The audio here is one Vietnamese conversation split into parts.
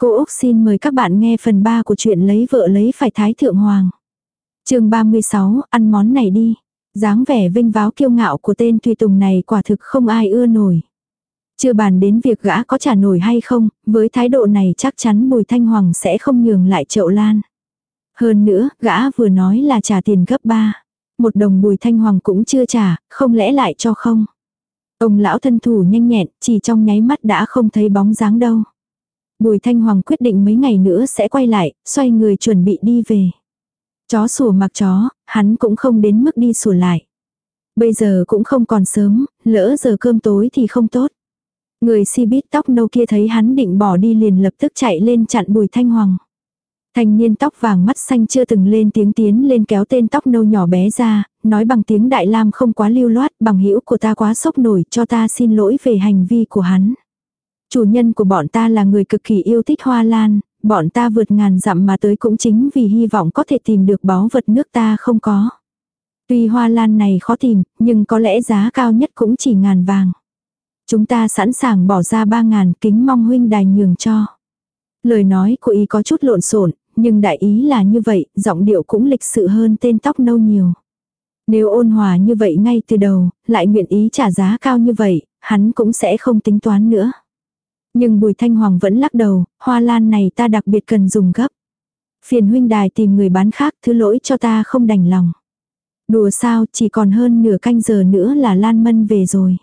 Cô Úc xin mời các bạn nghe phần 3 của chuyện lấy vợ lấy phải Thái Thượng Hoàng. chương 36, ăn món này đi. dáng vẻ vinh váo kiêu ngạo của tên tùy tùng này quả thực không ai ưa nổi. Chưa bàn đến việc gã có trả nổi hay không, với thái độ này chắc chắn Bùi Thanh Hoàng sẽ không nhường lại chậu lan. Hơn nữa, gã vừa nói là trả tiền gấp 3. Một đồng Bùi Thanh Hoàng cũng chưa trả, không lẽ lại cho không? Ông lão thân thủ nhanh nhẹn, chỉ trong nháy mắt đã không thấy bóng dáng đâu. Bùi Thanh Hoàng quyết định mấy ngày nữa sẽ quay lại, xoay người chuẩn bị đi về. Chó sủa mặc chó, hắn cũng không đến mức đi sủa lại. Bây giờ cũng không còn sớm, lỡ giờ cơm tối thì không tốt. Người si bít tóc nâu kia thấy hắn định bỏ đi liền lập tức chạy lên chặn bùi thanh hoàng. Thanh niên tóc vàng mắt xanh chưa từng lên tiếng tiến lên kéo tên tóc nâu nhỏ bé ra, nói bằng tiếng đại lam không quá lưu loát, bằng hữu của ta quá sốc nổi cho ta xin lỗi về hành vi của hắn. Chủ nhân của bọn ta là người cực kỳ yêu thích hoa lan, bọn ta vượt ngàn dặm mà tới cũng chính vì hy vọng có thể tìm được báu vật nước ta không có. Tuy hoa lan này khó tìm, nhưng có lẽ giá cao nhất cũng chỉ ngàn vàng. Chúng ta sẵn sàng bỏ ra ba ngàn kính mong huynh đài nhường cho. Lời nói của ý có chút lộn xộn nhưng đại ý là như vậy, giọng điệu cũng lịch sự hơn tên tóc nâu nhiều. Nếu ôn hòa như vậy ngay từ đầu, lại nguyện ý trả giá cao như vậy, hắn cũng sẽ không tính toán nữa. Nhưng Bùi Thanh Hoàng vẫn lắc đầu, hoa lan này ta đặc biệt cần dùng gấp. Phiền huynh đài tìm người bán khác thứ lỗi cho ta không đành lòng. Đùa sao chỉ còn hơn nửa canh giờ nữa là lan mân về rồi.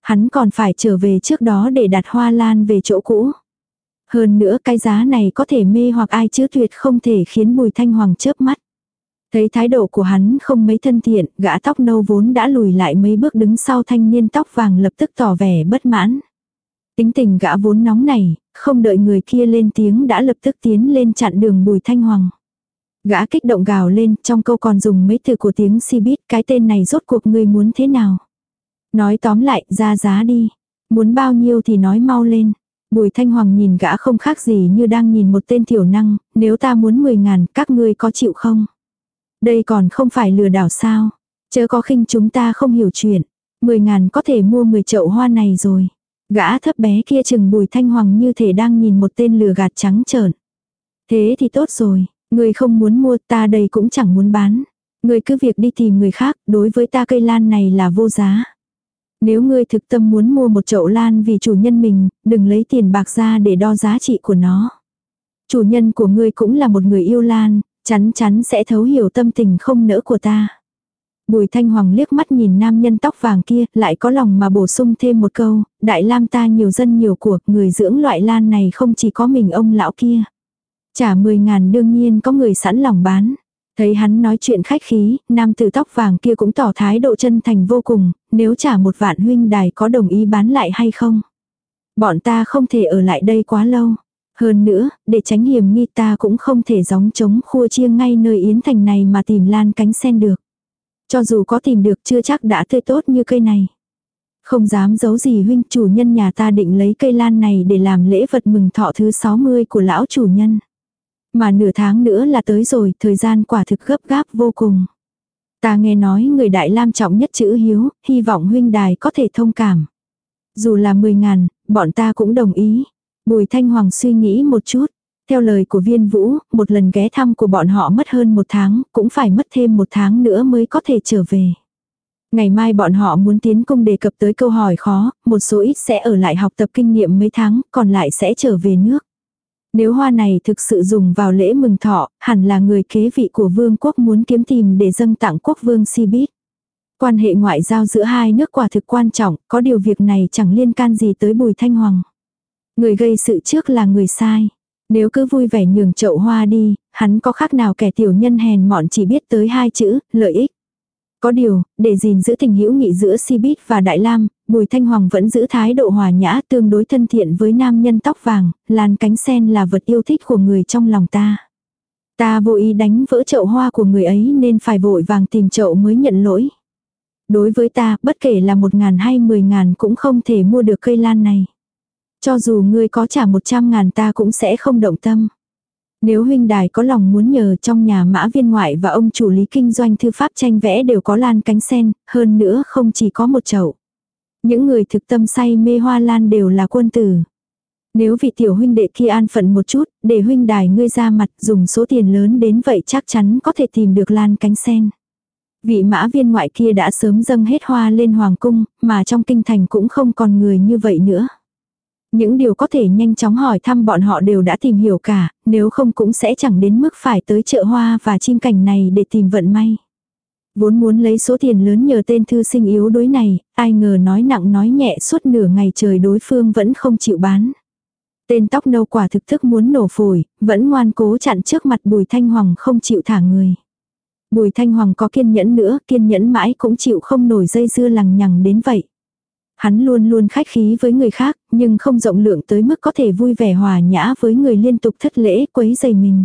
Hắn còn phải trở về trước đó để đặt hoa lan về chỗ cũ. Hơn nữa cái giá này có thể mê hoặc ai chứ tuyệt không thể khiến Bùi Thanh Hoàng chớp mắt. Thấy thái độ của hắn không mấy thân thiện, gã tóc nâu vốn đã lùi lại mấy bước đứng sau thanh niên tóc vàng lập tức tỏ vẻ bất mãn. Tính tình gã vốn nóng này, không đợi người kia lên tiếng đã lập tức tiến lên chặn đường Bùi Thanh Hoàng. Gã kích động gào lên, trong câu còn dùng mấy từ của tiếng si bít, cái tên này rốt cuộc người muốn thế nào. Nói tóm lại, ra giá đi. Muốn bao nhiêu thì nói mau lên. Bùi Thanh Hoàng nhìn gã không khác gì như đang nhìn một tên thiểu năng, nếu ta muốn 10 ngàn, các ngươi có chịu không? Đây còn không phải lừa đảo sao? Chớ có khinh chúng ta không hiểu chuyện. 10 ngàn có thể mua 10 chậu hoa này rồi. Gã thấp bé kia chừng bùi thanh hoàng như thể đang nhìn một tên lừa gạt trắng trợn. Thế thì tốt rồi, người không muốn mua ta đây cũng chẳng muốn bán. Người cứ việc đi tìm người khác, đối với ta cây lan này là vô giá. Nếu ngươi thực tâm muốn mua một chậu lan vì chủ nhân mình, đừng lấy tiền bạc ra để đo giá trị của nó. Chủ nhân của ngươi cũng là một người yêu lan, chắn chắn sẽ thấu hiểu tâm tình không nỡ của ta. Bùi Thanh Hoàng liếc mắt nhìn nam nhân tóc vàng kia, lại có lòng mà bổ sung thêm một câu, đại lam ta nhiều dân nhiều cuộc, người dưỡng loại lan này không chỉ có mình ông lão kia. Trả 10 ngàn đương nhiên có người sẵn lòng bán. Thấy hắn nói chuyện khách khí, nam tử tóc vàng kia cũng tỏ thái độ chân thành vô cùng, nếu trả một vạn huynh đài có đồng ý bán lại hay không. Bọn ta không thể ở lại đây quá lâu. Hơn nữa, để tránh hiểm nghi ta cũng không thể gióng trống khua chiêng ngay nơi yến thành này mà tìm lan cánh sen được. Cho dù có tìm được chưa chắc đã tươi tốt như cây này. Không dám giấu gì huynh chủ nhân nhà ta định lấy cây lan này để làm lễ vật mừng thọ thứ 60 của lão chủ nhân. Mà nửa tháng nữa là tới rồi, thời gian quả thực gấp gáp vô cùng. Ta nghe nói người đại lam trọng nhất chữ hiếu, hy vọng huynh đài có thể thông cảm. Dù là 10 ngàn, bọn ta cũng đồng ý. Bùi Thanh Hoàng suy nghĩ một chút. Theo lời của viên vũ, một lần ghé thăm của bọn họ mất hơn một tháng, cũng phải mất thêm một tháng nữa mới có thể trở về. Ngày mai bọn họ muốn tiến công đề cập tới câu hỏi khó, một số ít sẽ ở lại học tập kinh nghiệm mấy tháng, còn lại sẽ trở về nước. Nếu hoa này thực sự dùng vào lễ mừng thọ, hẳn là người kế vị của vương quốc muốn kiếm tìm để dâng tặng quốc vương Sibit. Quan hệ ngoại giao giữa hai nước quả thực quan trọng, có điều việc này chẳng liên can gì tới Bùi Thanh Hoàng. Người gây sự trước là người sai. Nếu cứ vui vẻ nhường chậu hoa đi, hắn có khác nào kẻ tiểu nhân hèn mọn chỉ biết tới hai chữ, lợi ích. Có điều, để gìn giữ tình hữu nghị giữa Sibit và Đại Lam, Bùi Thanh Hoàng vẫn giữ thái độ hòa nhã tương đối thân thiện với nam nhân tóc vàng, lan cánh sen là vật yêu thích của người trong lòng ta. Ta vô ý đánh vỡ chậu hoa của người ấy nên phải vội vàng tìm chậu mới nhận lỗi. Đối với ta, bất kể là một ngàn hay mười ngàn cũng không thể mua được cây lan này. Cho dù ngươi có trả một trăm ngàn ta cũng sẽ không động tâm. Nếu huynh đài có lòng muốn nhờ trong nhà mã viên ngoại và ông chủ lý kinh doanh thư pháp tranh vẽ đều có lan cánh sen, hơn nữa không chỉ có một chậu. Những người thực tâm say mê hoa lan đều là quân tử. Nếu vị tiểu huynh đệ kia an phận một chút, để huynh đài ngươi ra mặt dùng số tiền lớn đến vậy chắc chắn có thể tìm được lan cánh sen. Vị mã viên ngoại kia đã sớm dâng hết hoa lên hoàng cung, mà trong kinh thành cũng không còn người như vậy nữa. Những điều có thể nhanh chóng hỏi thăm bọn họ đều đã tìm hiểu cả, nếu không cũng sẽ chẳng đến mức phải tới chợ hoa và chim cảnh này để tìm vận may. Vốn muốn lấy số tiền lớn nhờ tên thư sinh yếu đối này, ai ngờ nói nặng nói nhẹ suốt nửa ngày trời đối phương vẫn không chịu bán. Tên tóc nâu quả thực thức muốn nổ phổi, vẫn ngoan cố chặn trước mặt Bùi Thanh Hoàng không chịu thả người. Bùi Thanh Hoàng có kiên nhẫn nữa, kiên nhẫn mãi cũng chịu không nổi dây dưa lằng nhằng đến vậy. Hắn luôn luôn khách khí với người khác, nhưng không rộng lượng tới mức có thể vui vẻ hòa nhã với người liên tục thất lễ quấy dày mình.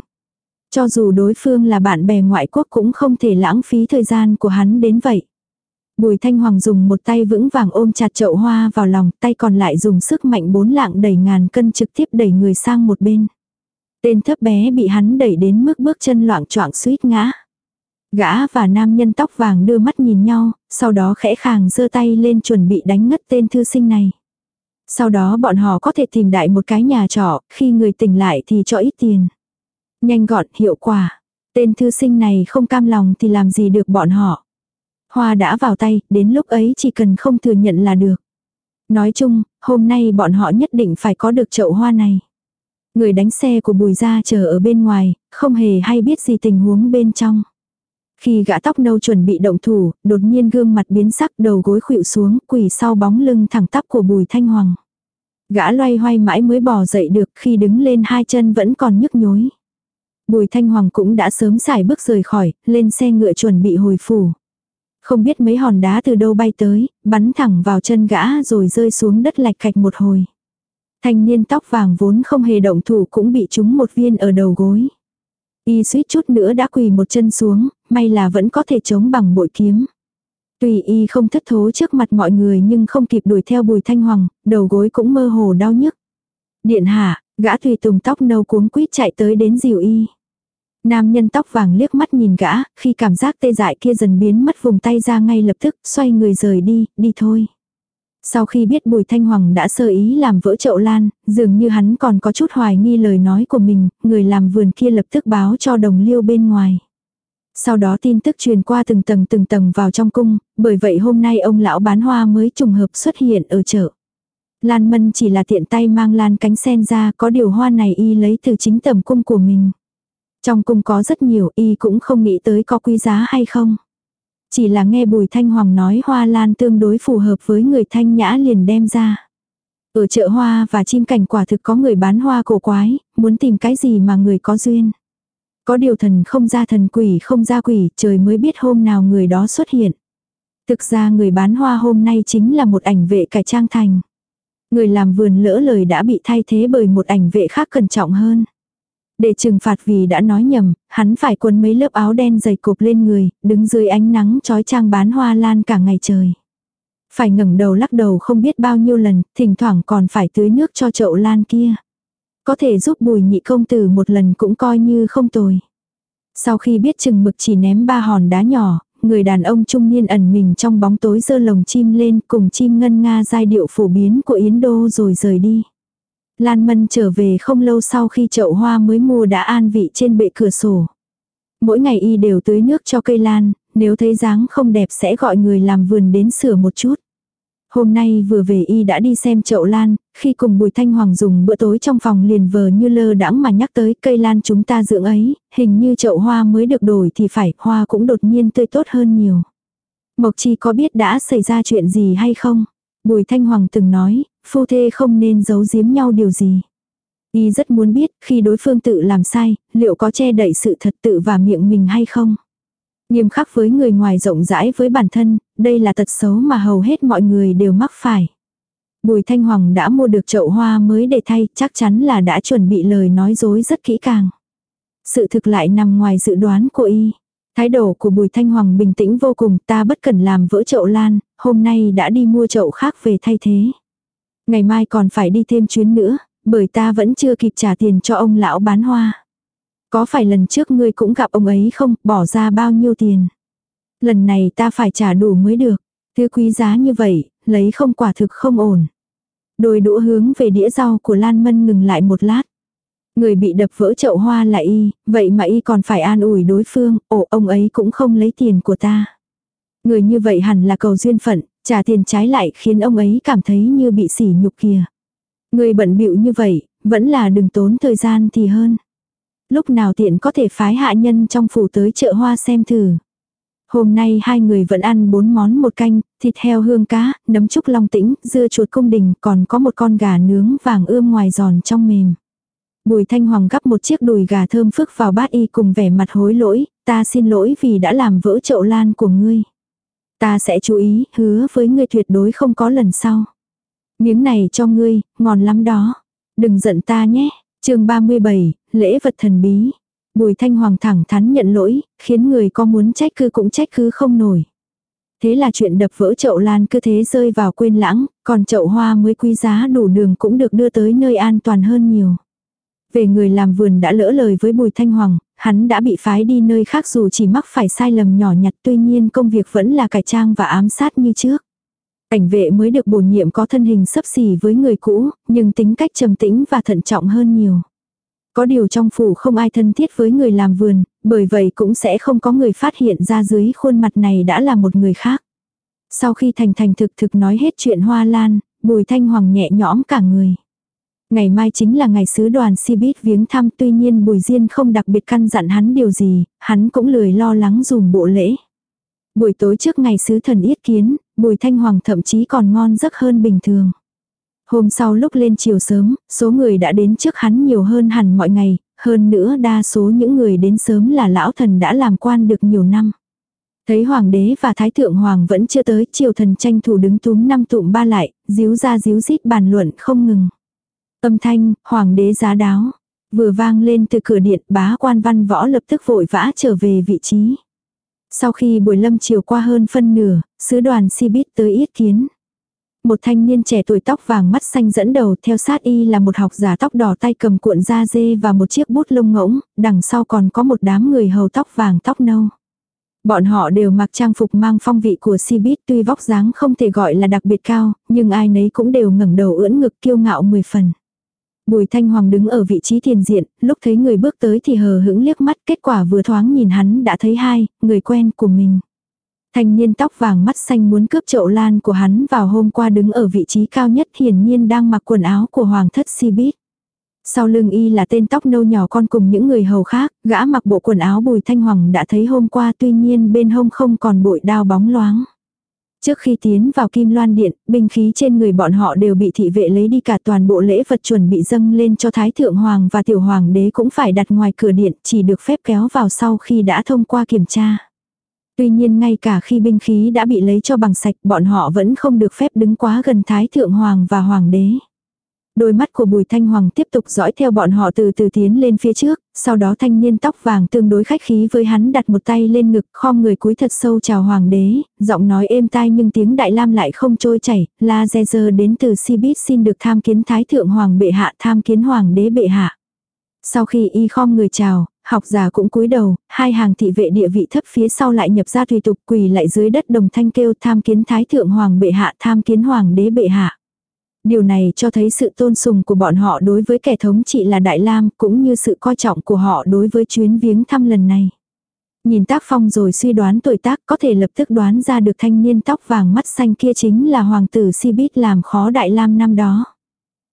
Cho dù đối phương là bạn bè ngoại quốc cũng không thể lãng phí thời gian của hắn đến vậy. Bùi Thanh Hoàng dùng một tay vững vàng ôm chặt chậu hoa vào lòng, tay còn lại dùng sức mạnh bốn lạng đẩy ngàn cân trực tiếp đẩy người sang một bên. Tên thấp bé bị hắn đẩy đến mức bước chân loạn choạng suýt ngã. Gã và nam nhân tóc vàng đưa mắt nhìn nhau, sau đó khẽ khàng giơ tay lên chuẩn bị đánh ngất tên thư sinh này. Sau đó bọn họ có thể tìm đại một cái nhà trọ, khi người tỉnh lại thì cho ít tiền. Nhanh gọn, hiệu quả. Tên thư sinh này không cam lòng thì làm gì được bọn họ. Hoa đã vào tay, đến lúc ấy chỉ cần không thừa nhận là được. Nói chung, hôm nay bọn họ nhất định phải có được chậu hoa này. Người đánh xe của bùi gia chờ ở bên ngoài, không hề hay biết gì tình huống bên trong. Khi gã tóc nâu chuẩn bị động thủ, đột nhiên gương mặt biến sắc đầu gối khuỵu xuống, quỳ sau bóng lưng thẳng tắp của bùi thanh hoàng. Gã loay hoay mãi mới bò dậy được khi đứng lên hai chân vẫn còn nhức nhối. Bùi thanh hoàng cũng đã sớm xài bước rời khỏi, lên xe ngựa chuẩn bị hồi phủ. Không biết mấy hòn đá từ đâu bay tới, bắn thẳng vào chân gã rồi rơi xuống đất lạch cạch một hồi. Thanh niên tóc vàng vốn không hề động thủ cũng bị trúng một viên ở đầu gối. Y suýt chút nữa đã quỳ một chân xuống, may là vẫn có thể chống bằng bội kiếm. Tùy y không thất thố trước mặt mọi người nhưng không kịp đuổi theo bùi thanh hoàng, đầu gối cũng mơ hồ đau nhức. Điện hạ, gã tùy tùng tóc nâu cuống quýt chạy tới đến dìu y. Nam nhân tóc vàng liếc mắt nhìn gã, khi cảm giác tê dại kia dần biến mất vùng tay ra ngay lập tức, xoay người rời đi, đi thôi. Sau khi biết Bùi Thanh Hoàng đã sơ ý làm vỡ chậu lan, dường như hắn còn có chút hoài nghi lời nói của mình, người làm vườn kia lập tức báo cho đồng liêu bên ngoài. Sau đó tin tức truyền qua từng tầng từng tầng vào trong cung, bởi vậy hôm nay ông lão bán hoa mới trùng hợp xuất hiện ở chợ. Lan Mân chỉ là tiện tay mang lan cánh sen ra, có điều hoa này y lấy từ chính tầm cung của mình. Trong cung có rất nhiều, y cũng không nghĩ tới có quý giá hay không. Chỉ là nghe Bùi Thanh Hoàng nói hoa lan tương đối phù hợp với người thanh nhã liền đem ra. Ở chợ hoa và chim cảnh quả thực có người bán hoa cổ quái, muốn tìm cái gì mà người có duyên. Có điều thần không ra thần quỷ không ra quỷ, trời mới biết hôm nào người đó xuất hiện. Thực ra người bán hoa hôm nay chính là một ảnh vệ cải trang thành. Người làm vườn lỡ lời đã bị thay thế bởi một ảnh vệ khác cẩn trọng hơn. Để trừng phạt vì đã nói nhầm, hắn phải quấn mấy lớp áo đen dày cộp lên người, đứng dưới ánh nắng trói trang bán hoa lan cả ngày trời. Phải ngẩng đầu lắc đầu không biết bao nhiêu lần, thỉnh thoảng còn phải tưới nước cho chậu lan kia. Có thể giúp bùi nhị công tử một lần cũng coi như không tồi. Sau khi biết chừng mực chỉ ném ba hòn đá nhỏ, người đàn ông trung niên ẩn mình trong bóng tối dơ lồng chim lên cùng chim ngân nga giai điệu phổ biến của Yến Đô rồi rời đi. Lan Mân trở về không lâu sau khi chậu hoa mới mua đã an vị trên bệ cửa sổ. Mỗi ngày y đều tưới nước cho cây lan, nếu thấy dáng không đẹp sẽ gọi người làm vườn đến sửa một chút. Hôm nay vừa về y đã đi xem chậu lan, khi cùng Bùi Thanh Hoàng dùng bữa tối trong phòng liền vờ như lơ đãng mà nhắc tới cây lan chúng ta dưỡng ấy, hình như chậu hoa mới được đổi thì phải, hoa cũng đột nhiên tươi tốt hơn nhiều. Mộc Chi có biết đã xảy ra chuyện gì hay không? Bùi Thanh Hoàng từng nói, phu thê không nên giấu giếm nhau điều gì. Y rất muốn biết khi đối phương tự làm sai, liệu có che đậy sự thật tự và miệng mình hay không. Nghiêm khắc với người ngoài rộng rãi với bản thân, đây là tật xấu mà hầu hết mọi người đều mắc phải. Bùi Thanh Hoàng đã mua được chậu hoa mới để thay, chắc chắn là đã chuẩn bị lời nói dối rất kỹ càng. Sự thực lại nằm ngoài dự đoán của y. Thái độ của Bùi Thanh Hoàng bình tĩnh vô cùng, ta bất cần làm vỡ chậu lan, hôm nay đã đi mua chậu khác về thay thế. Ngày mai còn phải đi thêm chuyến nữa, bởi ta vẫn chưa kịp trả tiền cho ông lão bán hoa. Có phải lần trước ngươi cũng gặp ông ấy không, bỏ ra bao nhiêu tiền? Lần này ta phải trả đủ mới được. Thứ quý giá như vậy, lấy không quả thực không ổn. Đôi đũa hướng về đĩa rau của Lan Mân ngừng lại một lát. Người bị đập vỡ chậu hoa là y, vậy mà y còn phải an ủi đối phương, ồ ông ấy cũng không lấy tiền của ta. Người như vậy hẳn là cầu duyên phận, trả tiền trái lại khiến ông ấy cảm thấy như bị sỉ nhục kìa. Người bận bịu như vậy, vẫn là đừng tốn thời gian thì hơn. Lúc nào tiện có thể phái hạ nhân trong phủ tới chợ hoa xem thử. Hôm nay hai người vẫn ăn bốn món một canh, thịt heo hương cá, nấm trúc long tĩnh, dưa chuột cung đình, còn có một con gà nướng vàng ươm ngoài giòn trong mềm. Bùi Thanh Hoàng gắp một chiếc đùi gà thơm phức vào bát y cùng vẻ mặt hối lỗi, ta xin lỗi vì đã làm vỡ chậu lan của ngươi. Ta sẽ chú ý, hứa với ngươi tuyệt đối không có lần sau. Miếng này cho ngươi, ngon lắm đó. Đừng giận ta nhé. chương 37, lễ vật thần bí. Bùi Thanh Hoàng thẳng thắn nhận lỗi, khiến người có muốn trách cứ cũng trách cứ không nổi. Thế là chuyện đập vỡ chậu lan cứ thế rơi vào quên lãng, còn chậu hoa mới quý giá đủ đường cũng được đưa tới nơi an toàn hơn nhiều. Về người làm vườn đã lỡ lời với Bùi Thanh Hoàng, hắn đã bị phái đi nơi khác dù chỉ mắc phải sai lầm nhỏ nhặt tuy nhiên công việc vẫn là cải trang và ám sát như trước. Cảnh vệ mới được bổ nhiệm có thân hình sấp xỉ với người cũ, nhưng tính cách trầm tĩnh và thận trọng hơn nhiều. Có điều trong phủ không ai thân thiết với người làm vườn, bởi vậy cũng sẽ không có người phát hiện ra dưới khuôn mặt này đã là một người khác. Sau khi thành thành thực thực nói hết chuyện hoa lan, bùi thanh hoàng nhẹ nhõm cả người. Ngày mai chính là ngày sứ đoàn Sibit viếng thăm tuy nhiên bùi diên không đặc biệt căn dặn hắn điều gì, hắn cũng lười lo lắng dùm bộ lễ. Buổi tối trước ngày sứ thần yết kiến, bùi thanh hoàng thậm chí còn ngon giấc hơn bình thường. Hôm sau lúc lên chiều sớm, số người đã đến trước hắn nhiều hơn hẳn mọi ngày, hơn nữa đa số những người đến sớm là lão thần đã làm quan được nhiều năm. Thấy hoàng đế và thái thượng hoàng vẫn chưa tới, triều thần tranh thủ đứng túm năm tụm ba lại, díu ra díu rít bàn luận không ngừng. Âm thanh, hoàng đế giá đáo, vừa vang lên từ cửa điện bá quan văn võ lập tức vội vã trở về vị trí. Sau khi buổi lâm chiều qua hơn phân nửa, sứ đoàn si bít tới yết kiến. Một thanh niên trẻ tuổi tóc vàng mắt xanh dẫn đầu theo sát y là một học giả tóc đỏ tay cầm cuộn da dê và một chiếc bút lông ngỗng, đằng sau còn có một đám người hầu tóc vàng tóc nâu. Bọn họ đều mặc trang phục mang phong vị của si bít tuy vóc dáng không thể gọi là đặc biệt cao, nhưng ai nấy cũng đều ngẩng đầu ưỡn ngực kiêu ngạo mười phần. Bùi Thanh Hoàng đứng ở vị trí tiền diện, lúc thấy người bước tới thì hờ hững liếc mắt, kết quả vừa thoáng nhìn hắn đã thấy hai, người quen của mình. Thanh niên tóc vàng mắt xanh muốn cướp chậu lan của hắn vào hôm qua đứng ở vị trí cao nhất hiển nhiên đang mặc quần áo của hoàng thất si bít. Sau lưng y là tên tóc nâu nhỏ con cùng những người hầu khác, gã mặc bộ quần áo bùi thanh hoàng đã thấy hôm qua tuy nhiên bên hông không còn bụi đao bóng loáng. Trước khi tiến vào kim loan điện, binh khí trên người bọn họ đều bị thị vệ lấy đi cả toàn bộ lễ vật chuẩn bị dâng lên cho Thái Thượng Hoàng và Tiểu Hoàng đế cũng phải đặt ngoài cửa điện, chỉ được phép kéo vào sau khi đã thông qua kiểm tra. Tuy nhiên ngay cả khi binh khí đã bị lấy cho bằng sạch bọn họ vẫn không được phép đứng quá gần Thái Thượng Hoàng và Hoàng đế. Đôi mắt của Bùi Thanh Hoàng tiếp tục dõi theo bọn họ từ từ tiến lên phía trước, sau đó thanh niên tóc vàng tương đối khách khí với hắn đặt một tay lên ngực khom người cúi thật sâu chào hoàng đế, giọng nói êm tai nhưng tiếng đại lam lại không trôi chảy, la dè dơ đến từ Sibit xin được tham kiến thái thượng hoàng bệ hạ tham kiến hoàng đế bệ hạ. Sau khi y khom người chào, học giả cũng cúi đầu, hai hàng thị vệ địa vị thấp phía sau lại nhập ra tùy tục quỳ lại dưới đất đồng thanh kêu tham kiến thái thượng hoàng bệ hạ tham kiến hoàng đế bệ hạ. Điều này cho thấy sự tôn sùng của bọn họ đối với kẻ thống trị là Đại Lam cũng như sự coi trọng của họ đối với chuyến viếng thăm lần này. Nhìn tác phong rồi suy đoán tuổi tác có thể lập tức đoán ra được thanh niên tóc vàng mắt xanh kia chính là hoàng tử Sibit làm khó Đại Lam năm đó.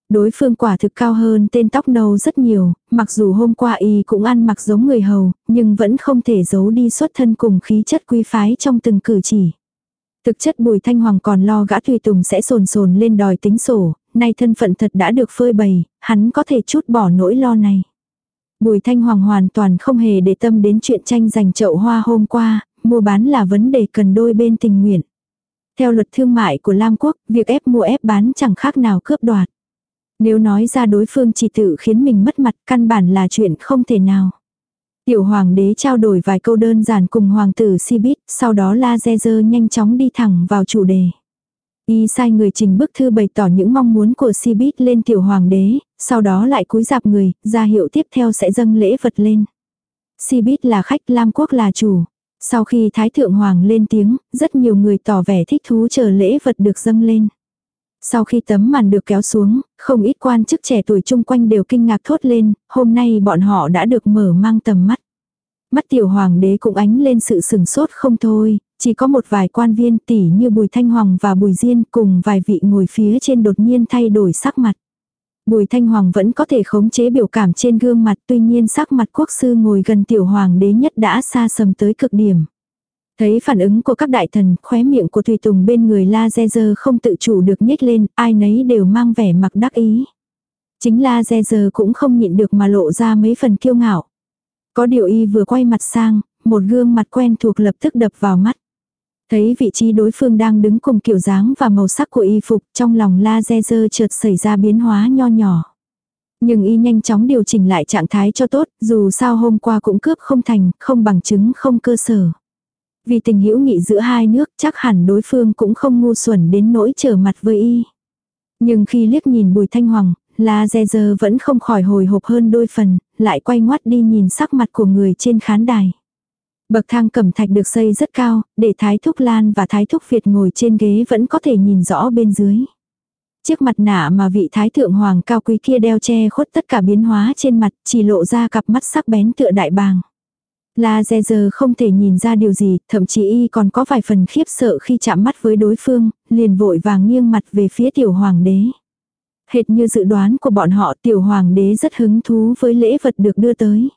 Đối phương quả thực cao hơn tên tóc nâu rất nhiều, mặc dù hôm qua y cũng ăn mặc giống người hầu, nhưng vẫn không thể giấu đi xuất thân cùng khí chất quý phái trong từng cử chỉ. Thực chất Bùi Thanh Hoàng còn lo gã Tùy Tùng sẽ sồn sồn lên đòi tính sổ, nay thân phận thật đã được phơi bày, hắn có thể chút bỏ nỗi lo này. Bùi Thanh Hoàng hoàn toàn không hề để tâm đến chuyện tranh giành chậu hoa hôm qua, mua bán là vấn đề cần đôi bên tình nguyện. Theo luật thương mại của Lam Quốc, việc ép mua ép bán chẳng khác nào cướp đoạt. Nếu nói ra đối phương chỉ tự khiến mình mất mặt căn bản là chuyện không thể nào. Tiểu hoàng đế trao đổi vài câu đơn giản cùng hoàng tử Sibit, sau đó La Zezer nhanh chóng đi thẳng vào chủ đề. Y sai người trình bức thư bày tỏ những mong muốn của Sibit lên tiểu hoàng đế, sau đó lại cúi dạp người, ra hiệu tiếp theo sẽ dâng lễ vật lên. Sibit là khách Lam quốc là chủ. Sau khi Thái Thượng Hoàng lên tiếng, rất nhiều người tỏ vẻ thích thú chờ lễ vật được dâng lên. Sau khi tấm màn được kéo xuống, không ít quan chức trẻ tuổi chung quanh đều kinh ngạc thốt lên, hôm nay bọn họ đã được mở mang tầm mắt. Mắt tiểu hoàng đế cũng ánh lên sự sừng sốt không thôi, chỉ có một vài quan viên tỷ như Bùi Thanh Hoàng và Bùi Diên cùng vài vị ngồi phía trên đột nhiên thay đổi sắc mặt. Bùi Thanh Hoàng vẫn có thể khống chế biểu cảm trên gương mặt tuy nhiên sắc mặt quốc sư ngồi gần tiểu hoàng đế nhất đã xa sầm tới cực điểm. Thấy phản ứng của các đại thần, khóe miệng của Thùy Tùng bên người La Dê không tự chủ được nhếch lên, ai nấy đều mang vẻ mặc đắc ý. Chính La Dê cũng không nhịn được mà lộ ra mấy phần kiêu ngạo. Có điều y vừa quay mặt sang, một gương mặt quen thuộc lập tức đập vào mắt. Thấy vị trí đối phương đang đứng cùng kiểu dáng và màu sắc của y phục trong lòng La Dê chợt xảy ra biến hóa nho nhỏ. Nhưng y nhanh chóng điều chỉnh lại trạng thái cho tốt, dù sao hôm qua cũng cướp không thành, không bằng chứng không cơ sở. Vì tình hữu nghị giữa hai nước chắc hẳn đối phương cũng không ngu xuẩn đến nỗi trở mặt với y. Nhưng khi liếc nhìn bùi thanh hoàng, La Dè Dơ vẫn không khỏi hồi hộp hơn đôi phần, lại quay ngoắt đi nhìn sắc mặt của người trên khán đài. Bậc thang cẩm thạch được xây rất cao, để Thái Thúc Lan và Thái Thúc Việt ngồi trên ghế vẫn có thể nhìn rõ bên dưới. Chiếc mặt nạ mà vị Thái Thượng Hoàng cao quý kia đeo che khuất tất cả biến hóa trên mặt, chỉ lộ ra cặp mắt sắc bén tựa đại bàng. La Dè Dơ không thể nhìn ra điều gì, thậm chí y còn có vài phần khiếp sợ khi chạm mắt với đối phương, liền vội vàng nghiêng mặt về phía tiểu hoàng đế. Hệt như dự đoán của bọn họ tiểu hoàng đế rất hứng thú với lễ vật được đưa tới.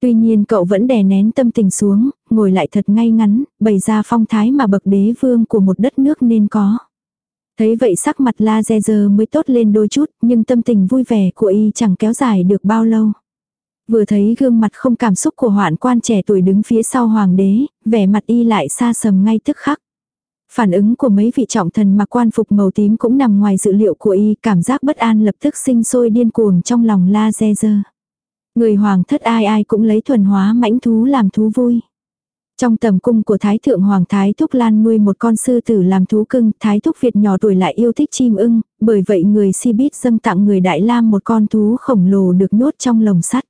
Tuy nhiên cậu vẫn đè nén tâm tình xuống, ngồi lại thật ngay ngắn, bày ra phong thái mà bậc đế vương của một đất nước nên có. Thấy vậy sắc mặt La Dè Dơ mới tốt lên đôi chút, nhưng tâm tình vui vẻ của y chẳng kéo dài được bao lâu. Vừa thấy gương mặt không cảm xúc của hoạn quan trẻ tuổi đứng phía sau hoàng đế, vẻ mặt y lại xa sầm ngay tức khắc. Phản ứng của mấy vị trọng thần mặc quan phục màu tím cũng nằm ngoài dự liệu của y, cảm giác bất an lập tức sinh sôi điên cuồng trong lòng la dê dơ. Người hoàng thất ai ai cũng lấy thuần hóa mãnh thú làm thú vui. Trong tầm cung của Thái Thượng Hoàng Thái Thúc Lan nuôi một con sư tử làm thú cưng, Thái Thúc Việt nhỏ tuổi lại yêu thích chim ưng, bởi vậy người Sibit dâng tặng người Đại Lam một con thú khổng lồ được nhốt trong lồng sắt.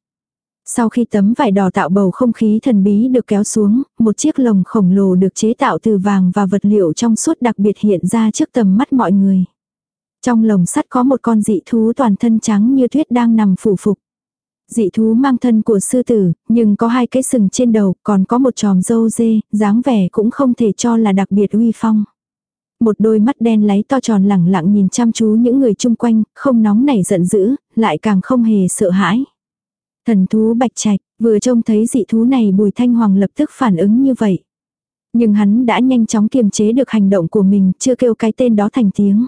Sau khi tấm vải đỏ tạo bầu không khí thần bí được kéo xuống, một chiếc lồng khổng lồ được chế tạo từ vàng và vật liệu trong suốt đặc biệt hiện ra trước tầm mắt mọi người. Trong lồng sắt có một con dị thú toàn thân trắng như tuyết đang nằm phủ phục. Dị thú mang thân của sư tử, nhưng có hai cái sừng trên đầu, còn có một tròm dâu dê, dáng vẻ cũng không thể cho là đặc biệt uy phong. Một đôi mắt đen láy to tròn lẳng lặng nhìn chăm chú những người chung quanh, không nóng nảy giận dữ, lại càng không hề sợ hãi. Thần thú bạch trạch, vừa trông thấy dị thú này bùi thanh hoàng lập tức phản ứng như vậy. Nhưng hắn đã nhanh chóng kiềm chế được hành động của mình, chưa kêu cái tên đó thành tiếng.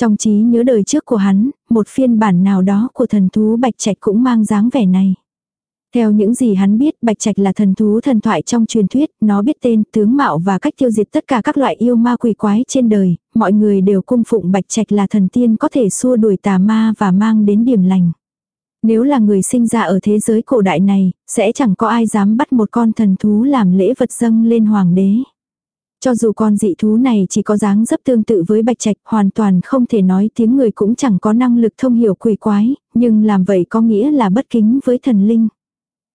Trong trí nhớ đời trước của hắn, một phiên bản nào đó của thần thú bạch trạch cũng mang dáng vẻ này. Theo những gì hắn biết, Bạch Trạch là thần thú thần thoại trong truyền thuyết, nó biết tên, tướng mạo và cách tiêu diệt tất cả các loại yêu ma quỷ quái trên đời, mọi người đều cung phụng Bạch Trạch là thần tiên có thể xua đuổi tà ma và mang đến điểm lành. Nếu là người sinh ra ở thế giới cổ đại này, sẽ chẳng có ai dám bắt một con thần thú làm lễ vật dâng lên hoàng đế. Cho dù con dị thú này chỉ có dáng dấp tương tự với bạch trạch hoàn toàn không thể nói tiếng người cũng chẳng có năng lực thông hiểu quỷ quái, nhưng làm vậy có nghĩa là bất kính với thần linh.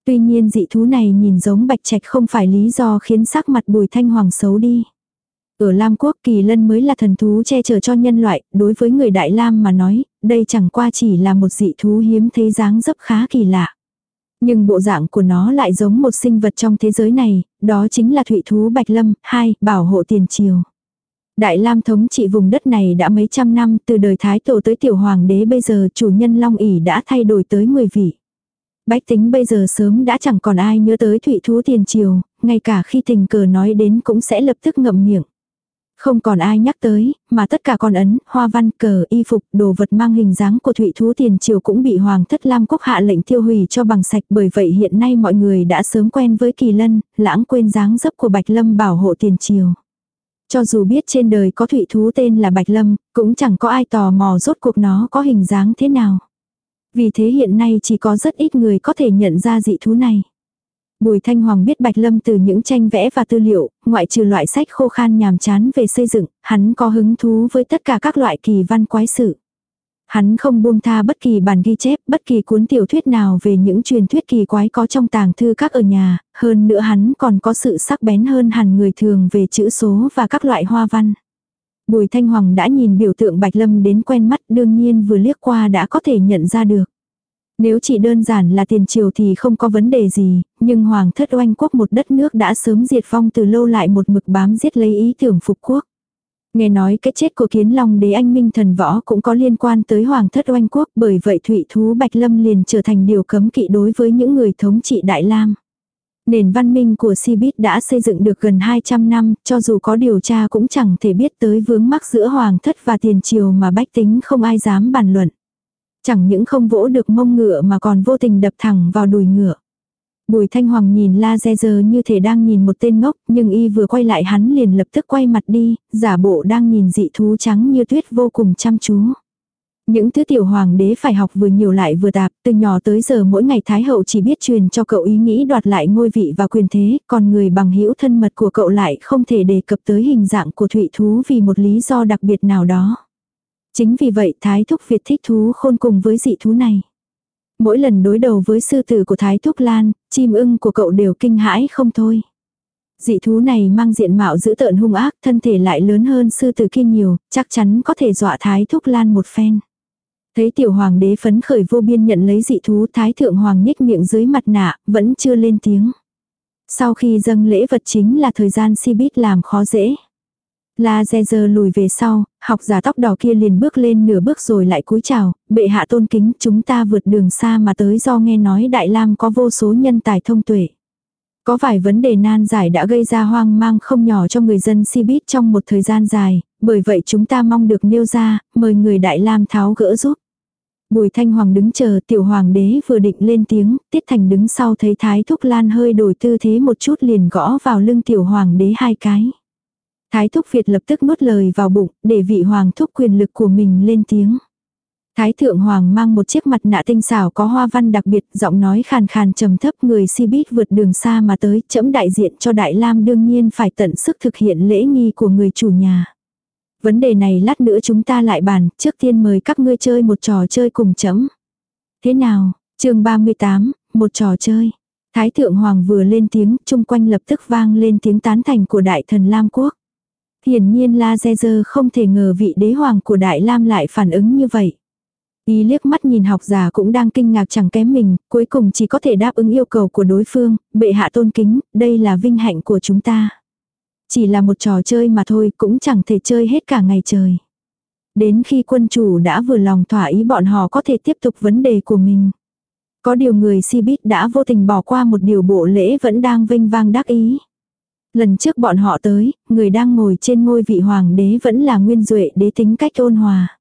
Tuy nhiên dị thú này nhìn giống bạch trạch không phải lý do khiến sắc mặt bùi thanh hoàng xấu đi. Ở Lam Quốc kỳ lân mới là thần thú che chở cho nhân loại, đối với người Đại Lam mà nói, đây chẳng qua chỉ là một dị thú hiếm thấy dáng dấp khá kỳ lạ. Nhưng bộ dạng của nó lại giống một sinh vật trong thế giới này, đó chính là thụy thú Bạch Lâm, hai, bảo hộ tiền triều. Đại Lam thống trị vùng đất này đã mấy trăm năm, từ đời Thái Tổ tới Tiểu Hoàng đế bây giờ chủ nhân Long ỉ đã thay đổi tới 10 vị. Bách tính bây giờ sớm đã chẳng còn ai nhớ tới thụy thú tiền triều, ngay cả khi tình cờ nói đến cũng sẽ lập tức ngậm miệng. Không còn ai nhắc tới, mà tất cả con ấn, hoa văn, cờ, y phục, đồ vật mang hình dáng của thụy thú tiền triều cũng bị Hoàng thất Lam Quốc hạ lệnh tiêu hủy cho bằng sạch bởi vậy hiện nay mọi người đã sớm quen với kỳ lân, lãng quên dáng dấp của Bạch Lâm bảo hộ tiền triều. Cho dù biết trên đời có thụy thú tên là Bạch Lâm, cũng chẳng có ai tò mò rốt cuộc nó có hình dáng thế nào. Vì thế hiện nay chỉ có rất ít người có thể nhận ra dị thú này. Bùi Thanh Hoàng biết Bạch Lâm từ những tranh vẽ và tư liệu, ngoại trừ loại sách khô khan nhàm chán về xây dựng, hắn có hứng thú với tất cả các loại kỳ văn quái sự. Hắn không buông tha bất kỳ bản ghi chép, bất kỳ cuốn tiểu thuyết nào về những truyền thuyết kỳ quái có trong tàng thư các ở nhà, hơn nữa hắn còn có sự sắc bén hơn hẳn người thường về chữ số và các loại hoa văn. Bùi Thanh Hoàng đã nhìn biểu tượng Bạch Lâm đến quen mắt đương nhiên vừa liếc qua đã có thể nhận ra được. Nếu chỉ đơn giản là tiền triều thì không có vấn đề gì, nhưng Hoàng thất oanh quốc một đất nước đã sớm diệt vong từ lâu lại một mực bám giết lấy ý tưởng phục quốc. Nghe nói cái chết của kiến long đế anh minh thần võ cũng có liên quan tới hoàng thất oanh quốc bởi vậy thụy thú Bạch Lâm liền trở thành điều cấm kỵ đối với những người thống trị Đại Lam. Nền văn minh của Sibit đã xây dựng được gần 200 năm, cho dù có điều tra cũng chẳng thể biết tới vướng mắc giữa hoàng thất và tiền triều mà bách tính không ai dám bàn luận. Chẳng những không vỗ được mông ngựa mà còn vô tình đập thẳng vào đùi ngựa. Bùi Thanh Hoàng nhìn La Dè như thể đang nhìn một tên ngốc, nhưng y vừa quay lại hắn liền lập tức quay mặt đi, giả bộ đang nhìn dị thú trắng như tuyết vô cùng chăm chú. Những thứ tiểu hoàng đế phải học vừa nhiều lại vừa tạp, từ nhỏ tới giờ mỗi ngày Thái hậu chỉ biết truyền cho cậu ý nghĩ đoạt lại ngôi vị và quyền thế, còn người bằng hữu thân mật của cậu lại không thể đề cập tới hình dạng của thụy thú vì một lý do đặc biệt nào đó. Chính vì vậy Thái Thúc Việt thích thú khôn cùng với dị thú này. Mỗi lần đối đầu với sư tử của Thái Thúc Lan, chim ưng của cậu đều kinh hãi không thôi. Dị thú này mang diện mạo dữ tợn hung ác, thân thể lại lớn hơn sư tử kia nhiều, chắc chắn có thể dọa Thái Thúc Lan một phen. Thấy tiểu hoàng đế phấn khởi vô biên nhận lấy dị thú thái thượng hoàng nhếch miệng dưới mặt nạ, vẫn chưa lên tiếng. Sau khi dâng lễ vật chính là thời gian si bít làm khó dễ. La Zezer lùi về sau, học giả tóc đỏ kia liền bước lên nửa bước rồi lại cúi chào, bệ hạ tôn kính chúng ta vượt đường xa mà tới do nghe nói Đại Lam có vô số nhân tài thông tuệ. Có vài vấn đề nan giải đã gây ra hoang mang không nhỏ cho người dân Sibit trong một thời gian dài, bởi vậy chúng ta mong được nêu ra, mời người Đại Lam tháo gỡ giúp. Bùi Thanh Hoàng đứng chờ tiểu hoàng đế vừa định lên tiếng, Tiết Thành đứng sau thấy Thái Thúc Lan hơi đổi tư thế một chút liền gõ vào lưng tiểu hoàng đế hai cái. Thái Thúc Việt lập tức nuốt lời vào bụng, để vị hoàng thúc quyền lực của mình lên tiếng. Thái thượng hoàng mang một chiếc mặt nạ tinh xảo có hoa văn đặc biệt, giọng nói khàn khàn trầm thấp người si bít vượt đường xa mà tới, chấm đại diện cho Đại Lam đương nhiên phải tận sức thực hiện lễ nghi của người chủ nhà. Vấn đề này lát nữa chúng ta lại bàn, trước tiên mời các ngươi chơi một trò chơi cùng chấm. Thế nào, chương 38, một trò chơi. Thái thượng hoàng vừa lên tiếng, chung quanh lập tức vang lên tiếng tán thành của đại thần Lam quốc. Hiển nhiên La Dê không thể ngờ vị đế hoàng của Đại Lam lại phản ứng như vậy. Y liếc mắt nhìn học giả cũng đang kinh ngạc chẳng kém mình, cuối cùng chỉ có thể đáp ứng yêu cầu của đối phương, bệ hạ tôn kính, đây là vinh hạnh của chúng ta. Chỉ là một trò chơi mà thôi, cũng chẳng thể chơi hết cả ngày trời. Đến khi quân chủ đã vừa lòng thỏa ý bọn họ có thể tiếp tục vấn đề của mình. Có điều người si bít đã vô tình bỏ qua một điều bộ lễ vẫn đang vinh vang đắc ý. Lần trước bọn họ tới, người đang ngồi trên ngôi vị hoàng đế vẫn là Nguyên Duệ đế tính cách ôn hòa.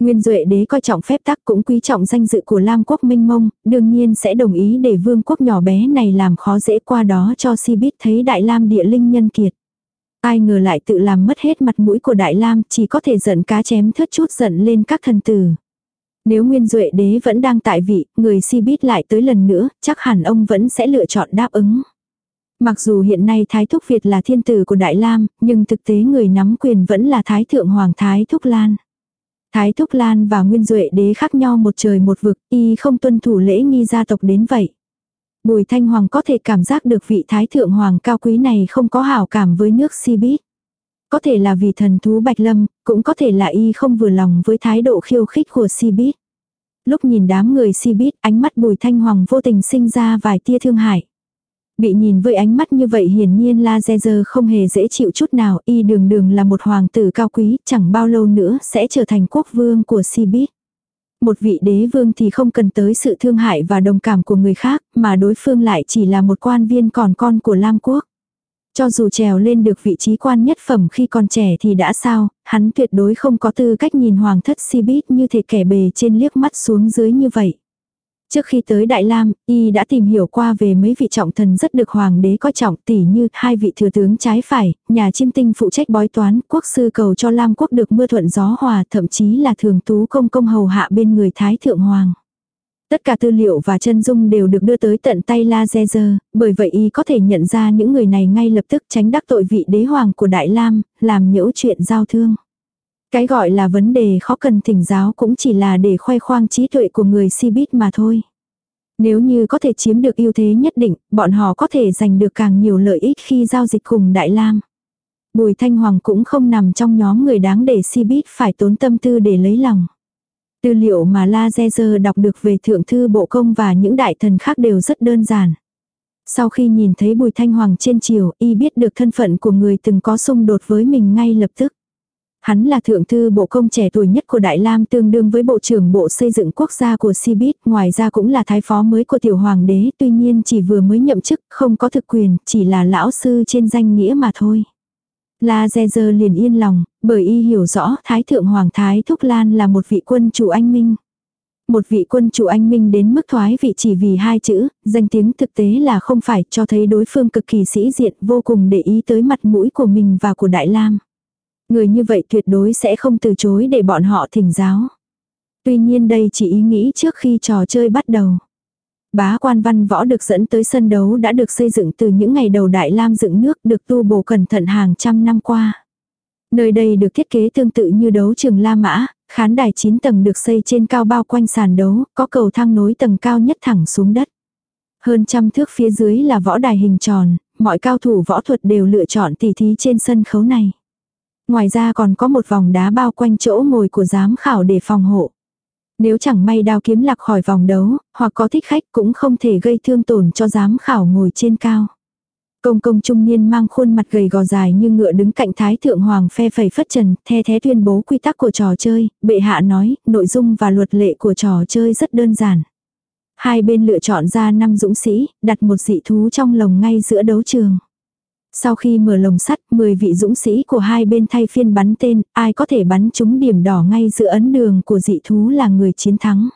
Nguyên Duệ đế coi trọng phép tắc cũng quý trọng danh dự của Lam quốc minh mông, đương nhiên sẽ đồng ý để vương quốc nhỏ bé này làm khó dễ qua đó cho si bít thấy Đại Lam địa linh nhân kiệt. Ai ngờ lại tự làm mất hết mặt mũi của Đại Lam chỉ có thể giận cá chém thớt chút giận lên các thần tử. Nếu Nguyên Duệ đế vẫn đang tại vị, người si bít lại tới lần nữa, chắc hẳn ông vẫn sẽ lựa chọn đáp ứng. Mặc dù hiện nay Thái Thúc Việt là thiên tử của Đại Lam, nhưng thực tế người nắm quyền vẫn là Thái Thượng Hoàng Thái Thúc Lan. Thái Thúc Lan và Nguyên Duệ đế khác nhau một trời một vực, y không tuân thủ lễ nghi gia tộc đến vậy. Bùi Thanh Hoàng có thể cảm giác được vị Thái Thượng Hoàng cao quý này không có hảo cảm với nước si bít. Có thể là vì thần thú Bạch Lâm, cũng có thể là y không vừa lòng với thái độ khiêu khích của si bít. Lúc nhìn đám người si bít, ánh mắt Bùi Thanh Hoàng vô tình sinh ra vài tia thương hại. Bị nhìn với ánh mắt như vậy hiển nhiên La Zezer không hề dễ chịu chút nào, y đường đường là một hoàng tử cao quý, chẳng bao lâu nữa sẽ trở thành quốc vương của Sibit. Một vị đế vương thì không cần tới sự thương hại và đồng cảm của người khác, mà đối phương lại chỉ là một quan viên còn con của Lam quốc. Cho dù trèo lên được vị trí quan nhất phẩm khi còn trẻ thì đã sao, hắn tuyệt đối không có tư cách nhìn hoàng thất Sibit như thể kẻ bề trên liếc mắt xuống dưới như vậy. Trước khi tới Đại Lam, y đã tìm hiểu qua về mấy vị trọng thần rất được hoàng đế coi trọng tỉ như hai vị thừa tướng trái phải, nhà chiêm tinh phụ trách bói toán, quốc sư cầu cho Lam quốc được mưa thuận gió hòa, thậm chí là thường tú công công hầu hạ bên người Thái Thượng Hoàng. Tất cả tư liệu và chân dung đều được đưa tới tận tay La Zezer, bởi vậy y có thể nhận ra những người này ngay lập tức tránh đắc tội vị đế hoàng của Đại Lam, làm nhiễu chuyện giao thương. Cái gọi là vấn đề khó cần thỉnh giáo cũng chỉ là để khoe khoang trí tuệ của người si bít mà thôi. Nếu như có thể chiếm được ưu thế nhất định, bọn họ có thể giành được càng nhiều lợi ích khi giao dịch cùng Đại Lam. Bùi Thanh Hoàng cũng không nằm trong nhóm người đáng để si bít phải tốn tâm tư để lấy lòng. Tư liệu mà La Gezer đọc được về thượng thư bộ công và những đại thần khác đều rất đơn giản. Sau khi nhìn thấy Bùi Thanh Hoàng trên chiều, y biết được thân phận của người từng có xung đột với mình ngay lập tức. Hắn là thượng thư bộ công trẻ tuổi nhất của Đại Lam tương đương với bộ trưởng bộ xây dựng quốc gia của Sibit, ngoài ra cũng là thái phó mới của tiểu hoàng đế, tuy nhiên chỉ vừa mới nhậm chức, không có thực quyền, chỉ là lão sư trên danh nghĩa mà thôi. La zezer liền yên lòng, bởi y hiểu rõ Thái Thượng Hoàng Thái Thúc Lan là một vị quân chủ anh minh. Một vị quân chủ anh minh đến mức thoái vị chỉ vì hai chữ, danh tiếng thực tế là không phải cho thấy đối phương cực kỳ sĩ diện vô cùng để ý tới mặt mũi của mình và của Đại Lam. Người như vậy tuyệt đối sẽ không từ chối để bọn họ thỉnh giáo. Tuy nhiên đây chỉ ý nghĩ trước khi trò chơi bắt đầu. Bá quan văn võ được dẫn tới sân đấu đã được xây dựng từ những ngày đầu Đại Lam dựng nước được tu bổ cẩn thận hàng trăm năm qua. Nơi đây được thiết kế tương tự như đấu trường La Mã, khán đài 9 tầng được xây trên cao bao quanh sàn đấu, có cầu thang nối tầng cao nhất thẳng xuống đất. Hơn trăm thước phía dưới là võ đài hình tròn, mọi cao thủ võ thuật đều lựa chọn tỉ thí trên sân khấu này. Ngoài ra còn có một vòng đá bao quanh chỗ ngồi của giám khảo để phòng hộ. Nếu chẳng may đao kiếm lạc khỏi vòng đấu, hoặc có thích khách cũng không thể gây thương tổn cho giám khảo ngồi trên cao. Công công trung niên mang khuôn mặt gầy gò dài như ngựa đứng cạnh thái thượng hoàng phe phẩy phất trần, the thế tuyên bố quy tắc của trò chơi, bệ hạ nói, nội dung và luật lệ của trò chơi rất đơn giản. Hai bên lựa chọn ra năm dũng sĩ, đặt một dị thú trong lồng ngay giữa đấu trường. Sau khi mở lồng sắt, 10 vị dũng sĩ của hai bên thay phiên bắn tên, ai có thể bắn trúng điểm đỏ ngay giữa ấn đường của dị thú là người chiến thắng.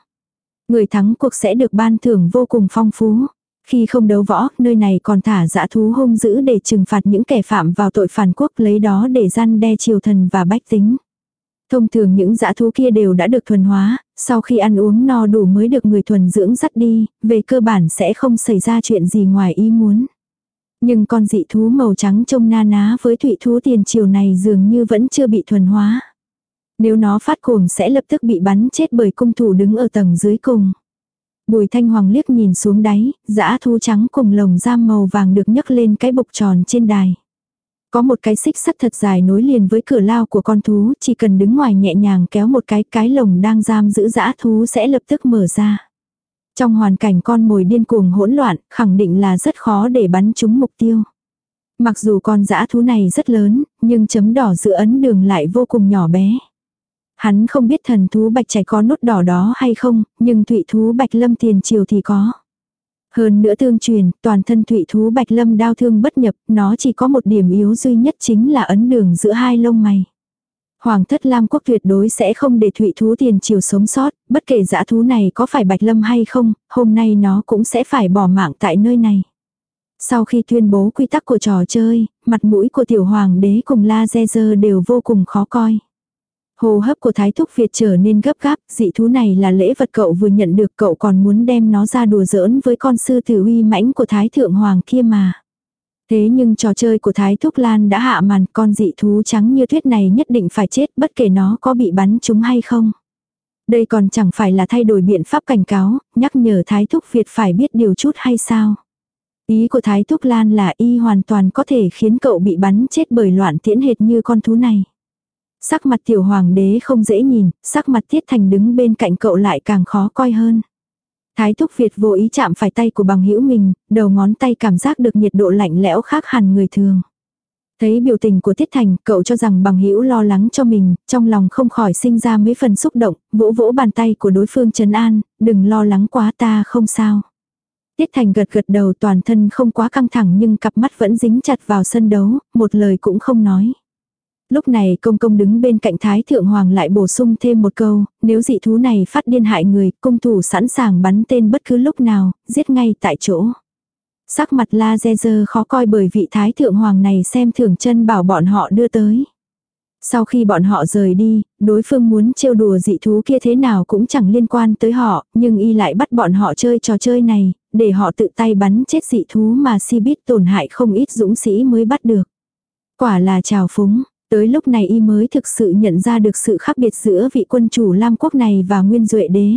Người thắng cuộc sẽ được ban thưởng vô cùng phong phú. Khi không đấu võ, nơi này còn thả dã thú hung dữ để trừng phạt những kẻ phạm vào tội phản quốc lấy đó để gian đe triều thần và bách tính. Thông thường những dã thú kia đều đã được thuần hóa, sau khi ăn uống no đủ mới được người thuần dưỡng dắt đi, về cơ bản sẽ không xảy ra chuyện gì ngoài ý muốn. Nhưng con dị thú màu trắng trông na ná với thụy thú tiền triều này dường như vẫn chưa bị thuần hóa. Nếu nó phát cuồng sẽ lập tức bị bắn chết bởi cung thủ đứng ở tầng dưới cùng. Bùi thanh hoàng liếc nhìn xuống đáy, dã thú trắng cùng lồng giam màu vàng được nhấc lên cái bục tròn trên đài. Có một cái xích sắt thật dài nối liền với cửa lao của con thú, chỉ cần đứng ngoài nhẹ nhàng kéo một cái, cái lồng đang giam giữ dã thú sẽ lập tức mở ra. Trong hoàn cảnh con mồi điên cuồng hỗn loạn, khẳng định là rất khó để bắn trúng mục tiêu. Mặc dù con dã thú này rất lớn, nhưng chấm đỏ giữa ấn đường lại vô cùng nhỏ bé. Hắn không biết thần thú bạch trẻ có nốt đỏ đó hay không, nhưng thụy thú bạch lâm tiền triều thì có. Hơn nữa tương truyền, toàn thân thụy thú bạch lâm đau thương bất nhập, nó chỉ có một điểm yếu duy nhất chính là ấn đường giữa hai lông mày. Hoàng thất Lam quốc tuyệt đối sẽ không để thụy thú tiền triều sống sót, bất kể dã thú này có phải bạch lâm hay không, hôm nay nó cũng sẽ phải bỏ mạng tại nơi này. Sau khi tuyên bố quy tắc của trò chơi, mặt mũi của tiểu hoàng đế cùng La Dơ đều vô cùng khó coi. Hồ hấp của Thái Thúc Việt trở nên gấp gáp, dị thú này là lễ vật cậu vừa nhận được cậu còn muốn đem nó ra đùa giỡn với con sư tử uy mãnh của Thái Thượng Hoàng kia mà. Thế nhưng trò chơi của Thái Thúc Lan đã hạ màn con dị thú trắng như tuyết này nhất định phải chết bất kể nó có bị bắn trúng hay không. Đây còn chẳng phải là thay đổi biện pháp cảnh cáo, nhắc nhở Thái Thúc Việt phải biết điều chút hay sao. Ý của Thái Thúc Lan là y hoàn toàn có thể khiến cậu bị bắn chết bởi loạn tiễn hệt như con thú này. Sắc mặt tiểu hoàng đế không dễ nhìn, sắc mặt Tiết Thành đứng bên cạnh cậu lại càng khó coi hơn. Thái Thúc Việt vô ý chạm phải tay của bằng hữu mình, đầu ngón tay cảm giác được nhiệt độ lạnh lẽo khác hẳn người thường. Thấy biểu tình của Tiết Thành, cậu cho rằng bằng hữu lo lắng cho mình, trong lòng không khỏi sinh ra mấy phần xúc động, vỗ vỗ bàn tay của đối phương trấn an, đừng lo lắng quá ta không sao. Tiết Thành gật gật đầu toàn thân không quá căng thẳng nhưng cặp mắt vẫn dính chặt vào sân đấu, một lời cũng không nói. Lúc này công công đứng bên cạnh Thái Thượng Hoàng lại bổ sung thêm một câu, nếu dị thú này phát điên hại người, cung thủ sẵn sàng bắn tên bất cứ lúc nào, giết ngay tại chỗ. Sắc mặt La Dê Dơ khó coi bởi vị Thái Thượng Hoàng này xem thường chân bảo bọn họ đưa tới. Sau khi bọn họ rời đi, đối phương muốn trêu đùa dị thú kia thế nào cũng chẳng liên quan tới họ, nhưng y lại bắt bọn họ chơi trò chơi này, để họ tự tay bắn chết dị thú mà si biết tổn hại không ít dũng sĩ mới bắt được. Quả là trào phúng, Tới lúc này y mới thực sự nhận ra được sự khác biệt giữa vị quân chủ Lam quốc này và Nguyên Duệ đế.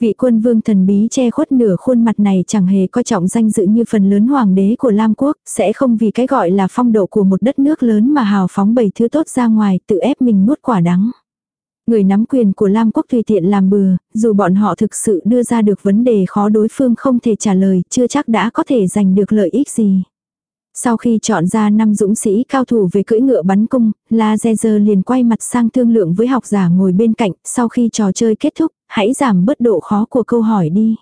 Vị quân vương thần bí che khuất nửa khuôn mặt này chẳng hề coi trọng danh dự như phần lớn hoàng đế của Lam quốc, sẽ không vì cái gọi là phong độ của một đất nước lớn mà hào phóng bày thứ tốt ra ngoài, tự ép mình nuốt quả đắng. Người nắm quyền của Lam quốc tùy tiện làm bừa, dù bọn họ thực sự đưa ra được vấn đề khó đối phương không thể trả lời, chưa chắc đã có thể giành được lợi ích gì. Sau khi chọn ra năm dũng sĩ cao thủ về cưỡi ngựa bắn cung, La Zezer liền quay mặt sang thương lượng với học giả ngồi bên cạnh, sau khi trò chơi kết thúc, hãy giảm bớt độ khó của câu hỏi đi.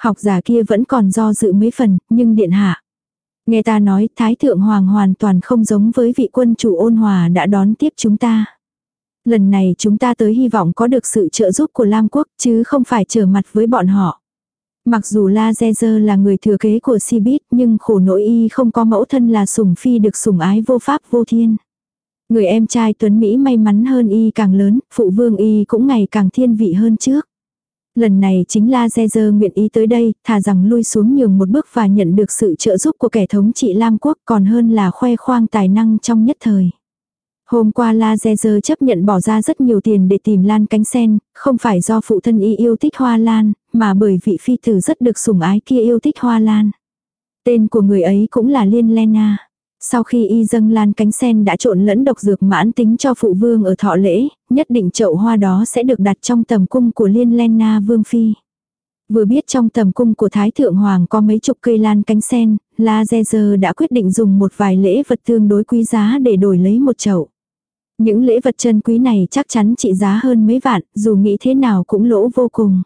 Học giả kia vẫn còn do dự mấy phần, nhưng điện hạ. Nghe ta nói Thái Thượng Hoàng hoàn toàn không giống với vị quân chủ ôn hòa đã đón tiếp chúng ta. Lần này chúng ta tới hy vọng có được sự trợ giúp của Lam Quốc chứ không phải trở mặt với bọn họ. Mặc dù La Zezer là người thừa kế của Sibit nhưng khổ nỗi y không có mẫu thân là sủng phi được sủng ái vô pháp vô thiên. Người em trai Tuấn Mỹ may mắn hơn y càng lớn, phụ vương y cũng ngày càng thiên vị hơn trước. Lần này chính La Zezer nguyện ý tới đây, thà rằng lui xuống nhường một bước và nhận được sự trợ giúp của kẻ thống trị Lam Quốc còn hơn là khoe khoang tài năng trong nhất thời. Hôm qua La Zezer chấp nhận bỏ ra rất nhiều tiền để tìm lan cánh sen, không phải do phụ thân y yêu thích hoa lan, mà bởi vị phi tử rất được sủng ái kia yêu thích hoa lan. Tên của người ấy cũng là Liên Lena. Sau khi y dâng lan cánh sen đã trộn lẫn độc dược mãn tính cho phụ vương ở thọ lễ, nhất định chậu hoa đó sẽ được đặt trong tầm cung của Liên Lena vương phi. Vừa biết trong tầm cung của Thái Thượng Hoàng có mấy chục cây lan cánh sen, La Zezer đã quyết định dùng một vài lễ vật tương đối quý giá để đổi lấy một chậu. Những lễ vật chân quý này chắc chắn trị giá hơn mấy vạn, dù nghĩ thế nào cũng lỗ vô cùng.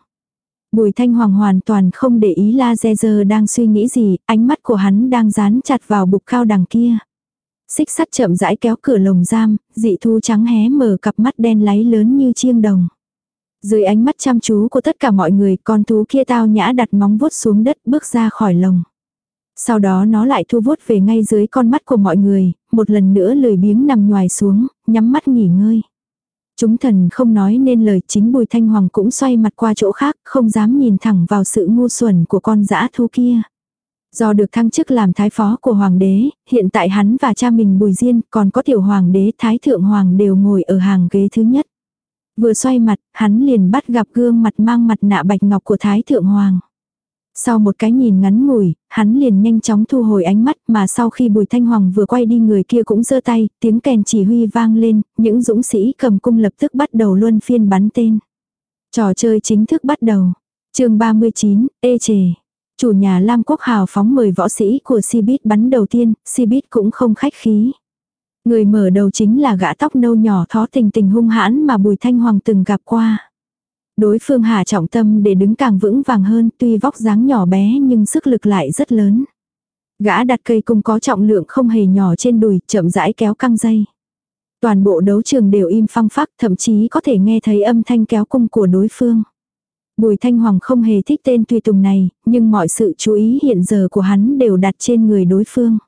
Bùi Thanh Hoàng hoàn toàn không để ý La Zezer đang suy nghĩ gì, ánh mắt của hắn đang dán chặt vào bục cao đằng kia. Xích sắt chậm rãi kéo cửa lồng giam, dị thu trắng hé mở cặp mắt đen láy lớn như chiêng đồng. Dưới ánh mắt chăm chú của tất cả mọi người, con thú kia tao nhã đặt móng vuốt xuống đất bước ra khỏi lồng. Sau đó nó lại thu vuốt về ngay dưới con mắt của mọi người, một lần nữa lười biếng nằm nhòi xuống, nhắm mắt nghỉ ngơi. Chúng thần không nói nên lời chính Bùi Thanh Hoàng cũng xoay mặt qua chỗ khác, không dám nhìn thẳng vào sự ngu xuẩn của con dã thú kia. Do được thăng chức làm thái phó của hoàng đế, hiện tại hắn và cha mình Bùi Diên còn có tiểu hoàng đế thái thượng hoàng đều ngồi ở hàng ghế thứ nhất. Vừa xoay mặt, hắn liền bắt gặp gương mặt mang mặt nạ bạch ngọc của thái thượng hoàng. Sau một cái nhìn ngắn ngủi, hắn liền nhanh chóng thu hồi ánh mắt mà sau khi Bùi Thanh Hoàng vừa quay đi người kia cũng giơ tay, tiếng kèn chỉ huy vang lên, những dũng sĩ cầm cung lập tức bắt đầu luân phiên bắn tên. Trò chơi chính thức bắt đầu. chương 39, ê chề. Chủ nhà Lam Quốc Hào phóng mời võ sĩ của Sibit bắn đầu tiên, Sibit cũng không khách khí. Người mở đầu chính là gã tóc nâu nhỏ thó tình tình hung hãn mà Bùi Thanh Hoàng từng gặp qua. Đối phương hạ trọng tâm để đứng càng vững vàng hơn tuy vóc dáng nhỏ bé nhưng sức lực lại rất lớn. Gã đặt cây cung có trọng lượng không hề nhỏ trên đùi chậm rãi kéo căng dây. Toàn bộ đấu trường đều im phăng phắc thậm chí có thể nghe thấy âm thanh kéo cung của đối phương. Bùi Thanh Hoàng không hề thích tên tùy tùng này, nhưng mọi sự chú ý hiện giờ của hắn đều đặt trên người đối phương.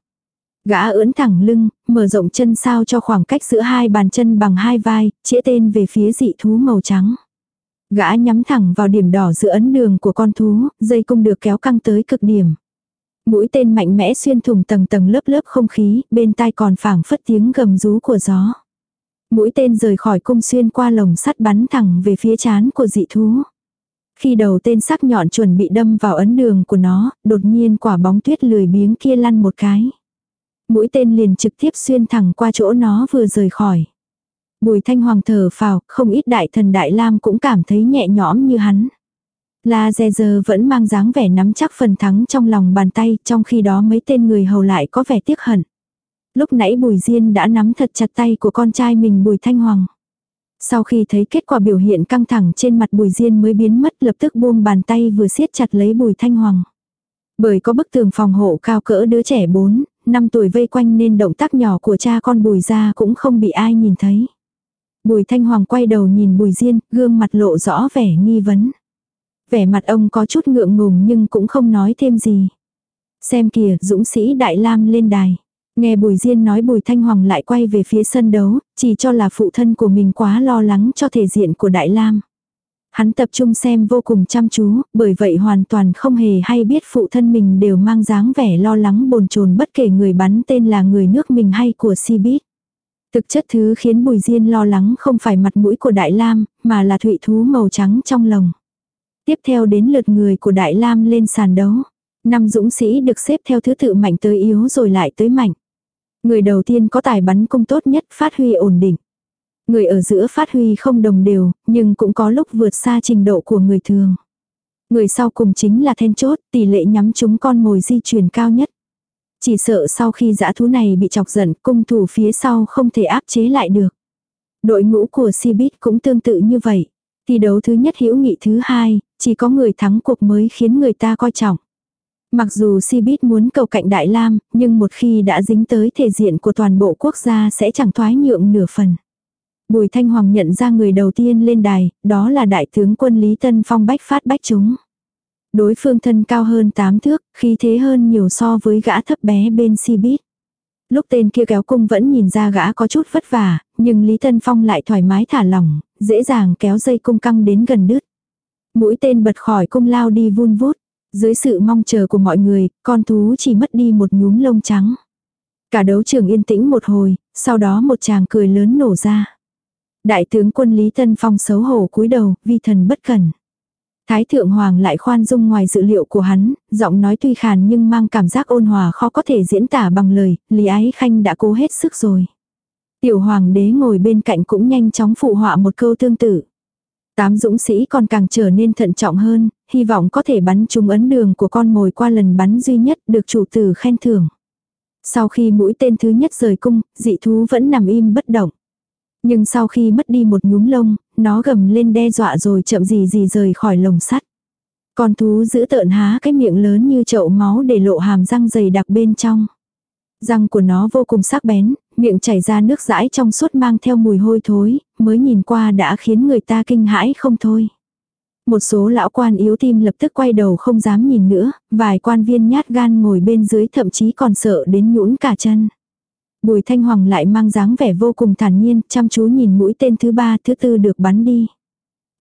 Gã ưỡn thẳng lưng, mở rộng chân sao cho khoảng cách giữa hai bàn chân bằng hai vai, chĩa tên về phía dị thú màu trắng. Gã nhắm thẳng vào điểm đỏ giữa ấn đường của con thú, dây cung được kéo căng tới cực điểm. Mũi tên mạnh mẽ xuyên thủng tầng tầng lớp lớp không khí, bên tai còn phảng phất tiếng gầm rú của gió. Mũi tên rời khỏi cung xuyên qua lồng sắt bắn thẳng về phía chán của dị thú. Khi đầu tên sắc nhọn chuẩn bị đâm vào ấn đường của nó, đột nhiên quả bóng tuyết lười biếng kia lăn một cái. Mũi tên liền trực tiếp xuyên thẳng qua chỗ nó vừa rời khỏi. Bùi thanh hoàng thở phào, không ít đại thần đại lam cũng cảm thấy nhẹ nhõm như hắn. La Dè vẫn mang dáng vẻ nắm chắc phần thắng trong lòng bàn tay, trong khi đó mấy tên người hầu lại có vẻ tiếc hận. Lúc nãy Bùi Diên đã nắm thật chặt tay của con trai mình Bùi Thanh Hoàng. Sau khi thấy kết quả biểu hiện căng thẳng trên mặt Bùi Diên mới biến mất lập tức buông bàn tay vừa siết chặt lấy Bùi Thanh Hoàng. Bởi có bức tường phòng hộ cao cỡ đứa trẻ 4, 5 tuổi vây quanh nên động tác nhỏ của cha con Bùi ra cũng không bị ai nhìn thấy. Bùi Thanh Hoàng quay đầu nhìn Bùi Diên, gương mặt lộ rõ vẻ nghi vấn. Vẻ mặt ông có chút ngượng ngùng nhưng cũng không nói thêm gì. Xem kìa, dũng sĩ Đại Lam lên đài. Nghe Bùi Diên nói Bùi Thanh Hoàng lại quay về phía sân đấu, chỉ cho là phụ thân của mình quá lo lắng cho thể diện của Đại Lam. Hắn tập trung xem vô cùng chăm chú, bởi vậy hoàn toàn không hề hay biết phụ thân mình đều mang dáng vẻ lo lắng bồn chồn bất kể người bắn tên là người nước mình hay của Sibit. Thực chất thứ khiến Bùi Diên lo lắng không phải mặt mũi của Đại Lam, mà là thụy thú màu trắng trong lồng. Tiếp theo đến lượt người của Đại Lam lên sàn đấu. Năm dũng sĩ được xếp theo thứ tự mạnh tới yếu rồi lại tới mạnh. Người đầu tiên có tài bắn cung tốt nhất phát huy ổn định. Người ở giữa phát huy không đồng đều, nhưng cũng có lúc vượt xa trình độ của người thường. Người sau cùng chính là then chốt, tỷ lệ nhắm chúng con mồi di chuyển cao nhất. Chỉ sợ sau khi dã thú này bị chọc giận, cung thủ phía sau không thể áp chế lại được. Đội ngũ của Sibit cũng tương tự như vậy. Thi đấu thứ nhất hữu nghị thứ hai, chỉ có người thắng cuộc mới khiến người ta coi trọng. Mặc dù Sibit muốn cầu cạnh Đại Lam, nhưng một khi đã dính tới thể diện của toàn bộ quốc gia sẽ chẳng thoái nhượng nửa phần. Bùi Thanh Hoàng nhận ra người đầu tiên lên đài, đó là đại tướng quân Lý Tân Phong bách phát bách chúng. Đối phương thân cao hơn 8 thước, khí thế hơn nhiều so với gã thấp bé bên Sibit. Lúc tên kia kéo cung vẫn nhìn ra gã có chút vất vả, nhưng Lý Tân Phong lại thoải mái thả lỏng, dễ dàng kéo dây cung căng đến gần đứt. Mũi tên bật khỏi cung lao đi vun vút. Dưới sự mong chờ của mọi người, con thú chỉ mất đi một nhúm lông trắng. Cả đấu trường yên tĩnh một hồi, sau đó một chàng cười lớn nổ ra. Đại tướng quân Lý Tân Phong xấu hổ cúi đầu, vi thần bất cẩn. Thái thượng hoàng lại khoan dung ngoài dự liệu của hắn, giọng nói tuy khàn nhưng mang cảm giác ôn hòa khó có thể diễn tả bằng lời, Lý Ái Khanh đã cố hết sức rồi. Tiểu hoàng đế ngồi bên cạnh cũng nhanh chóng phụ họa một câu tương tự. Tám dũng sĩ còn càng trở nên thận trọng hơn, hy vọng có thể bắn trúng ấn đường của con mồi qua lần bắn duy nhất được chủ tử khen thưởng. Sau khi mũi tên thứ nhất rời cung, dị thú vẫn nằm im bất động. Nhưng sau khi mất đi một nhúm lông, nó gầm lên đe dọa rồi chậm gì gì rời khỏi lồng sắt. Con thú giữ tợn há cái miệng lớn như chậu máu để lộ hàm răng dày đặc bên trong. Răng của nó vô cùng sắc bén, miệng chảy ra nước dãi trong suốt mang theo mùi hôi thối, mới nhìn qua đã khiến người ta kinh hãi không thôi. Một số lão quan yếu tim lập tức quay đầu không dám nhìn nữa, vài quan viên nhát gan ngồi bên dưới thậm chí còn sợ đến nhũn cả chân. Bùi Thanh Hoàng lại mang dáng vẻ vô cùng thản nhiên, chăm chú nhìn mũi tên thứ ba, thứ tư được bắn đi.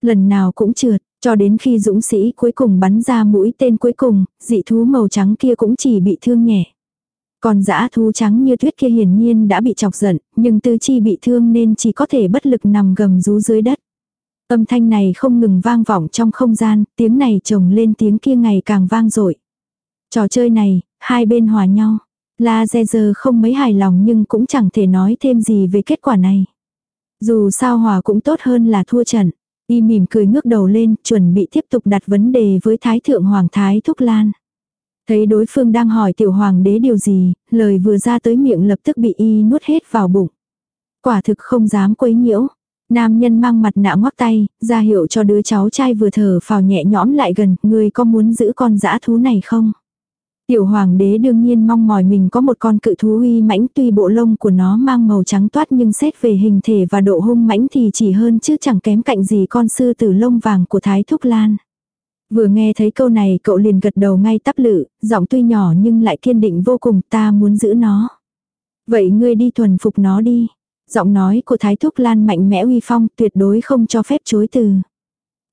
Lần nào cũng trượt, cho đến khi dũng sĩ cuối cùng bắn ra mũi tên cuối cùng, dị thú màu trắng kia cũng chỉ bị thương nhẹ. Còn dã thú trắng như tuyết kia hiển nhiên đã bị chọc giận, nhưng tư chi bị thương nên chỉ có thể bất lực nằm gầm rú dưới đất. Âm thanh này không ngừng vang vọng trong không gian, tiếng này chồng lên tiếng kia ngày càng vang dội. Trò chơi này, hai bên hòa nhau. La Zezer không mấy hài lòng nhưng cũng chẳng thể nói thêm gì về kết quả này. Dù sao hòa cũng tốt hơn là thua trận. Y mỉm cười ngước đầu lên, chuẩn bị tiếp tục đặt vấn đề với Thái Thượng Hoàng Thái Thúc Lan. Thấy đối phương đang hỏi tiểu hoàng đế điều gì, lời vừa ra tới miệng lập tức bị y nuốt hết vào bụng. Quả thực không dám quấy nhiễu. Nam nhân mang mặt nạ ngoắc tay, ra hiệu cho đứa cháu trai vừa thở phào nhẹ nhõm lại gần, ngươi có muốn giữ con dã thú này không? Tiểu hoàng đế đương nhiên mong mỏi mình có một con cự thú uy mãnh tuy bộ lông của nó mang màu trắng toát nhưng xét về hình thể và độ hung mãnh thì chỉ hơn chứ chẳng kém cạnh gì con sư tử lông vàng của Thái Thúc Lan. Vừa nghe thấy câu này cậu liền gật đầu ngay tắp lự, giọng tuy nhỏ nhưng lại kiên định vô cùng ta muốn giữ nó. Vậy ngươi đi thuần phục nó đi. Giọng nói của Thái Thúc Lan mạnh mẽ uy phong tuyệt đối không cho phép chối từ.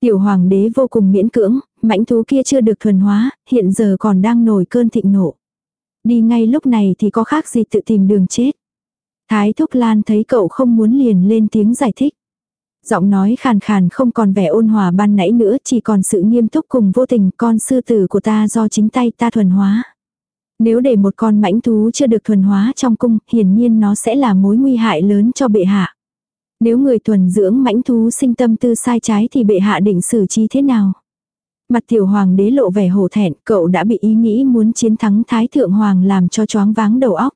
Tiểu hoàng đế vô cùng miễn cưỡng, mãnh thú kia chưa được thuần hóa, hiện giờ còn đang nổi cơn thịnh nộ. Đi ngay lúc này thì có khác gì tự tìm đường chết. Thái Thúc Lan thấy cậu không muốn liền lên tiếng giải thích. Giọng nói khàn khàn không còn vẻ ôn hòa ban nãy nữa chỉ còn sự nghiêm túc cùng vô tình con sư tử của ta do chính tay ta thuần hóa. Nếu để một con mãnh thú chưa được thuần hóa trong cung, hiển nhiên nó sẽ là mối nguy hại lớn cho bệ hạ. Nếu người thuần dưỡng mãnh thú sinh tâm tư sai trái thì bệ hạ định xử trí thế nào? Mặt tiểu hoàng đế lộ vẻ hổ thẹn, cậu đã bị ý nghĩ muốn chiến thắng thái thượng hoàng làm cho choáng váng đầu óc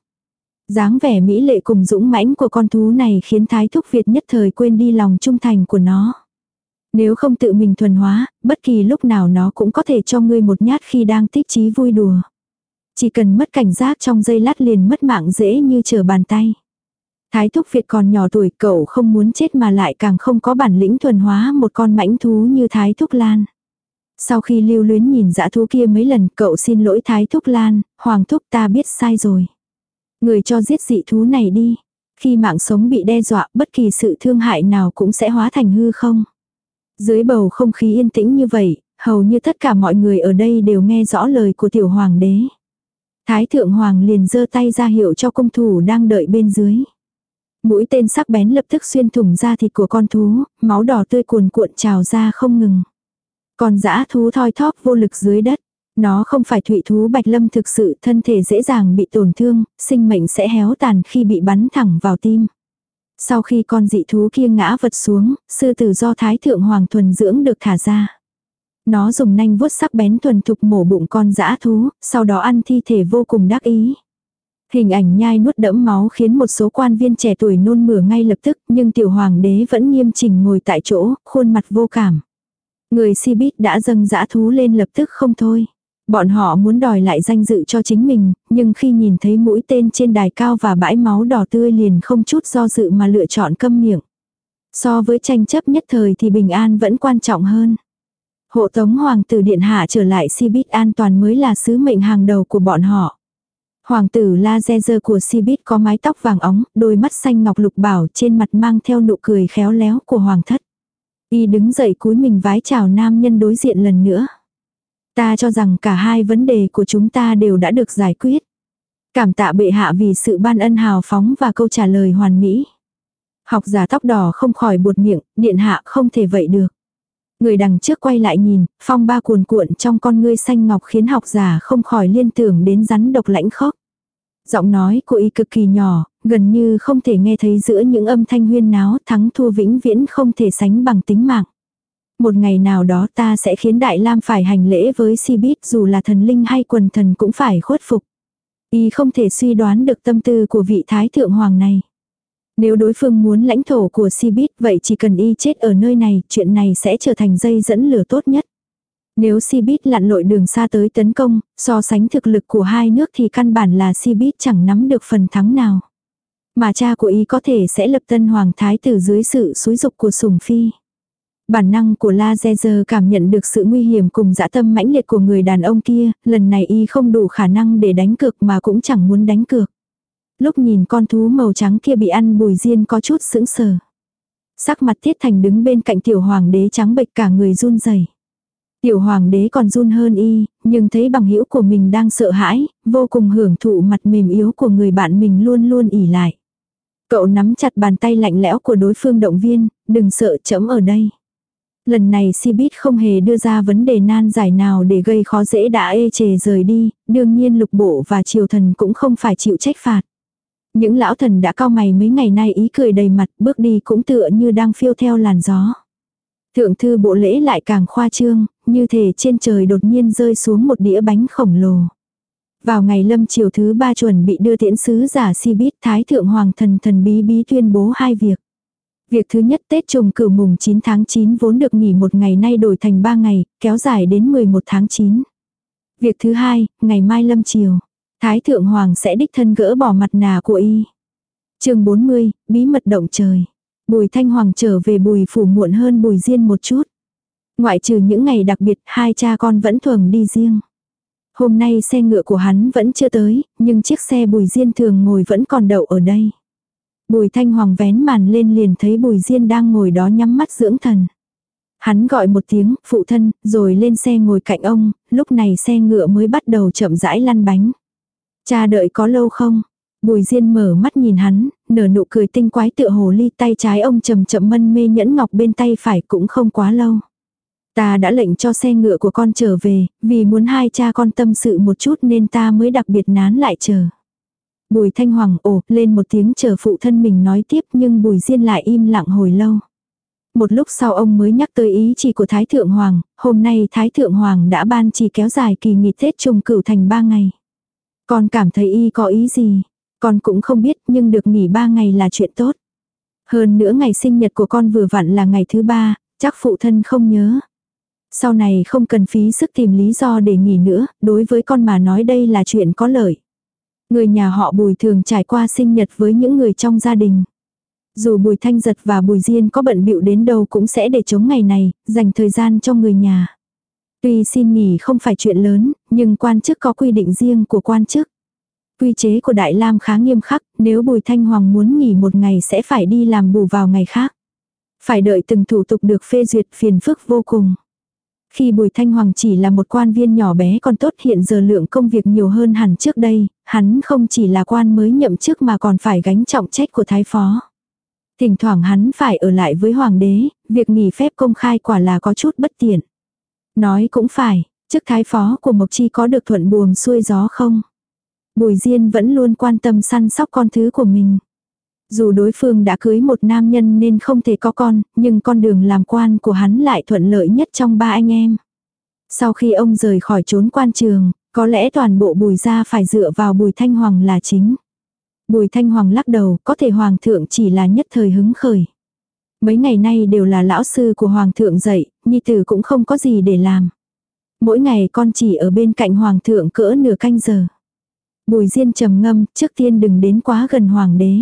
dáng vẻ mỹ lệ cùng dũng mãnh của con thú này khiến thái thúc Việt nhất thời quên đi lòng trung thành của nó. Nếu không tự mình thuần hóa, bất kỳ lúc nào nó cũng có thể cho ngươi một nhát khi đang tích trí vui đùa. Chỉ cần mất cảnh giác trong giây lát liền mất mạng dễ như trở bàn tay. Thái thúc Việt còn nhỏ tuổi cậu không muốn chết mà lại càng không có bản lĩnh thuần hóa một con mãnh thú như Thái thúc Lan. Sau khi lưu luyến nhìn dã thú kia mấy lần cậu xin lỗi Thái thúc Lan, Hoàng thúc ta biết sai rồi. Người cho giết dị thú này đi. Khi mạng sống bị đe dọa, bất kỳ sự thương hại nào cũng sẽ hóa thành hư không. Dưới bầu không khí yên tĩnh như vậy, hầu như tất cả mọi người ở đây đều nghe rõ lời của tiểu hoàng đế. Thái thượng hoàng liền giơ tay ra hiệu cho công thủ đang đợi bên dưới. Mũi tên sắc bén lập tức xuyên thủng da thịt của con thú, máu đỏ tươi cuồn cuộn trào ra không ngừng. Con dã thú thoi thóp vô lực dưới đất. Nó không phải thụy thú bạch lâm thực sự thân thể dễ dàng bị tổn thương, sinh mệnh sẽ héo tàn khi bị bắn thẳng vào tim. Sau khi con dị thú kia ngã vật xuống, sư tử do thái thượng hoàng thuần dưỡng được thả ra. Nó dùng nanh vuốt sắc bén thuần thục mổ bụng con dã thú, sau đó ăn thi thể vô cùng đắc ý. Hình ảnh nhai nuốt đẫm máu khiến một số quan viên trẻ tuổi nôn mửa ngay lập tức, nhưng tiểu hoàng đế vẫn nghiêm chỉnh ngồi tại chỗ, khuôn mặt vô cảm. Người si bít đã dâng dã thú lên lập tức không thôi. Bọn họ muốn đòi lại danh dự cho chính mình, nhưng khi nhìn thấy mũi tên trên đài cao và bãi máu đỏ tươi liền không chút do dự mà lựa chọn câm miệng. So với tranh chấp nhất thời thì bình an vẫn quan trọng hơn. Hộ tống hoàng tử điện hạ trở lại Sibit an toàn mới là sứ mệnh hàng đầu của bọn họ. Hoàng tử La Dezơ của Sibit có mái tóc vàng óng, đôi mắt xanh ngọc lục bảo trên mặt mang theo nụ cười khéo léo của hoàng thất. Y đứng dậy cúi mình vái chào nam nhân đối diện lần nữa. Ta cho rằng cả hai vấn đề của chúng ta đều đã được giải quyết. Cảm tạ bệ hạ vì sự ban ân hào phóng và câu trả lời hoàn mỹ. Học giả tóc đỏ không khỏi buột miệng, điện hạ không thể vậy được. Người đằng trước quay lại nhìn, phong ba cuồn cuộn trong con ngươi xanh ngọc khiến học giả không khỏi liên tưởng đến rắn độc lãnh khốc. Giọng nói của y cực kỳ nhỏ, gần như không thể nghe thấy giữa những âm thanh huyên náo thắng thua vĩnh viễn không thể sánh bằng tính mạng. Một ngày nào đó ta sẽ khiến Đại Lam phải hành lễ với si bít dù là thần linh hay quần thần cũng phải khuất phục. Y không thể suy đoán được tâm tư của vị thái thượng hoàng này. Nếu đối phương muốn lãnh thổ của Sibit vậy chỉ cần y chết ở nơi này, chuyện này sẽ trở thành dây dẫn lửa tốt nhất. Nếu Sibit lặn lội đường xa tới tấn công, so sánh thực lực của hai nước thì căn bản là Sibit chẳng nắm được phần thắng nào. Mà cha của y có thể sẽ lập tân hoàng thái tử dưới sự xúi dục của sùng phi. Bản năng của La Zezer cảm nhận được sự nguy hiểm cùng dã tâm mãnh liệt của người đàn ông kia, lần này y không đủ khả năng để đánh cược mà cũng chẳng muốn đánh cược. Lúc nhìn con thú màu trắng kia bị ăn bùi diên có chút sững sờ. Sắc mặt Tiết Thành đứng bên cạnh tiểu hoàng đế trắng bệch cả người run rẩy. Tiểu hoàng đế còn run hơn y, nhưng thấy bằng hữu của mình đang sợ hãi, vô cùng hưởng thụ mặt mềm yếu của người bạn mình luôn luôn ỉ lại. Cậu nắm chặt bàn tay lạnh lẽo của đối phương động viên, đừng sợ chấm ở đây. Lần này Sibit không hề đưa ra vấn đề nan giải nào để gây khó dễ đã ê chề rời đi, đương nhiên lục bộ và triều thần cũng không phải chịu trách phạt. Những lão thần đã cao mày mấy ngày nay ý cười đầy mặt, bước đi cũng tựa như đang phiêu theo làn gió. Thượng thư bộ lễ lại càng khoa trương, như thể trên trời đột nhiên rơi xuống một đĩa bánh khổng lồ. Vào ngày lâm chiều thứ ba chuẩn bị đưa tiễn sứ giả si bít thái thượng hoàng thần thần bí bí tuyên bố hai việc. Việc thứ nhất Tết trùng cửu mùng 9 tháng 9 vốn được nghỉ một ngày nay đổi thành 3 ngày, kéo dài đến 11 tháng 9. Việc thứ hai, ngày mai lâm chiều. Thái thượng hoàng sẽ đích thân gỡ bỏ mặt nạ của y. chương 40, bí mật động trời. Bùi thanh hoàng trở về bùi phủ muộn hơn bùi diên một chút. Ngoại trừ những ngày đặc biệt hai cha con vẫn thường đi riêng. Hôm nay xe ngựa của hắn vẫn chưa tới, nhưng chiếc xe bùi diên thường ngồi vẫn còn đậu ở đây. Bùi thanh hoàng vén màn lên liền thấy bùi diên đang ngồi đó nhắm mắt dưỡng thần. Hắn gọi một tiếng, phụ thân, rồi lên xe ngồi cạnh ông, lúc này xe ngựa mới bắt đầu chậm rãi lăn bánh. Cha đợi có lâu không? Bùi Diên mở mắt nhìn hắn, nở nụ cười tinh quái tựa hồ ly tay trái ông chậm chậm mân mê nhẫn ngọc bên tay phải cũng không quá lâu. Ta đã lệnh cho xe ngựa của con trở về, vì muốn hai cha con tâm sự một chút nên ta mới đặc biệt nán lại chờ. Bùi Thanh Hoàng ồ lên một tiếng chờ phụ thân mình nói tiếp nhưng Bùi Diên lại im lặng hồi lâu. Một lúc sau ông mới nhắc tới ý chỉ của Thái Thượng Hoàng, hôm nay Thái Thượng Hoàng đã ban chỉ kéo dài kỳ nghỉ Tết trùng cửu thành ba ngày. Con cảm thấy y có ý gì? Con cũng không biết nhưng được nghỉ ba ngày là chuyện tốt. Hơn nữa ngày sinh nhật của con vừa vặn là ngày thứ ba, chắc phụ thân không nhớ. Sau này không cần phí sức tìm lý do để nghỉ nữa, đối với con mà nói đây là chuyện có lợi. Người nhà họ Bùi thường trải qua sinh nhật với những người trong gia đình. Dù Bùi Thanh Giật và Bùi Diên có bận bịu đến đâu cũng sẽ để chống ngày này, dành thời gian cho người nhà. Tuy xin nghỉ không phải chuyện lớn, nhưng quan chức có quy định riêng của quan chức. Quy chế của Đại Lam khá nghiêm khắc, nếu Bùi Thanh Hoàng muốn nghỉ một ngày sẽ phải đi làm bù vào ngày khác. Phải đợi từng thủ tục được phê duyệt phiền phức vô cùng. Khi Bùi Thanh Hoàng chỉ là một quan viên nhỏ bé còn tốt hiện giờ lượng công việc nhiều hơn hẳn trước đây, hắn không chỉ là quan mới nhậm chức mà còn phải gánh trọng trách của thái phó. Thỉnh thoảng hắn phải ở lại với hoàng đế, việc nghỉ phép công khai quả là có chút bất tiện. Nói cũng phải, chức thái phó của Mộc Chi có được thuận buồm xuôi gió không? Bùi Diên vẫn luôn quan tâm săn sóc con thứ của mình. Dù đối phương đã cưới một nam nhân nên không thể có con, nhưng con đường làm quan của hắn lại thuận lợi nhất trong ba anh em. Sau khi ông rời khỏi trốn quan trường, có lẽ toàn bộ bùi gia phải dựa vào bùi thanh hoàng là chính. Bùi thanh hoàng lắc đầu, có thể hoàng thượng chỉ là nhất thời hứng khởi. Mấy ngày nay đều là lão sư của hoàng thượng dạy, nhi tử cũng không có gì để làm. Mỗi ngày con chỉ ở bên cạnh hoàng thượng cỡ nửa canh giờ. Bùi Diên trầm ngâm, trước tiên đừng đến quá gần hoàng đế.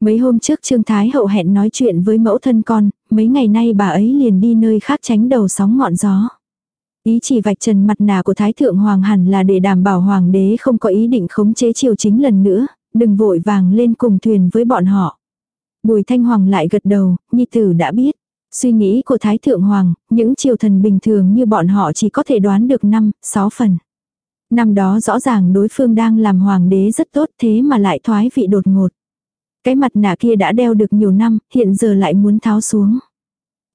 Mấy hôm trước Trương Thái Hậu hẹn nói chuyện với mẫu thân con, mấy ngày nay bà ấy liền đi nơi khác tránh đầu sóng ngọn gió. Ý chỉ vạch trần mặt nạ của Thái Thượng Hoàng hẳn là để đảm bảo Hoàng đế không có ý định khống chế triều chính lần nữa, đừng vội vàng lên cùng thuyền với bọn họ. Bùi Thanh Hoàng lại gật đầu, Nhi Tử đã biết. Suy nghĩ của Thái Thượng Hoàng, những triều thần bình thường như bọn họ chỉ có thể đoán được 5, 6 phần. Năm đó rõ ràng đối phương đang làm hoàng đế rất tốt thế mà lại thoái vị đột ngột. Cái mặt nạ kia đã đeo được nhiều năm, hiện giờ lại muốn tháo xuống.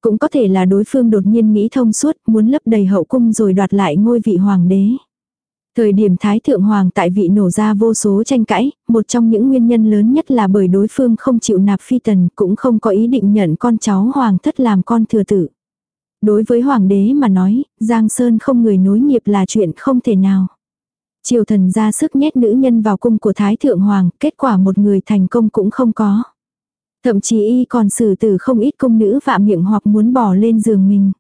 Cũng có thể là đối phương đột nhiên nghĩ thông suốt, muốn lấp đầy hậu cung rồi đoạt lại ngôi vị hoàng đế. Thời điểm Thái Thượng Hoàng tại vị nổ ra vô số tranh cãi, một trong những nguyên nhân lớn nhất là bởi đối phương không chịu nạp phi tần, cũng không có ý định nhận con cháu Hoàng thất làm con thừa tử. Đối với Hoàng đế mà nói, Giang Sơn không người nối nghiệp là chuyện không thể nào. Triều thần ra sức nhét nữ nhân vào cung của Thái Thượng Hoàng, kết quả một người thành công cũng không có. Thậm chí y còn xử tử không ít công nữ vạ miệng hoặc muốn bỏ lên giường mình.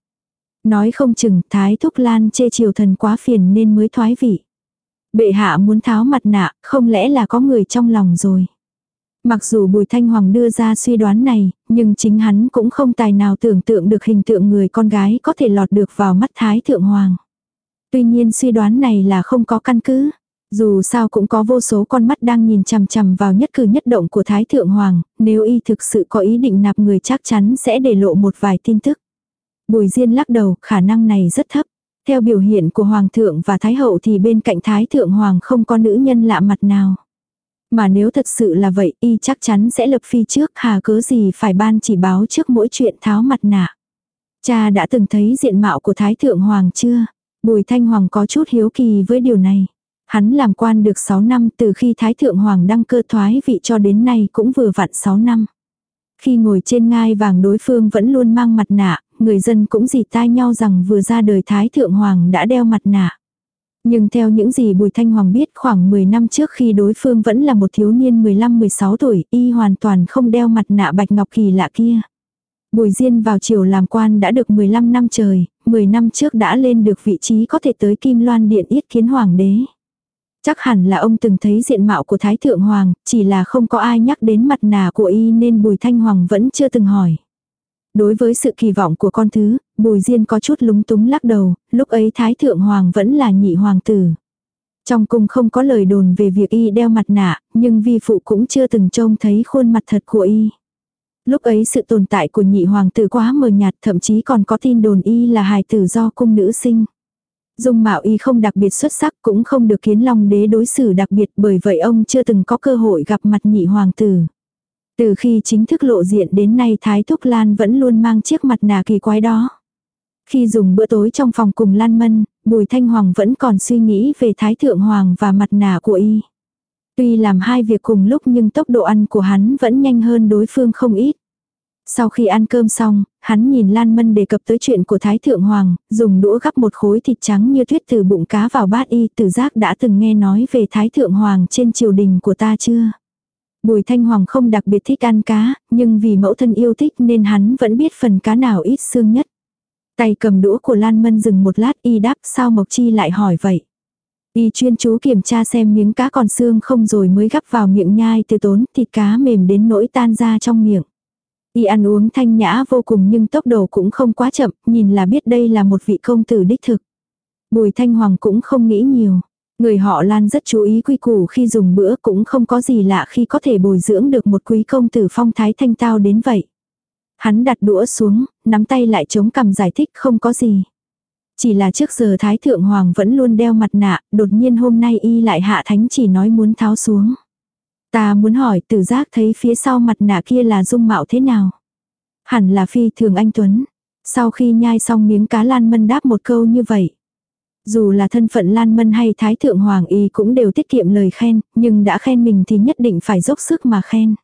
Nói không chừng Thái Thúc Lan chê triều thần quá phiền nên mới thoái vị. Bệ hạ muốn tháo mặt nạ, không lẽ là có người trong lòng rồi. Mặc dù Bùi Thanh Hoàng đưa ra suy đoán này, nhưng chính hắn cũng không tài nào tưởng tượng được hình tượng người con gái có thể lọt được vào mắt Thái Thượng Hoàng. Tuy nhiên suy đoán này là không có căn cứ. Dù sao cũng có vô số con mắt đang nhìn chằm chằm vào nhất cử nhất động của Thái Thượng Hoàng, nếu y thực sự có ý định nạp người chắc chắn sẽ để lộ một vài tin tức. Bùi Diên lắc đầu, khả năng này rất thấp. Theo biểu hiện của Hoàng thượng và Thái hậu thì bên cạnh Thái Thượng Hoàng không có nữ nhân lạ mặt nào. Mà nếu thật sự là vậy, y chắc chắn sẽ lập phi trước, hà cớ gì phải ban chỉ báo trước mỗi chuyện tháo mặt nạ. Cha đã từng thấy diện mạo của Thái Thượng Hoàng chưa? Bùi Thanh Hoàng có chút hiếu kỳ với điều này. Hắn làm quan được 6 năm từ khi Thái Thượng Hoàng đăng cơ thoái vị cho đến nay cũng vừa vặn 6 năm. Khi ngồi trên ngai vàng đối phương vẫn luôn mang mặt nạ, người dân cũng dì tai nhau rằng vừa ra đời Thái Thượng Hoàng đã đeo mặt nạ. Nhưng theo những gì Bùi Thanh Hoàng biết khoảng 10 năm trước khi đối phương vẫn là một thiếu niên 15-16 tuổi, y hoàn toàn không đeo mặt nạ bạch ngọc kỳ lạ kia. Bùi Diên vào triều làm quan đã được 15 năm trời, 10 năm trước đã lên được vị trí có thể tới Kim Loan Điện yết kiến hoàng đế. Chắc hẳn là ông từng thấy diện mạo của Thái Thượng Hoàng, chỉ là không có ai nhắc đến mặt nạ của y nên Bùi Thanh Hoàng vẫn chưa từng hỏi. Đối với sự kỳ vọng của con thứ, Bùi Diên có chút lúng túng lắc đầu, lúc ấy Thái Thượng Hoàng vẫn là nhị hoàng tử. Trong cung không có lời đồn về việc y đeo mặt nạ, nhưng vi phụ cũng chưa từng trông thấy khuôn mặt thật của y. Lúc ấy sự tồn tại của nhị hoàng tử quá mờ nhạt thậm chí còn có tin đồn y là hài tử do cung nữ sinh. Dung mạo y không đặc biệt xuất sắc cũng không được kiến long đế đối xử đặc biệt bởi vậy ông chưa từng có cơ hội gặp mặt nhị hoàng tử. Từ khi chính thức lộ diện đến nay Thái Thúc Lan vẫn luôn mang chiếc mặt nạ kỳ quái đó. Khi dùng bữa tối trong phòng cùng Lan Mân, Bùi Thanh Hoàng vẫn còn suy nghĩ về Thái Thượng Hoàng và mặt nạ của y. Tuy làm hai việc cùng lúc nhưng tốc độ ăn của hắn vẫn nhanh hơn đối phương không ít. Sau khi ăn cơm xong, hắn nhìn Lan Mân đề cập tới chuyện của Thái Thượng Hoàng, dùng đũa gắp một khối thịt trắng như tuyết từ bụng cá vào bát y, tử giác đã từng nghe nói về Thái Thượng Hoàng trên triều đình của ta chưa? Bùi Thanh Hoàng không đặc biệt thích ăn cá, nhưng vì mẫu thân yêu thích nên hắn vẫn biết phần cá nào ít xương nhất. Tay cầm đũa của Lan Mân dừng một lát y đáp sao Mộc Chi lại hỏi vậy. Y chuyên chú kiểm tra xem miếng cá còn xương không rồi mới gắp vào miệng nhai từ tốn thịt cá mềm đến nỗi tan ra trong miệng. Y ăn uống thanh nhã vô cùng nhưng tốc độ cũng không quá chậm, nhìn là biết đây là một vị công tử đích thực. Bùi Thanh Hoàng cũng không nghĩ nhiều. Người họ Lan rất chú ý quy củ khi dùng bữa cũng không có gì lạ khi có thể bồi dưỡng được một quý công tử phong thái thanh tao đến vậy. Hắn đặt đũa xuống, nắm tay lại chống cằm giải thích không có gì. Chỉ là trước giờ Thái Thượng Hoàng vẫn luôn đeo mặt nạ, đột nhiên hôm nay y lại hạ thánh chỉ nói muốn tháo xuống. Ta muốn hỏi tử giác thấy phía sau mặt nạ kia là dung mạo thế nào? Hẳn là phi thường anh Tuấn. Sau khi nhai xong miếng cá Lan Mân đáp một câu như vậy. Dù là thân phận Lan Mân hay Thái Thượng Hoàng Y cũng đều tiết kiệm lời khen, nhưng đã khen mình thì nhất định phải dốc sức mà khen.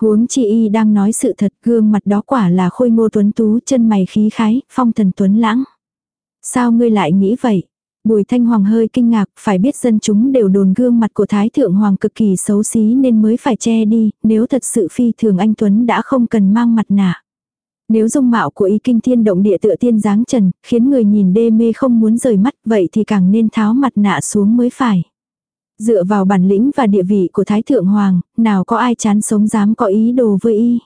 Huống chi y đang nói sự thật gương mặt đó quả là khôi ngô tuấn tú chân mày khí khái, phong thần tuấn lãng. Sao ngươi lại nghĩ vậy? Bùi Thanh Hoàng hơi kinh ngạc, phải biết dân chúng đều đồn gương mặt của Thái Thượng Hoàng cực kỳ xấu xí nên mới phải che đi, nếu thật sự phi thường anh Tuấn đã không cần mang mặt nạ. Nếu dung mạo của y kinh thiên động địa tựa tiên dáng trần, khiến người nhìn đê mê không muốn rời mắt, vậy thì càng nên tháo mặt nạ xuống mới phải. Dựa vào bản lĩnh và địa vị của Thái Thượng Hoàng, nào có ai chán sống dám có ý đồ với y.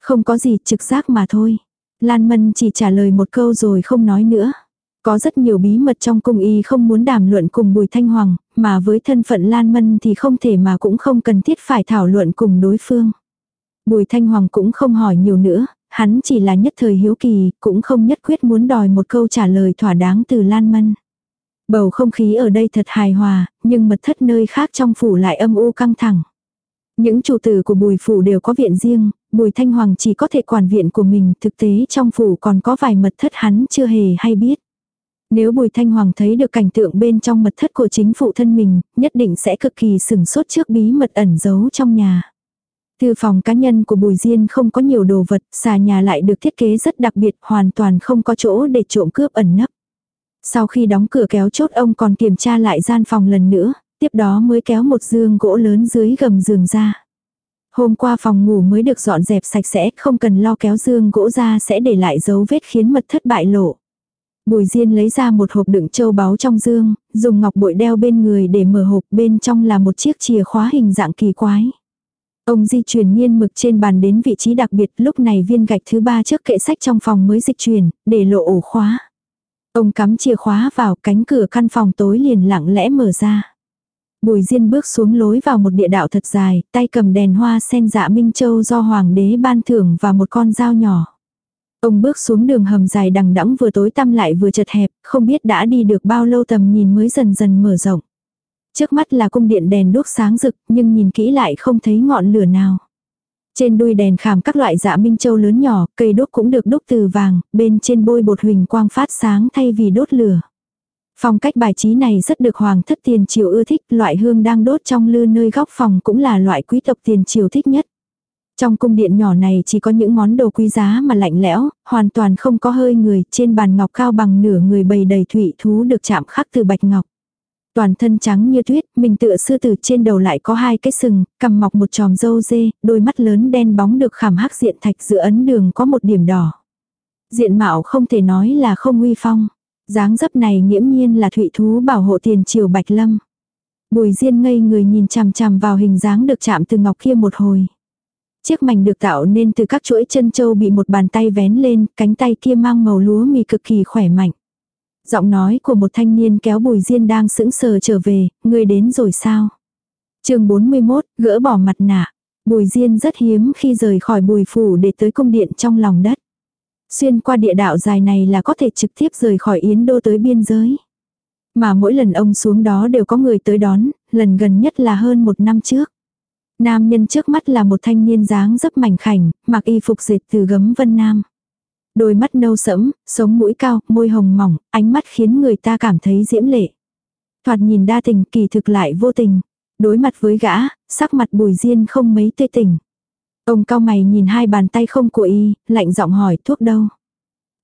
Không có gì trực giác mà thôi. Lan Mân chỉ trả lời một câu rồi không nói nữa. Có rất nhiều bí mật trong cung y không muốn đàm luận cùng Bùi Thanh Hoàng, mà với thân phận Lan Mân thì không thể mà cũng không cần thiết phải thảo luận cùng đối phương. Bùi Thanh Hoàng cũng không hỏi nhiều nữa, hắn chỉ là nhất thời hiếu kỳ, cũng không nhất quyết muốn đòi một câu trả lời thỏa đáng từ Lan Mân. Bầu không khí ở đây thật hài hòa, nhưng mật thất nơi khác trong phủ lại âm u căng thẳng. Những chủ tử của bùi phủ đều có viện riêng, bùi thanh hoàng chỉ có thể quản viện của mình, thực tế trong phủ còn có vài mật thất hắn chưa hề hay biết. Nếu Bùi Thanh Hoàng thấy được cảnh tượng bên trong mật thất của chính phụ thân mình, nhất định sẽ cực kỳ sừng sốt trước bí mật ẩn giấu trong nhà. Thư phòng cá nhân của Bùi Diên không có nhiều đồ vật, xà nhà lại được thiết kế rất đặc biệt, hoàn toàn không có chỗ để trộm cướp ẩn nấp. Sau khi đóng cửa kéo chốt ông còn kiểm tra lại gian phòng lần nữa, tiếp đó mới kéo một giường gỗ lớn dưới gầm giường ra. Hôm qua phòng ngủ mới được dọn dẹp sạch sẽ, không cần lo kéo giường gỗ ra sẽ để lại dấu vết khiến mật thất bại lộ. Bùi Diên lấy ra một hộp đựng châu báu trong dương, dùng ngọc bội đeo bên người để mở hộp bên trong là một chiếc chìa khóa hình dạng kỳ quái. Ông di chuyển nghiên mực trên bàn đến vị trí đặc biệt lúc này viên gạch thứ ba trước kệ sách trong phòng mới dịch chuyển, để lộ ổ khóa. Ông cắm chìa khóa vào cánh cửa căn phòng tối liền lặng lẽ mở ra. Bùi Diên bước xuống lối vào một địa đạo thật dài, tay cầm đèn hoa sen dạ Minh Châu do Hoàng đế ban thưởng và một con dao nhỏ. Ông bước xuống đường hầm dài đằng đẵng vừa tối tăm lại vừa chật hẹp, không biết đã đi được bao lâu tầm nhìn mới dần dần mở rộng. Trước mắt là cung điện đèn đốt sáng rực, nhưng nhìn kỹ lại không thấy ngọn lửa nào. Trên đuôi đèn khảm các loại dạ minh châu lớn nhỏ, cây đốt cũng được đúc từ vàng, bên trên bôi bột huỳnh quang phát sáng thay vì đốt lửa. Phong cách bài trí này rất được hoàng thất tiền triều ưa thích, loại hương đang đốt trong lư nơi góc phòng cũng là loại quý tộc tiền triều thích nhất. Trong cung điện nhỏ này chỉ có những món đồ quý giá mà lạnh lẽo, hoàn toàn không có hơi người, trên bàn ngọc cao bằng nửa người bầy đầy thủy thú được chạm khắc từ bạch ngọc. Toàn thân trắng như tuyết, mình tựa sư tử trên đầu lại có hai cái sừng, cầm mọc một tròm dâu dê, đôi mắt lớn đen bóng được khảm hắc diện thạch giữa ấn đường có một điểm đỏ. Diện mạo không thể nói là không uy phong. dáng dấp này nghiễm nhiên là thụy thú bảo hộ tiền triều bạch lâm. Bùi diên ngây người nhìn chằm chằm vào hình dáng được chạm từ ngọc kia một hồi. Chiếc mảnh được tạo nên từ các chuỗi chân châu bị một bàn tay vén lên, cánh tay kia mang màu lúa mì cực kỳ khỏe mạnh. Giọng nói của một thanh niên kéo bùi diên đang sững sờ trở về, người đến rồi sao? chương 41, gỡ bỏ mặt nạ. Bùi diên rất hiếm khi rời khỏi bùi phủ để tới cung điện trong lòng đất. Xuyên qua địa đạo dài này là có thể trực tiếp rời khỏi Yến Đô tới biên giới. Mà mỗi lần ông xuống đó đều có người tới đón, lần gần nhất là hơn một năm trước. Nam nhân trước mắt là một thanh niên dáng dấp mảnh khảnh, mặc y phục dệt từ gấm vân nam. Đôi mắt nâu sẫm, sống mũi cao, môi hồng mỏng, ánh mắt khiến người ta cảm thấy diễm lệ. Thoạt nhìn đa tình kỳ thực lại vô tình. Đối mặt với gã, sắc mặt bùi diên không mấy tươi tỉnh. Ông cao mày nhìn hai bàn tay không của y, lạnh giọng hỏi thuốc đâu.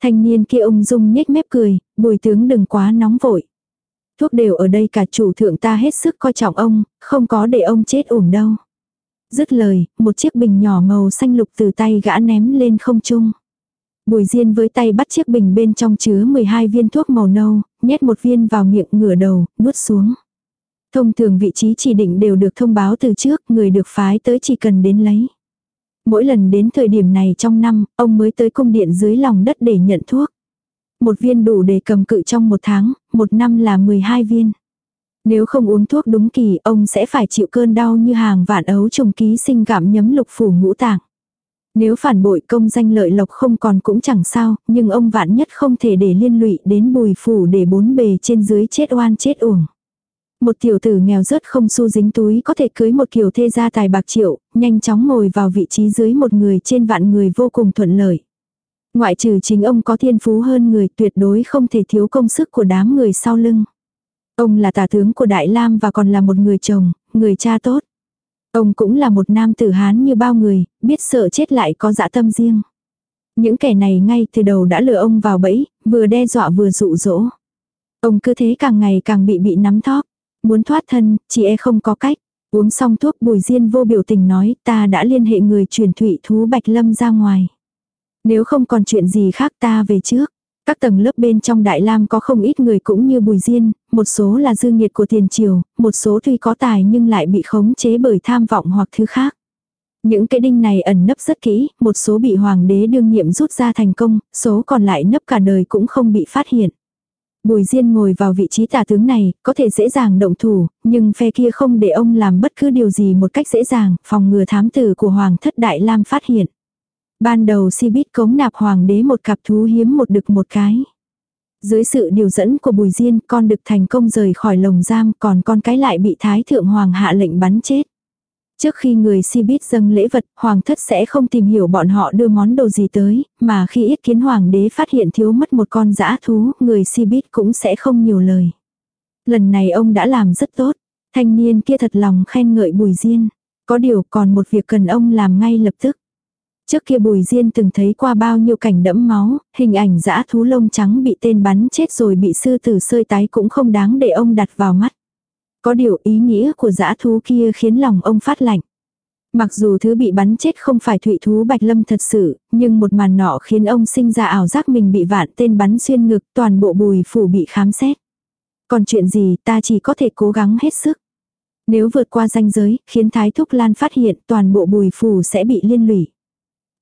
Thanh niên kia ông dung nhếch mép cười, bùi tướng đừng quá nóng vội. Thuốc đều ở đây cả chủ thượng ta hết sức coi trọng ông, không có để ông chết ổn đâu. Dứt lời, một chiếc bình nhỏ màu xanh lục từ tay gã ném lên không trung. Bùi Diên với tay bắt chiếc bình bên trong chứa 12 viên thuốc màu nâu, nhét một viên vào miệng ngửa đầu, nuốt xuống. Thông thường vị trí chỉ định đều được thông báo từ trước, người được phái tới chỉ cần đến lấy. Mỗi lần đến thời điểm này trong năm, ông mới tới cung điện dưới lòng đất để nhận thuốc. Một viên đủ để cầm cự trong một tháng, một năm là 12 viên. Nếu không uống thuốc đúng kỳ, ông sẽ phải chịu cơn đau như hàng vạn ấu trùng ký sinh cảm nhấm lục phủ ngũ tạng. Nếu phản bội công danh lợi lộc không còn cũng chẳng sao, nhưng ông vạn nhất không thể để liên lụy đến bùi phủ để bốn bề trên dưới chết oan chết uổng. Một tiểu tử nghèo rớt không xu dính túi có thể cưới một kiểu thê gia tài bạc triệu, nhanh chóng ngồi vào vị trí dưới một người trên vạn người vô cùng thuận lợi. Ngoại trừ chính ông có thiên phú hơn người tuyệt đối không thể thiếu công sức của đám người sau lưng. Ông là tả tướng của Đại Lam và còn là một người chồng, người cha tốt. Ông cũng là một nam tử Hán như bao người, biết sợ chết lại có dạ tâm riêng. Những kẻ này ngay từ đầu đã lừa ông vào bẫy, vừa đe dọa vừa dụ dỗ. Ông cứ thế càng ngày càng bị bị nắm thóp. Muốn thoát thân, chỉ e không có cách. Uống xong thuốc bùi diên vô biểu tình nói ta đã liên hệ người truyền thủy thú Bạch Lâm ra ngoài. Nếu không còn chuyện gì khác ta về trước. Các tầng lớp bên trong Đại Lam có không ít người cũng như Bùi Diên, một số là dư nghiệt của tiền triều, một số tuy có tài nhưng lại bị khống chế bởi tham vọng hoặc thứ khác. Những cái đinh này ẩn nấp rất kỹ, một số bị hoàng đế đương nhiệm rút ra thành công, số còn lại nấp cả đời cũng không bị phát hiện. Bùi Diên ngồi vào vị trí tả tướng này, có thể dễ dàng động thủ, nhưng phe kia không để ông làm bất cứ điều gì một cách dễ dàng, phòng ngừa thám tử của Hoàng thất Đại Lam phát hiện. Ban đầu si bít cống nạp Hoàng đế một cặp thú hiếm một đực một cái. Dưới sự điều dẫn của Bùi Diên, con đực thành công rời khỏi lồng giam, còn con cái lại bị Thái Thượng Hoàng hạ lệnh bắn chết. Trước khi người si bít dâng lễ vật, hoàng thất sẽ không tìm hiểu bọn họ đưa món đồ gì tới, mà khi ít kiến hoàng đế phát hiện thiếu mất một con dã thú, người si bít cũng sẽ không nhiều lời. Lần này ông đã làm rất tốt, thanh niên kia thật lòng khen ngợi Bùi Diên. Có điều còn một việc cần ông làm ngay lập tức. Trước kia Bùi Diên từng thấy qua bao nhiêu cảnh đẫm máu, hình ảnh dã thú lông trắng bị tên bắn chết rồi bị sư tử sơi tái cũng không đáng để ông đặt vào mắt. Có điều ý nghĩa của dã thú kia khiến lòng ông phát lạnh. Mặc dù thứ bị bắn chết không phải thụy thú bạch lâm thật sự, nhưng một màn nọ khiến ông sinh ra ảo giác mình bị vạn tên bắn xuyên ngực toàn bộ bùi phủ bị khám xét. Còn chuyện gì ta chỉ có thể cố gắng hết sức. Nếu vượt qua ranh giới, khiến Thái Thúc Lan phát hiện toàn bộ bùi phủ sẽ bị liên lụy.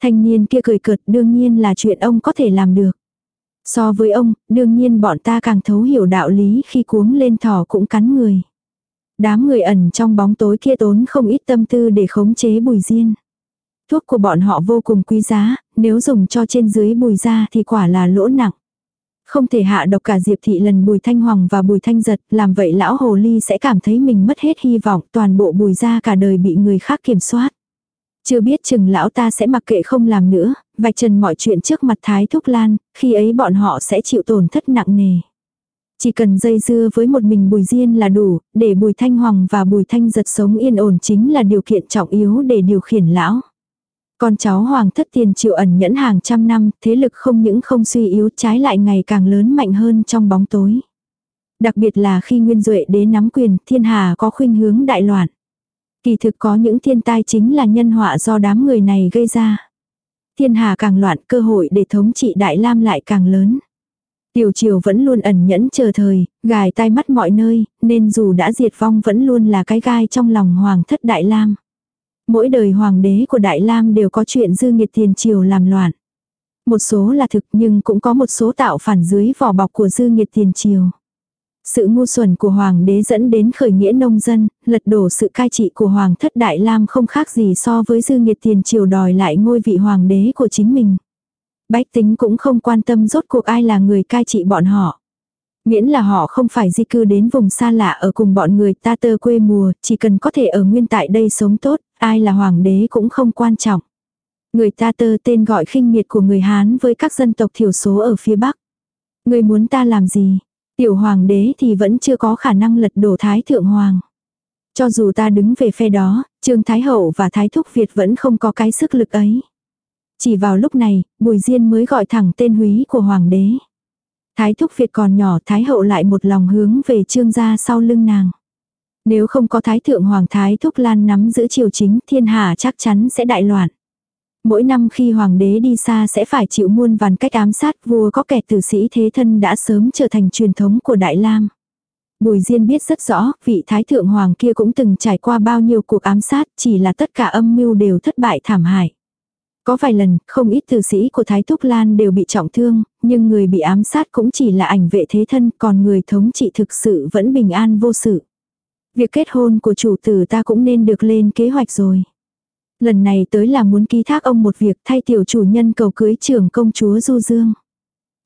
Thanh niên kia cười cợt đương nhiên là chuyện ông có thể làm được. So với ông, đương nhiên bọn ta càng thấu hiểu đạo lý khi cuống lên thỏ cũng cắn người. Đám người ẩn trong bóng tối kia tốn không ít tâm tư để khống chế bùi diên. Thuốc của bọn họ vô cùng quý giá, nếu dùng cho trên dưới bùi ra thì quả là lỗ nặng. Không thể hạ độc cả Diệp Thị lần Bùi Thanh Hoàng và Bùi Thanh Giật, làm vậy lão Hồ Ly sẽ cảm thấy mình mất hết hy vọng, toàn bộ bùi ra cả đời bị người khác kiểm soát. Chưa biết chừng lão ta sẽ mặc kệ không làm nữa, vạch trần mọi chuyện trước mặt Thái Thúc Lan, khi ấy bọn họ sẽ chịu tổn thất nặng nề. Chỉ cần dây dưa với một mình Bùi Diên là đủ, để Bùi Thanh Hoàng và Bùi Thanh giật sống yên ổn chính là điều kiện trọng yếu để điều khiển lão. Con cháu Hoàng thất tiền triệu ẩn nhẫn hàng trăm năm, thế lực không những không suy yếu trái lại ngày càng lớn mạnh hơn trong bóng tối. Đặc biệt là khi Nguyên Duệ đế nắm quyền, thiên hà có khuynh hướng đại loạn. Kỳ thực có những thiên tai chính là nhân họa do đám người này gây ra. Thiên hà càng loạn cơ hội để thống trị Đại Lam lại càng lớn. Tiểu triều vẫn luôn ẩn nhẫn chờ thời, gài tai mắt mọi nơi, nên dù đã diệt vong vẫn luôn là cái gai trong lòng hoàng thất Đại Lam. Mỗi đời hoàng đế của Đại Lam đều có chuyện dư nghiệt tiền triều làm loạn. Một số là thực nhưng cũng có một số tạo phản dưới vỏ bọc của dư nghiệt tiền triều. Sự ngu xuẩn của hoàng đế dẫn đến khởi nghĩa nông dân, lật đổ sự cai trị của hoàng thất Đại Lam không khác gì so với dư nghiệt tiền triều đòi lại ngôi vị hoàng đế của chính mình. Bách tính cũng không quan tâm rốt cuộc ai là người cai trị bọn họ. Miễn là họ không phải di cư đến vùng xa lạ ở cùng bọn người ta tơ quê mùa, chỉ cần có thể ở nguyên tại đây sống tốt, ai là hoàng đế cũng không quan trọng. Người ta tơ tên gọi khinh miệt của người Hán với các dân tộc thiểu số ở phía Bắc. Người muốn ta làm gì? Tiểu hoàng đế thì vẫn chưa có khả năng lật đổ thái thượng hoàng. Cho dù ta đứng về phe đó, Trương Thái Hậu và Thái Thúc Việt vẫn không có cái sức lực ấy. Chỉ vào lúc này, Bùi Diên mới gọi thẳng tên húy của hoàng đế. Thái thúc Việt còn nhỏ Thái hậu lại một lòng hướng về trương gia sau lưng nàng. Nếu không có Thái thượng hoàng Thái thúc lan nắm giữ triều chính thiên hạ chắc chắn sẽ đại loạn. Mỗi năm khi hoàng đế đi xa sẽ phải chịu muôn vàn cách ám sát vua có kẻ tử sĩ thế thân đã sớm trở thành truyền thống của Đại Lam. Bùi Diên biết rất rõ, vị thái thượng hoàng kia cũng từng trải qua bao nhiêu cuộc ám sát, chỉ là tất cả âm mưu đều thất bại thảm hại. Có vài lần, không ít tử sĩ của Thái Thúc Lan đều bị trọng thương, nhưng người bị ám sát cũng chỉ là ảnh vệ thế thân, còn người thống trị thực sự vẫn bình an vô sự. Việc kết hôn của chủ tử ta cũng nên được lên kế hoạch rồi. Lần này tới là muốn ký thác ông một việc thay tiểu chủ nhân cầu cưới trưởng công chúa Du Dương.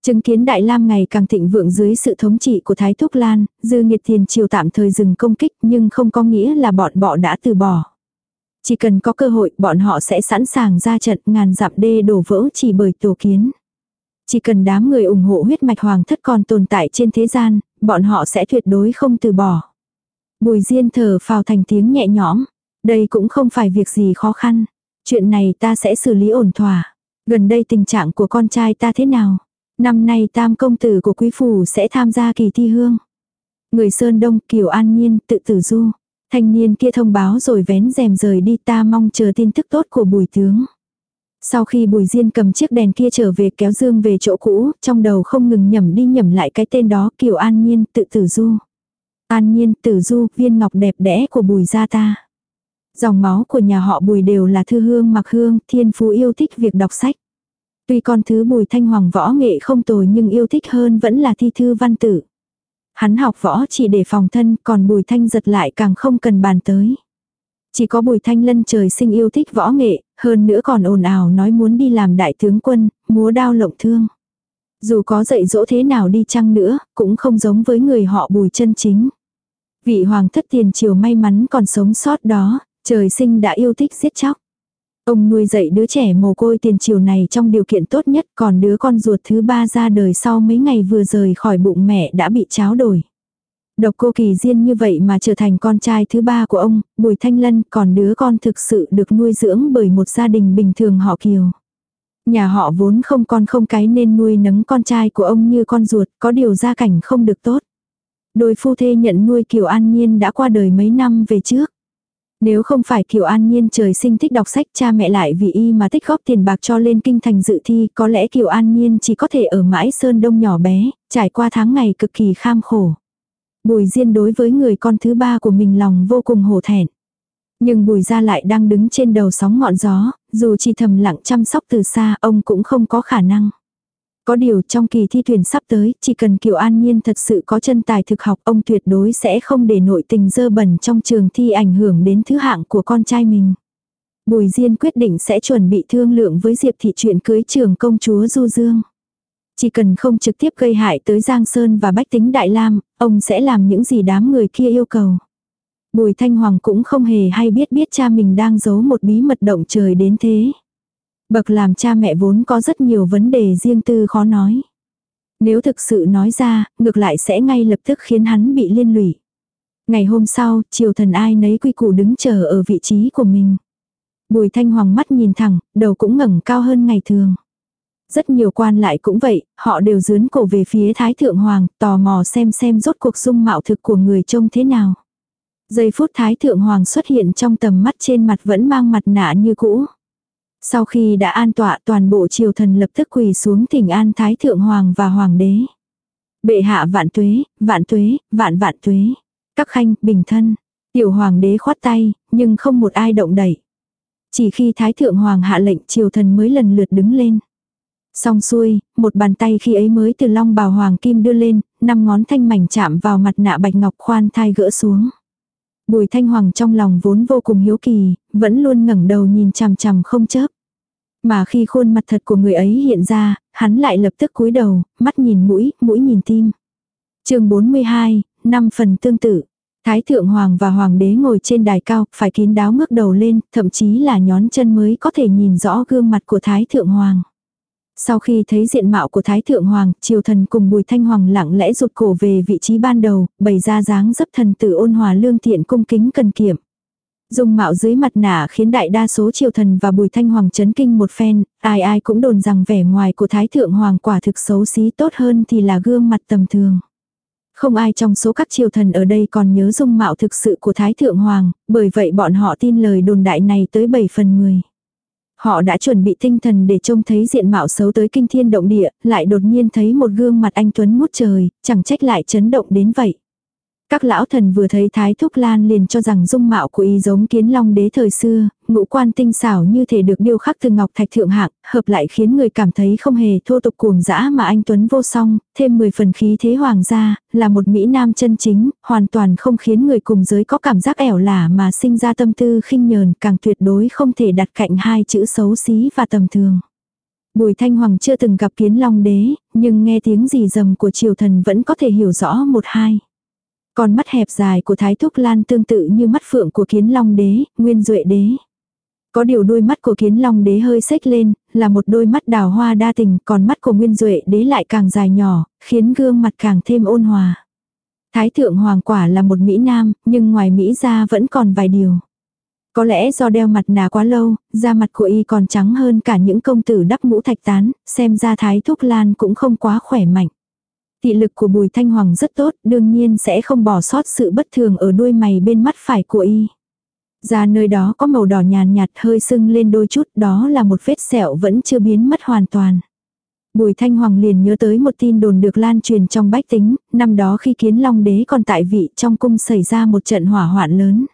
Chứng kiến Đại Lam ngày càng thịnh vượng dưới sự thống trị của Thái Thúc Lan, dư nghiệt thiền triều tạm thời dừng công kích nhưng không có nghĩa là bọn bọ đã từ bỏ. Chỉ cần có cơ hội bọn họ sẽ sẵn sàng ra trận ngàn dặm đê đổ vỡ chỉ bởi tổ kiến. Chỉ cần đám người ủng hộ huyết mạch hoàng thất còn tồn tại trên thế gian, bọn họ sẽ tuyệt đối không từ bỏ. Bùi Diên thở phào thành tiếng nhẹ nhõm. Đây cũng không phải việc gì khó khăn. Chuyện này ta sẽ xử lý ổn thỏa. Gần đây tình trạng của con trai ta thế nào? Năm nay tam công tử của quý phủ sẽ tham gia kỳ thi hương. Người Sơn Đông Kiều An Nhiên tự tử du. Thanh niên kia thông báo rồi vén rèm rời đi ta mong chờ tin tức tốt của bùi tướng. Sau khi bùi diên cầm chiếc đèn kia trở về kéo dương về chỗ cũ, trong đầu không ngừng nhẩm đi nhẩm lại cái tên đó Kiều An Nhiên tự tử du. An Nhiên tử du viên ngọc đẹp đẽ của bùi gia ta. Dòng máu của nhà họ bùi đều là thư hương mặc hương, thiên phú yêu thích việc đọc sách. Tuy con thứ bùi thanh hoàng võ nghệ không tồi nhưng yêu thích hơn vẫn là thi thư văn tử. Hắn học võ chỉ để phòng thân còn bùi thanh giật lại càng không cần bàn tới. Chỉ có bùi thanh lân trời sinh yêu thích võ nghệ, hơn nữa còn ồn ào nói muốn đi làm đại tướng quân, múa đao lộng thương. Dù có dạy dỗ thế nào đi chăng nữa, cũng không giống với người họ bùi chân chính. Vị hoàng thất tiền triều may mắn còn sống sót đó, trời sinh đã yêu thích giết chóc. Ông nuôi dạy đứa trẻ mồ côi tiền triều này trong điều kiện tốt nhất còn đứa con ruột thứ ba ra đời sau mấy ngày vừa rời khỏi bụng mẹ đã bị cháo đổi. Độc cô kỳ diên như vậy mà trở thành con trai thứ ba của ông, Bùi Thanh Lân còn đứa con thực sự được nuôi dưỡng bởi một gia đình bình thường họ kiều. Nhà họ vốn không con không cái nên nuôi nấng con trai của ông như con ruột, có điều gia cảnh không được tốt. Đôi phu thê nhận nuôi Kiều An Nhiên đã qua đời mấy năm về trước. Nếu không phải Kiều An Nhiên trời sinh thích đọc sách cha mẹ lại vì y mà tích góp tiền bạc cho lên kinh thành dự thi, có lẽ Kiều An Nhiên chỉ có thể ở mãi sơn đông nhỏ bé, trải qua tháng ngày cực kỳ kham khổ. Bùi Diên đối với người con thứ ba của mình lòng vô cùng hổ thẹn. Nhưng bùi gia lại đang đứng trên đầu sóng ngọn gió, dù chỉ thầm lặng chăm sóc từ xa ông cũng không có khả năng. Có điều trong kỳ thi tuyển sắp tới, chỉ cần Kiều An Nhiên thật sự có chân tài thực học ông tuyệt đối sẽ không để nội tình dơ bẩn trong trường thi ảnh hưởng đến thứ hạng của con trai mình. Bùi Diên quyết định sẽ chuẩn bị thương lượng với Diệp Thị chuyện cưới trường công chúa Du Dương. Chỉ cần không trực tiếp gây hại tới Giang Sơn và Bách Tính Đại Lam, ông sẽ làm những gì đám người kia yêu cầu. Bùi Thanh Hoàng cũng không hề hay biết biết cha mình đang giấu một bí mật động trời đến thế. Bậc làm cha mẹ vốn có rất nhiều vấn đề riêng tư khó nói. Nếu thực sự nói ra, ngược lại sẽ ngay lập tức khiến hắn bị liên lụy. Ngày hôm sau, triều thần ai nấy quy củ đứng chờ ở vị trí của mình. Bùi thanh hoàng mắt nhìn thẳng, đầu cũng ngẩng cao hơn ngày thường. Rất nhiều quan lại cũng vậy, họ đều dướn cổ về phía Thái Thượng Hoàng, tò mò xem xem rốt cuộc dung mạo thực của người trông thế nào. Giây phút Thái Thượng Hoàng xuất hiện trong tầm mắt trên mặt vẫn mang mặt nạ như cũ. Sau khi đã an tọa toàn bộ triều thần lập tức quỳ xuống thỉnh an Thái Thượng Hoàng và Hoàng đế. Bệ hạ vạn tuế, vạn tuế, vạn vạn tuế. Các khanh, bình thân. Tiểu Hoàng đế khoát tay, nhưng không một ai động đẩy. Chỉ khi Thái Thượng Hoàng hạ lệnh triều thần mới lần lượt đứng lên. Xong xuôi, một bàn tay khi ấy mới từ long bào hoàng kim đưa lên, năm ngón thanh mảnh chạm vào mặt nạ bạch ngọc khoan thai gỡ xuống. Bùi thanh hoàng trong lòng vốn vô cùng hiếu kỳ, vẫn luôn ngẩng đầu nhìn chằm chằm không chớp. Mà khi khuôn mặt thật của người ấy hiện ra, hắn lại lập tức cúi đầu, mắt nhìn mũi, mũi nhìn tim. chương 42, năm phần tương tự. Thái thượng hoàng và hoàng đế ngồi trên đài cao, phải kín đáo ngước đầu lên, thậm chí là nhón chân mới có thể nhìn rõ gương mặt của thái thượng hoàng. Sau khi thấy diện mạo của Thái Thượng Hoàng, triều thần cùng Bùi Thanh Hoàng lặng lẽ rụt cổ về vị trí ban đầu, bày ra dáng dấp thần tử ôn hòa lương thiện cung kính cần kiệm. Dung mạo dưới mặt nạ khiến đại đa số triều thần và Bùi Thanh Hoàng chấn kinh một phen, ai ai cũng đồn rằng vẻ ngoài của Thái Thượng Hoàng quả thực xấu xí tốt hơn thì là gương mặt tầm thường. Không ai trong số các triều thần ở đây còn nhớ dung mạo thực sự của Thái Thượng Hoàng, bởi vậy bọn họ tin lời đồn đại này tới 7 phần 10. Họ đã chuẩn bị tinh thần để trông thấy diện mạo xấu tới kinh thiên động địa, lại đột nhiên thấy một gương mặt anh Tuấn ngút trời, chẳng trách lại chấn động đến vậy. Các lão thần vừa thấy Thái Thúc Lan liền cho rằng dung mạo của y giống kiến long đế thời xưa, ngũ quan tinh xảo như thể được điêu khắc từ ngọc thạch thượng hạng, hợp lại khiến người cảm thấy không hề thô tục cuồng dã mà anh Tuấn vô song, thêm 10 phần khí thế hoàng gia, là một Mỹ Nam chân chính, hoàn toàn không khiến người cùng giới có cảm giác ẻo lả mà sinh ra tâm tư khinh nhờn, càng tuyệt đối không thể đặt cạnh hai chữ xấu xí và tầm thường. Bùi Thanh Hoàng chưa từng gặp kiến long đế, nhưng nghe tiếng gì rầm của triều thần vẫn có thể hiểu rõ một hai. Con mắt hẹp dài của Thái Thúc Lan tương tự như mắt phượng của kiến long đế, nguyên duệ đế. Có điều đôi mắt của kiến long đế hơi xếch lên, là một đôi mắt đào hoa đa tình, còn mắt của Nguyên Duệ đế lại càng dài nhỏ, khiến gương mặt càng thêm ôn hòa. Thái thượng hoàng quả là một Mỹ Nam, nhưng ngoài Mỹ ra vẫn còn vài điều. Có lẽ do đeo mặt nạ quá lâu, da mặt của y còn trắng hơn cả những công tử đắp mũ thạch tán, xem ra thái thúc lan cũng không quá khỏe mạnh. Thị lực của bùi thanh hoàng rất tốt, đương nhiên sẽ không bỏ sót sự bất thường ở đuôi mày bên mắt phải của y. Da nơi đó có màu đỏ nhàn nhạt hơi sưng lên đôi chút, đó là một vết sẹo vẫn chưa biến mất hoàn toàn. Bùi Thanh Hoàng liền nhớ tới một tin đồn được lan truyền trong bách tính, năm đó khi kiến long đế còn tại vị trong cung xảy ra một trận hỏa hoạn lớn.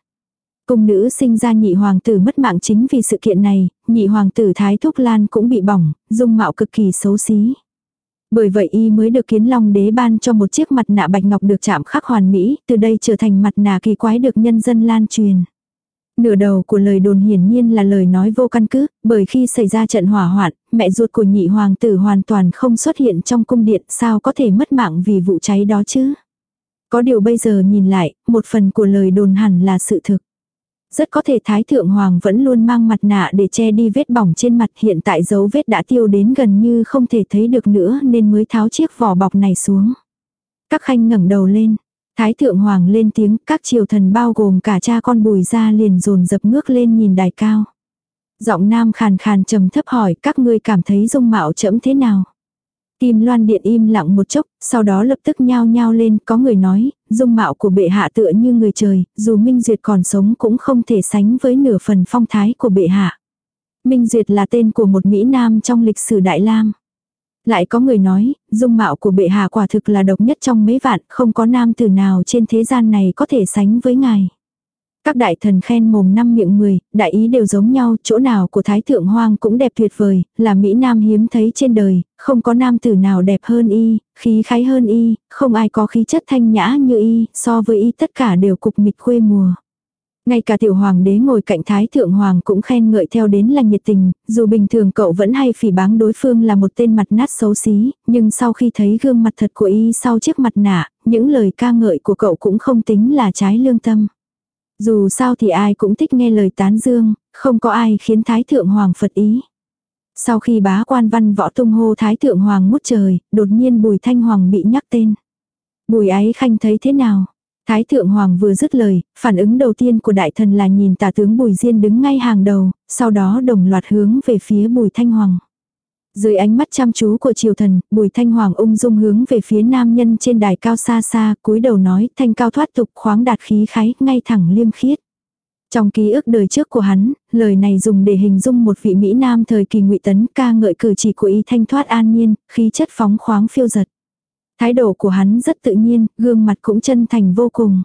Cung nữ sinh ra nhị hoàng tử mất mạng chính vì sự kiện này, nhị hoàng tử Thái Thúc Lan cũng bị bỏng, dung mạo cực kỳ xấu xí. Bởi vậy y mới được kiến long đế ban cho một chiếc mặt nạ bạch ngọc được chạm khắc hoàn mỹ, từ đây trở thành mặt nạ kỳ quái được nhân dân lan truyền. Nửa đầu của lời đồn hiển nhiên là lời nói vô căn cứ, bởi khi xảy ra trận hỏa hoạn, mẹ ruột của nhị hoàng tử hoàn toàn không xuất hiện trong cung điện, sao có thể mất mạng vì vụ cháy đó chứ? Có điều bây giờ nhìn lại, một phần của lời đồn hẳn là sự thực. Rất có thể Thái Thượng Hoàng vẫn luôn mang mặt nạ để che đi vết bỏng trên mặt, hiện tại dấu vết đã tiêu đến gần như không thể thấy được nữa nên mới tháo chiếc vỏ bọc này xuống. Các khanh ngẩng đầu lên. Thái Thượng Hoàng lên tiếng, các triều thần bao gồm cả cha con bùi ra liền dồn dập ngước lên nhìn đài cao. Giọng nam khàn khàn trầm thấp hỏi, các ngươi cảm thấy dung mạo chậm thế nào. Kim loan điện im lặng một chốc, sau đó lập tức nhao nhao lên, có người nói, dung mạo của bệ hạ tựa như người trời, dù Minh Duyệt còn sống cũng không thể sánh với nửa phần phong thái của bệ hạ. Minh Duyệt là tên của một Mỹ Nam trong lịch sử Đại Lam. Lại có người nói, dung mạo của bệ hạ quả thực là độc nhất trong mấy vạn, không có nam tử nào trên thế gian này có thể sánh với ngài. Các đại thần khen mồm năm miệng người, đại ý đều giống nhau, chỗ nào của Thái Thượng Hoang cũng đẹp tuyệt vời, là Mỹ Nam hiếm thấy trên đời, không có nam tử nào đẹp hơn y, khí khái hơn y, không ai có khí chất thanh nhã như y, so với y tất cả đều cục mịch khuê mùa. Ngay cả tiểu hoàng đế ngồi cạnh thái thượng hoàng cũng khen ngợi theo đến là nhiệt tình, dù bình thường cậu vẫn hay phỉ báng đối phương là một tên mặt nát xấu xí, nhưng sau khi thấy gương mặt thật của y sau chiếc mặt nạ, những lời ca ngợi của cậu cũng không tính là trái lương tâm. Dù sao thì ai cũng thích nghe lời tán dương, không có ai khiến Thái Thượng Hoàng Phật ý. Sau khi bá quan văn võ tung hô Thái Thượng Hoàng ngút trời, đột nhiên Bùi Thanh Hoàng bị nhắc tên. Bùi ái khanh thấy thế nào? Thái Thượng Hoàng vừa dứt lời, phản ứng đầu tiên của đại thần là nhìn tả tướng Bùi Diên đứng ngay hàng đầu, sau đó đồng loạt hướng về phía Bùi Thanh Hoàng. Dưới ánh mắt chăm chú của triều thần, Bùi Thanh Hoàng ung dung hướng về phía nam nhân trên đài cao xa xa, cúi đầu nói, thanh cao thoát tục khoáng đạt khí khái, ngay thẳng liêm khiết. Trong ký ức đời trước của hắn, lời này dùng để hình dung một vị Mỹ Nam thời kỳ ngụy tấn ca ngợi cử chỉ của y thanh thoát an nhiên, khí chất phóng khoáng phiêu giật. Thái độ của hắn rất tự nhiên, gương mặt cũng chân thành vô cùng.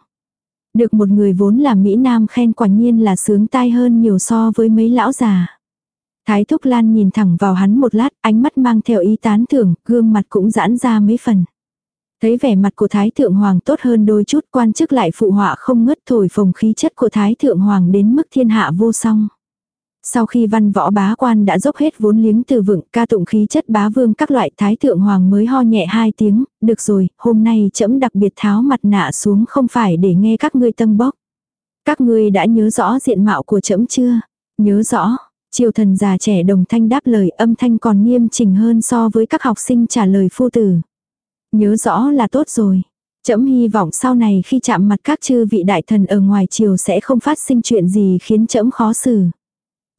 Được một người vốn là Mỹ Nam khen quả nhiên là sướng tai hơn nhiều so với mấy lão già. Thái Thúc Lan nhìn thẳng vào hắn một lát, ánh mắt mang theo ý tán thưởng, gương mặt cũng giãn ra mấy phần. Thấy vẻ mặt của Thái Thượng Hoàng tốt hơn đôi chút quan chức lại phụ họa không ngớt thổi phồng khí chất của Thái Thượng Hoàng đến mức thiên hạ vô song. Sau khi văn võ bá quan đã dốc hết vốn liếng từ vựng ca tụng khí chất bá vương các loại Thái Thượng Hoàng mới ho nhẹ hai tiếng, được rồi, hôm nay trẫm đặc biệt tháo mặt nạ xuống không phải để nghe các ngươi tâm bốc. Các ngươi đã nhớ rõ diện mạo của trẫm chưa? Nhớ rõ. Triều thần già trẻ đồng thanh đáp lời âm thanh còn nghiêm chỉnh hơn so với các học sinh trả lời phu tử. Nhớ rõ là tốt rồi. Chấm hy vọng sau này khi chạm mặt các chư vị đại thần ở ngoài triều sẽ không phát sinh chuyện gì khiến chấm khó xử.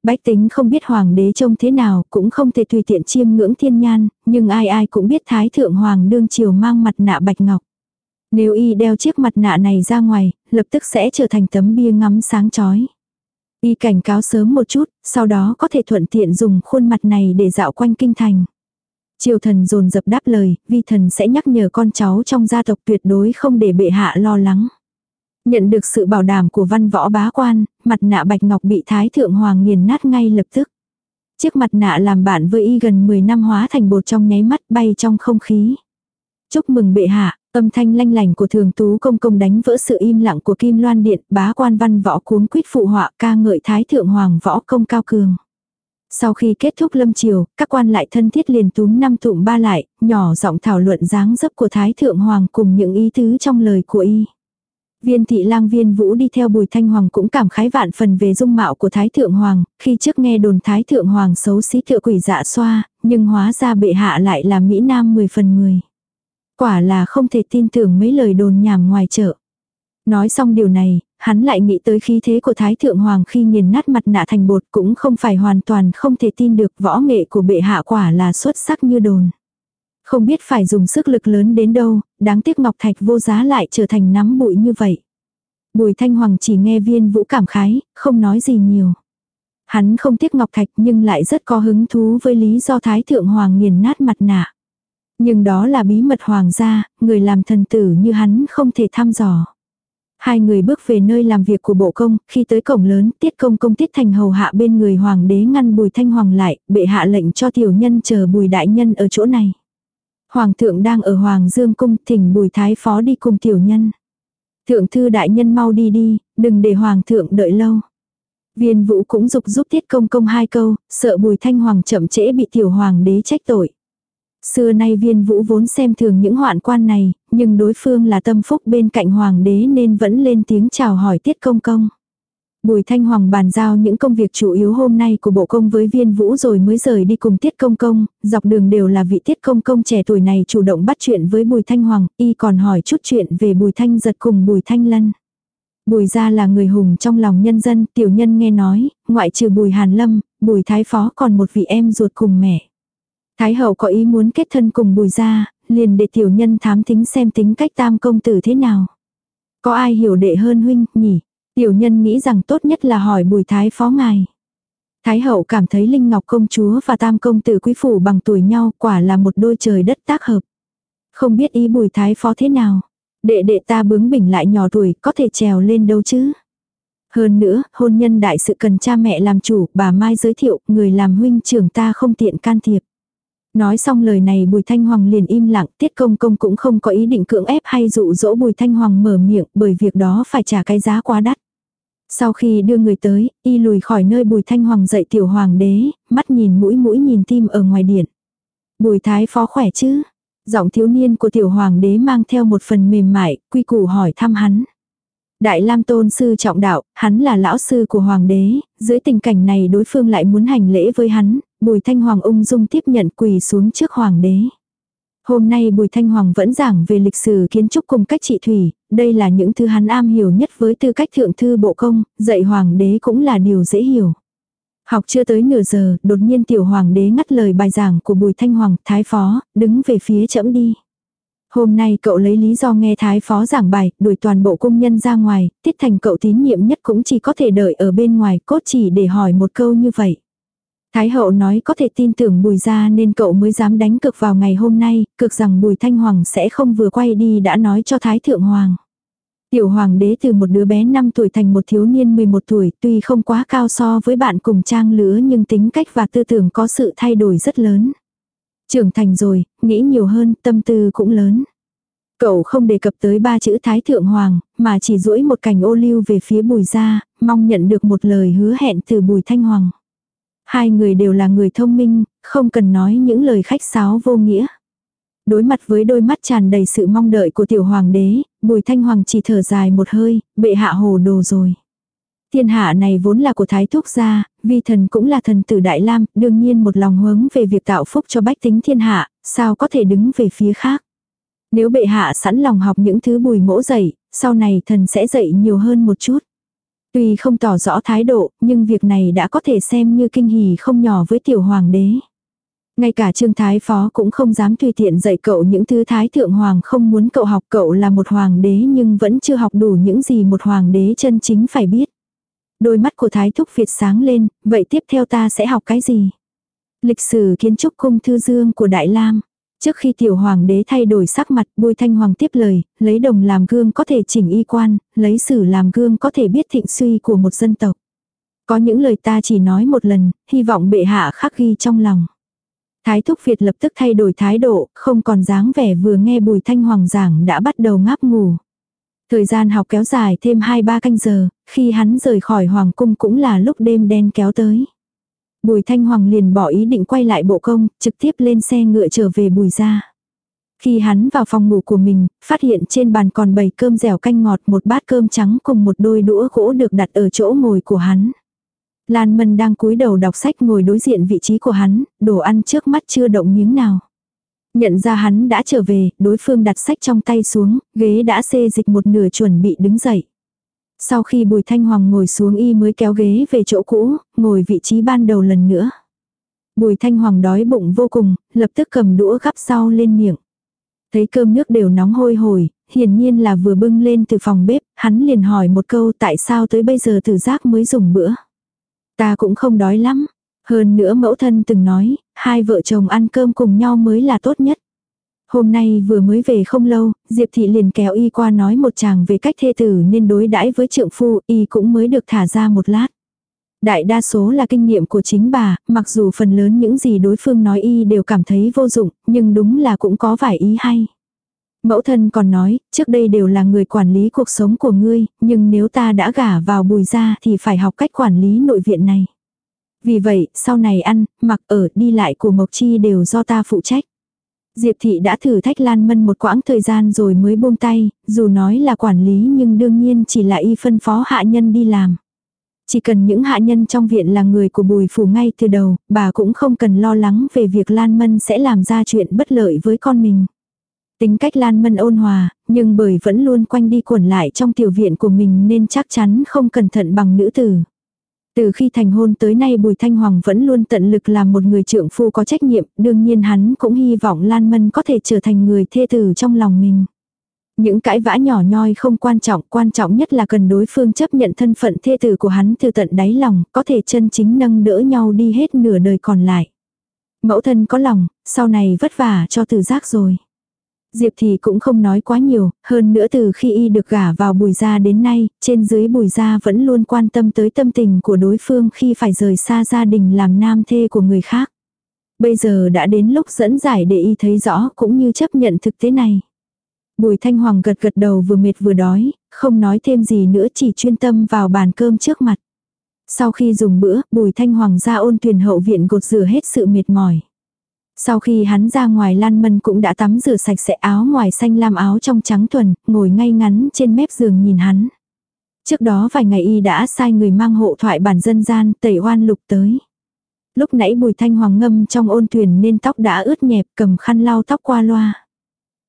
Bách tính không biết hoàng đế trông thế nào cũng không thể tùy tiện chiêm ngưỡng thiên nhan, nhưng ai ai cũng biết thái thượng hoàng đương triều mang mặt nạ bạch ngọc. Nếu y đeo chiếc mặt nạ này ra ngoài, lập tức sẽ trở thành tấm bia ngắm sáng chói. Y cảnh cáo sớm một chút, sau đó có thể thuận tiện dùng khuôn mặt này để dạo quanh kinh thành. Triều thần dồn dập đáp lời, vi thần sẽ nhắc nhở con cháu trong gia tộc tuyệt đối không để bệ hạ lo lắng. Nhận được sự bảo đảm của văn võ bá quan, mặt nạ bạch ngọc bị thái thượng hoàng nghiền nát ngay lập tức. Chiếc mặt nạ làm bạn với y gần 10 năm hóa thành bột trong nháy mắt bay trong không khí. Chúc mừng bệ hạ, Âm thanh lanh lành của thường tú công công đánh vỡ sự im lặng của kim loan điện, bá quan văn võ cuống quýt phụ họa ca ngợi thái thượng hoàng võ công cao cường. Sau khi kết thúc lâm triều, các quan lại thân thiết liền túm năm tụm ba lại, nhỏ giọng thảo luận dáng dấp của thái thượng hoàng cùng những ý tứ trong lời của y. Viên thị lang viên vũ đi theo bùi thanh hoàng cũng cảm khái vạn phần về dung mạo của thái thượng hoàng, khi trước nghe đồn thái thượng hoàng xấu xí tựa quỷ dạ xoa, nhưng hóa ra bệ hạ lại là Mỹ Nam 10 phần 10. Quả là không thể tin tưởng mấy lời đồn nhảm ngoài chợ. Nói xong điều này, hắn lại nghĩ tới khí thế của Thái Thượng Hoàng khi nghiền nát mặt nạ thành bột cũng không phải hoàn toàn không thể tin được võ nghệ của bệ hạ quả là xuất sắc như đồn. Không biết phải dùng sức lực lớn đến đâu, đáng tiếc ngọc thạch vô giá lại trở thành nắm bụi như vậy. Bùi Thanh Hoàng chỉ nghe viên vũ cảm khái, không nói gì nhiều. Hắn không tiếc ngọc thạch nhưng lại rất có hứng thú với lý do Thái Thượng Hoàng nghiền nát mặt nạ. Nhưng đó là bí mật hoàng gia, người làm thần tử như hắn không thể thăm dò. Hai người bước về nơi làm việc của bộ công, khi tới cổng lớn, tiết công công tiết thành hầu hạ bên người hoàng đế ngăn bùi thanh hoàng lại, bệ hạ lệnh cho tiểu nhân chờ bùi đại nhân ở chỗ này. Hoàng thượng đang ở Hoàng Dương Cung, thỉnh bùi thái phó đi cùng tiểu nhân. Thượng thư đại nhân mau đi đi, đừng để hoàng thượng đợi lâu. Viên vũ cũng dục giúp tiết công công hai câu, sợ bùi thanh hoàng chậm trễ bị tiểu hoàng đế trách tội. Xưa nay viên vũ vốn xem thường những hoạn quan này, nhưng đối phương là tâm phúc bên cạnh hoàng đế nên vẫn lên tiếng chào hỏi tiết công công. Bùi Thanh Hoàng bàn giao những công việc chủ yếu hôm nay của bộ công với viên vũ rồi mới rời đi cùng Tiết Công Công, dọc đường đều là vị Tiết Công Công trẻ tuổi này chủ động bắt chuyện với Bùi Thanh Hoàng, y còn hỏi chút chuyện về Bùi Thanh giật cùng Bùi Thanh Lân. Bùi gia là người hùng trong lòng nhân dân, tiểu nhân nghe nói, ngoại trừ Bùi Hàn Lâm, Bùi Thái Phó còn một vị em ruột cùng mẹ. Thái hậu có ý muốn kết thân cùng Bùi gia, liền để tiểu nhân thám tính xem tính cách tam công tử thế nào. Có ai hiểu đệ hơn huynh, nhỉ? Tiểu nhân nghĩ rằng tốt nhất là hỏi bùi thái phó ngài. Thái hậu cảm thấy Linh Ngọc công chúa và tam công tử quý phủ bằng tuổi nhau quả là một đôi trời đất tác hợp. Không biết ý bùi thái phó thế nào. Đệ đệ ta bướng bỉnh lại nhỏ tuổi có thể trèo lên đâu chứ. Hơn nữa, hôn nhân đại sự cần cha mẹ làm chủ, bà Mai giới thiệu, người làm huynh trưởng ta không tiện can thiệp. Nói xong lời này Bùi Thanh Hoàng liền im lặng, Tiết Công Công cũng không có ý định cưỡng ép hay dụ dỗ Bùi Thanh Hoàng mở miệng bởi việc đó phải trả cái giá quá đắt. Sau khi đưa người tới, y lùi khỏi nơi Bùi Thanh Hoàng dạy tiểu hoàng đế, mắt nhìn mũi mũi nhìn tim ở ngoài điện. Bùi Thái phó khỏe chứ? Giọng thiếu niên của tiểu hoàng đế mang theo một phần mềm mại, quy củ hỏi thăm hắn. Đại Lam Tôn sư trọng đạo, hắn là lão sư của hoàng đế, dưới tình cảnh này đối phương lại muốn hành lễ với hắn, Bùi Thanh Hoàng ung dung tiếp nhận quỳ xuống trước hoàng đế. Hôm nay Bùi Thanh Hoàng vẫn giảng về lịch sử kiến trúc cùng cách trị thủy, đây là những thứ hắn am hiểu nhất với tư cách thượng thư bộ công, dạy hoàng đế cũng là điều dễ hiểu. Học chưa tới nửa giờ, đột nhiên tiểu hoàng đế ngắt lời bài giảng của Bùi Thanh Hoàng, thái phó, đứng về phía chậm đi. Hôm nay cậu lấy lý do nghe thái phó giảng bài, đuổi toàn bộ công nhân ra ngoài, tiết thành cậu tín nhiệm nhất cũng chỉ có thể đợi ở bên ngoài cốt chỉ để hỏi một câu như vậy. Thái hậu nói có thể tin tưởng bùi ra nên cậu mới dám đánh cực vào ngày hôm nay, cực rằng bùi thanh hoàng sẽ không vừa quay đi đã nói cho thái thượng hoàng. Tiểu hoàng đế từ một đứa bé 5 tuổi thành một thiếu niên 11 tuổi tuy không quá cao so với bạn cùng trang lứa nhưng tính cách và tư tưởng có sự thay đổi rất lớn. Trưởng thành rồi, nghĩ nhiều hơn, tâm tư cũng lớn. Cậu không đề cập tới ba chữ Thái Thượng Hoàng, mà chỉ duỗi một cành ô lưu về phía bùi ra, mong nhận được một lời hứa hẹn từ bùi thanh hoàng. Hai người đều là người thông minh, không cần nói những lời khách sáo vô nghĩa. Đối mặt với đôi mắt tràn đầy sự mong đợi của tiểu hoàng đế, bùi thanh hoàng chỉ thở dài một hơi, bệ hạ hồ đồ rồi. Thiên hạ này vốn là của thái thúc gia, vi thần cũng là thần tử Đại Lam, đương nhiên một lòng hướng về việc tạo phúc cho bách tính thiên hạ, sao có thể đứng về phía khác. Nếu bệ hạ sẵn lòng học những thứ bùi mỗ dạy, sau này thần sẽ dạy nhiều hơn một chút. Tuy không tỏ rõ thái độ, nhưng việc này đã có thể xem như kinh hỉ không nhỏ với tiểu hoàng đế. Ngay cả trương thái phó cũng không dám tùy tiện dạy cậu những thứ thái thượng hoàng không muốn cậu học cậu là một hoàng đế nhưng vẫn chưa học đủ những gì một hoàng đế chân chính phải biết. Đôi mắt của thái thúc Việt sáng lên, vậy tiếp theo ta sẽ học cái gì? Lịch sử kiến trúc cung thư dương của Đại Lam. Trước khi tiểu hoàng đế thay đổi sắc mặt, bùi thanh hoàng tiếp lời, lấy đồng làm gương có thể chỉnh y quan, lấy sử làm gương có thể biết thịnh suy của một dân tộc. Có những lời ta chỉ nói một lần, hy vọng bệ hạ khắc ghi trong lòng. Thái thúc Việt lập tức thay đổi thái độ, không còn dáng vẻ vừa nghe bùi thanh hoàng giảng đã bắt đầu ngáp ngủ. Thời gian học kéo dài thêm 2-3 canh giờ, khi hắn rời khỏi hoàng cung cũng là lúc đêm đen kéo tới. Bùi Thanh Hoàng liền bỏ ý định quay lại bộ công, trực tiếp lên xe ngựa trở về bùi ra. Khi hắn vào phòng ngủ của mình, phát hiện trên bàn còn bầy cơm dẻo canh ngọt một bát cơm trắng cùng một đôi đũa gỗ được đặt ở chỗ ngồi của hắn. Lan Mân đang cúi đầu đọc sách ngồi đối diện vị trí của hắn, đồ ăn trước mắt chưa động miếng nào. Nhận ra hắn đã trở về, đối phương đặt sách trong tay xuống, ghế đã xê dịch một nửa chuẩn bị đứng dậy. Sau khi Bùi Thanh Hoàng ngồi xuống y mới kéo ghế về chỗ cũ, ngồi vị trí ban đầu lần nữa. Bùi Thanh Hoàng đói bụng vô cùng, lập tức cầm đũa gắp sau lên miệng. Thấy cơm nước đều nóng hôi hổi, hiển nhiên là vừa bưng lên từ phòng bếp, hắn liền hỏi một câu tại sao tới bây giờ tử giác mới dùng bữa. Ta cũng không đói lắm. Hơn nữa mẫu thân từng nói, hai vợ chồng ăn cơm cùng nhau mới là tốt nhất. Hôm nay vừa mới về không lâu, Diệp Thị liền kéo y qua nói một chàng về cách thê tử nên đối đãi với trượng phu, y cũng mới được thả ra một lát. Đại đa số là kinh nghiệm của chính bà, mặc dù phần lớn những gì đối phương nói y đều cảm thấy vô dụng, nhưng đúng là cũng có vài ý hay. Mẫu thân còn nói, trước đây đều là người quản lý cuộc sống của ngươi, nhưng nếu ta đã gả vào bùi ra thì phải học cách quản lý nội viện này. Vì vậy, sau này ăn, mặc ở, đi lại của Mộc Chi đều do ta phụ trách. Diệp thị đã thử thách Lan Mân một quãng thời gian rồi mới buông tay, dù nói là quản lý nhưng đương nhiên chỉ là y phân phó hạ nhân đi làm. Chỉ cần những hạ nhân trong viện là người của bùi phủ ngay từ đầu, bà cũng không cần lo lắng về việc Lan Mân sẽ làm ra chuyện bất lợi với con mình. Tính cách Lan Mân ôn hòa, nhưng bởi vẫn luôn quanh đi quẩn lại trong tiểu viện của mình nên chắc chắn không cẩn thận bằng nữ tử. Từ khi thành hôn tới nay Bùi Thanh Hoàng vẫn luôn tận lực làm một người trượng phu có trách nhiệm, đương nhiên hắn cũng hy vọng Lan Mân có thể trở thành người thê tử trong lòng mình. Những cãi vã nhỏ nhoi không quan trọng, quan trọng nhất là cần đối phương chấp nhận thân phận thê tử của hắn từ tận đáy lòng, có thể chân chính nâng đỡ nhau đi hết nửa đời còn lại. Mẫu thân có lòng, sau này vất vả cho tử giác rồi. Diệp thì cũng không nói quá nhiều, hơn nữa từ khi y được gả vào bùi gia đến nay, trên dưới bùi gia vẫn luôn quan tâm tới tâm tình của đối phương khi phải rời xa gia đình làm nam thê của người khác. Bây giờ đã đến lúc dẫn giải để y thấy rõ cũng như chấp nhận thực tế này. Bùi Thanh Hoàng gật gật đầu vừa mệt vừa đói, không nói thêm gì nữa chỉ chuyên tâm vào bàn cơm trước mặt. Sau khi dùng bữa, Bùi Thanh Hoàng ra ôn tuyển hậu viện gột rửa hết sự mệt mỏi. Sau khi hắn ra ngoài Lan Mân cũng đã tắm rửa sạch sẽ áo ngoài xanh lam áo trong trắng thuần, ngồi ngay ngắn trên mép giường nhìn hắn. Trước đó vài ngày y đã sai người mang hộ thoại bản dân gian tẩy oan lục tới. Lúc nãy bùi thanh hoàng ngâm trong ôn thuyền nên tóc đã ướt nhẹp cầm khăn lau tóc qua loa.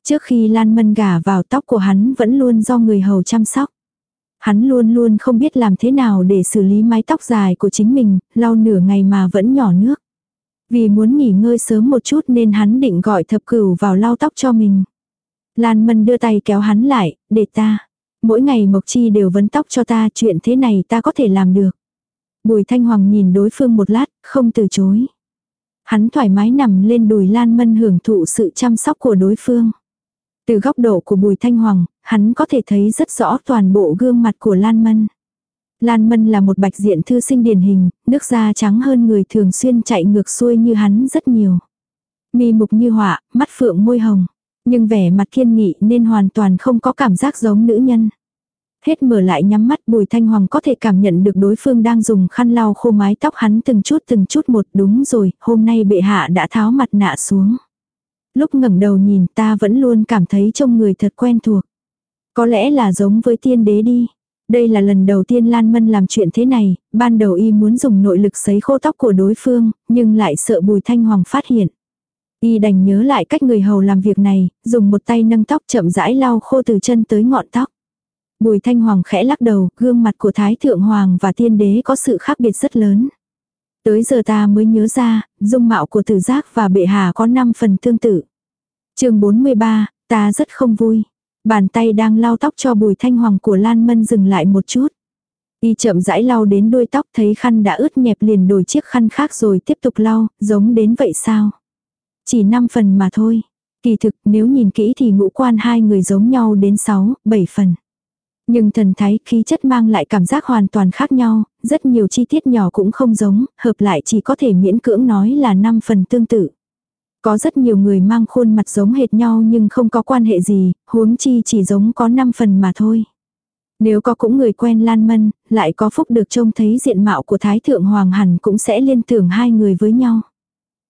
Trước khi Lan Mân gả vào tóc của hắn vẫn luôn do người hầu chăm sóc. Hắn luôn luôn không biết làm thế nào để xử lý mái tóc dài của chính mình, lau nửa ngày mà vẫn nhỏ nước. Vì muốn nghỉ ngơi sớm một chút nên hắn định gọi thập cửu vào lau tóc cho mình. Lan Mân đưa tay kéo hắn lại, để ta. Mỗi ngày Mộc Chi đều vấn tóc cho ta, chuyện thế này ta có thể làm được. Bùi Thanh Hoàng nhìn đối phương một lát, không từ chối. Hắn thoải mái nằm lên đùi Lan Mân hưởng thụ sự chăm sóc của đối phương. Từ góc độ của Bùi Thanh Hoàng, hắn có thể thấy rất rõ toàn bộ gương mặt của Lan Mân. Lan Mân là một bạch diện thư sinh điển hình, nước da trắng hơn người thường xuyên chạy ngược xuôi như hắn rất nhiều. Mi mục như họa, mắt phượng môi hồng. Nhưng vẻ mặt kiên nghị nên hoàn toàn không có cảm giác giống nữ nhân. Hết mở lại nhắm mắt bùi thanh hoàng có thể cảm nhận được đối phương đang dùng khăn lau khô mái tóc hắn từng chút từng chút một đúng rồi, hôm nay bệ hạ đã tháo mặt nạ xuống. Lúc ngẩng đầu nhìn ta vẫn luôn cảm thấy trông người thật quen thuộc. Có lẽ là giống với tiên đế đi. Đây là lần đầu tiên Lan Mân làm chuyện thế này, ban đầu y muốn dùng nội lực sấy khô tóc của đối phương, nhưng lại sợ Bùi Thanh Hoàng phát hiện. Y đành nhớ lại cách người hầu làm việc này, dùng một tay nâng tóc chậm rãi lau khô từ chân tới ngọn tóc. Bùi Thanh Hoàng khẽ lắc đầu, gương mặt của Thái Thượng Hoàng và Tiên Đế có sự khác biệt rất lớn. Tới giờ ta mới nhớ ra, dung mạo của tử giác và bệ hạ có 5 phần tương tự. chương 43, ta rất không vui. Bàn tay đang lau tóc cho bùi thanh hoàng của Lan Mân dừng lại một chút. Y chậm rãi lau đến đuôi tóc thấy khăn đã ướt nhẹp liền đổi chiếc khăn khác rồi tiếp tục lau, giống đến vậy sao? Chỉ 5 phần mà thôi. Kỳ thực nếu nhìn kỹ thì ngũ quan hai người giống nhau đến 6, 7 phần. Nhưng thần thái khí chất mang lại cảm giác hoàn toàn khác nhau, rất nhiều chi tiết nhỏ cũng không giống, hợp lại chỉ có thể miễn cưỡng nói là 5 phần tương tự. Có rất nhiều người mang khuôn mặt giống hệt nhau nhưng không có quan hệ gì, huống chi chỉ giống có 5 phần mà thôi. Nếu có cũng người quen Lan Mân, lại có phúc được trông thấy diện mạo của Thái Thượng Hoàng hẳn cũng sẽ liên tưởng hai người với nhau.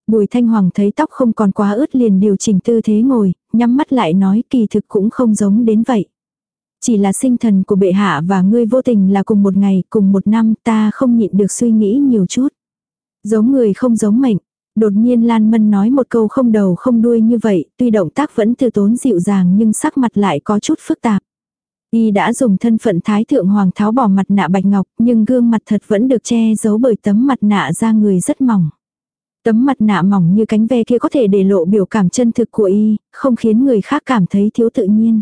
Bùi Thanh Hoàng thấy tóc không còn quá ướt liền điều chỉnh tư thế ngồi, nhắm mắt lại nói kỳ thực cũng không giống đến vậy. Chỉ là sinh thần của bệ hạ và ngươi vô tình là cùng một ngày, cùng một năm ta không nhịn được suy nghĩ nhiều chút. Giống người không giống mệnh. Đột nhiên Lan Mân nói một câu không đầu không đuôi như vậy, tuy động tác vẫn từ tốn dịu dàng nhưng sắc mặt lại có chút phức tạp. Y đã dùng thân phận thái thượng hoàng tháo bỏ mặt nạ bạch ngọc, nhưng gương mặt thật vẫn được che giấu bởi tấm mặt nạ da người rất mỏng. Tấm mặt nạ mỏng như cánh ve kia có thể để lộ biểu cảm chân thực của y, không khiến người khác cảm thấy thiếu tự nhiên.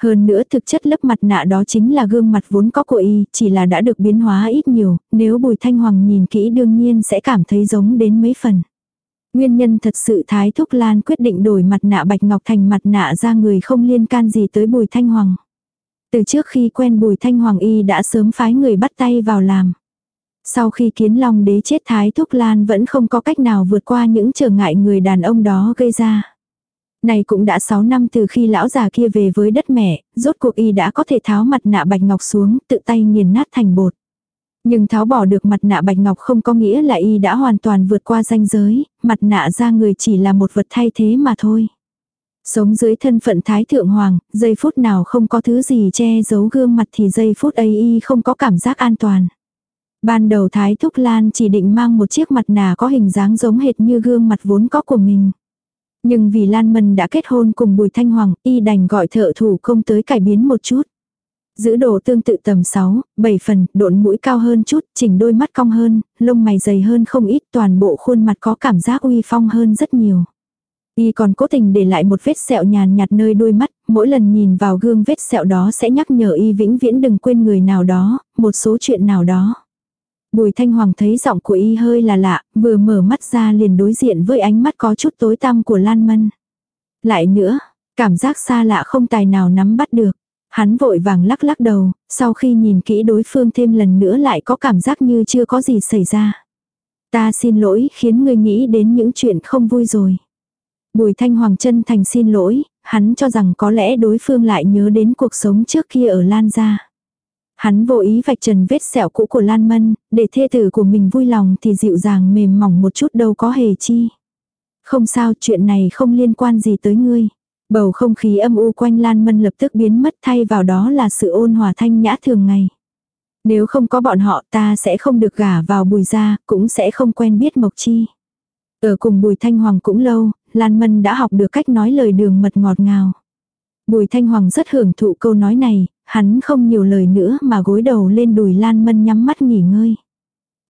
Hơn nữa thực chất lớp mặt nạ đó chính là gương mặt vốn có của y, chỉ là đã được biến hóa ít nhiều, nếu Bùi Thanh Hoàng nhìn kỹ đương nhiên sẽ cảm thấy giống đến mấy phần. Nguyên nhân thật sự Thái Thúc Lan quyết định đổi mặt nạ bạch ngọc thành mặt nạ ra người không liên can gì tới Bùi Thanh Hoàng. Từ trước khi quen Bùi Thanh Hoàng y đã sớm phái người bắt tay vào làm. Sau khi kiến long đế chết Thái Thúc Lan vẫn không có cách nào vượt qua những trở ngại người đàn ông đó gây ra. Này cũng đã 6 năm từ khi lão già kia về với đất mẹ, rốt cuộc y đã có thể tháo mặt nạ bạch ngọc xuống, tự tay nghiền nát thành bột. Nhưng tháo bỏ được mặt nạ bạch ngọc không có nghĩa là y đã hoàn toàn vượt qua ranh giới, mặt nạ ra người chỉ là một vật thay thế mà thôi. Sống dưới thân phận thái thượng hoàng, giây phút nào không có thứ gì che giấu gương mặt thì giây phút ấy y không có cảm giác an toàn. Ban đầu Thái Thúc Lan chỉ định mang một chiếc mặt nạ có hình dáng giống hệt như gương mặt vốn có của mình. Nhưng vì Lan Mân đã kết hôn cùng Bùi Thanh Hoàng, y đành gọi thợ thủ công tới cải biến một chút. Giữ đồ tương tự tầm 6, 7 phần, độn mũi cao hơn chút, chỉnh đôi mắt cong hơn, lông mày dày hơn không ít, toàn bộ khuôn mặt có cảm giác uy phong hơn rất nhiều. Y còn cố tình để lại một vết sẹo nhàn nhạt nơi đôi mắt, mỗi lần nhìn vào gương vết sẹo đó sẽ nhắc nhở y vĩnh viễn đừng quên người nào đó, một số chuyện nào đó. Bùi Thanh Hoàng thấy giọng của y hơi là lạ, vừa mở mắt ra liền đối diện với ánh mắt có chút tối tăm của Lan Mân. Lại nữa, cảm giác xa lạ không tài nào nắm bắt được. Hắn vội vàng lắc lắc đầu, sau khi nhìn kỹ đối phương thêm lần nữa lại có cảm giác như chưa có gì xảy ra. Ta xin lỗi khiến ngươi nghĩ đến những chuyện không vui rồi. Bùi Thanh Hoàng chân thành xin lỗi, hắn cho rằng có lẽ đối phương lại nhớ đến cuộc sống trước kia ở Lan gia. Hắn vô ý vạch trần vết sẹo cũ của Lan Mân, để thê tử của mình vui lòng thì dịu dàng mềm mỏng một chút đâu có hề chi. Không sao, chuyện này không liên quan gì tới ngươi. Bầu không khí âm u quanh Lan Mân lập tức biến mất thay vào đó là sự ôn hòa thanh nhã thường ngày. Nếu không có bọn họ ta sẽ không được gả vào bùi gia, cũng sẽ không quen biết Mộc Chi. Ở cùng bùi thanh hoàng cũng lâu, Lan Mân đã học được cách nói lời đường mật ngọt ngào. Bùi Thanh Hoàng rất hưởng thụ câu nói này, hắn không nhiều lời nữa mà gối đầu lên đùi Lan Mân nhắm mắt nghỉ ngơi.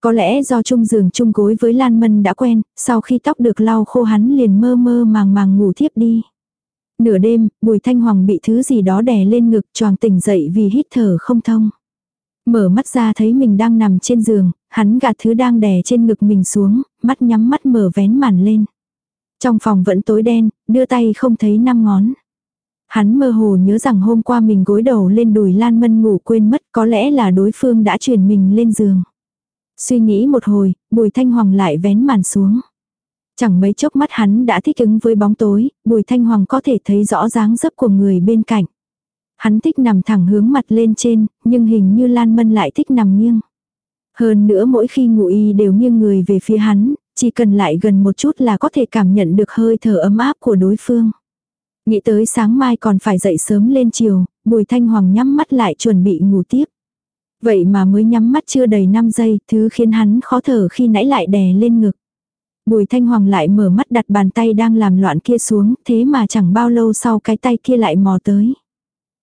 Có lẽ do chung giường chung gối với Lan Mân đã quen, sau khi tóc được lau khô hắn liền mơ mơ màng màng ngủ thiếp đi. Nửa đêm, Bùi Thanh Hoàng bị thứ gì đó đè lên ngực choàng tỉnh dậy vì hít thở không thông. Mở mắt ra thấy mình đang nằm trên giường, hắn gạt thứ đang đè trên ngực mình xuống, mắt nhắm mắt mở vén màn lên. Trong phòng vẫn tối đen, đưa tay không thấy năm ngón. Hắn mơ hồ nhớ rằng hôm qua mình gối đầu lên đùi Lan Mân ngủ quên mất có lẽ là đối phương đã chuyển mình lên giường. Suy nghĩ một hồi, Bùi Thanh Hoàng lại vén màn xuống. Chẳng mấy chốc mắt hắn đã thích ứng với bóng tối, Bùi Thanh Hoàng có thể thấy rõ dáng dấp của người bên cạnh. Hắn thích nằm thẳng hướng mặt lên trên, nhưng hình như Lan Mân lại thích nằm nghiêng. Hơn nữa mỗi khi ngủ y đều nghiêng người về phía hắn, chỉ cần lại gần một chút là có thể cảm nhận được hơi thở ấm áp của đối phương. Nghĩ tới sáng mai còn phải dậy sớm lên chiều, Bùi Thanh Hoàng nhắm mắt lại chuẩn bị ngủ tiếp. Vậy mà mới nhắm mắt chưa đầy 5 giây, thứ khiến hắn khó thở khi nãy lại đè lên ngực. Bùi Thanh Hoàng lại mở mắt đặt bàn tay đang làm loạn kia xuống, thế mà chẳng bao lâu sau cái tay kia lại mò tới.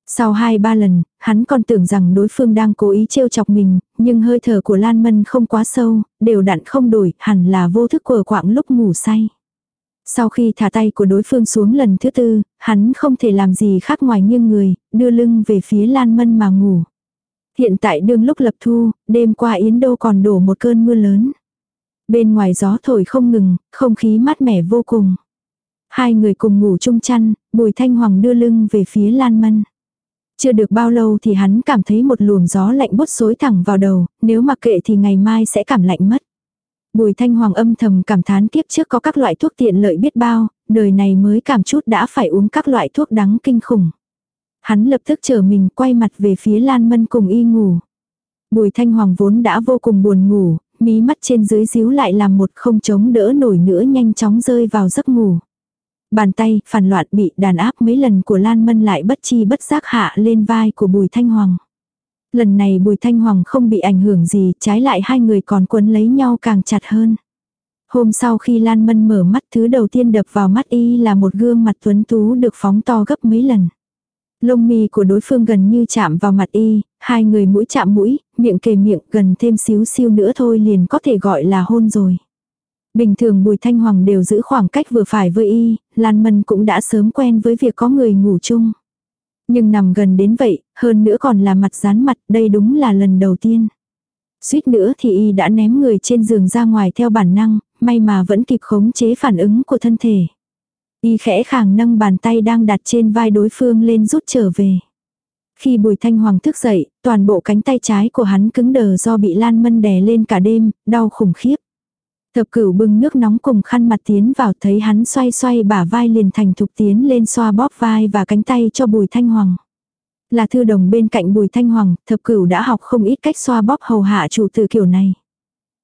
Sau hai ba lần, hắn còn tưởng rằng đối phương đang cố ý trêu chọc mình, nhưng hơi thở của Lan Mân không quá sâu, đều đặn không đổi, hẳn là vô thức của quạng lúc ngủ say. Sau khi thả tay của đối phương xuống lần thứ tư, hắn không thể làm gì khác ngoài nghiêng người, đưa lưng về phía Lan Mân mà ngủ. Hiện tại đương lúc lập thu, đêm qua Yến Đô còn đổ một cơn mưa lớn. Bên ngoài gió thổi không ngừng, không khí mát mẻ vô cùng. Hai người cùng ngủ chung chăn, Bùi Thanh Hoàng đưa lưng về phía Lan Mân. Chưa được bao lâu thì hắn cảm thấy một luồng gió lạnh bút xối thẳng vào đầu, nếu mặc kệ thì ngày mai sẽ cảm lạnh mất. Bùi thanh hoàng âm thầm cảm thán kiếp trước có các loại thuốc tiện lợi biết bao, đời này mới cảm chút đã phải uống các loại thuốc đắng kinh khủng. Hắn lập tức trở mình quay mặt về phía Lan Mân cùng y ngủ. Bùi thanh hoàng vốn đã vô cùng buồn ngủ, mí mắt trên dưới díu lại làm một không chống đỡ nổi nữa nhanh chóng rơi vào giấc ngủ. Bàn tay, phản loạn bị đàn áp mấy lần của Lan Mân lại bất chi bất giác hạ lên vai của Bùi Thanh Hoàng. Lần này Bùi Thanh Hoàng không bị ảnh hưởng gì, trái lại hai người còn quấn lấy nhau càng chặt hơn. Hôm sau khi Lan Mân mở mắt thứ đầu tiên đập vào mắt y là một gương mặt tuấn tú được phóng to gấp mấy lần. Lông mi của đối phương gần như chạm vào mặt y, hai người mũi chạm mũi, miệng kề miệng gần thêm xíu xiu nữa thôi liền có thể gọi là hôn rồi. Bình thường Bùi Thanh Hoàng đều giữ khoảng cách vừa phải với y, Lan Mân cũng đã sớm quen với việc có người ngủ chung. Nhưng nằm gần đến vậy, hơn nữa còn là mặt dán mặt, đây đúng là lần đầu tiên. Suýt nữa thì y đã ném người trên giường ra ngoài theo bản năng, may mà vẫn kịp khống chế phản ứng của thân thể. Y khẽ khàng nâng bàn tay đang đặt trên vai đối phương lên rút trở về. Khi Bùi Thanh Hoàng thức dậy, toàn bộ cánh tay trái của hắn cứng đờ do bị Lan Mân đè lên cả đêm, đau khủng khiếp. Thập cửu bưng nước nóng cùng khăn mặt tiến vào thấy hắn xoay xoay bả vai liền thành thục tiến lên xoa bóp vai và cánh tay cho Bùi Thanh Hoàng. Là thư đồng bên cạnh Bùi Thanh Hoàng, thập cửu đã học không ít cách xoa bóp hầu hạ chủ tử kiểu này.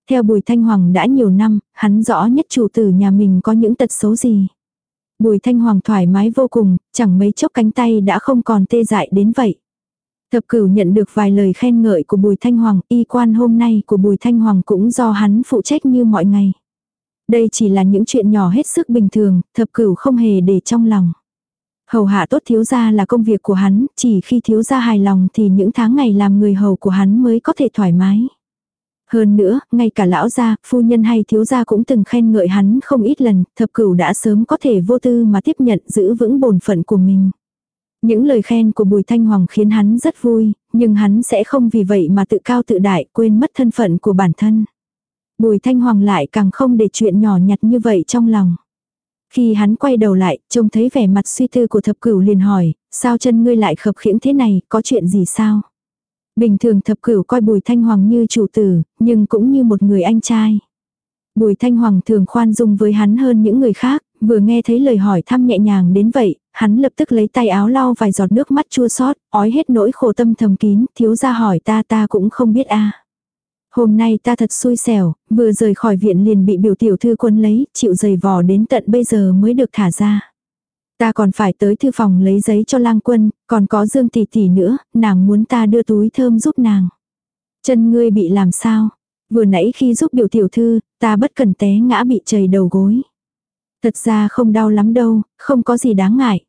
Theo Bùi Thanh Hoàng đã nhiều năm, hắn rõ nhất chủ tử nhà mình có những tật xấu gì. Bùi Thanh Hoàng thoải mái vô cùng, chẳng mấy chốc cánh tay đã không còn tê dại đến vậy. Thập cửu nhận được vài lời khen ngợi của Bùi Thanh Hoàng, y quan hôm nay của Bùi Thanh Hoàng cũng do hắn phụ trách như mọi ngày. Đây chỉ là những chuyện nhỏ hết sức bình thường, thập cửu không hề để trong lòng. Hầu hạ tốt thiếu gia là công việc của hắn, chỉ khi thiếu gia hài lòng thì những tháng ngày làm người hầu của hắn mới có thể thoải mái. Hơn nữa, ngay cả lão gia, phu nhân hay thiếu gia cũng từng khen ngợi hắn không ít lần, thập cửu đã sớm có thể vô tư mà tiếp nhận giữ vững bổn phận của mình. Những lời khen của Bùi Thanh Hoàng khiến hắn rất vui, nhưng hắn sẽ không vì vậy mà tự cao tự đại quên mất thân phận của bản thân. Bùi Thanh Hoàng lại càng không để chuyện nhỏ nhặt như vậy trong lòng. Khi hắn quay đầu lại, trông thấy vẻ mặt suy tư của thập cửu liền hỏi, sao chân ngươi lại khập khiễng thế này, có chuyện gì sao? Bình thường thập cửu coi Bùi Thanh Hoàng như chủ tử, nhưng cũng như một người anh trai. Bùi Thanh Hoàng thường khoan dung với hắn hơn những người khác, vừa nghe thấy lời hỏi thăm nhẹ nhàng đến vậy, hắn lập tức lấy tay áo lau vài giọt nước mắt chua xót, ói hết nỗi khổ tâm thầm kín, thiếu gia hỏi ta ta cũng không biết a. Hôm nay ta thật xui xẻo, vừa rời khỏi viện liền bị biểu tiểu thư quân lấy, chịu giày vò đến tận bây giờ mới được thả ra. Ta còn phải tới thư phòng lấy giấy cho lang quân, còn có dương tỷ tỷ nữa, nàng muốn ta đưa túi thơm giúp nàng. Chân ngươi bị làm sao? Vừa nãy khi giúp biểu tiểu thư, ta bất cần té ngã bị chảy đầu gối. Thật ra không đau lắm đâu, không có gì đáng ngại.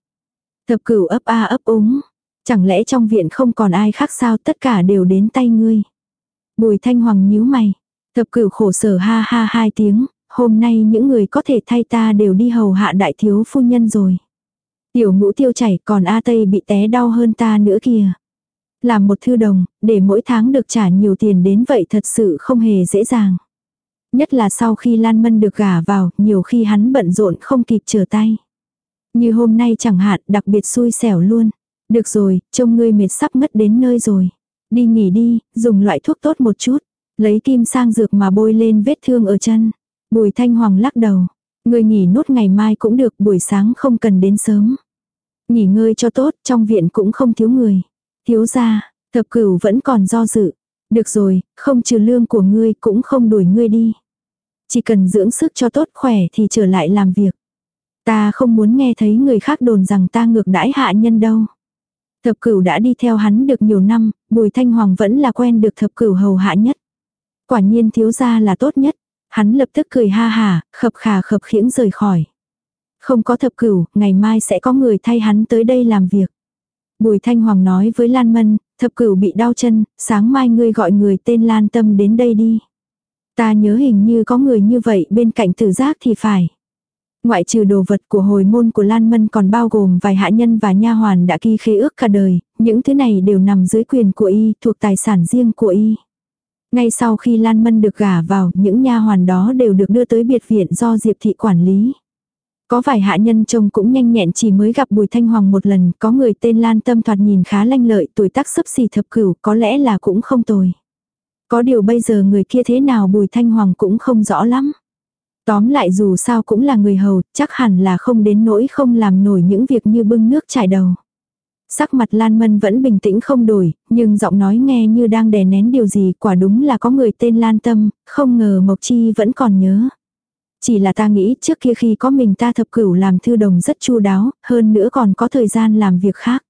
Thập cửu ấp a ấp úng. Chẳng lẽ trong viện không còn ai khác sao tất cả đều đến tay ngươi. Bùi thanh hoàng nhíu mày. Thập cửu khổ sở ha ha hai tiếng. Hôm nay những người có thể thay ta đều đi hầu hạ đại thiếu phu nhân rồi. Tiểu ngũ tiêu chảy còn A Tây bị té đau hơn ta nữa kìa. Làm một thư đồng, để mỗi tháng được trả nhiều tiền đến vậy thật sự không hề dễ dàng. Nhất là sau khi Lan Mân được gả vào, nhiều khi hắn bận rộn không kịp trở tay. Như hôm nay chẳng hạn, đặc biệt xui xẻo luôn. Được rồi, trông ngươi mệt sắp ngất đến nơi rồi. Đi nghỉ đi, dùng loại thuốc tốt một chút. Lấy kim sang dược mà bôi lên vết thương ở chân. Bùi Thanh Hoàng lắc đầu. Ngươi nghỉ nốt ngày mai cũng được, buổi sáng không cần đến sớm. Nghỉ ngơi cho tốt, trong viện cũng không thiếu người. Thiếu ra, thập cửu vẫn còn do dự. Được rồi, không trừ lương của ngươi cũng không đuổi ngươi đi. Chỉ cần dưỡng sức cho tốt khỏe thì trở lại làm việc. Ta không muốn nghe thấy người khác đồn rằng ta ngược đãi hạ nhân đâu. Thập cửu đã đi theo hắn được nhiều năm, bùi thanh hoàng vẫn là quen được thập cửu hầu hạ nhất. Quả nhiên thiếu gia là tốt nhất. Hắn lập tức cười ha hà, khập khà khập khiễng rời khỏi. Không có thập cửu, ngày mai sẽ có người thay hắn tới đây làm việc. Bùi Thanh Hoàng nói với Lan Mân, thập cửu bị đau chân, sáng mai ngươi gọi người tên Lan Tâm đến đây đi. Ta nhớ hình như có người như vậy bên cạnh tử giác thì phải. Ngoại trừ đồ vật của hồi môn của Lan Mân còn bao gồm vài hạ nhân và nha hoàn đã ký khế ước cả đời, những thứ này đều nằm dưới quyền của y, thuộc tài sản riêng của y. Ngay sau khi Lan Mân được gả vào, những nha hoàn đó đều được đưa tới biệt viện do Diệp Thị quản lý. Có vài hạ nhân trông cũng nhanh nhẹn chỉ mới gặp Bùi Thanh Hoàng một lần, có người tên Lan Tâm thoạt nhìn khá lanh lợi, tuổi tác sấp xì thập cửu, có lẽ là cũng không tồi. Có điều bây giờ người kia thế nào Bùi Thanh Hoàng cũng không rõ lắm. Tóm lại dù sao cũng là người hầu, chắc hẳn là không đến nỗi không làm nổi những việc như bưng nước trải đầu. Sắc mặt Lan Mân vẫn bình tĩnh không đổi, nhưng giọng nói nghe như đang đè nén điều gì quả đúng là có người tên Lan Tâm, không ngờ Mộc Chi vẫn còn nhớ. Chỉ là ta nghĩ trước kia khi có mình ta thập cửu làm thư đồng rất chu đáo, hơn nữa còn có thời gian làm việc khác.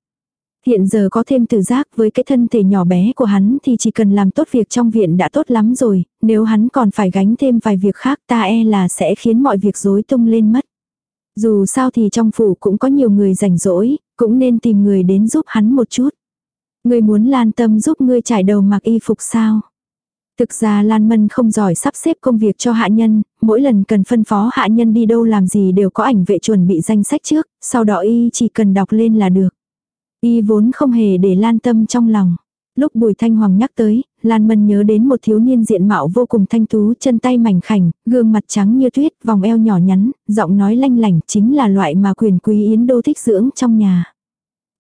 Hiện giờ có thêm tử giác với cái thân thể nhỏ bé của hắn thì chỉ cần làm tốt việc trong viện đã tốt lắm rồi, nếu hắn còn phải gánh thêm vài việc khác ta e là sẽ khiến mọi việc rối tung lên mất. Dù sao thì trong phủ cũng có nhiều người rảnh rỗi, cũng nên tìm người đến giúp hắn một chút. Ngươi muốn Lan Tâm giúp ngươi trải đầu mặc y phục sao? Thực ra Lan Mân không giỏi sắp xếp công việc cho hạ nhân, mỗi lần cần phân phó hạ nhân đi đâu làm gì đều có ảnh vệ chuẩn bị danh sách trước, sau đó y chỉ cần đọc lên là được. Y vốn không hề để Lan Tâm trong lòng. Lúc Bùi Thanh Hoàng nhắc tới, Lan Mân nhớ đến một thiếu niên diện mạo vô cùng thanh tú, chân tay mảnh khảnh, gương mặt trắng như tuyết, vòng eo nhỏ nhắn, giọng nói lanh lảnh chính là loại mà quyền quý Yến Đô thích dưỡng trong nhà.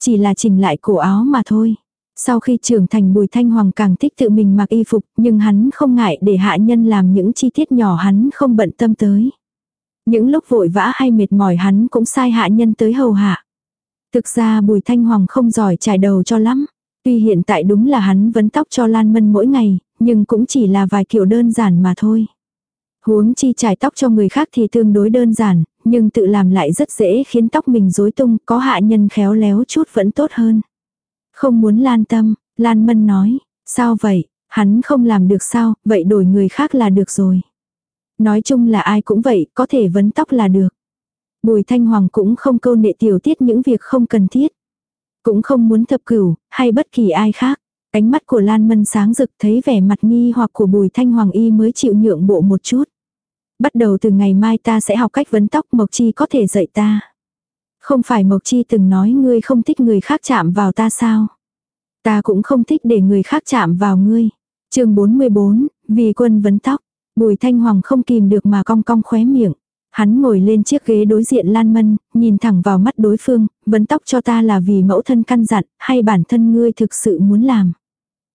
Chỉ là chỉnh lại cổ áo mà thôi. Sau khi trưởng thành Bùi Thanh Hoàng càng thích tự mình mặc y phục, nhưng hắn không ngại để hạ nhân làm những chi tiết nhỏ hắn không bận tâm tới. Những lúc vội vã hay mệt mỏi hắn cũng sai hạ nhân tới hầu hạ. Thực ra Bùi Thanh Hoàng không giỏi trải đầu cho lắm. Tuy hiện tại đúng là hắn vấn tóc cho Lan Mân mỗi ngày, nhưng cũng chỉ là vài kiểu đơn giản mà thôi. Huống chi trải tóc cho người khác thì tương đối đơn giản, nhưng tự làm lại rất dễ khiến tóc mình rối tung, có hạ nhân khéo léo chút vẫn tốt hơn. Không muốn Lan Tâm, Lan Mân nói, sao vậy, hắn không làm được sao, vậy đổi người khác là được rồi. Nói chung là ai cũng vậy, có thể vấn tóc là được. Bùi Thanh Hoàng cũng không câu nệ tiểu tiết những việc không cần thiết. Cũng không muốn thập cửu, hay bất kỳ ai khác. Ánh mắt của Lan Mân sáng rực thấy vẻ mặt nghi hoặc của Bùi Thanh Hoàng y mới chịu nhượng bộ một chút. Bắt đầu từ ngày mai ta sẽ học cách vấn tóc Mộc Chi có thể dạy ta. Không phải Mộc Chi từng nói ngươi không thích người khác chạm vào ta sao? Ta cũng không thích để người khác chạm vào ngươi. chương 44, vì quân vấn tóc. Bùi Thanh Hoàng không kìm được mà cong cong khóe miệng. Hắn ngồi lên chiếc ghế đối diện Lan Mân, nhìn thẳng vào mắt đối phương, vấn tóc cho ta là vì mẫu thân căn dặn, hay bản thân ngươi thực sự muốn làm.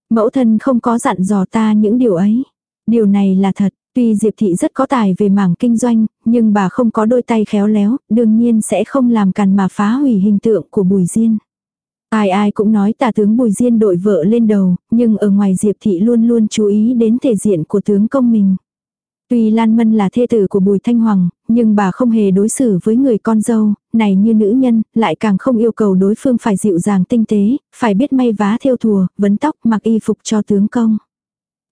Mẫu thân không có dặn dò ta những điều ấy. Điều này là thật, tuy Diệp Thị rất có tài về mảng kinh doanh, nhưng bà không có đôi tay khéo léo, đương nhiên sẽ không làm càn mà phá hủy hình tượng của Bùi Diên. Ai ai cũng nói tà tướng Bùi Diên đội vợ lên đầu, nhưng ở ngoài Diệp Thị luôn luôn chú ý đến thể diện của tướng công mình. Tuy Lan Mân là thê tử của Bùi Thanh Hoàng, nhưng bà không hề đối xử với người con dâu, này như nữ nhân, lại càng không yêu cầu đối phương phải dịu dàng tinh tế, phải biết may vá theo thùa, vấn tóc, mặc y phục cho tướng công.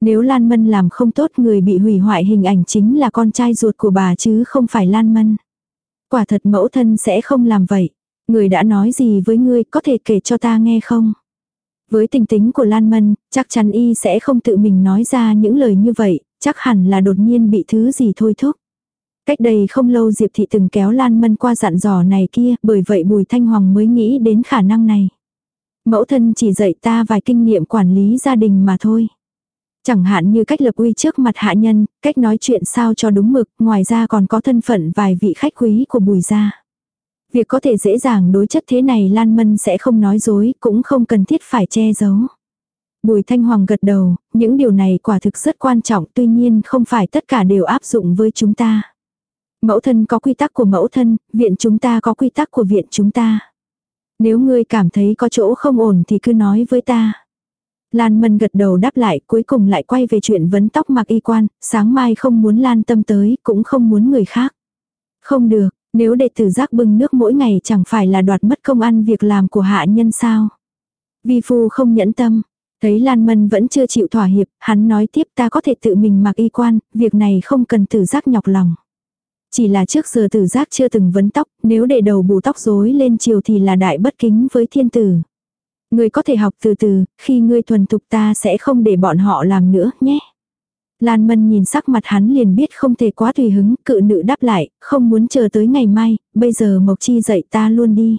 Nếu Lan Mân làm không tốt người bị hủy hoại hình ảnh chính là con trai ruột của bà chứ không phải Lan Mân. Quả thật mẫu thân sẽ không làm vậy. Người đã nói gì với ngươi có thể kể cho ta nghe không? Với tình tính của Lan Mân, chắc chắn y sẽ không tự mình nói ra những lời như vậy, chắc hẳn là đột nhiên bị thứ gì thôi thúc. Cách đây không lâu Diệp Thị từng kéo Lan Mân qua dặn dò này kia, bởi vậy Bùi Thanh Hoàng mới nghĩ đến khả năng này. Mẫu thân chỉ dạy ta vài kinh nghiệm quản lý gia đình mà thôi. Chẳng hạn như cách lập uy trước mặt hạ nhân, cách nói chuyện sao cho đúng mực, ngoài ra còn có thân phận vài vị khách quý của Bùi gia. Việc có thể dễ dàng đối chất thế này Lan Mân sẽ không nói dối, cũng không cần thiết phải che giấu. Bùi Thanh Hoàng gật đầu, những điều này quả thực rất quan trọng tuy nhiên không phải tất cả đều áp dụng với chúng ta. Mẫu thân có quy tắc của mẫu thân, viện chúng ta có quy tắc của viện chúng ta. Nếu ngươi cảm thấy có chỗ không ổn thì cứ nói với ta. Lan Mân gật đầu đáp lại cuối cùng lại quay về chuyện vấn tóc mặc y quan, sáng mai không muốn Lan tâm tới, cũng không muốn người khác. Không được, nếu đệ tử giác bưng nước mỗi ngày chẳng phải là đoạt mất công ăn việc làm của hạ nhân sao. Vi phu không nhẫn tâm, Thấy Lan Mân vẫn chưa chịu thỏa hiệp, hắn nói tiếp ta có thể tự mình mặc y quan, việc này không cần tử giác nhọc lòng. Chỉ là trước giờ tử giác chưa từng vấn tóc, nếu để đầu bù tóc rối lên chiều thì là đại bất kính với thiên tử. Ngươi có thể học từ từ, khi ngươi thuần thục ta sẽ không để bọn họ làm nữa, nhé. Lan Mân nhìn sắc mặt hắn liền biết không thể quá tùy hứng, cự nữ đáp lại, không muốn chờ tới ngày mai, bây giờ Mộc Chi dạy ta luôn đi.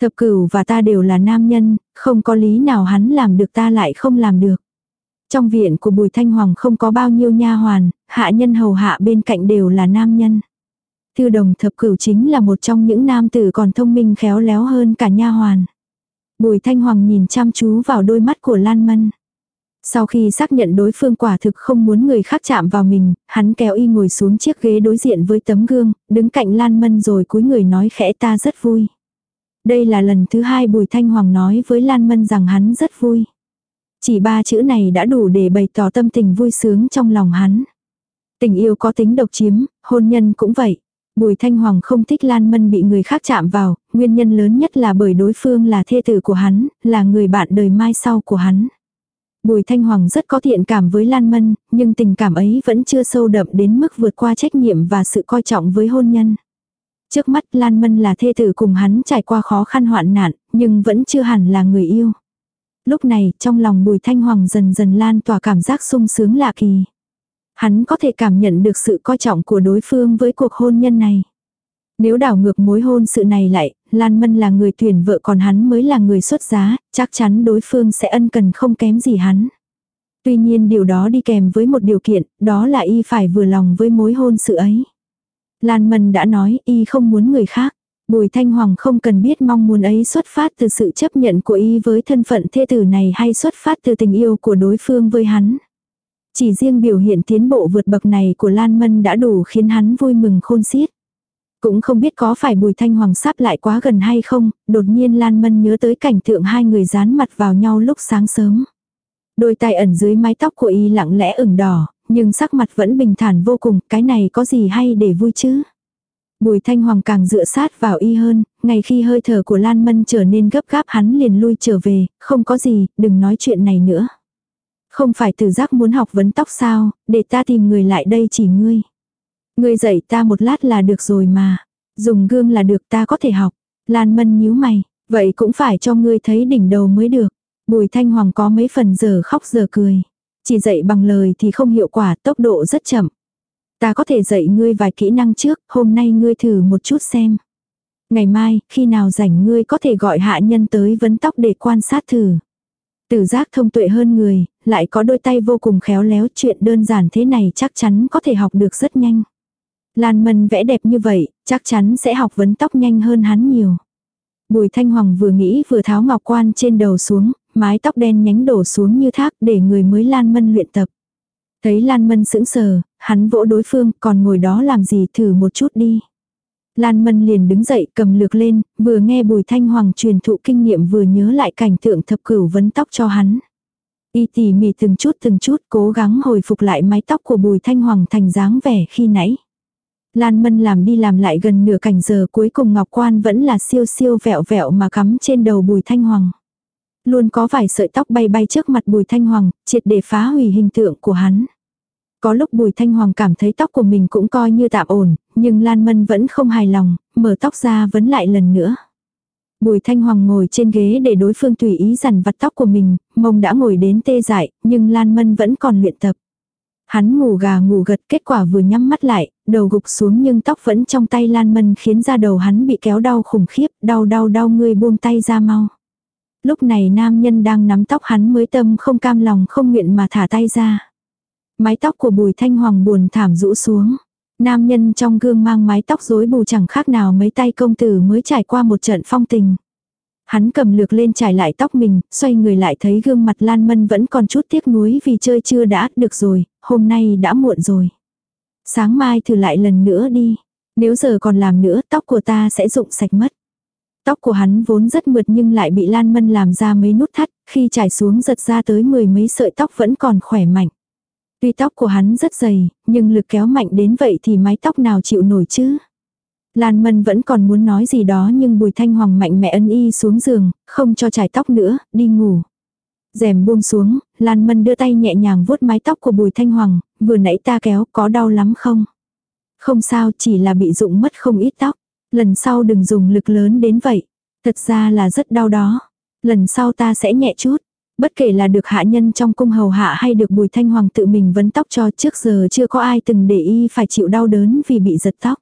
Thập cửu và ta đều là nam nhân, không có lý nào hắn làm được ta lại không làm được. Trong viện của Bùi Thanh Hoàng không có bao nhiêu nha hoàn, hạ nhân hầu hạ bên cạnh đều là nam nhân. Thư đồng thập cửu chính là một trong những nam tử còn thông minh khéo léo hơn cả nha hoàn. Bùi Thanh Hoàng nhìn chăm chú vào đôi mắt của Lan Mân. Sau khi xác nhận đối phương quả thực không muốn người khác chạm vào mình, hắn kéo y ngồi xuống chiếc ghế đối diện với tấm gương, đứng cạnh Lan Mân rồi cúi người nói khẽ ta rất vui. Đây là lần thứ hai Bùi Thanh Hoàng nói với Lan Mân rằng hắn rất vui. Chỉ ba chữ này đã đủ để bày tỏ tâm tình vui sướng trong lòng hắn. Tình yêu có tính độc chiếm, hôn nhân cũng vậy. Bùi Thanh Hoàng không thích Lan Mân bị người khác chạm vào, nguyên nhân lớn nhất là bởi đối phương là thê tử của hắn, là người bạn đời mai sau của hắn. Bùi Thanh Hoàng rất có thiện cảm với Lan Mân, nhưng tình cảm ấy vẫn chưa sâu đậm đến mức vượt qua trách nhiệm và sự coi trọng với hôn nhân. Trước mắt Lan Mân là thê tử cùng hắn trải qua khó khăn hoạn nạn, nhưng vẫn chưa hẳn là người yêu. Lúc này, trong lòng Bùi Thanh Hoàng dần dần lan tỏa cảm giác sung sướng lạ kỳ. Hắn có thể cảm nhận được sự coi trọng của đối phương với cuộc hôn nhân này. Nếu đảo ngược mối hôn sự này lại, Lan Mân là người tuyển vợ còn hắn mới là người xuất giá, chắc chắn đối phương sẽ ân cần không kém gì hắn. Tuy nhiên điều đó đi kèm với một điều kiện, đó là y phải vừa lòng với mối hôn sự ấy. Lan Mân đã nói y không muốn người khác. Bùi Thanh Hoàng không cần biết mong muốn ấy xuất phát từ sự chấp nhận của y với thân phận thê tử này hay xuất phát từ tình yêu của đối phương với hắn. Chỉ riêng biểu hiện tiến bộ vượt bậc này của Lan Mân đã đủ khiến hắn vui mừng khôn xiết. Cũng không biết có phải Bùi Thanh Hoàng sắp lại quá gần hay không, đột nhiên Lan Mân nhớ tới cảnh tượng hai người dán mặt vào nhau lúc sáng sớm. Đôi tay ẩn dưới mái tóc của y lặng lẽ ửng đỏ, nhưng sắc mặt vẫn bình thản vô cùng, cái này có gì hay để vui chứ? Bùi Thanh Hoàng càng dựa sát vào y hơn, ngày khi hơi thở của Lan Mân trở nên gấp gáp hắn liền lui trở về, không có gì, đừng nói chuyện này nữa. Không phải Tử giác muốn học vấn tóc sao, để ta tìm người lại đây chỉ ngươi. Ngươi dạy ta một lát là được rồi mà. Dùng gương là được ta có thể học. Lan Mân nhíu mày, vậy cũng phải cho ngươi thấy đỉnh đầu mới được. Bùi Thanh Hoàng có mấy phần giờ khóc giờ cười. Chỉ dạy bằng lời thì không hiệu quả, tốc độ rất chậm. Ta có thể dạy ngươi vài kỹ năng trước, hôm nay ngươi thử một chút xem. Ngày mai, khi nào rảnh ngươi có thể gọi hạ nhân tới vấn tóc để quan sát thử. Tử giác thông tuệ hơn người, lại có đôi tay vô cùng khéo léo chuyện đơn giản thế này chắc chắn có thể học được rất nhanh. Lan Mân vẽ đẹp như vậy, chắc chắn sẽ học vấn tóc nhanh hơn hắn nhiều. Bùi Thanh Hoàng vừa nghĩ vừa tháo ngọc quan trên đầu xuống, mái tóc đen nhánh đổ xuống như thác để người mới Lan Mân luyện tập. Thấy Lan Mân sững sờ, hắn vỗ đối phương, còn ngồi đó làm gì thử một chút đi. Lan Mân liền đứng dậy cầm lược lên, vừa nghe Bùi Thanh Hoàng truyền thụ kinh nghiệm vừa nhớ lại cảnh tượng thập cửu vấn tóc cho hắn. Y tỉ mỉ từng chút từng chút cố gắng hồi phục lại mái tóc của Bùi Thanh Hoàng thành dáng vẻ khi nãy. Lan Mân làm đi làm lại gần nửa cảnh giờ cuối cùng Ngọc Quan vẫn là siêu siêu vẹo vẹo mà cắm trên đầu Bùi Thanh Hoàng. Luôn có vài sợi tóc bay bay trước mặt Bùi Thanh Hoàng, triệt để phá hủy hình tượng của hắn. Có lúc Bùi Thanh Hoàng cảm thấy tóc của mình cũng coi như tạm ổn, nhưng Lan Mân vẫn không hài lòng, mở tóc ra vấn lại lần nữa. Bùi Thanh Hoàng ngồi trên ghế để đối phương tùy ý dằn vặt tóc của mình, mông đã ngồi đến tê dại, nhưng Lan Mân vẫn còn luyện tập. Hắn ngủ gà ngủ gật kết quả vừa nhắm mắt lại, đầu gục xuống nhưng tóc vẫn trong tay Lan Mân khiến da đầu hắn bị kéo đau khủng khiếp, đau đau đau ngươi buông tay ra mau. Lúc này nam nhân đang nắm tóc hắn mới tâm không cam lòng không nguyện mà thả tay ra. Mái tóc của bùi thanh hoàng buồn thảm rũ xuống. Nam nhân trong gương mang mái tóc rối bù chẳng khác nào mấy tay công tử mới trải qua một trận phong tình. Hắn cầm lược lên trải lại tóc mình, xoay người lại thấy gương mặt Lan Mân vẫn còn chút tiếc nuối vì chơi chưa đã, được rồi, hôm nay đã muộn rồi. Sáng mai thử lại lần nữa đi. Nếu giờ còn làm nữa tóc của ta sẽ rụng sạch mất. Tóc của hắn vốn rất mượt nhưng lại bị Lan Mân làm ra mấy nút thắt, khi trải xuống giật ra tới mười mấy sợi tóc vẫn còn khỏe mạnh. Tuy tóc của hắn rất dày, nhưng lực kéo mạnh đến vậy thì mái tóc nào chịu nổi chứ. Lan Mân vẫn còn muốn nói gì đó nhưng Bùi Thanh Hoàng mạnh mẽ ân y xuống giường, không cho trải tóc nữa, đi ngủ. rèm buông xuống, Lan Mân đưa tay nhẹ nhàng vuốt mái tóc của Bùi Thanh Hoàng, vừa nãy ta kéo có đau lắm không? Không sao, chỉ là bị rụng mất không ít tóc. Lần sau đừng dùng lực lớn đến vậy. Thật ra là rất đau đó. Lần sau ta sẽ nhẹ chút. Bất kể là được hạ nhân trong cung hầu hạ hay được bùi thanh hoàng tự mình vấn tóc cho trước giờ chưa có ai từng để y phải chịu đau đớn vì bị giật tóc.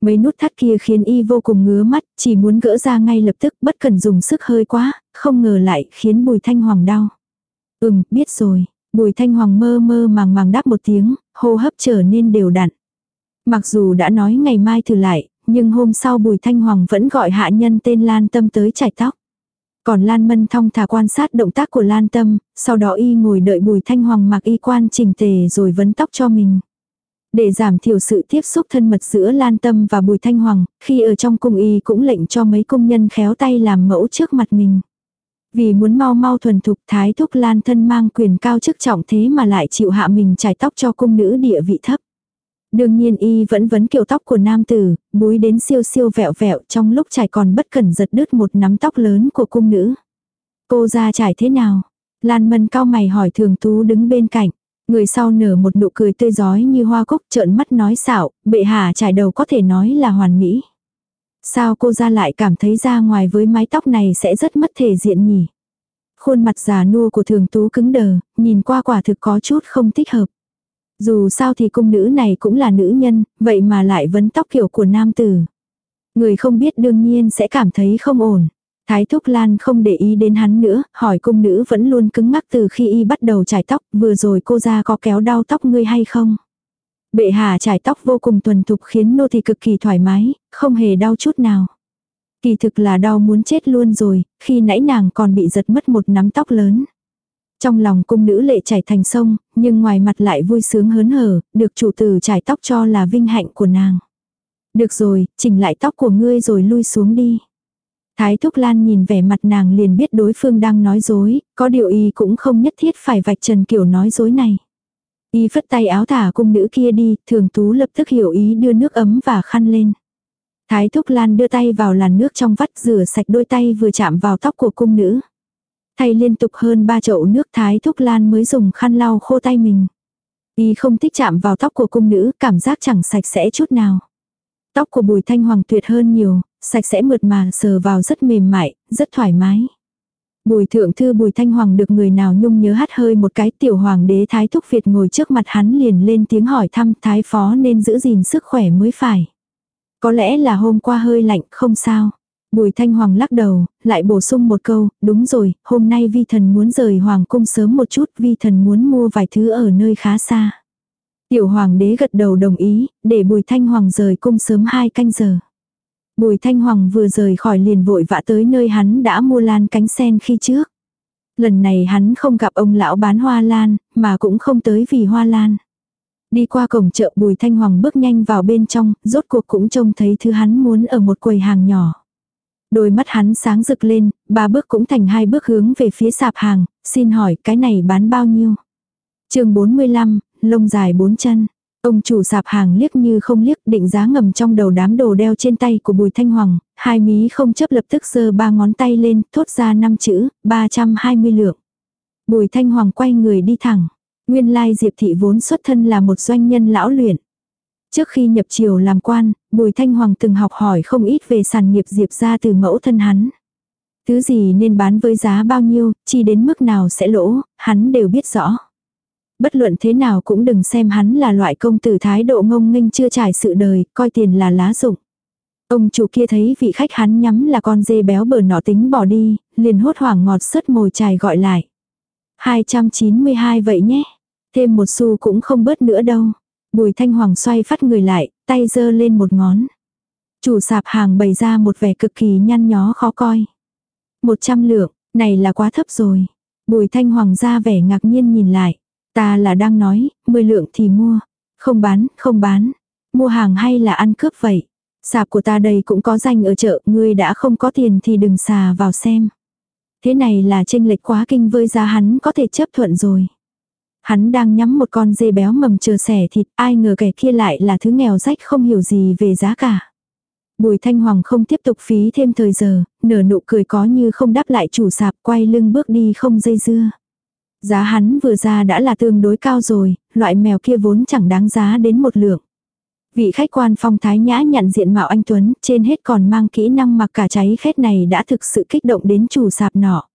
Mấy nút thắt kia khiến y vô cùng ngứa mắt, chỉ muốn gỡ ra ngay lập tức bất cần dùng sức hơi quá, không ngờ lại khiến bùi thanh hoàng đau. Ừm, biết rồi. Bùi thanh hoàng mơ mơ màng màng đáp một tiếng, hô hấp trở nên đều đặn. Mặc dù đã nói ngày mai thử lại, nhưng hôm sau Bùi Thanh Hoàng vẫn gọi hạ nhân tên Lan Tâm tới chải tóc. Còn Lan Mân thong thả quan sát động tác của Lan Tâm, sau đó y ngồi đợi Bùi Thanh Hoàng mặc y quan chỉnh tề rồi vấn tóc cho mình. Để giảm thiểu sự tiếp xúc thân mật giữa Lan Tâm và Bùi Thanh Hoàng, khi ở trong cung y cũng lệnh cho mấy công nhân khéo tay làm mẫu trước mặt mình. Vì muốn mau mau thuần thục thái thúc Lan thân mang quyền cao chức trọng thế mà lại chịu hạ mình trải tóc cho cung nữ địa vị thấp. Đương nhiên y vẫn vấn kiểu tóc của nam tử, búi đến siêu siêu vẹo vẹo trong lúc trải còn bất cẩn giật đứt một nắm tóc lớn của cung nữ. Cô ra trải thế nào? Lan mân cao mày hỏi thường tú đứng bên cạnh. Người sau nở một nụ cười tươi giói như hoa cúc trợn mắt nói xạo, bệ hạ trải đầu có thể nói là hoàn mỹ. Sao cô ra lại cảm thấy ra ngoài với mái tóc này sẽ rất mất thể diện nhỉ? Khuôn mặt già nua của thường tú cứng đờ, nhìn qua quả thực có chút không thích hợp. Dù sao thì cung nữ này cũng là nữ nhân, vậy mà lại vấn tóc kiểu của nam tử. Người không biết đương nhiên sẽ cảm thấy không ổn. Thái Thúc Lan không để ý đến hắn nữa, hỏi cung nữ vẫn luôn cứng ngắc từ khi y bắt đầu trải tóc, vừa rồi cô ra có kéo đau tóc ngươi hay không? Bệ hạ trải tóc vô cùng tuần thục khiến nô thì cực kỳ thoải mái, không hề đau chút nào. Kỳ thực là đau muốn chết luôn rồi, khi nãy nàng còn bị giật mất một nắm tóc lớn. Trong lòng cung nữ lệ chảy thành sông, nhưng ngoài mặt lại vui sướng hớn hở, được chủ tử trải tóc cho là vinh hạnh của nàng. Được rồi, chỉnh lại tóc của ngươi rồi lui xuống đi. Thái Thúc Lan nhìn vẻ mặt nàng liền biết đối phương đang nói dối, có điều y cũng không nhất thiết phải vạch trần kiểu nói dối này. Y phất tay áo thả cung nữ kia đi, thường tú lập tức hiểu ý đưa nước ấm và khăn lên. Thái Thúc Lan đưa tay vào làn nước trong vắt rửa sạch đôi tay vừa chạm vào tóc của cung nữ. Thay liên tục hơn ba chậu nước Thái Thúc Lan mới dùng khăn lau khô tay mình. Y không thích chạm vào tóc của cung nữ, cảm giác chẳng sạch sẽ chút nào. Tóc của Bùi Thanh Hoàng tuyệt hơn nhiều, sạch sẽ mượt mà sờ vào rất mềm mại, rất thoải mái. Bùi thượng thư bùi thanh hoàng được người nào nhung nhớ hát hơi một cái tiểu hoàng đế thái thúc Việt ngồi trước mặt hắn liền lên tiếng hỏi thăm thái phó nên giữ gìn sức khỏe mới phải. Có lẽ là hôm qua hơi lạnh không sao. Bùi thanh hoàng lắc đầu, lại bổ sung một câu, đúng rồi, hôm nay vi thần muốn rời hoàng cung sớm một chút, vi thần muốn mua vài thứ ở nơi khá xa. Tiểu hoàng đế gật đầu đồng ý, để bùi thanh hoàng rời cung sớm hai canh giờ. Bùi Thanh Hoàng vừa rời khỏi liền vội vã tới nơi hắn đã mua lan cánh sen khi trước. Lần này hắn không gặp ông lão bán hoa lan, mà cũng không tới vì hoa lan. Đi qua cổng chợ Bùi Thanh Hoàng bước nhanh vào bên trong, rốt cuộc cũng trông thấy thứ hắn muốn ở một quầy hàng nhỏ. Đôi mắt hắn sáng rực lên, ba bước cũng thành hai bước hướng về phía sạp hàng, xin hỏi cái này bán bao nhiêu? chương 45, lông dài bốn chân. Ông chủ sạp hàng liếc như không liếc định giá ngầm trong đầu đám đồ đeo trên tay của Bùi Thanh Hoàng, hai mí không chấp lập tức giơ ba ngón tay lên, thốt ra năm chữ, 320 lượng. Bùi Thanh Hoàng quay người đi thẳng. Nguyên lai Diệp Thị vốn xuất thân là một doanh nhân lão luyện. Trước khi nhập triều làm quan, Bùi Thanh Hoàng từng học hỏi không ít về sản nghiệp Diệp ra từ mẫu thân hắn. Thứ gì nên bán với giá bao nhiêu, chi đến mức nào sẽ lỗ, hắn đều biết rõ bất luận thế nào cũng đừng xem hắn là loại công tử thái độ ngông nghênh chưa trải sự đời, coi tiền là lá dụng. Ông chủ kia thấy vị khách hắn nhắm là con dê béo bở nọ tính bỏ đi, liền hốt hoảng ngọt sứt mồi chài gọi lại. 292 vậy nhé. Thêm một xu cũng không bớt nữa đâu. Bùi thanh hoàng xoay phát người lại, tay giơ lên một ngón. Chủ sạp hàng bày ra một vẻ cực kỳ nhăn nhó khó coi. 100 lượng, này là quá thấp rồi. Bùi thanh hoàng ra vẻ ngạc nhiên nhìn lại. Ta là đang nói, 10 lượng thì mua. Không bán, không bán. Mua hàng hay là ăn cướp vậy? Sạp của ta đây cũng có danh ở chợ, ngươi đã không có tiền thì đừng xà vào xem. Thế này là tranh lệch quá kinh với giá hắn có thể chấp thuận rồi. Hắn đang nhắm một con dê béo mầm chờ xẻ thịt, ai ngờ kẻ kia lại là thứ nghèo rách không hiểu gì về giá cả. Bùi Thanh Hoàng không tiếp tục phí thêm thời giờ, nở nụ cười có như không đáp lại chủ sạp quay lưng bước đi không dây dưa. Giá hắn vừa ra đã là tương đối cao rồi, loại mèo kia vốn chẳng đáng giá đến một lượng. Vị khách quan phong thái nhã nhận diện mạo anh Tuấn, trên hết còn mang kỹ năng mặc cả cháy khét này đã thực sự kích động đến chủ sạp nọ.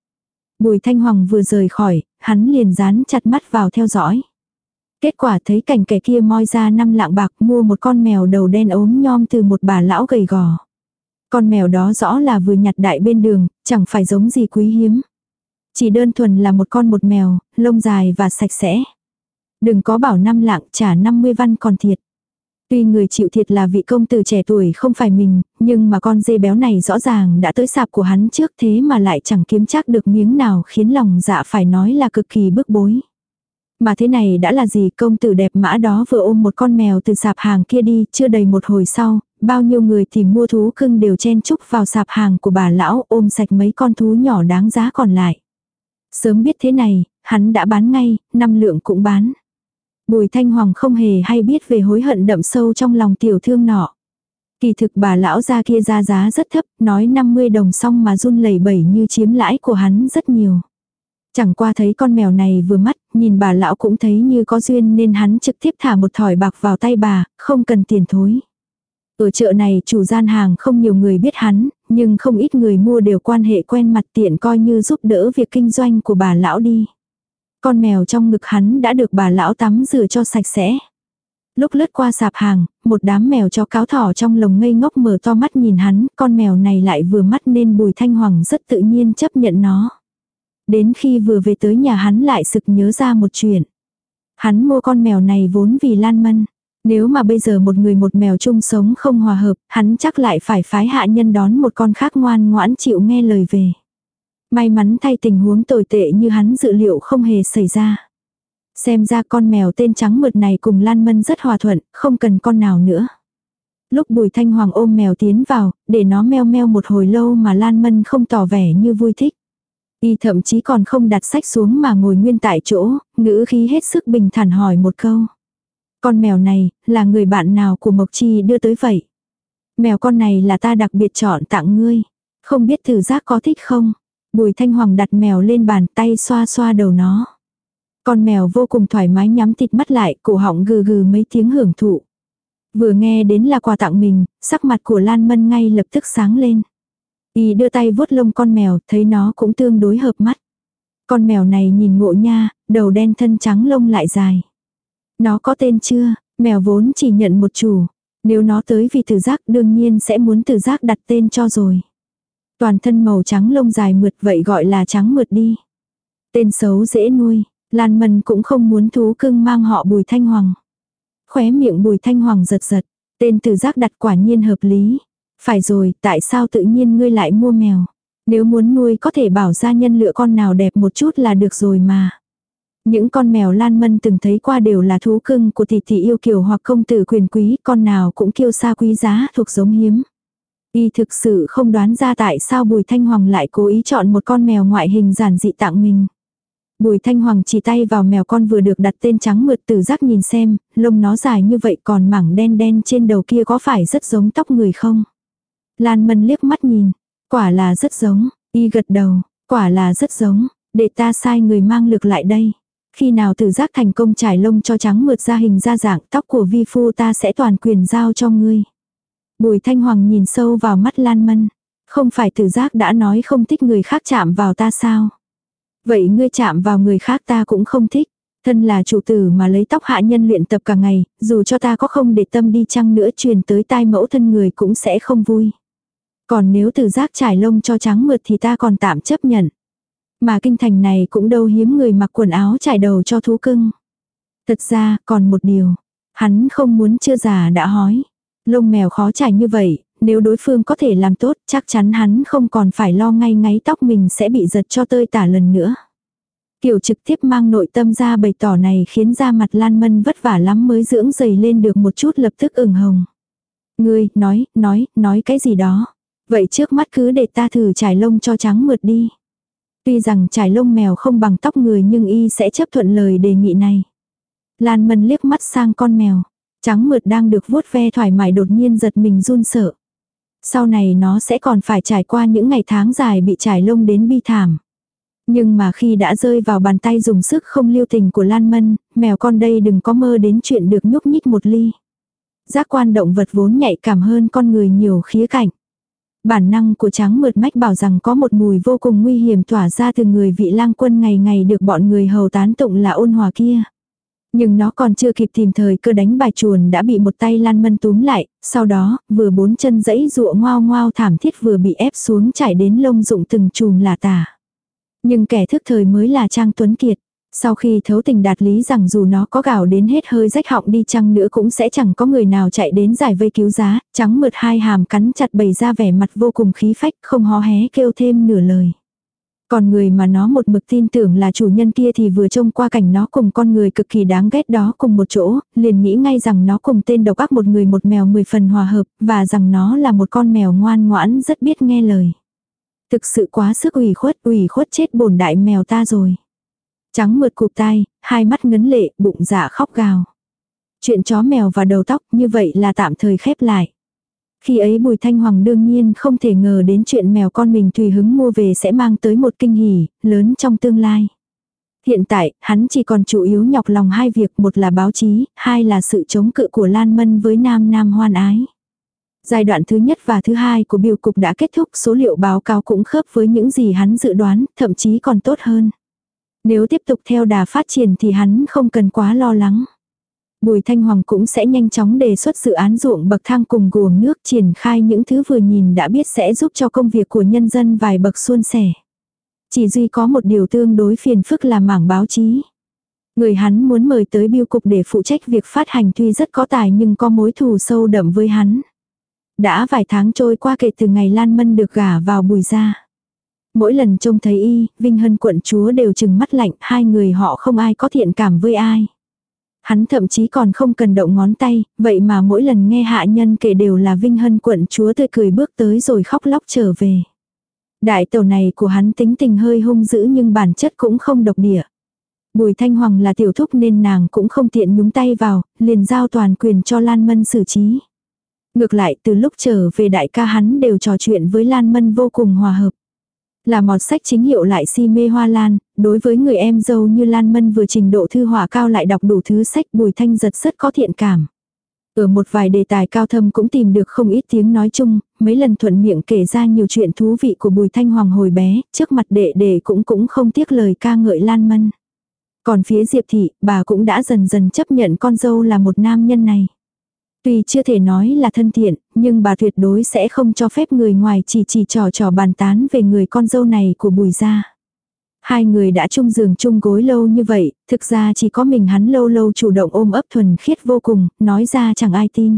Bùi Thanh Hoàng vừa rời khỏi, hắn liền dán chặt mắt vào theo dõi. Kết quả thấy cảnh kẻ kia moi ra năm lạng bạc mua một con mèo đầu đen ốm nhom từ một bà lão gầy gò. Con mèo đó rõ là vừa nhặt đại bên đường, chẳng phải giống gì quý hiếm. Chỉ đơn thuần là một con một mèo, lông dài và sạch sẽ. Đừng có bảo năm lạng trả 50 văn còn thiệt. Tuy người chịu thiệt là vị công tử trẻ tuổi không phải mình, nhưng mà con dê béo này rõ ràng đã tới sạp của hắn trước thế mà lại chẳng kiếm chắc được miếng nào khiến lòng dạ phải nói là cực kỳ bức bối. Mà thế này đã là gì công tử đẹp mã đó vừa ôm một con mèo từ sạp hàng kia đi, chưa đầy một hồi sau, bao nhiêu người thì mua thú cưng đều chen chúc vào sạp hàng của bà lão ôm sạch mấy con thú nhỏ đáng giá còn lại. Sớm biết thế này, hắn đã bán ngay, năm lượng cũng bán. Bùi Thanh Hoàng không hề hay biết về hối hận đậm sâu trong lòng tiểu thương nọ. Kỳ thực bà lão ra kia ra giá rất thấp, nói 50 đồng xong mà run lẩy bẩy như chiếm lãi của hắn rất nhiều. Chẳng qua thấy con mèo này vừa mắt, nhìn bà lão cũng thấy như có duyên nên hắn trực tiếp thả một thỏi bạc vào tay bà, không cần tiền thối. Ở chợ này chủ gian hàng không nhiều người biết hắn, nhưng không ít người mua đều quan hệ quen mặt tiện coi như giúp đỡ việc kinh doanh của bà lão đi. Con mèo trong ngực hắn đã được bà lão tắm rửa cho sạch sẽ. Lúc lướt qua sạp hàng, một đám mèo cho cáo thỏ trong lồng ngây ngốc mở to mắt nhìn hắn, con mèo này lại vừa mắt nên bùi thanh hoàng rất tự nhiên chấp nhận nó. Đến khi vừa về tới nhà hắn lại sực nhớ ra một chuyện. Hắn mua con mèo này vốn vì Lan Mân. Nếu mà bây giờ một người một mèo chung sống không hòa hợp, hắn chắc lại phải phái hạ nhân đón một con khác ngoan ngoãn chịu nghe lời về. May mắn thay tình huống tồi tệ như hắn dự liệu không hề xảy ra. Xem ra con mèo tên trắng mượt này cùng Lan Mân rất hòa thuận, không cần con nào nữa. Lúc Bùi Thanh Hoàng ôm mèo tiến vào, để nó meo meo một hồi lâu mà Lan Mân không tỏ vẻ như vui thích. Y thậm chí còn không đặt sách xuống mà ngồi nguyên tại chỗ, ngữ khí hết sức bình thản hỏi một câu. Con mèo này, là người bạn nào của Mộc Chi đưa tới vậy? Mèo con này là ta đặc biệt chọn tặng ngươi. Không biết thử giác có thích không? Bùi Thanh Hoàng đặt mèo lên bàn tay xoa xoa đầu nó. Con mèo vô cùng thoải mái nhắm thịt mắt lại, cổ họng gừ gừ mấy tiếng hưởng thụ. Vừa nghe đến là quà tặng mình, sắc mặt của Lan Mân ngay lập tức sáng lên. Y đưa tay vuốt lông con mèo, thấy nó cũng tương đối hợp mắt. Con mèo này nhìn ngộ nha, đầu đen thân trắng lông lại dài. Nó có tên chưa? Mèo vốn chỉ nhận một chủ. Nếu nó tới vì tử giác đương nhiên sẽ muốn tử giác đặt tên cho rồi. Toàn thân màu trắng lông dài mượt vậy gọi là trắng mượt đi. Tên xấu dễ nuôi. Lan Mân cũng không muốn thú cưng mang họ Bùi Thanh Hoàng. Khóe miệng Bùi Thanh Hoàng giật giật. Tên tử giác đặt quả nhiên hợp lý. Phải rồi, tại sao tự nhiên ngươi lại mua mèo? Nếu muốn nuôi có thể bảo gia nhân lựa con nào đẹp một chút là được rồi mà. Những con mèo Lan Mân từng thấy qua đều là thú cưng của tỷ tỷ yêu kiều hoặc công tử quyền quý, con nào cũng kiêu xa quý giá thuộc giống hiếm. Y thực sự không đoán ra tại sao Bùi Thanh Hoàng lại cố ý chọn một con mèo ngoại hình giản dị tặng mình. Bùi Thanh Hoàng chỉ tay vào mèo con vừa được đặt tên trắng mượt từ giác nhìn xem, lông nó dài như vậy còn mảng đen đen trên đầu kia có phải rất giống tóc người không? Lan Mân liếc mắt nhìn, quả là rất giống, y gật đầu, quả là rất giống, để ta sai người mang lược lại đây. Khi nào tử giác thành công trải lông cho trắng mượt ra hình ra dạng tóc của vi phu ta sẽ toàn quyền giao cho ngươi. Bùi Thanh Hoàng nhìn sâu vào mắt Lan Mân. Không phải tử giác đã nói không thích người khác chạm vào ta sao? Vậy ngươi chạm vào người khác ta cũng không thích. Thân là chủ tử mà lấy tóc hạ nhân luyện tập cả ngày, dù cho ta có không để tâm đi chăng nữa truyền tới tai mẫu thân người cũng sẽ không vui. Còn nếu tử giác trải lông cho trắng mượt thì ta còn tạm chấp nhận. Mà kinh thành này cũng đâu hiếm người mặc quần áo trải đầu cho thú cưng. Thật ra, còn một điều. Hắn không muốn chưa già đã hói. Lông mèo khó trải như vậy, nếu đối phương có thể làm tốt, chắc chắn hắn không còn phải lo ngay ngáy tóc mình sẽ bị giật cho tơi tả lần nữa. Kiểu trực tiếp mang nội tâm ra bày tỏ này khiến da mặt Lan Mân vất vả lắm mới dưỡng dày lên được một chút lập tức ửng hồng. Ngươi, nói, nói, nói cái gì đó. Vậy trước mắt cứ để ta thử trải lông cho trắng mượt đi. Tuy rằng trải lông mèo không bằng tóc người nhưng y sẽ chấp thuận lời đề nghị này. Lan Mân liếc mắt sang con mèo. Trắng mượt đang được vuốt ve thoải mái đột nhiên giật mình run sợ. Sau này nó sẽ còn phải trải qua những ngày tháng dài bị trải lông đến bi thảm. Nhưng mà khi đã rơi vào bàn tay dùng sức không lưu tình của Lan Mân, mèo con đây đừng có mơ đến chuyện được nhúc nhích một ly. Giác quan động vật vốn nhạy cảm hơn con người nhiều khía cạnh. Bản năng của trắng mượt mách bảo rằng có một mùi vô cùng nguy hiểm tỏa ra từ người vị lang quân ngày ngày được bọn người hầu tán tụng là ôn hòa kia. Nhưng nó còn chưa kịp tìm thời cơ đánh bài chuồn đã bị một tay lan mân túm lại, sau đó, vừa bốn chân dẫy dụa ngoao ngoao thảm thiết vừa bị ép xuống chảy đến lông rụng từng chùm là tả. Nhưng kẻ thức thời mới là Trang Tuấn Kiệt. Sau khi thấu tình đạt lý rằng dù nó có gào đến hết hơi rách họng đi chăng nữa cũng sẽ chẳng có người nào chạy đến giải vây cứu giá, trắng mượt hai hàm cắn chặt bầy ra vẻ mặt vô cùng khí phách không hó hé kêu thêm nửa lời. Còn người mà nó một mực tin tưởng là chủ nhân kia thì vừa trông qua cảnh nó cùng con người cực kỳ đáng ghét đó cùng một chỗ, liền nghĩ ngay rằng nó cùng tên độc ác một người một mèo mười phần hòa hợp, và rằng nó là một con mèo ngoan ngoãn rất biết nghe lời. Thực sự quá sức ủy khuất, ủy khuất chết bổn đại mèo ta rồi. Trắng mượt cụp tai, hai mắt ngấn lệ, bụng dạ khóc gào. Chuyện chó mèo và đầu tóc như vậy là tạm thời khép lại. Khi ấy Bùi Thanh Hoàng đương nhiên không thể ngờ đến chuyện mèo con mình tùy hứng mua về sẽ mang tới một kinh hỉ lớn trong tương lai. Hiện tại, hắn chỉ còn chủ yếu nhọc lòng hai việc, một là báo chí, hai là sự chống cự của Lan Mân với Nam Nam hoan ái. Giai đoạn thứ nhất và thứ hai của biểu cục đã kết thúc, số liệu báo cáo cũng khớp với những gì hắn dự đoán, thậm chí còn tốt hơn. Nếu tiếp tục theo đà phát triển thì hắn không cần quá lo lắng. Bùi Thanh Hoàng cũng sẽ nhanh chóng đề xuất dự án ruộng bậc thang cùng guồng nước triển khai những thứ vừa nhìn đã biết sẽ giúp cho công việc của nhân dân vài bậc suôn sẻ. Chỉ duy có một điều tương đối phiền phức là mảng báo chí. Người hắn muốn mời tới biêu cục để phụ trách việc phát hành tuy rất có tài nhưng có mối thù sâu đậm với hắn. Đã vài tháng trôi qua kể từ ngày Lan Mân được gả vào bùi gia. Mỗi lần trông thấy y, Vinh Hân quận chúa đều chừng mắt lạnh, hai người họ không ai có thiện cảm với ai. Hắn thậm chí còn không cần động ngón tay, vậy mà mỗi lần nghe hạ nhân kể đều là Vinh Hân quận chúa tươi cười bước tới rồi khóc lóc trở về. Đại tàu này của hắn tính tình hơi hung dữ nhưng bản chất cũng không độc địa. Bùi Thanh Hoàng là tiểu thúc nên nàng cũng không tiện nhúng tay vào, liền giao toàn quyền cho Lan Mân xử trí. Ngược lại từ lúc trở về đại ca hắn đều trò chuyện với Lan Mân vô cùng hòa hợp. Là một sách chính hiệu lại si mê hoa lan, đối với người em dâu như Lan Mân vừa trình độ thư họa cao lại đọc đủ thứ sách bùi thanh giật rất có thiện cảm. Ở một vài đề tài cao thâm cũng tìm được không ít tiếng nói chung, mấy lần thuận miệng kể ra nhiều chuyện thú vị của Bùi Thanh Hoàng hồi bé, trước mặt đệ đệ cũng cũng không tiếc lời ca ngợi Lan Mân. Còn phía Diệp Thị, bà cũng đã dần dần chấp nhận con dâu là một nam nhân này. Tuy chưa thể nói là thân thiện, nhưng bà tuyệt đối sẽ không cho phép người ngoài chỉ chỉ trò trò bàn tán về người con dâu này của bùi gia. Hai người đã chung giường chung gối lâu như vậy, thực ra chỉ có mình hắn lâu lâu chủ động ôm ấp thuần khiết vô cùng, nói ra chẳng ai tin.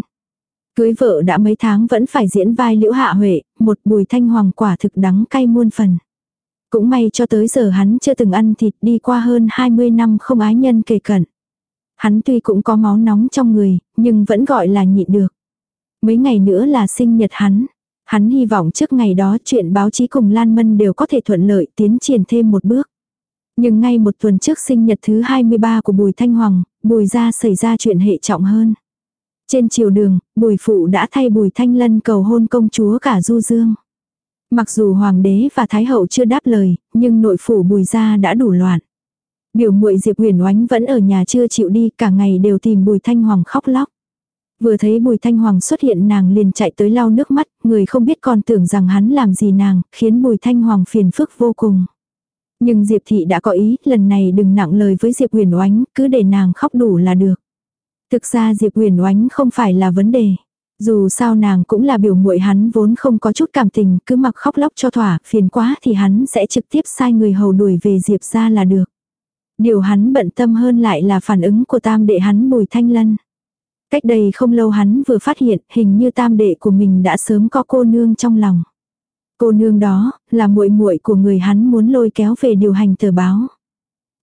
Cưới vợ đã mấy tháng vẫn phải diễn vai liễu hạ huệ, một bùi thanh hoàng quả thực đắng cay muôn phần. Cũng may cho tới giờ hắn chưa từng ăn thịt đi qua hơn 20 năm không ái nhân kề cận. Hắn tuy cũng có máu nóng trong người, nhưng vẫn gọi là nhịn được. Mấy ngày nữa là sinh nhật hắn. Hắn hy vọng trước ngày đó chuyện báo chí cùng Lan Mân đều có thể thuận lợi tiến triển thêm một bước. Nhưng ngay một tuần trước sinh nhật thứ 23 của Bùi Thanh Hoàng, Bùi ra xảy ra chuyện hệ trọng hơn. Trên chiều đường, Bùi Phụ đã thay Bùi Thanh Lân cầu hôn công chúa cả Du Dương. Mặc dù Hoàng đế và Thái hậu chưa đáp lời, nhưng nội phủ Bùi gia đã đủ loạn. Biểu muội Diệp Huyền Oánh vẫn ở nhà chưa chịu đi, cả ngày đều tìm Bùi Thanh Hoàng khóc lóc. Vừa thấy Bùi Thanh Hoàng xuất hiện nàng liền chạy tới lau nước mắt, người không biết còn tưởng rằng hắn làm gì nàng, khiến Bùi Thanh Hoàng phiền phức vô cùng. Nhưng Diệp Thị đã có ý, lần này đừng nặng lời với Diệp Huyền Oánh, cứ để nàng khóc đủ là được. Thực ra Diệp Huyền Oánh không phải là vấn đề. Dù sao nàng cũng là biểu muội hắn vốn không có chút cảm tình, cứ mặc khóc lóc cho thỏa, phiền quá thì hắn sẽ trực tiếp sai người hầu đuổi về Diệp ra là được. Điều hắn bận tâm hơn lại là phản ứng của tam đệ hắn Bùi Thanh Lân. Cách đây không lâu hắn vừa phát hiện hình như tam đệ của mình đã sớm có cô nương trong lòng. Cô nương đó là muội muội của người hắn muốn lôi kéo về điều hành tờ báo.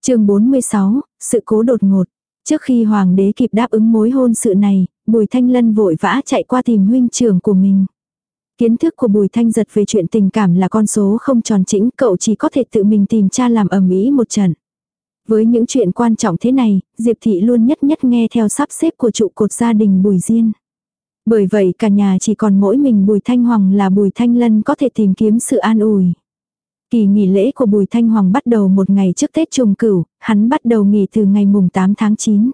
chương 46, sự cố đột ngột. Trước khi hoàng đế kịp đáp ứng mối hôn sự này, Bùi Thanh Lân vội vã chạy qua tìm huynh trưởng của mình. Kiến thức của Bùi Thanh giật về chuyện tình cảm là con số không tròn chỉnh, cậu chỉ có thể tự mình tìm cha làm ẩm ý một trận. Với những chuyện quan trọng thế này, Diệp Thị luôn nhất nhất nghe theo sắp xếp của trụ cột gia đình Bùi Diên. Bởi vậy cả nhà chỉ còn mỗi mình Bùi Thanh Hoàng là Bùi Thanh Lân có thể tìm kiếm sự an ủi. Kỳ nghỉ lễ của Bùi Thanh Hoàng bắt đầu một ngày trước Tết trùng cửu, hắn bắt đầu nghỉ từ ngày mùng 8 tháng 9.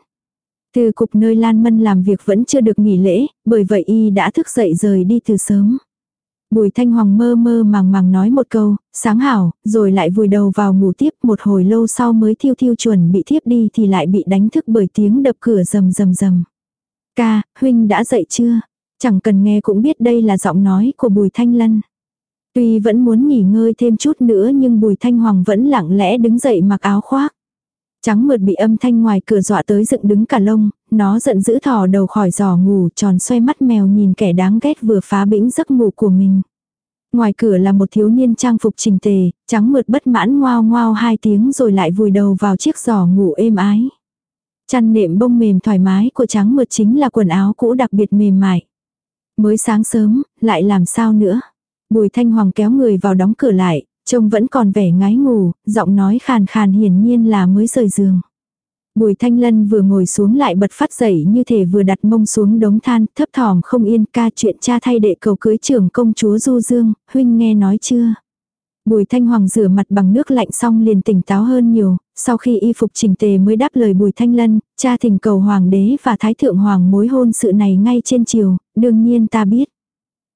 Từ cục nơi Lan Mân làm việc vẫn chưa được nghỉ lễ, bởi vậy y đã thức dậy rời đi từ sớm. Bùi Thanh Hoàng mơ mơ màng màng nói một câu, sáng hảo, rồi lại vùi đầu vào ngủ tiếp một hồi lâu sau mới thiêu thiêu chuẩn bị thiếp đi thì lại bị đánh thức bởi tiếng đập cửa rầm rầm rầm. Ca, huynh đã dậy chưa? Chẳng cần nghe cũng biết đây là giọng nói của Bùi Thanh Lân. Tuy vẫn muốn nghỉ ngơi thêm chút nữa nhưng Bùi Thanh Hoàng vẫn lặng lẽ đứng dậy mặc áo khoác. Trắng mượt bị âm thanh ngoài cửa dọa tới dựng đứng cả lông, nó giận dữ thò đầu khỏi giò ngủ tròn xoay mắt mèo nhìn kẻ đáng ghét vừa phá bĩnh giấc ngủ của mình. Ngoài cửa là một thiếu niên trang phục trình tề, trắng mượt bất mãn ngoao ngoao hai tiếng rồi lại vùi đầu vào chiếc giỏ ngủ êm ái. Chăn nệm bông mềm thoải mái của trắng mượt chính là quần áo cũ đặc biệt mềm mại. Mới sáng sớm, lại làm sao nữa. Bùi thanh hoàng kéo người vào đóng cửa lại, trông vẫn còn vẻ ngái ngủ, giọng nói khàn khàn hiển nhiên là mới rời giường. Bùi thanh lân vừa ngồi xuống lại bật phát dậy như thể vừa đặt mông xuống đống than, thấp thỏm không yên ca chuyện cha thay đệ cầu cưới trưởng công chúa Du Dương, huynh nghe nói chưa? Bùi thanh hoàng rửa mặt bằng nước lạnh xong liền tỉnh táo hơn nhiều, sau khi y phục chỉnh tề mới đáp lời bùi thanh lân, cha thỉnh cầu hoàng đế và thái thượng hoàng mối hôn sự này ngay trên chiều, đương nhiên ta biết.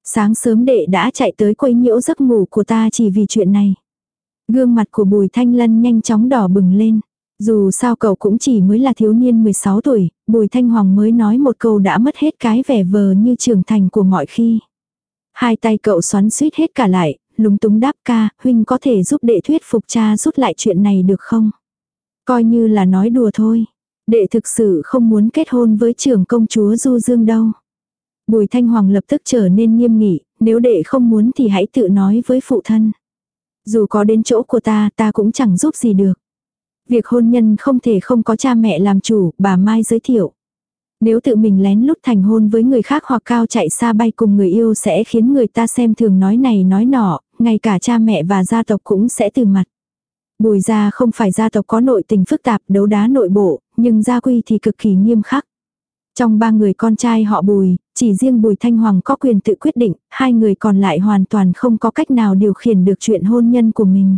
Sáng sớm đệ đã chạy tới quấy nhiễu giấc ngủ của ta chỉ vì chuyện này. Gương mặt của bùi thanh lân nhanh chóng đỏ bừng lên. Dù sao cậu cũng chỉ mới là thiếu niên 16 tuổi, Bùi Thanh Hoàng mới nói một câu đã mất hết cái vẻ vờ như trưởng thành của mọi khi. Hai tay cậu xoắn suýt hết cả lại, lúng túng đáp ca, huynh có thể giúp đệ thuyết phục cha rút lại chuyện này được không? Coi như là nói đùa thôi. Đệ thực sự không muốn kết hôn với trưởng công chúa Du Dương đâu. Bùi Thanh Hoàng lập tức trở nên nghiêm nghị, nếu đệ không muốn thì hãy tự nói với phụ thân. Dù có đến chỗ của ta, ta cũng chẳng giúp gì được. Việc hôn nhân không thể không có cha mẹ làm chủ, bà Mai giới thiệu. Nếu tự mình lén lút thành hôn với người khác hoặc cao chạy xa bay cùng người yêu sẽ khiến người ta xem thường nói này nói nọ, ngay cả cha mẹ và gia tộc cũng sẽ từ mặt. Bùi gia không phải gia tộc có nội tình phức tạp đấu đá nội bộ, nhưng gia quy thì cực kỳ nghiêm khắc. Trong ba người con trai họ Bùi, chỉ riêng Bùi Thanh Hoàng có quyền tự quyết định, hai người còn lại hoàn toàn không có cách nào điều khiển được chuyện hôn nhân của mình.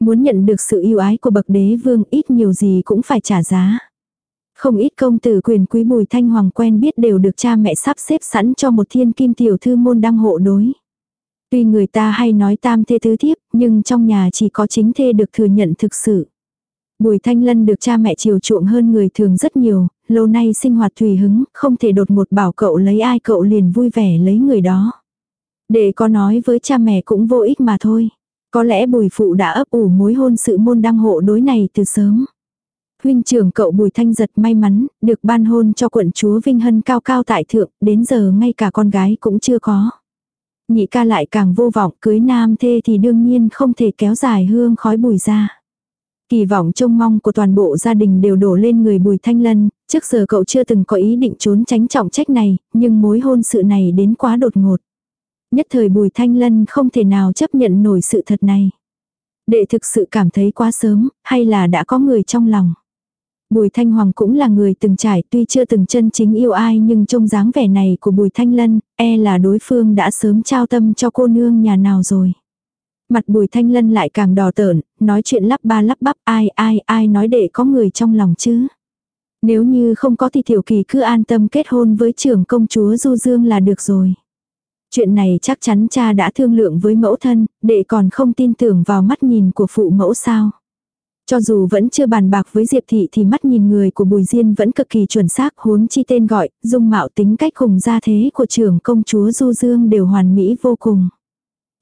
Muốn nhận được sự yêu ái của bậc đế vương ít nhiều gì cũng phải trả giá. Không ít công tử quyền quý bùi thanh hoàng quen biết đều được cha mẹ sắp xếp sẵn cho một thiên kim tiểu thư môn đăng hộ đối. Tuy người ta hay nói tam thê tứ thiếp, nhưng trong nhà chỉ có chính thê được thừa nhận thực sự. Bùi Thanh Lân được cha mẹ chiều chuộng hơn người thường rất nhiều, lâu nay sinh hoạt tùy hứng, không thể đột một bảo cậu lấy ai cậu liền vui vẻ lấy người đó. Để có nói với cha mẹ cũng vô ích mà thôi. Có lẽ bùi phụ đã ấp ủ mối hôn sự môn đăng hộ đối này từ sớm. Huynh trưởng cậu bùi thanh giật may mắn, được ban hôn cho quận chúa Vinh Hân cao cao tại thượng, đến giờ ngay cả con gái cũng chưa có. Nhị ca lại càng vô vọng cưới nam thê thì đương nhiên không thể kéo dài hương khói bùi ra. Kỳ vọng trông mong của toàn bộ gia đình đều đổ lên người Bùi Thanh Lân, trước giờ cậu chưa từng có ý định trốn tránh trọng trách này, nhưng mối hôn sự này đến quá đột ngột. Nhất thời Bùi Thanh Lân không thể nào chấp nhận nổi sự thật này. Đệ thực sự cảm thấy quá sớm, hay là đã có người trong lòng. Bùi Thanh Hoàng cũng là người từng trải tuy chưa từng chân chính yêu ai nhưng trông dáng vẻ này của Bùi Thanh Lân, e là đối phương đã sớm trao tâm cho cô nương nhà nào rồi. Mặt Bùi Thanh Lân lại càng đỏ tợn, nói chuyện lắp ba lắp bắp ai ai ai nói để có người trong lòng chứ. Nếu như không có thì Tiểu Kỳ cứ an tâm kết hôn với trưởng công chúa Du Dương là được rồi. Chuyện này chắc chắn cha đã thương lượng với mẫu thân, đệ còn không tin tưởng vào mắt nhìn của phụ mẫu sao. Cho dù vẫn chưa bàn bạc với Diệp Thị thì mắt nhìn người của Bùi Diên vẫn cực kỳ chuẩn xác huống chi tên gọi, dung mạo tính cách cùng gia thế của trưởng công chúa Du Dương đều hoàn mỹ vô cùng.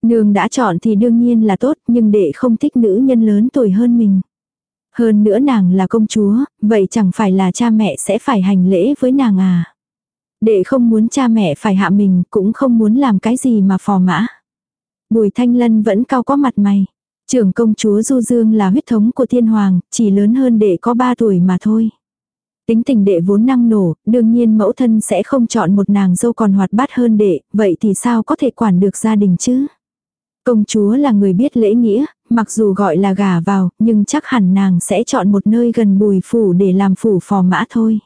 Nương đã chọn thì đương nhiên là tốt nhưng đệ không thích nữ nhân lớn tuổi hơn mình. Hơn nữa nàng là công chúa, vậy chẳng phải là cha mẹ sẽ phải hành lễ với nàng à. Đệ không muốn cha mẹ phải hạ mình, cũng không muốn làm cái gì mà phò mã. Bùi Thanh Lân vẫn cao có mặt mày. Trưởng công chúa Du Dương là huyết thống của thiên hoàng, chỉ lớn hơn đệ có 3 tuổi mà thôi. Tính tình đệ vốn năng nổ, đương nhiên mẫu thân sẽ không chọn một nàng dâu còn hoạt bát hơn đệ, vậy thì sao có thể quản được gia đình chứ? Công chúa là người biết lễ nghĩa, mặc dù gọi là gả vào, nhưng chắc hẳn nàng sẽ chọn một nơi gần bùi phủ để làm phủ phò mã thôi.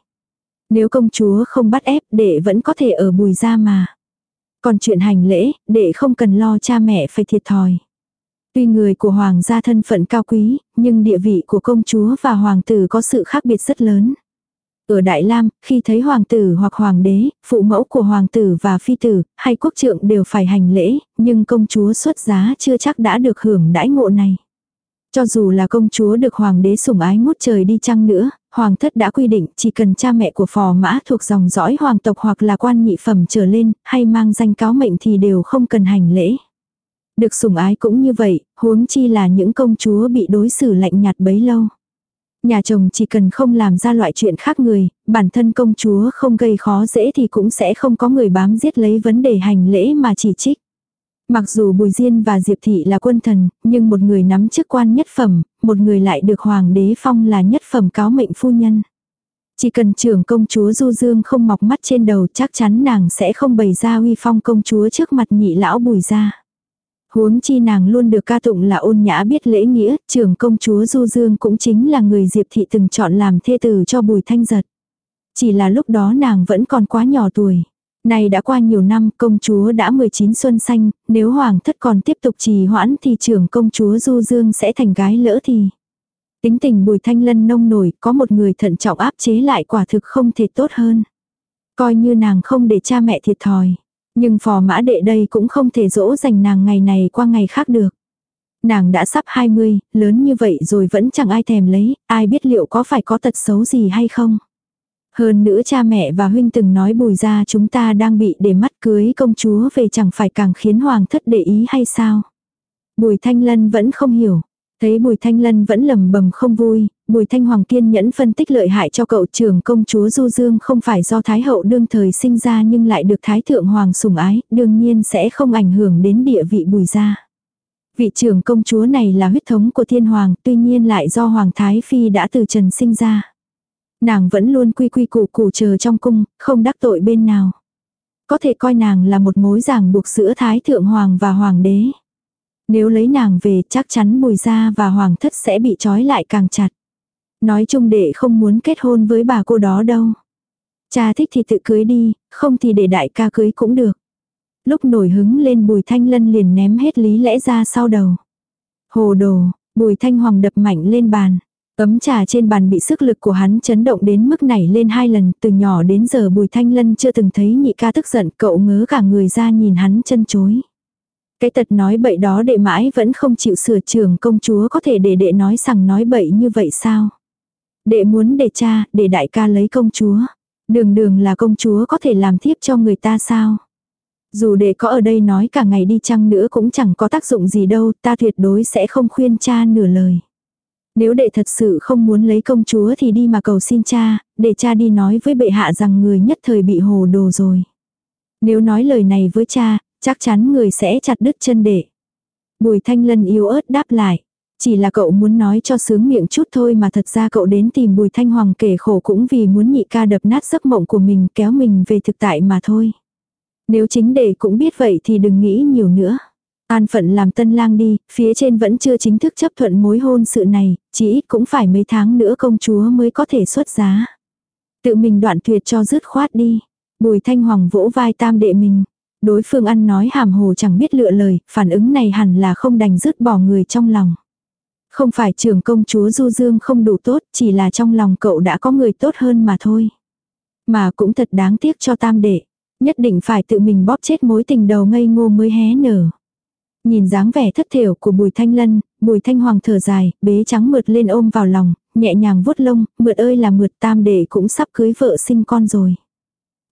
Nếu công chúa không bắt ép, đệ vẫn có thể ở bùi ra mà. Còn chuyện hành lễ, đệ không cần lo cha mẹ phải thiệt thòi. Tuy người của hoàng gia thân phận cao quý, nhưng địa vị của công chúa và hoàng tử có sự khác biệt rất lớn. Ở Đại Lam, khi thấy hoàng tử hoặc hoàng đế, phụ mẫu của hoàng tử và phi tử, hay quốc trượng đều phải hành lễ, nhưng công chúa xuất giá chưa chắc đã được hưởng đãi ngộ này. Cho dù là công chúa được hoàng đế sủng ái ngút trời đi chăng nữa, hoàng thất đã quy định chỉ cần cha mẹ của phò mã thuộc dòng dõi hoàng tộc hoặc là quan nhị phẩm trở lên, hay mang danh cáo mệnh thì đều không cần hành lễ. Được sủng ái cũng như vậy, huống chi là những công chúa bị đối xử lạnh nhạt bấy lâu. Nhà chồng chỉ cần không làm ra loại chuyện khác người, bản thân công chúa không gây khó dễ thì cũng sẽ không có người bám giết lấy vấn đề hành lễ mà chỉ trích. Mặc dù Bùi Diên và Diệp Thị là quân thần, nhưng một người nắm chức quan nhất phẩm, một người lại được Hoàng đế phong là nhất phẩm cáo mệnh phu nhân. Chỉ cần trưởng công chúa Du Dương không mọc mắt trên đầu chắc chắn nàng sẽ không bày ra uy phong công chúa trước mặt nhị lão Bùi ra. Huống chi nàng luôn được ca tụng là ôn nhã biết lễ nghĩa, trưởng công chúa Du Dương cũng chính là người Diệp Thị từng chọn làm thê tử cho Bùi Thanh Giật. Chỉ là lúc đó nàng vẫn còn quá nhỏ tuổi. Này đã qua nhiều năm, công chúa đã 19 xuân xanh, nếu hoàng thất còn tiếp tục trì hoãn thì trưởng công chúa Du Dương sẽ thành gái lỡ thì. Tính tình bùi thanh lân nông nổi, có một người thận trọng áp chế lại quả thực không thể tốt hơn. Coi như nàng không để cha mẹ thiệt thòi. Nhưng phò mã đệ đây cũng không thể dỗ dành nàng ngày này qua ngày khác được. Nàng đã sắp 20, lớn như vậy rồi vẫn chẳng ai thèm lấy, ai biết liệu có phải có tật xấu gì hay không. Hơn nữa cha mẹ và huynh từng nói bùi ra chúng ta đang bị để mắt cưới công chúa về chẳng phải càng khiến hoàng thất để ý hay sao. Bùi thanh lân vẫn không hiểu. Thấy bùi thanh lân vẫn lầm bầm không vui, bùi thanh hoàng kiên nhẫn phân tích lợi hại cho cậu trưởng công chúa Du Dương không phải do thái hậu đương thời sinh ra nhưng lại được thái thượng hoàng sủng ái, đương nhiên sẽ không ảnh hưởng đến địa vị bùi gia. Vị trưởng công chúa này là huyết thống của thiên hoàng, tuy nhiên lại do hoàng thái phi đã từ trần sinh ra. Nàng vẫn luôn quy quy củ củ chờ trong cung, không đắc tội bên nào. Có thể coi nàng là một mối ràng buộc giữa Thái Thượng Hoàng và Hoàng đế. Nếu lấy nàng về chắc chắn bùi gia và Hoàng thất sẽ bị trói lại càng chặt. Nói chung đệ không muốn kết hôn với bà cô đó đâu. Cha thích thì tự cưới đi, không thì để đại ca cưới cũng được. Lúc nổi hứng lên bùi thanh lân liền ném hết lý lẽ ra sau đầu. Hồ đồ, bùi thanh hoàng đập mạnh lên bàn. Ấm trà trên bàn bị sức lực của hắn chấn động đến mức này lên hai lần, từ nhỏ đến giờ Bùi Thanh Lân chưa từng thấy nhị ca tức giận, cậu ngớ cả người ra nhìn hắn chân chối. Cái tật nói bậy đó đệ mãi vẫn không chịu sửa trường công chúa có thể để đệ nói rằng nói bậy như vậy sao? Đệ muốn để cha, để đại ca lấy công chúa. Đường đường là công chúa có thể làm thiếp cho người ta sao? Dù đệ có ở đây nói cả ngày đi chăng nữa cũng chẳng có tác dụng gì đâu, ta tuyệt đối sẽ không khuyên cha nửa lời. Nếu đệ thật sự không muốn lấy công chúa thì đi mà cầu xin cha, để cha đi nói với bệ hạ rằng người nhất thời bị hồ đồ rồi. Nếu nói lời này với cha, chắc chắn người sẽ chặt đứt chân đệ. Bùi thanh lân yếu ớt đáp lại. Chỉ là cậu muốn nói cho sướng miệng chút thôi mà thật ra cậu đến tìm bùi thanh hoàng kể khổ cũng vì muốn nhị ca đập nát giấc mộng của mình kéo mình về thực tại mà thôi. Nếu chính đệ cũng biết vậy thì đừng nghĩ nhiều nữa. An phận làm tân lang đi, phía trên vẫn chưa chính thức chấp thuận mối hôn sự này, chỉ ít cũng phải mấy tháng nữa công chúa mới có thể xuất giá. Tự mình đoạn tuyệt cho dứt khoát đi. Bùi thanh hoàng vỗ vai tam đệ mình. Đối phương ăn nói hàm hồ chẳng biết lựa lời, phản ứng này hẳn là không đành dứt bỏ người trong lòng. Không phải trưởng công chúa Du Dương không đủ tốt, chỉ là trong lòng cậu đã có người tốt hơn mà thôi. Mà cũng thật đáng tiếc cho tam đệ. Nhất định phải tự mình bóp chết mối tình đầu ngây ngô mới hé nở. Nhìn dáng vẻ thất thiểu của bùi thanh lân, bùi thanh hoàng thở dài, bế trắng mượt lên ôm vào lòng, nhẹ nhàng vuốt lông, mượt ơi là mượt tam đệ cũng sắp cưới vợ sinh con rồi.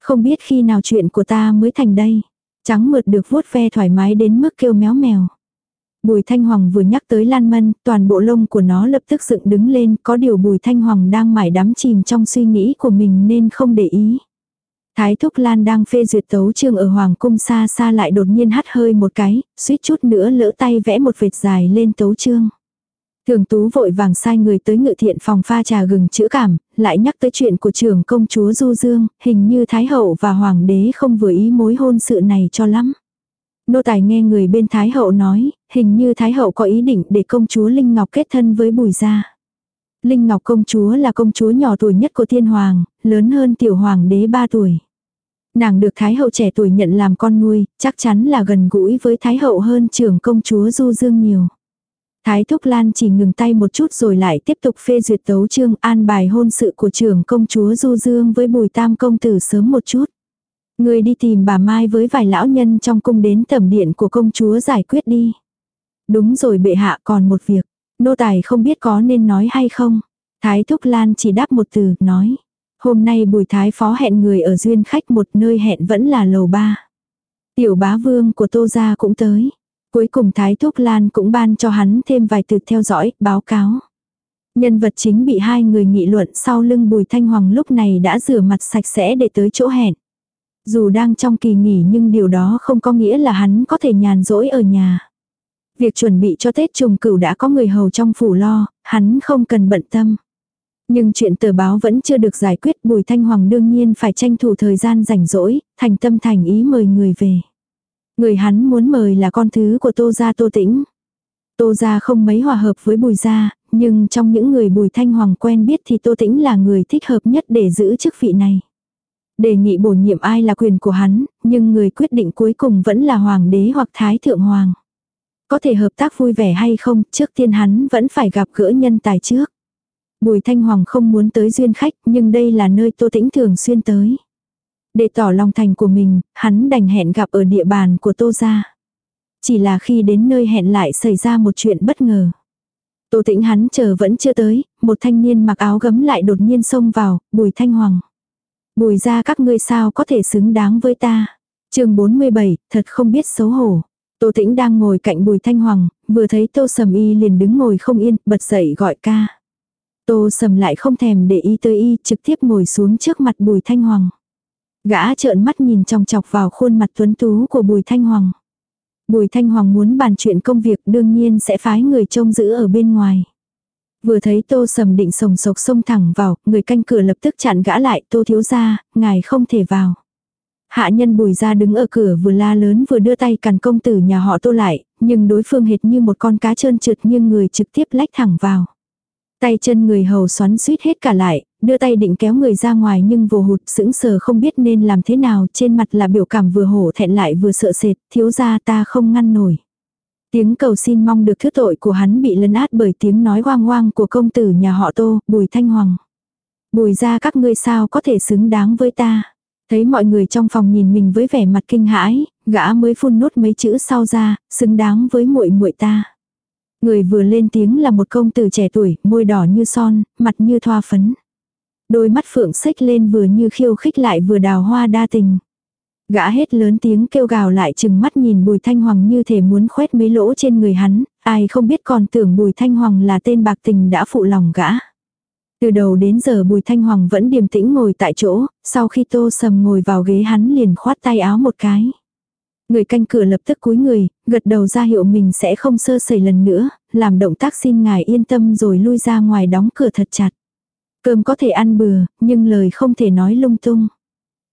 Không biết khi nào chuyện của ta mới thành đây. Trắng mượt được vuốt ve thoải mái đến mức kêu méo mèo. Bùi Thanh Hoàng vừa nhắc tới Lan Mân, toàn bộ lông của nó lập tức dựng đứng lên, có điều Bùi Thanh Hoàng đang mải đắm chìm trong suy nghĩ của mình nên không để ý. Thái Thúc Lan đang phê duyệt tấu chương ở Hoàng cung xa xa lại đột nhiên hắt hơi một cái, suýt chút nữa lỡ tay vẽ một vệt dài lên tấu chương. Thường tú vội vàng sai người tới ngự thiện phòng pha trà gừng chữa cảm, lại nhắc tới chuyện của trưởng công chúa Du Dương, hình như Thái Hậu và Hoàng đế không vừa ý mối hôn sự này cho lắm. Nô tài nghe người bên Thái Hậu nói, hình như Thái Hậu có ý định để công chúa Linh Ngọc kết thân với Bùi Gia. Linh Ngọc công chúa là công chúa nhỏ tuổi nhất của thiên hoàng, lớn hơn tiểu hoàng đế 3 tuổi. Nàng được Thái hậu trẻ tuổi nhận làm con nuôi, chắc chắn là gần gũi với Thái hậu hơn trưởng công chúa Du Dương nhiều. Thái Thúc Lan chỉ ngừng tay một chút rồi lại tiếp tục phê duyệt tấu chương an bài hôn sự của trưởng công chúa Du Dương với bùi tam công tử sớm một chút. Người đi tìm bà Mai với vài lão nhân trong cung đến tầm điện của công chúa giải quyết đi. Đúng rồi bệ hạ còn một việc. Nô tài không biết có nên nói hay không. Thái Thúc Lan chỉ đáp một từ, nói. Hôm nay bùi thái phó hẹn người ở duyên khách một nơi hẹn vẫn là lầu ba. Tiểu bá vương của tô gia cũng tới. Cuối cùng Thái Thúc Lan cũng ban cho hắn thêm vài từ theo dõi, báo cáo. Nhân vật chính bị hai người nghị luận sau lưng Bùi Thanh Hoàng lúc này đã rửa mặt sạch sẽ để tới chỗ hẹn. Dù đang trong kỳ nghỉ nhưng điều đó không có nghĩa là hắn có thể nhàn rỗi ở nhà. Việc chuẩn bị cho Tết trùng cửu đã có người hầu trong phủ lo, hắn không cần bận tâm. Nhưng chuyện tờ báo vẫn chưa được giải quyết Bùi Thanh Hoàng đương nhiên phải tranh thủ thời gian rảnh rỗi, thành tâm thành ý mời người về. Người hắn muốn mời là con thứ của Tô Gia Tô Tĩnh. Tô Gia không mấy hòa hợp với Bùi Gia, nhưng trong những người Bùi Thanh Hoàng quen biết thì Tô Tĩnh là người thích hợp nhất để giữ chức vị này. Đề nghị bổ nhiệm ai là quyền của hắn, nhưng người quyết định cuối cùng vẫn là Hoàng đế hoặc Thái Thượng Hoàng. Có thể hợp tác vui vẻ hay không, trước tiên hắn vẫn phải gặp gỡ nhân tài trước. Bùi Thanh Hoàng không muốn tới duyên khách, nhưng đây là nơi Tô Tĩnh thường xuyên tới. Để tỏ lòng thành của mình, hắn đành hẹn gặp ở địa bàn của Tô Gia. Chỉ là khi đến nơi hẹn lại xảy ra một chuyện bất ngờ. Tô Tĩnh hắn chờ vẫn chưa tới, một thanh niên mặc áo gấm lại đột nhiên xông vào, Bùi Thanh Hoàng. Bùi ra các ngươi sao có thể xứng đáng với ta. chương 47, thật không biết xấu hổ. Tô Tĩnh đang ngồi cạnh Bùi Thanh Hoàng, vừa thấy Tô Sầm Y liền đứng ngồi không yên, bật dậy gọi ca. Tô Sầm lại không thèm để ý tới y, trực tiếp ngồi xuống trước mặt Bùi Thanh Hoàng. Gã trợn mắt nhìn trong chọc vào khuôn mặt tuấn tú của Bùi Thanh Hoàng. Bùi Thanh Hoàng muốn bàn chuyện công việc đương nhiên sẽ phái người trông giữ ở bên ngoài. Vừa thấy tô sầm định sồng sộc xông thẳng vào, người canh cửa lập tức chặn gã lại, tô thiếu ra, ngài không thể vào. Hạ nhân bùi ra đứng ở cửa vừa la lớn vừa đưa tay cằn công tử nhà họ tô lại, nhưng đối phương hệt như một con cá trơn trượt nhưng người trực tiếp lách thẳng vào. Tay chân người hầu xoắn suýt hết cả lại, đưa tay định kéo người ra ngoài nhưng vồ hụt sững sờ không biết nên làm thế nào, trên mặt là biểu cảm vừa hổ thẹn lại vừa sợ sệt, thiếu ra ta không ngăn nổi. Tiếng cầu xin mong được thứ tội của hắn bị lấn át bởi tiếng nói hoang hoang của công tử nhà họ Tô, Bùi Thanh Hoàng. Bùi ra các ngươi sao có thể xứng đáng với ta. Thấy mọi người trong phòng nhìn mình với vẻ mặt kinh hãi, gã mới phun nốt mấy chữ sau ra, xứng đáng với muội muội ta. Người vừa lên tiếng là một công tử trẻ tuổi, môi đỏ như son, mặt như thoa phấn. Đôi mắt phượng xích lên vừa như khiêu khích lại vừa đào hoa đa tình. Gã hết lớn tiếng kêu gào lại chừng mắt nhìn Bùi Thanh Hoàng như thể muốn khoét mấy lỗ trên người hắn, ai không biết còn tưởng Bùi Thanh Hoàng là tên bạc tình đã phụ lòng gã. Từ đầu đến giờ Bùi Thanh Hoàng vẫn điềm tĩnh ngồi tại chỗ, sau khi tô sầm ngồi vào ghế hắn liền khoát tay áo một cái. Người canh cửa lập tức cúi người, gật đầu ra hiệu mình sẽ không sơ sẩy lần nữa, làm động tác xin ngài yên tâm rồi lui ra ngoài đóng cửa thật chặt. Cơm có thể ăn bừa, nhưng lời không thể nói lung tung.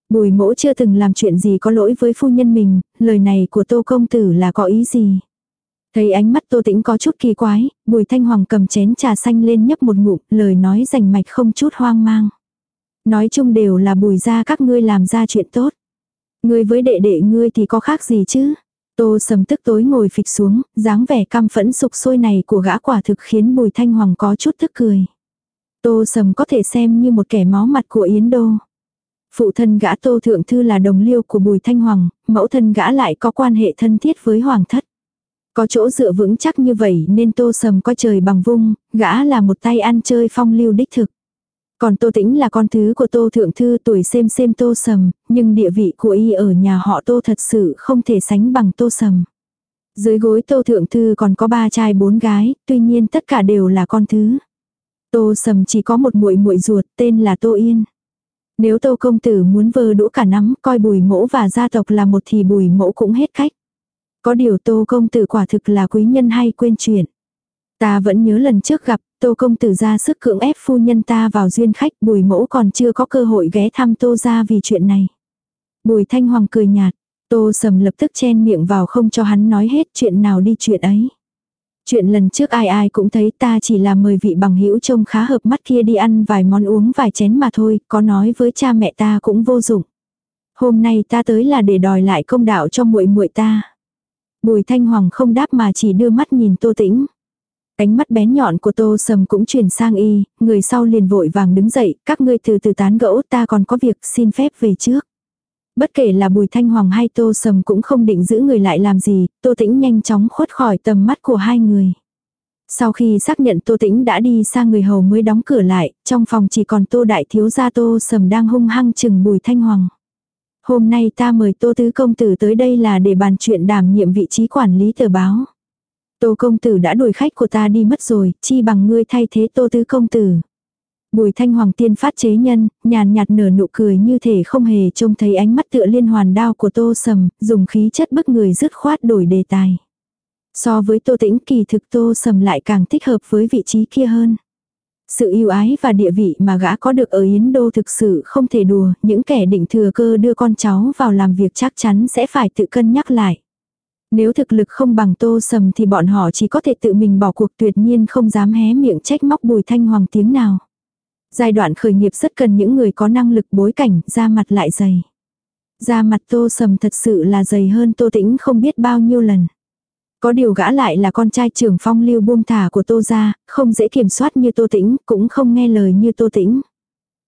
Bùi mỗ chưa từng làm chuyện gì có lỗi với phu nhân mình, lời này của tô công tử là có ý gì. Thấy ánh mắt tô tĩnh có chút kỳ quái, bùi thanh hoàng cầm chén trà xanh lên nhấp một ngụm, lời nói rành mạch không chút hoang mang. Nói chung đều là bùi ra các ngươi làm ra chuyện tốt. Ngươi với đệ đệ ngươi thì có khác gì chứ? Tô sầm tức tối ngồi phịch xuống, dáng vẻ căm phẫn sục sôi này của gã quả thực khiến bùi thanh hoàng có chút tức cười. Tô sầm có thể xem như một kẻ máu mặt của Yến Đô. Phụ thân gã Tô Thượng Thư là đồng liêu của Bùi Thanh Hoàng, mẫu thân gã lại có quan hệ thân thiết với Hoàng thất. Có chỗ dựa vững chắc như vậy nên Tô Sầm coi trời bằng vung, gã là một tay ăn chơi phong lưu đích thực. Còn Tô Tĩnh là con thứ của Tô Thượng Thư tuổi xem xem Tô Sầm, nhưng địa vị của y ở nhà họ Tô thật sự không thể sánh bằng Tô Sầm. Dưới gối Tô Thượng Thư còn có ba trai bốn gái, tuy nhiên tất cả đều là con thứ. Tô Sầm chỉ có một muội muội ruột tên là Tô Yên. Nếu Tô Công Tử muốn vơ đũa cả nắm coi bùi mẫu và gia tộc là một thì bùi mẫu cũng hết cách. Có điều Tô Công Tử quả thực là quý nhân hay quên chuyện. Ta vẫn nhớ lần trước gặp Tô Công Tử ra sức cưỡng ép phu nhân ta vào duyên khách bùi mẫu còn chưa có cơ hội ghé thăm Tô ra vì chuyện này. Bùi Thanh Hoàng cười nhạt, Tô Sầm lập tức chen miệng vào không cho hắn nói hết chuyện nào đi chuyện ấy. Chuyện lần trước ai ai cũng thấy ta chỉ là mời vị bằng hữu trông khá hợp mắt kia đi ăn vài món uống vài chén mà thôi, có nói với cha mẹ ta cũng vô dụng. Hôm nay ta tới là để đòi lại công đạo cho muội muội ta. Bùi Thanh Hoàng không đáp mà chỉ đưa mắt nhìn Tô Tĩnh. cánh mắt bén nhọn của Tô Sầm cũng chuyển sang y, người sau liền vội vàng đứng dậy, các ngươi từ từ tán gẫu ta còn có việc xin phép về trước. Bất kể là Bùi Thanh Hoàng hay Tô Sầm cũng không định giữ người lại làm gì, Tô Tĩnh nhanh chóng khuất khỏi tầm mắt của hai người. Sau khi xác nhận Tô Tĩnh đã đi xa người hầu mới đóng cửa lại, trong phòng chỉ còn Tô Đại Thiếu gia Tô Sầm đang hung hăng chừng Bùi Thanh Hoàng. Hôm nay ta mời Tô Tứ Công Tử tới đây là để bàn chuyện đảm nhiệm vị trí quản lý tờ báo. Tô Công Tử đã đuổi khách của ta đi mất rồi, chi bằng ngươi thay thế Tô Tứ Công Tử. Bùi thanh hoàng tiên phát chế nhân, nhàn nhạt nở nụ cười như thể không hề trông thấy ánh mắt tựa liên hoàn đao của tô sầm, dùng khí chất bức người dứt khoát đổi đề tài. So với tô tĩnh kỳ thực tô sầm lại càng thích hợp với vị trí kia hơn. Sự yêu ái và địa vị mà gã có được ở Yến Đô thực sự không thể đùa, những kẻ định thừa cơ đưa con cháu vào làm việc chắc chắn sẽ phải tự cân nhắc lại. Nếu thực lực không bằng tô sầm thì bọn họ chỉ có thể tự mình bỏ cuộc tuyệt nhiên không dám hé miệng trách móc bùi thanh hoàng tiếng nào. Giai đoạn khởi nghiệp rất cần những người có năng lực bối cảnh, da mặt lại dày. Da mặt tô sầm thật sự là dày hơn tô tĩnh không biết bao nhiêu lần. Có điều gã lại là con trai trưởng phong lưu buông thả của tô gia, không dễ kiểm soát như tô tĩnh, cũng không nghe lời như tô tĩnh.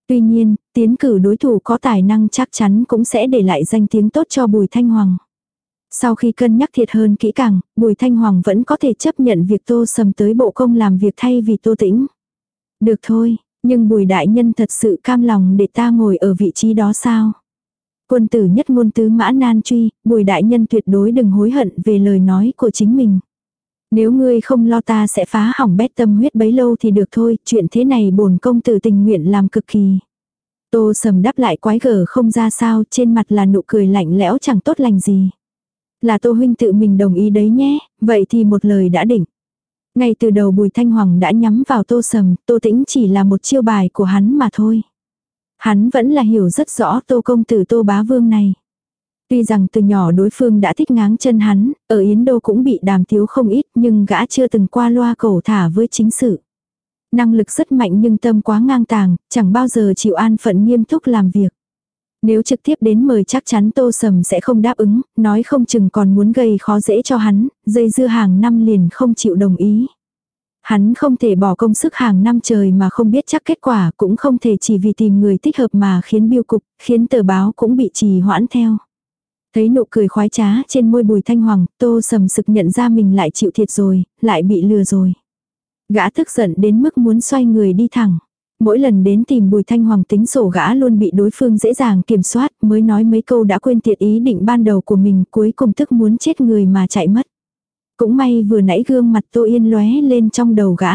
Tuy nhiên, tiến cử đối thủ có tài năng chắc chắn cũng sẽ để lại danh tiếng tốt cho Bùi Thanh Hoàng. Sau khi cân nhắc thiệt hơn kỹ càng, Bùi Thanh Hoàng vẫn có thể chấp nhận việc tô sầm tới bộ công làm việc thay vì tô tĩnh. Được thôi, nhưng Bùi Đại Nhân thật sự cam lòng để ta ngồi ở vị trí đó sao? Quân tử nhất ngôn tứ mã nan truy, bùi đại nhân tuyệt đối đừng hối hận về lời nói của chính mình. Nếu ngươi không lo ta sẽ phá hỏng bét tâm huyết bấy lâu thì được thôi, chuyện thế này bổn công tử tình nguyện làm cực kỳ. Tô sầm đáp lại quái gở không ra sao, trên mặt là nụ cười lạnh lẽo chẳng tốt lành gì. Là tô huynh tự mình đồng ý đấy nhé, vậy thì một lời đã định. Ngay từ đầu bùi thanh hoàng đã nhắm vào tô sầm, tô tĩnh chỉ là một chiêu bài của hắn mà thôi. Hắn vẫn là hiểu rất rõ tô công tử tô bá vương này. Tuy rằng từ nhỏ đối phương đã thích ngáng chân hắn, ở Yến Đô cũng bị đàm thiếu không ít nhưng gã chưa từng qua loa cổ thả với chính sự. Năng lực rất mạnh nhưng tâm quá ngang tàng, chẳng bao giờ chịu an phận nghiêm túc làm việc. Nếu trực tiếp đến mời chắc chắn Tô Sầm sẽ không đáp ứng, nói không chừng còn muốn gây khó dễ cho hắn, dây dưa hàng năm liền không chịu đồng ý. Hắn không thể bỏ công sức hàng năm trời mà không biết chắc kết quả, cũng không thể chỉ vì tìm người thích hợp mà khiến biêu cục, khiến tờ báo cũng bị trì hoãn theo. Thấy nụ cười khoái trá trên môi bùi thanh hoàng, tô sầm sực nhận ra mình lại chịu thiệt rồi, lại bị lừa rồi. Gã tức giận đến mức muốn xoay người đi thẳng. Mỗi lần đến tìm bùi thanh hoàng tính sổ gã luôn bị đối phương dễ dàng kiểm soát, mới nói mấy câu đã quên tiệt ý định ban đầu của mình cuối cùng tức muốn chết người mà chạy mất. Cũng may vừa nãy gương mặt Tô Yên lóe lên trong đầu gã.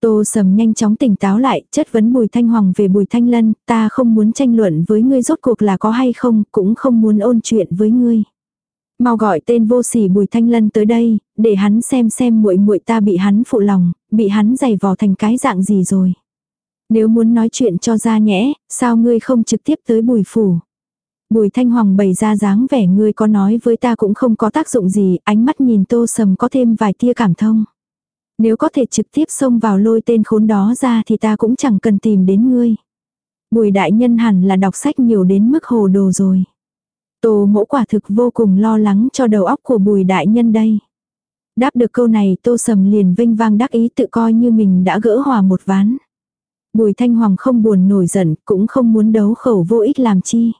Tô Sầm nhanh chóng tỉnh táo lại, chất vấn Bùi Thanh Hoàng về Bùi Thanh Lân, ta không muốn tranh luận với ngươi rốt cuộc là có hay không, cũng không muốn ôn chuyện với ngươi. Mau gọi tên vô sỉ Bùi Thanh Lân tới đây, để hắn xem xem muội muội ta bị hắn phụ lòng, bị hắn giày vò thành cái dạng gì rồi. Nếu muốn nói chuyện cho ra nhẽ, sao ngươi không trực tiếp tới Bùi phủ? Bùi Thanh Hoàng bày ra dáng vẻ ngươi có nói với ta cũng không có tác dụng gì, ánh mắt nhìn tô sầm có thêm vài tia cảm thông. Nếu có thể trực tiếp xông vào lôi tên khốn đó ra thì ta cũng chẳng cần tìm đến ngươi. Bùi đại nhân hẳn là đọc sách nhiều đến mức hồ đồ rồi. Tô mẫu quả thực vô cùng lo lắng cho đầu óc của bùi đại nhân đây. Đáp được câu này tô sầm liền vinh vang đắc ý tự coi như mình đã gỡ hòa một ván. Bùi thanh hoàng không buồn nổi giận cũng không muốn đấu khẩu vô ích làm chi.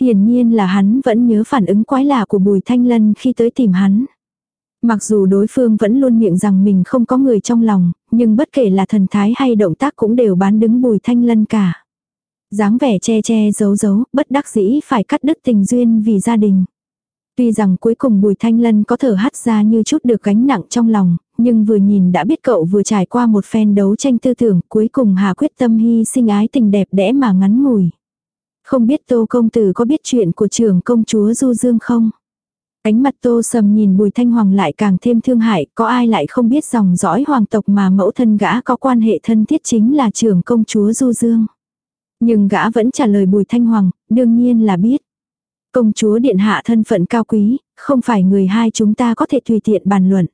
Hiển nhiên là hắn vẫn nhớ phản ứng quái lạ của Bùi Thanh Lân khi tới tìm hắn. Mặc dù đối phương vẫn luôn miệng rằng mình không có người trong lòng, nhưng bất kể là thần thái hay động tác cũng đều bán đứng Bùi Thanh Lân cả. dáng vẻ che che giấu giấu, bất đắc dĩ phải cắt đứt tình duyên vì gia đình. Tuy rằng cuối cùng Bùi Thanh Lân có thở hắt ra như chút được gánh nặng trong lòng, nhưng vừa nhìn đã biết cậu vừa trải qua một phen đấu tranh tư tưởng, cuối cùng hà quyết tâm hy sinh ái tình đẹp đẽ mà ngắn ngủi. Không biết tô công tử có biết chuyện của trưởng công chúa Du Dương không? Ánh mặt tô sầm nhìn bùi thanh hoàng lại càng thêm thương hại, có ai lại không biết dòng dõi hoàng tộc mà mẫu thân gã có quan hệ thân thiết chính là trưởng công chúa Du Dương. Nhưng gã vẫn trả lời bùi thanh hoàng, đương nhiên là biết. Công chúa điện hạ thân phận cao quý, không phải người hai chúng ta có thể tùy tiện bàn luận.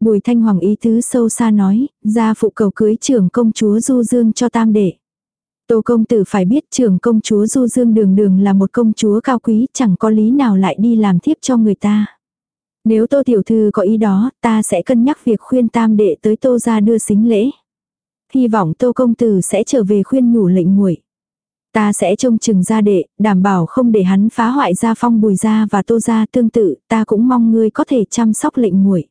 Bùi thanh hoàng ý tứ sâu xa nói, ra phụ cầu cưới trưởng công chúa Du Dương cho tam đệ. Tô công tử phải biết trưởng công chúa Du Dương đường đường là một công chúa cao quý chẳng có lý nào lại đi làm thiếp cho người ta. Nếu tô tiểu thư có ý đó, ta sẽ cân nhắc việc khuyên tam đệ tới tô ra đưa xính lễ. Hy vọng tô công tử sẽ trở về khuyên nhủ lệnh muội. Ta sẽ trông chừng gia đệ, đảm bảo không để hắn phá hoại gia phong bùi gia và tô gia tương tự, ta cũng mong ngươi có thể chăm sóc lệnh muội.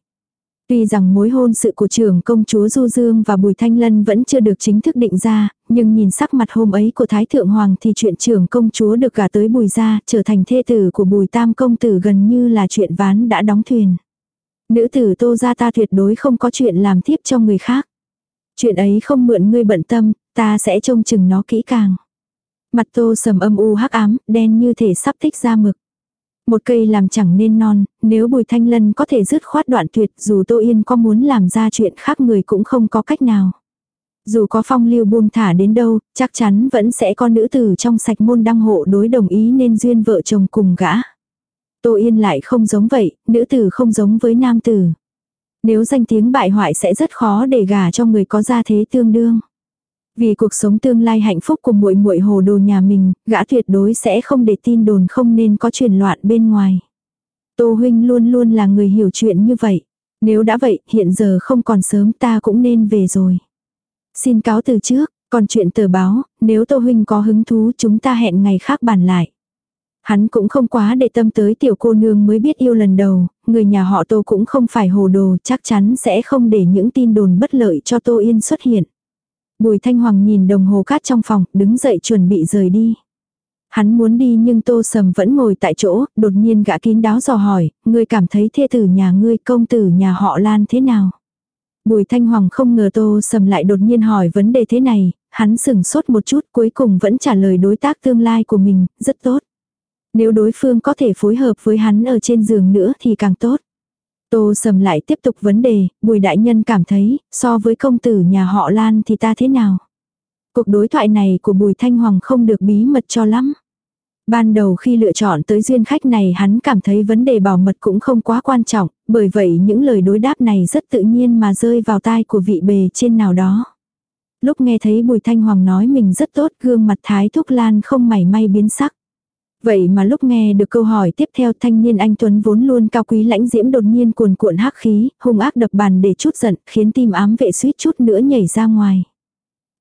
Tuy rằng mối hôn sự của trưởng công chúa Du Dương và Bùi Thanh Lân vẫn chưa được chính thức định ra, nhưng nhìn sắc mặt hôm ấy của Thái Thượng Hoàng thì chuyện trưởng công chúa được gả tới Bùi gia trở thành thê tử của Bùi Tam công tử gần như là chuyện ván đã đóng thuyền. Nữ tử tô gia ta tuyệt đối không có chuyện làm tiếp cho người khác. Chuyện ấy không mượn ngươi bận tâm, Ta sẽ trông chừng nó kỹ càng. Mặt tô sầm âm u hắc ám, đen như thể sắp tích ra mực. Một cây làm chẳng nên non, nếu Bùi Thanh Lân có thể dứt khoát đoạn tuyệt dù Tô Yên có muốn làm ra chuyện khác người cũng không có cách nào. Dù có phong lưu buông thả đến đâu, chắc chắn vẫn sẽ có nữ tử trong sạch môn đăng hộ đối đồng ý nên duyên vợ chồng cùng gã. Tô Yên lại không giống vậy, nữ tử không giống với nam tử. Nếu danh tiếng bại hoại sẽ rất khó để gả cho người có gia thế tương đương. Vì cuộc sống tương lai hạnh phúc của muội muội hồ đồ nhà mình, gã tuyệt đối sẽ không để tin đồn không nên có truyền loạn bên ngoài. Tô huynh luôn luôn là người hiểu chuyện như vậy. Nếu đã vậy, hiện giờ không còn sớm ta cũng nên về rồi. Xin cáo từ trước, còn chuyện tờ báo, nếu Tô huynh có hứng thú chúng ta hẹn ngày khác bàn lại. Hắn cũng không quá để tâm tới tiểu cô nương mới biết yêu lần đầu, người nhà họ Tô cũng không phải hồ đồ, chắc chắn sẽ không để những tin đồn bất lợi cho Tô Yên xuất hiện. Bùi Thanh Hoàng nhìn đồng hồ cát trong phòng, đứng dậy chuẩn bị rời đi. Hắn muốn đi nhưng Tô Sầm vẫn ngồi tại chỗ, đột nhiên gã kín đáo dò hỏi, ngươi cảm thấy thê tử nhà ngươi công tử nhà họ Lan thế nào? Bùi Thanh Hoàng không ngờ Tô Sầm lại đột nhiên hỏi vấn đề thế này, hắn sừng sốt một chút cuối cùng vẫn trả lời đối tác tương lai của mình, rất tốt. Nếu đối phương có thể phối hợp với hắn ở trên giường nữa thì càng tốt. Tô sầm lại tiếp tục vấn đề, bùi đại nhân cảm thấy, so với công tử nhà họ Lan thì ta thế nào? Cuộc đối thoại này của bùi thanh hoàng không được bí mật cho lắm. Ban đầu khi lựa chọn tới duyên khách này hắn cảm thấy vấn đề bảo mật cũng không quá quan trọng, bởi vậy những lời đối đáp này rất tự nhiên mà rơi vào tai của vị bề trên nào đó. Lúc nghe thấy Bùi Thanh Hoàng nói mình rất tốt gương mặt Thái Thúc Lan không mảy may biến sắc. Vậy mà lúc nghe được câu hỏi tiếp theo thanh niên anh Tuấn vốn luôn cao quý lãnh diễm đột nhiên cuồn cuộn hắc khí, hung ác đập bàn để chút giận, khiến tim ám vệ suýt chút nữa nhảy ra ngoài.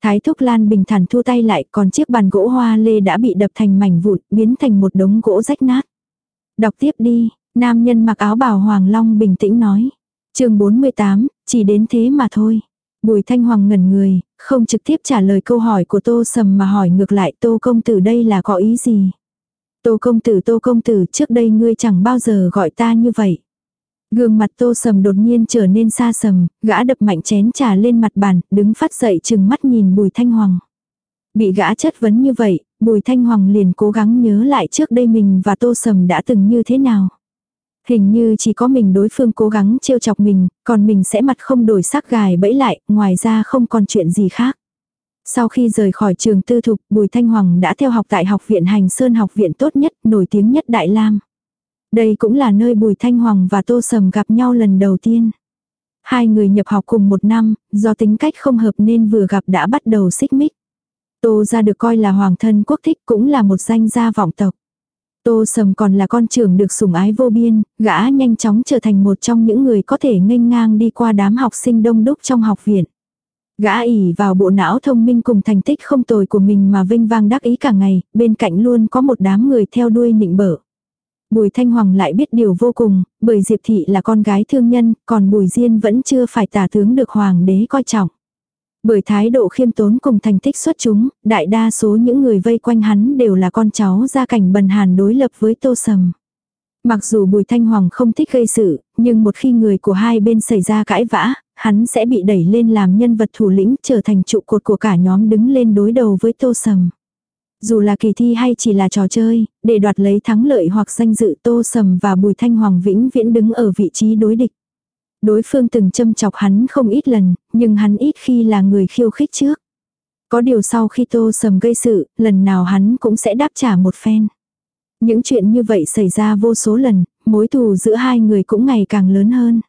Thái Thúc Lan bình thản thu tay lại còn chiếc bàn gỗ hoa lê đã bị đập thành mảnh vụn, biến thành một đống gỗ rách nát. Đọc tiếp đi, nam nhân mặc áo bào Hoàng Long bình tĩnh nói. chương 48, chỉ đến thế mà thôi. Bùi Thanh Hoàng ngẩn người, không trực tiếp trả lời câu hỏi của Tô Sầm mà hỏi ngược lại Tô Công Tử đây là có ý gì. Tô công tử tô công tử trước đây ngươi chẳng bao giờ gọi ta như vậy. Gương mặt tô sầm đột nhiên trở nên xa sầm, gã đập mạnh chén trà lên mặt bàn, đứng phát dậy chừng mắt nhìn bùi thanh hoàng. Bị gã chất vấn như vậy, bùi thanh hoàng liền cố gắng nhớ lại trước đây mình và tô sầm đã từng như thế nào. Hình như chỉ có mình đối phương cố gắng trêu chọc mình, còn mình sẽ mặt không đổi sắc gài bẫy lại, ngoài ra không còn chuyện gì khác. Sau khi rời khỏi trường tư thục, Bùi Thanh Hoàng đã theo học tại học viện Hành Sơn học viện tốt nhất, nổi tiếng nhất Đại Lam. Đây cũng là nơi Bùi Thanh Hoàng và Tô Sầm gặp nhau lần đầu tiên. Hai người nhập học cùng một năm, do tính cách không hợp nên vừa gặp đã bắt đầu xích mích. Tô ra được coi là hoàng thân quốc thích cũng là một danh gia vọng tộc. Tô Sầm còn là con trưởng được sủng ái vô biên, gã nhanh chóng trở thành một trong những người có thể nghênh ngang đi qua đám học sinh đông đúc trong học viện. Gã ỉ vào bộ não thông minh cùng thành tích không tồi của mình mà vinh vang đắc ý cả ngày, bên cạnh luôn có một đám người theo đuôi nịnh bở. Bùi Thanh Hoàng lại biết điều vô cùng, bởi Diệp Thị là con gái thương nhân, còn Bùi Diên vẫn chưa phải tả tướng được Hoàng đế coi trọng. Bởi thái độ khiêm tốn cùng thành tích xuất chúng, đại đa số những người vây quanh hắn đều là con cháu gia cảnh bần hàn đối lập với Tô Sầm. Mặc dù Bùi Thanh Hoàng không thích gây sự, nhưng một khi người của hai bên xảy ra cãi vã, hắn sẽ bị đẩy lên làm nhân vật thủ lĩnh trở thành trụ cột của cả nhóm đứng lên đối đầu với Tô Sầm. Dù là kỳ thi hay chỉ là trò chơi, để đoạt lấy thắng lợi hoặc danh dự Tô Sầm và Bùi Thanh Hoàng vĩnh viễn đứng ở vị trí đối địch. Đối phương từng châm chọc hắn không ít lần, nhưng hắn ít khi là người khiêu khích trước. Có điều sau khi Tô Sầm gây sự, lần nào hắn cũng sẽ đáp trả một phen. Những chuyện như vậy xảy ra vô số lần, mối thù giữa hai người cũng ngày càng lớn hơn.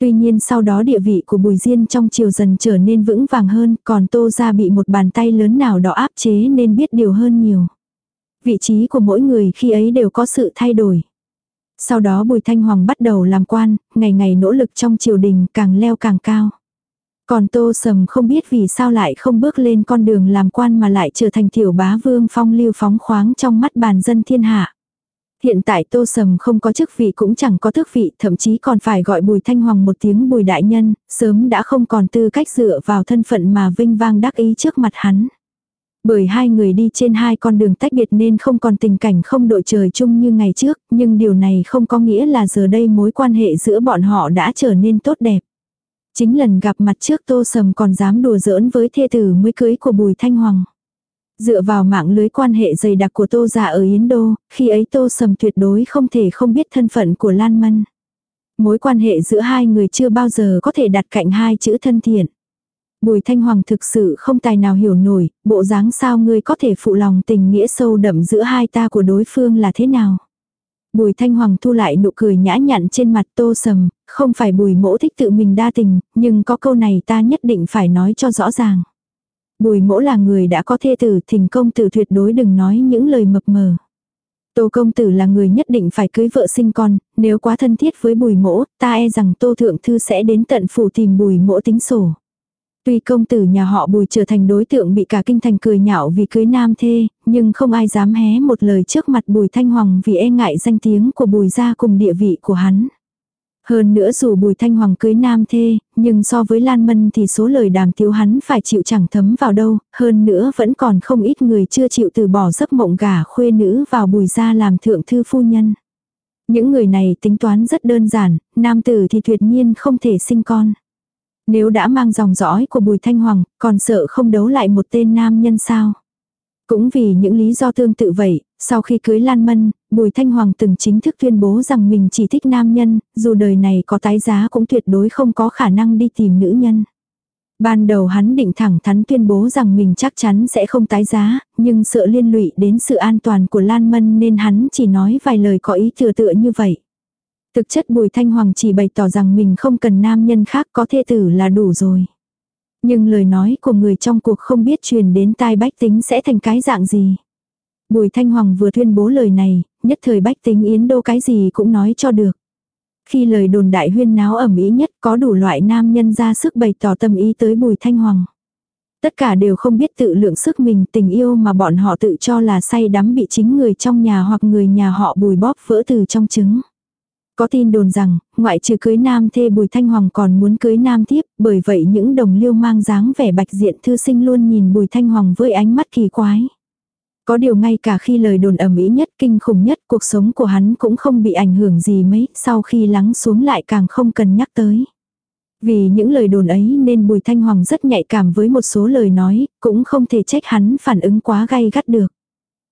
Tuy nhiên sau đó địa vị của Bùi Diên trong chiều dần trở nên vững vàng hơn, còn Tô gia bị một bàn tay lớn nào đó áp chế nên biết điều hơn nhiều. Vị trí của mỗi người khi ấy đều có sự thay đổi. Sau đó Bùi Thanh Hoàng bắt đầu làm quan, ngày ngày nỗ lực trong triều đình càng leo càng cao. Còn Tô Sầm không biết vì sao lại không bước lên con đường làm quan mà lại trở thành tiểu bá vương phong lưu phóng khoáng trong mắt bàn dân thiên hạ. Hiện tại Tô Sầm không có chức vị cũng chẳng có tước vị, thậm chí còn phải gọi Bùi Thanh Hoàng một tiếng Bùi Đại Nhân, sớm đã không còn tư cách dựa vào thân phận mà vinh vang đắc ý trước mặt hắn. Bởi hai người đi trên hai con đường tách biệt nên không còn tình cảnh không đội trời chung như ngày trước, nhưng điều này không có nghĩa là giờ đây mối quan hệ giữa bọn họ đã trở nên tốt đẹp. Chính lần gặp mặt trước Tô Sầm còn dám đùa giỡn với thê tử mới cưới của Bùi Thanh Hoàng. Dựa vào mạng lưới quan hệ dày đặc của Tô Gia ở Yến Đô, khi ấy Tô Sầm tuyệt đối không thể không biết thân phận của Lan Mân. Mối quan hệ giữa hai người chưa bao giờ có thể đặt cạnh hai chữ thân thiện. Bùi Thanh Hoàng thực sự không tài nào hiểu nổi, bộ dáng sao ngươi có thể phụ lòng tình nghĩa sâu đậm giữa hai ta của đối phương là thế nào. Bùi Thanh Hoàng thu lại nụ cười nhã nhặn trên mặt tô sầm, không phải bùi mỗ thích tự mình đa tình, nhưng có câu này ta nhất định phải nói cho rõ ràng. Bùi mỗ là người đã có thê tử thình công tử tuyệt đối đừng nói những lời mập mờ. Tô công tử là người nhất định phải cưới vợ sinh con, nếu quá thân thiết với bùi mỗ, ta e rằng tô thượng thư sẽ đến tận phủ tìm bùi mỗ tính sổ. Tuy công tử nhà họ bùi trở thành đối tượng bị cả kinh thành cười nhạo vì cưới nam thê, nhưng không ai dám hé một lời trước mặt bùi thanh hoàng vì e ngại danh tiếng của bùi gia cùng địa vị của hắn. Hơn nữa dù bùi thanh hoàng cưới nam thê, nhưng so với Lan Mân thì số lời đàm tiếu hắn phải chịu chẳng thấm vào đâu, hơn nữa vẫn còn không ít người chưa chịu từ bỏ giấc mộng gả khuê nữ vào bùi gia làm thượng thư phu nhân. Những người này tính toán rất đơn giản, nam tử thì tuyệt nhiên không thể sinh con. Nếu đã mang dòng dõi của Bùi Thanh Hoàng, còn sợ không đấu lại một tên nam nhân sao? Cũng vì những lý do tương tự vậy, sau khi cưới Lan Mân, Bùi Thanh Hoàng từng chính thức tuyên bố rằng mình chỉ thích nam nhân, dù đời này có tái giá cũng tuyệt đối không có khả năng đi tìm nữ nhân. Ban đầu hắn định thẳng thắn tuyên bố rằng mình chắc chắn sẽ không tái giá, nhưng sợ liên lụy đến sự an toàn của Lan Mân nên hắn chỉ nói vài lời có ý thừa tựa như vậy. Thực chất Bùi Thanh Hoàng chỉ bày tỏ rằng mình không cần nam nhân khác có thê tử là đủ rồi. Nhưng lời nói của người trong cuộc không biết truyền đến tai bách tính sẽ thành cái dạng gì. Bùi Thanh Hoàng vừa tuyên bố lời này, nhất thời bách tính yến đô cái gì cũng nói cho được. Khi lời đồn đại huyên náo ẩm ý nhất có đủ loại nam nhân ra sức bày tỏ tâm ý tới Bùi Thanh Hoàng. Tất cả đều không biết tự lượng sức mình tình yêu mà bọn họ tự cho là say đắm bị chính người trong nhà hoặc người nhà họ bùi bóp vỡ từ trong trứng. Có tin đồn rằng, ngoại trừ cưới nam thê Bùi Thanh Hoàng còn muốn cưới nam tiếp, bởi vậy những đồng liêu mang dáng vẻ bạch diện thư sinh luôn nhìn Bùi Thanh Hoàng với ánh mắt kỳ quái. Có điều ngay cả khi lời đồn ầm ĩ nhất kinh khủng nhất cuộc sống của hắn cũng không bị ảnh hưởng gì mấy, sau khi lắng xuống lại càng không cần nhắc tới. Vì những lời đồn ấy nên Bùi Thanh Hoàng rất nhạy cảm với một số lời nói, cũng không thể trách hắn phản ứng quá gay gắt được.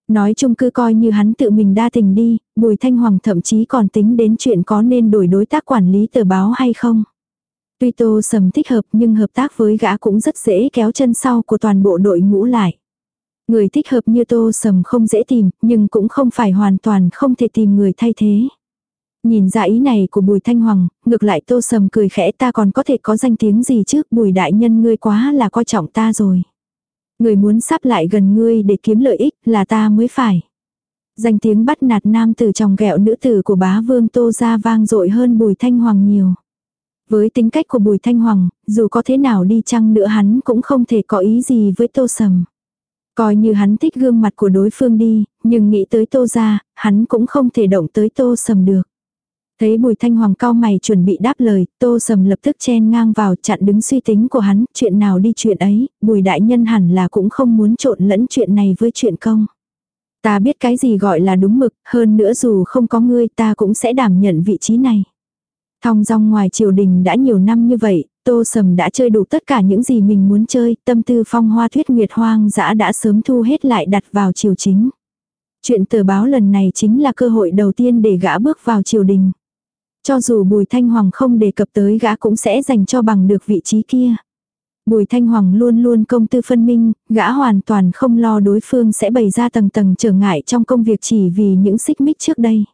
Nói chung cứ coi như hắn tự mình đa tình đi, Bùi Thanh Hoàng thậm chí còn tính đến chuyện có nên đổi đối tác quản lý tờ báo hay không. Tuy Tô Sầm thích hợp nhưng hợp tác với gã cũng rất dễ kéo chân sau của toàn bộ đội ngũ lại. Người thích hợp như Tô Sầm không dễ tìm, nhưng cũng không phải hoàn toàn không thể tìm người thay thế. Nhìn ra ý này của Bùi Thanh Hoàng, ngược lại Tô Sầm cười khẽ ta còn có thể có danh tiếng gì chứ, Bùi Đại Nhân ngươi quá là coi trọng ta rồi. Người muốn sắp lại gần ngươi để kiếm lợi ích là ta mới phải. Danh tiếng bắt nạt nam tử trong ghẹo nữ tử của bá vương tô ra vang dội hơn bùi thanh hoàng nhiều. Với tính cách của bùi thanh hoàng, dù có thế nào đi chăng nữa hắn cũng không thể có ý gì với tô sầm. Coi như hắn thích gương mặt của đối phương đi, nhưng nghĩ tới tô ra, hắn cũng không thể động tới tô sầm được. Thấy bùi thanh hoàng cao mày chuẩn bị đáp lời, tô sầm lập tức chen ngang vào chặn đứng suy tính của hắn, chuyện nào đi chuyện ấy, bùi đại nhân hẳn là cũng không muốn trộn lẫn chuyện này với chuyện công. Ta biết cái gì gọi là đúng mực, hơn nữa dù không có ngươi ta cũng sẽ đảm nhận vị trí này. Thong dong ngoài triều đình đã nhiều năm như vậy, Tô Sầm đã chơi đủ tất cả những gì mình muốn chơi, tâm tư phong hoa thuyết nguyệt hoang dã đã sớm thu hết lại đặt vào triều chính. Chuyện tờ báo lần này chính là cơ hội đầu tiên để gã bước vào triều đình. Cho dù Bùi Thanh Hoàng không đề cập tới gã cũng sẽ dành cho bằng được vị trí kia. Bùi Thanh Hoàng luôn luôn công tư phân minh, gã hoàn toàn không lo đối phương sẽ bày ra tầng tầng trở ngại trong công việc chỉ vì những xích mích trước đây.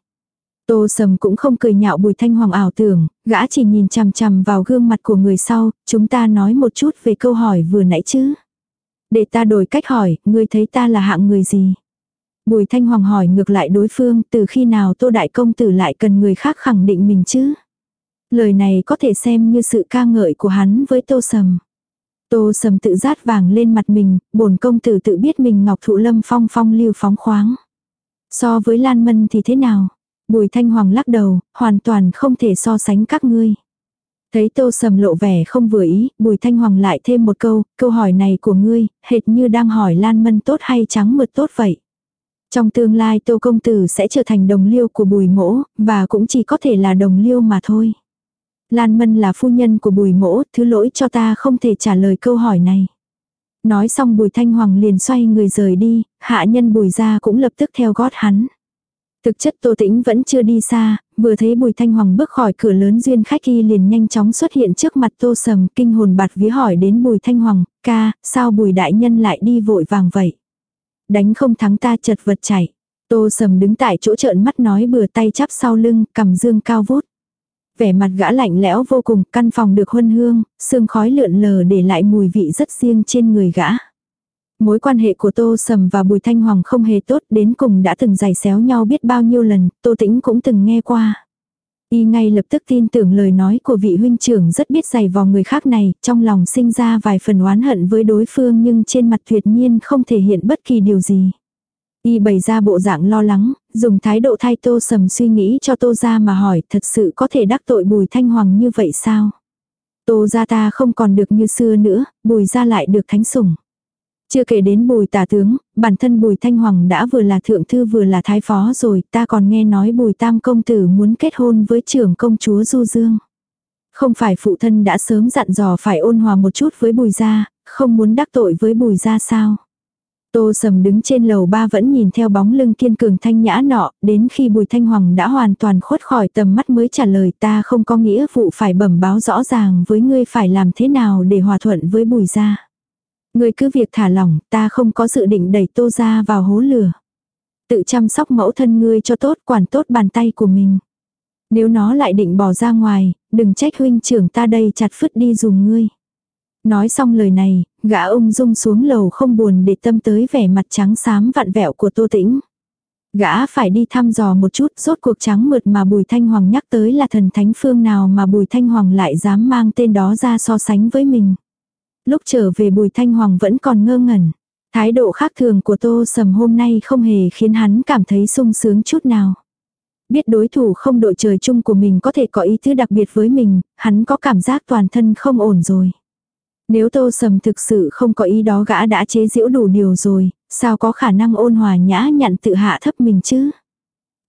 Tô Sầm cũng không cười nhạo Bùi Thanh Hoàng ảo tưởng, gã chỉ nhìn chằm chằm vào gương mặt của người sau, chúng ta nói một chút về câu hỏi vừa nãy chứ. Để ta đổi cách hỏi, ngươi thấy ta là hạng người gì? Bùi Thanh Hoàng hỏi ngược lại đối phương, từ khi nào Tô Đại Công Tử lại cần người khác khẳng định mình chứ? Lời này có thể xem như sự ca ngợi của hắn với Tô Sầm. Tô Sầm tự rát vàng lên mặt mình, bổn công tử tự biết mình ngọc thụ lâm phong phong lưu phóng khoáng. So với Lan Mân thì thế nào? Bùi Thanh Hoàng lắc đầu, hoàn toàn không thể so sánh các ngươi. Thấy Tô Sầm lộ vẻ không vừa ý, Bùi Thanh Hoàng lại thêm một câu, câu hỏi này của ngươi, hệt như đang hỏi Lan Mân tốt hay trắng mượt tốt vậy. Trong tương lai Tô Công Tử sẽ trở thành đồng liêu của Bùi Mỗ, và cũng chỉ có thể là đồng liêu mà thôi. Lan Mân là phu nhân của bùi mỗ, thứ lỗi cho ta không thể trả lời câu hỏi này. Nói xong bùi thanh hoàng liền xoay người rời đi, hạ nhân bùi ra cũng lập tức theo gót hắn. Thực chất Tô Tĩnh vẫn chưa đi xa, vừa thấy Bùi Thanh Hoàng bước khỏi cửa lớn duyên khách y liền nhanh chóng xuất hiện trước mặt Tô Sầm, kinh hồn bạt vía hỏi đến Bùi Thanh Hoàng, ca, sao Bùi Đại Nhân lại đi vội vàng vậy? Đánh không thắng ta chật vật chạy. Tô Sầm đứng tại chỗ trợn mắt nói bừa tay chắp sau lưng, cầm dương cao vút. Vẻ mặt gã lạnh lẽo vô cùng, căn phòng được huân hương, sương khói lượn lờ để lại mùi vị rất riêng trên người gã. Mối quan hệ của Tô Sầm và Bùi Thanh Hoàng không hề tốt, đến cùng đã từng giày xéo nhau biết bao nhiêu lần, Tô Tĩnh cũng từng nghe qua. Y ngay lập tức tin tưởng lời nói của vị huynh trưởng rất biết giày vò người khác này, trong lòng sinh ra vài phần oán hận với đối phương nhưng trên mặt tuyệt nhiên không thể hiện bất kỳ điều gì. Y bày ra bộ dạng lo lắng, dùng thái độ thay tô sầm suy nghĩ cho tô ra mà hỏi thật sự có thể đắc tội bùi thanh hoàng như vậy sao? Tô ra ta không còn được như xưa nữa, bùi ra lại được thánh sủng. Chưa kể đến bùi tả tướng, bản thân bùi thanh hoàng đã vừa là thượng thư vừa là thái phó rồi, ta còn nghe nói bùi tam công tử muốn kết hôn với trưởng công chúa Du Dương. Không phải phụ thân đã sớm dặn dò phải ôn hòa một chút với bùi gia, không muốn đắc tội với bùi gia sao. Tô sầm đứng trên lầu ba vẫn nhìn theo bóng lưng kiên cường thanh nhã nọ, đến khi bùi thanh hoàng đã hoàn toàn khuất khỏi tầm mắt mới trả lời ta không có nghĩa vụ phải bẩm báo rõ ràng với ngươi phải làm thế nào để hòa thuận với bùi gia. Ngươi cứ việc thả lỏng, ta không có dự định đẩy tô ra vào hố lửa. Tự chăm sóc mẫu thân ngươi cho tốt, quản tốt bàn tay của mình. Nếu nó lại định bỏ ra ngoài, đừng trách huynh trưởng ta đây chặt phứt đi dùng ngươi. Nói xong lời này, gã ung dung xuống lầu không buồn để tâm tới vẻ mặt trắng xám vặn vẹo của tô tĩnh. Gã phải đi thăm dò một chút rốt cuộc trắng mượt mà Bùi Thanh Hoàng nhắc tới là thần thánh phương nào mà Bùi Thanh Hoàng lại dám mang tên đó ra so sánh với mình. Lúc trở về Bùi Thanh Hoàng vẫn còn ngơ ngẩn. Thái độ khác thường của Tô Sầm hôm nay không hề khiến hắn cảm thấy sung sướng chút nào. Biết đối thủ không đội trời chung của mình có thể có ý thứ đặc biệt với mình, hắn có cảm giác toàn thân không ổn rồi. Nếu Tô Sầm thực sự không có ý đó gã đã chế giễu đủ điều rồi, sao có khả năng ôn hòa nhã nhặn tự hạ thấp mình chứ?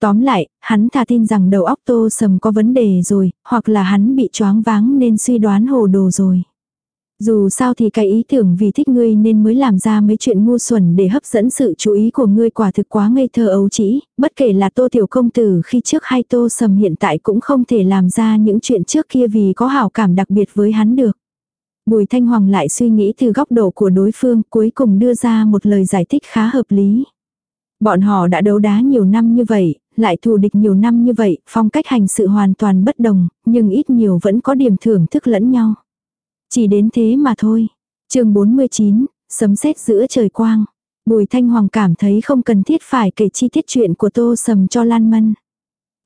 Tóm lại, hắn thà tin rằng đầu óc Tô Sầm có vấn đề rồi, hoặc là hắn bị choáng váng nên suy đoán hồ đồ rồi. Dù sao thì cái ý tưởng vì thích ngươi nên mới làm ra mấy chuyện ngu xuẩn để hấp dẫn sự chú ý của ngươi quả thực quá ngây thơ ấu trĩ, bất kể là tô tiểu công tử khi trước hay tô sầm hiện tại cũng không thể làm ra những chuyện trước kia vì có hảo cảm đặc biệt với hắn được. Bùi Thanh Hoàng lại suy nghĩ từ góc độ của đối phương cuối cùng đưa ra một lời giải thích khá hợp lý. Bọn họ đã đấu đá nhiều năm như vậy, lại thù địch nhiều năm như vậy, phong cách hành sự hoàn toàn bất đồng, nhưng ít nhiều vẫn có điểm thưởng thức lẫn nhau. Chỉ đến thế mà thôi. chương 49, sấm sét giữa trời quang. Bùi Thanh Hoàng cảm thấy không cần thiết phải kể chi tiết chuyện của Tô Sầm cho Lan Mân.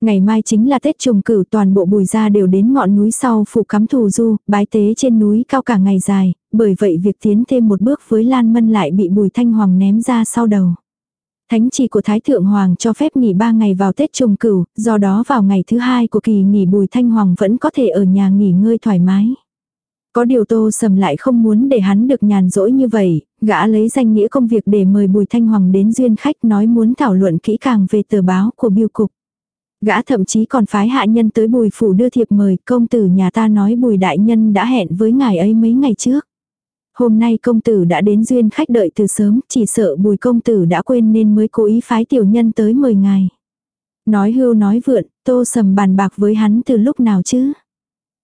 Ngày mai chính là Tết trùng cửu toàn bộ bùi gia đều đến ngọn núi sau phụ cắm thù du, bái tế trên núi cao cả ngày dài, bởi vậy việc tiến thêm một bước với Lan Mân lại bị bùi Thanh Hoàng ném ra sau đầu. Thánh chỉ của Thái Thượng Hoàng cho phép nghỉ 3 ngày vào Tết trùng cửu, do đó vào ngày thứ hai của kỳ nghỉ bùi Thanh Hoàng vẫn có thể ở nhà nghỉ ngơi thoải mái. Có điều tô sầm lại không muốn để hắn được nhàn rỗi như vậy, gã lấy danh nghĩa công việc để mời Bùi Thanh Hoàng đến duyên khách nói muốn thảo luận kỹ càng về tờ báo của biêu cục. Gã thậm chí còn phái hạ nhân tới bùi phủ đưa thiệp mời công tử nhà ta nói bùi đại nhân đã hẹn với ngài ấy mấy ngày trước. Hôm nay công tử đã đến duyên khách đợi từ sớm, chỉ sợ bùi công tử đã quên nên mới cố ý phái tiểu nhân tới mời ngài. Nói hưu nói vượn, tô sầm bàn bạc với hắn từ lúc nào chứ.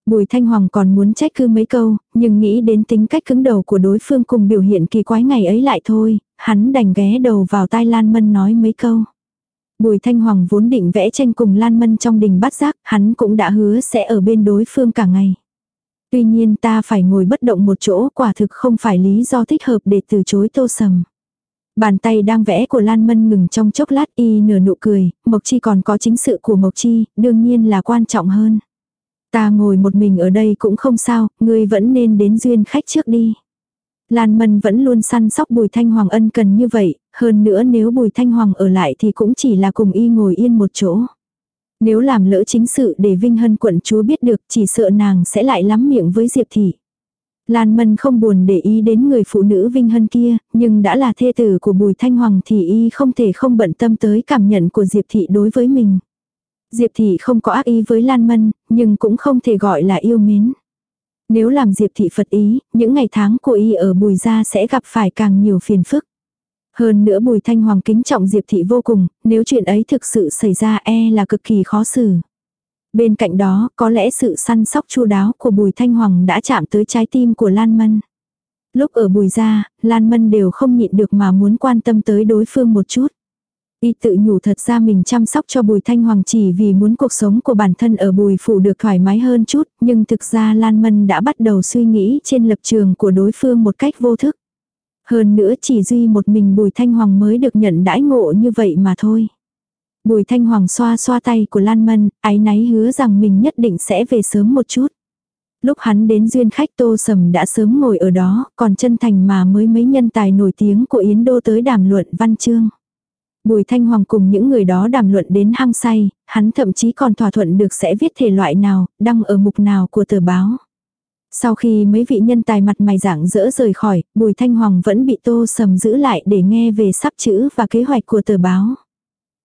Bùi Thanh Hoàng còn muốn trách cứ mấy câu, nhưng nghĩ đến tính cách cứng đầu của đối phương cùng biểu hiện kỳ quái ngày ấy lại thôi, hắn đành ghé đầu vào tai Lan Mân nói mấy câu. Bùi Thanh Hoàng vốn định vẽ tranh cùng Lan Mân trong đình bắt giác, hắn cũng đã hứa sẽ ở bên đối phương cả ngày. Tuy nhiên ta phải ngồi bất động một chỗ quả thực không phải lý do thích hợp để từ chối tô sầm. Bàn tay đang vẽ của Lan Mân ngừng trong chốc lát y nửa nụ cười, Mộc Chi còn có chính sự của Mộc Chi, đương nhiên là quan trọng hơn. Ta ngồi một mình ở đây cũng không sao, ngươi vẫn nên đến duyên khách trước đi. Lan Mân vẫn luôn săn sóc Bùi Thanh Hoàng ân cần như vậy, hơn nữa nếu Bùi Thanh Hoàng ở lại thì cũng chỉ là cùng y ngồi yên một chỗ. Nếu làm lỡ chính sự để Vinh Hân quận chúa biết được chỉ sợ nàng sẽ lại lắm miệng với Diệp Thị. Lan Mân không buồn để ý đến người phụ nữ Vinh Hân kia, nhưng đã là thê tử của Bùi Thanh Hoàng thì y không thể không bận tâm tới cảm nhận của Diệp Thị đối với mình. Diệp Thị không có ác ý với Lan Mân, nhưng cũng không thể gọi là yêu mến. Nếu làm Diệp Thị Phật ý, những ngày tháng của y ở Bùi Gia sẽ gặp phải càng nhiều phiền phức. Hơn nữa Bùi Thanh Hoàng kính trọng Diệp Thị vô cùng, nếu chuyện ấy thực sự xảy ra e là cực kỳ khó xử. Bên cạnh đó, có lẽ sự săn sóc chu đáo của Bùi Thanh Hoàng đã chạm tới trái tim của Lan Mân. Lúc ở Bùi Gia, Lan Mân đều không nhịn được mà muốn quan tâm tới đối phương một chút. Y tự nhủ thật ra mình chăm sóc cho Bùi Thanh Hoàng chỉ vì muốn cuộc sống của bản thân ở Bùi Phủ được thoải mái hơn chút, nhưng thực ra Lan Mân đã bắt đầu suy nghĩ trên lập trường của đối phương một cách vô thức. Hơn nữa chỉ duy một mình Bùi Thanh Hoàng mới được nhận đãi ngộ như vậy mà thôi. Bùi Thanh Hoàng xoa xoa tay của Lan Mân, ái náy hứa rằng mình nhất định sẽ về sớm một chút. Lúc hắn đến duyên khách Tô Sầm đã sớm ngồi ở đó, còn chân thành mà mới mấy nhân tài nổi tiếng của Yến Đô tới đàm luận văn chương. Bùi Thanh Hoàng cùng những người đó đàm luận đến hăng say, hắn thậm chí còn thỏa thuận được sẽ viết thể loại nào, đăng ở mục nào của tờ báo. Sau khi mấy vị nhân tài mặt mày dạng dỡ rời khỏi, Bùi Thanh Hoàng vẫn bị Tô Sầm giữ lại để nghe về sắp chữ và kế hoạch của tờ báo.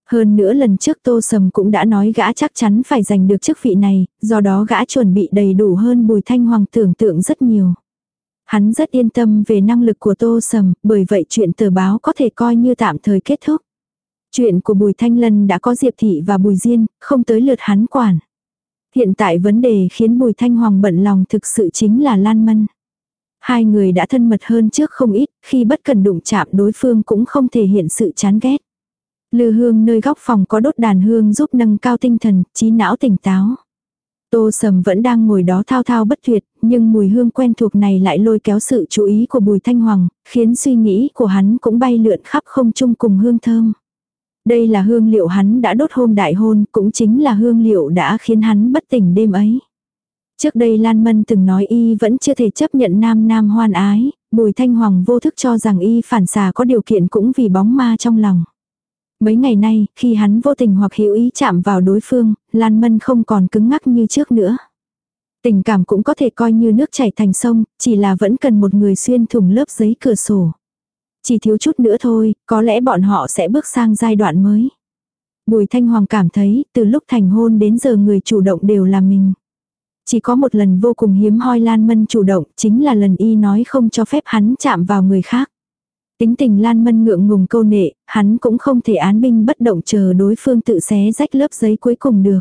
Hơn nữa lần trước Tô Sầm cũng đã nói gã chắc chắn phải giành được chức vị này, do đó gã chuẩn bị đầy đủ hơn Bùi Thanh Hoàng tưởng tượng rất nhiều. Hắn rất yên tâm về năng lực của Tô Sầm, bởi vậy chuyện tờ báo có thể coi như tạm thời kết thúc. Chuyện của Bùi Thanh Lân đã có Diệp Thị và Bùi Diên, không tới lượt hắn quản. Hiện tại vấn đề khiến Bùi Thanh Hoàng bận lòng thực sự chính là Lan Mân. Hai người đã thân mật hơn trước không ít, khi bất cần đụng chạm đối phương cũng không thể hiện sự chán ghét. Lư hương nơi góc phòng có đốt đàn hương giúp nâng cao tinh thần, trí não tỉnh táo. Tô Sầm vẫn đang ngồi đó thao thao bất tuyệt, nhưng mùi hương quen thuộc này lại lôi kéo sự chú ý của Bùi Thanh Hoàng, khiến suy nghĩ của hắn cũng bay lượn khắp không trung cùng hương thơm. Đây là hương liệu hắn đã đốt hôm đại hôn, cũng chính là hương liệu đã khiến hắn bất tỉnh đêm ấy. Trước đây Lan Mân từng nói y vẫn chưa thể chấp nhận nam nam hoan ái, Bùi Thanh Hoàng vô thức cho rằng y phản xà có điều kiện cũng vì bóng ma trong lòng. Mấy ngày nay, khi hắn vô tình hoặc hữu ý chạm vào đối phương, Lan Mân không còn cứng ngắc như trước nữa. Tình cảm cũng có thể coi như nước chảy thành sông, chỉ là vẫn cần một người xuyên thủng lớp giấy cửa sổ. Chỉ thiếu chút nữa thôi, có lẽ bọn họ sẽ bước sang giai đoạn mới. Bùi Thanh Hoàng cảm thấy, từ lúc thành hôn đến giờ người chủ động đều là mình. Chỉ có một lần vô cùng hiếm hoi Lan Mân chủ động, chính là lần y nói không cho phép hắn chạm vào người khác. Tính tình Lan Mân ngượng ngùng câu nệ, hắn cũng không thể án binh bất động chờ đối phương tự xé rách lớp giấy cuối cùng được.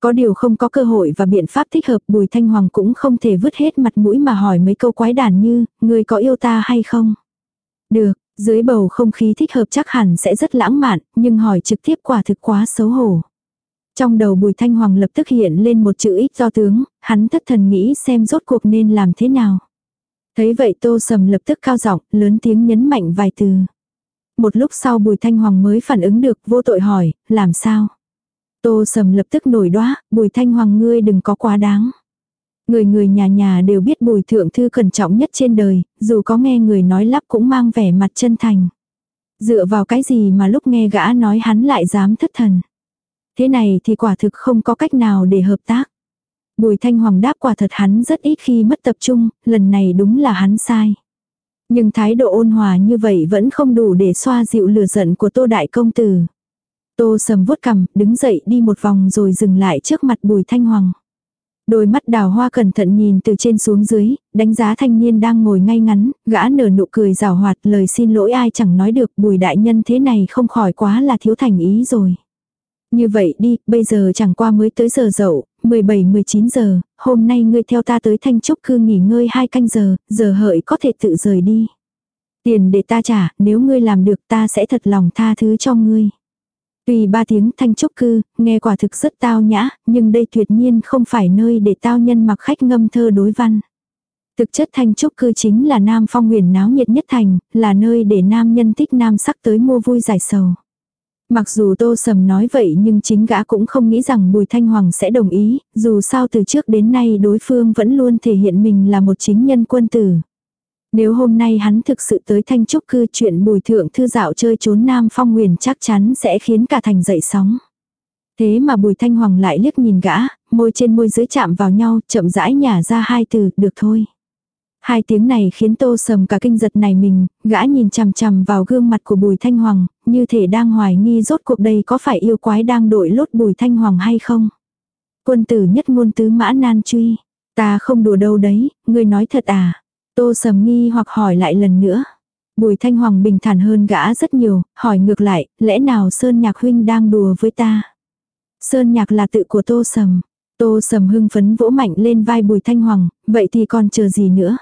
Có điều không có cơ hội và biện pháp thích hợp Bùi Thanh Hoàng cũng không thể vứt hết mặt mũi mà hỏi mấy câu quái đản như, người có yêu ta hay không? Được, dưới bầu không khí thích hợp chắc hẳn sẽ rất lãng mạn, nhưng hỏi trực tiếp quả thực quá xấu hổ. Trong đầu Bùi Thanh Hoàng lập tức hiện lên một chữ ít do tướng, hắn thất thần nghĩ xem rốt cuộc nên làm thế nào. Thấy vậy Tô Sầm lập tức cao giọng, lớn tiếng nhấn mạnh vài từ. Một lúc sau Bùi Thanh Hoàng mới phản ứng được, vô tội hỏi, làm sao? Tô Sầm lập tức nổi đoá, Bùi Thanh Hoàng ngươi đừng có quá đáng. Người người nhà nhà đều biết bùi thượng thư cẩn trọng nhất trên đời, dù có nghe người nói lắp cũng mang vẻ mặt chân thành. Dựa vào cái gì mà lúc nghe gã nói hắn lại dám thất thần. Thế này thì quả thực không có cách nào để hợp tác. Bùi thanh hoàng đáp quả thật hắn rất ít khi mất tập trung, lần này đúng là hắn sai. Nhưng thái độ ôn hòa như vậy vẫn không đủ để xoa dịu lửa giận của tô đại công tử. Tô sầm vuốt cằm, đứng dậy đi một vòng rồi dừng lại trước mặt bùi thanh hoàng. Đôi mắt đào hoa cẩn thận nhìn từ trên xuống dưới, đánh giá thanh niên đang ngồi ngay ngắn, gã nở nụ cười rào hoạt lời xin lỗi ai chẳng nói được bùi đại nhân thế này không khỏi quá là thiếu thành ý rồi. Như vậy đi, bây giờ chẳng qua mới tới giờ dậu, 17-19 giờ, hôm nay ngươi theo ta tới thanh trúc cư nghỉ ngơi hai canh giờ, giờ hợi có thể tự rời đi. Tiền để ta trả, nếu ngươi làm được ta sẽ thật lòng tha thứ cho ngươi. Tùy ba tiếng thanh trúc cư, nghe quả thực rất tao nhã, nhưng đây tuyệt nhiên không phải nơi để tao nhân mặc khách ngâm thơ đối văn. Thực chất thanh trúc cư chính là nam phong huyền náo nhiệt nhất thành, là nơi để nam nhân thích nam sắc tới mua vui giải sầu. Mặc dù Tô Sầm nói vậy nhưng chính gã cũng không nghĩ rằng Bùi Thanh Hoàng sẽ đồng ý, dù sao từ trước đến nay đối phương vẫn luôn thể hiện mình là một chính nhân quân tử. Nếu hôm nay hắn thực sự tới thanh trúc cư chuyện bùi thượng thư dạo chơi trốn nam phong nguyền chắc chắn sẽ khiến cả thành dậy sóng. Thế mà bùi thanh hoàng lại liếc nhìn gã, môi trên môi dưới chạm vào nhau, chậm rãi nhả ra hai từ, được thôi. Hai tiếng này khiến tô sầm cả kinh giật này mình, gã nhìn chằm chằm vào gương mặt của bùi thanh hoàng, như thể đang hoài nghi rốt cuộc đây có phải yêu quái đang đội lốt bùi thanh hoàng hay không. Quân tử nhất ngôn tứ mã nan truy, ta không đùa đâu đấy, ngươi nói thật à. Tô sầm nghi hoặc hỏi lại lần nữa. Bùi thanh hoàng bình thản hơn gã rất nhiều, hỏi ngược lại, lẽ nào Sơn Nhạc huynh đang đùa với ta. Sơn Nhạc là tự của Tô sầm. Tô sầm hưng phấn vỗ mạnh lên vai bùi thanh hoàng, vậy thì còn chờ gì nữa.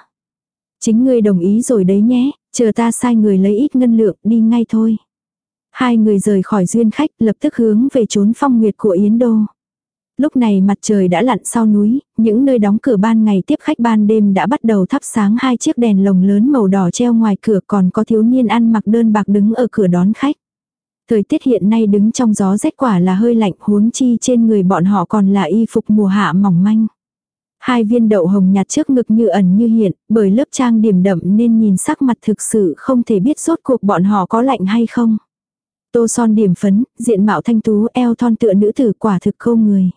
Chính ngươi đồng ý rồi đấy nhé, chờ ta sai người lấy ít ngân lượng đi ngay thôi. Hai người rời khỏi duyên khách lập tức hướng về trốn phong nguyệt của Yến Đô. Lúc này mặt trời đã lặn sau núi, những nơi đóng cửa ban ngày tiếp khách ban đêm đã bắt đầu thắp sáng hai chiếc đèn lồng lớn màu đỏ treo ngoài cửa còn có thiếu niên ăn mặc đơn bạc đứng ở cửa đón khách. Thời tiết hiện nay đứng trong gió rét quả là hơi lạnh huống chi trên người bọn họ còn là y phục mùa hạ mỏng manh. Hai viên đậu hồng nhạt trước ngực như ẩn như hiện, bởi lớp trang điểm đậm nên nhìn sắc mặt thực sự không thể biết rốt cuộc bọn họ có lạnh hay không. Tô son điểm phấn, diện mạo thanh tú eo thon tựa nữ tử quả thực không người.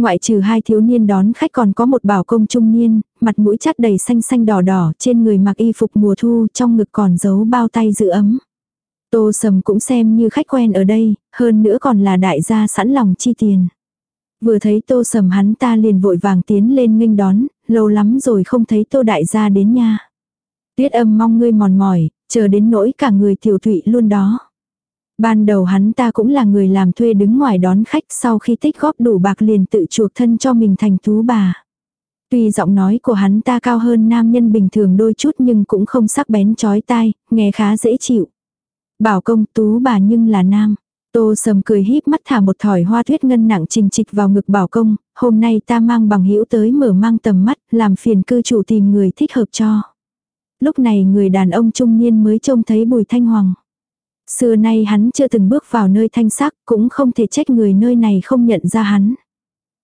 Ngoại trừ hai thiếu niên đón khách còn có một bảo công trung niên, mặt mũi chát đầy xanh xanh đỏ đỏ, trên người mặc y phục mùa thu, trong ngực còn giấu bao tay giữ ấm. Tô sầm cũng xem như khách quen ở đây, hơn nữa còn là đại gia sẵn lòng chi tiền. Vừa thấy tô sầm hắn ta liền vội vàng tiến lên nghênh đón, lâu lắm rồi không thấy tô đại gia đến nha. Tuyết âm mong ngươi mòn mỏi, chờ đến nỗi cả người tiểu thụy luôn đó. Ban đầu hắn ta cũng là người làm thuê đứng ngoài đón khách sau khi tích góp đủ bạc liền tự chuộc thân cho mình thành tú bà. Tuy giọng nói của hắn ta cao hơn nam nhân bình thường đôi chút nhưng cũng không sắc bén chói tai, nghe khá dễ chịu. Bảo công tú bà nhưng là nam. Tô sầm cười híp mắt thả một thỏi hoa tuyết ngân nặng trình trịch vào ngực bảo công, hôm nay ta mang bằng hữu tới mở mang tầm mắt, làm phiền cư chủ tìm người thích hợp cho. Lúc này người đàn ông trung niên mới trông thấy bùi thanh hoàng. Xưa nay hắn chưa từng bước vào nơi thanh sắc, cũng không thể trách người nơi này không nhận ra hắn.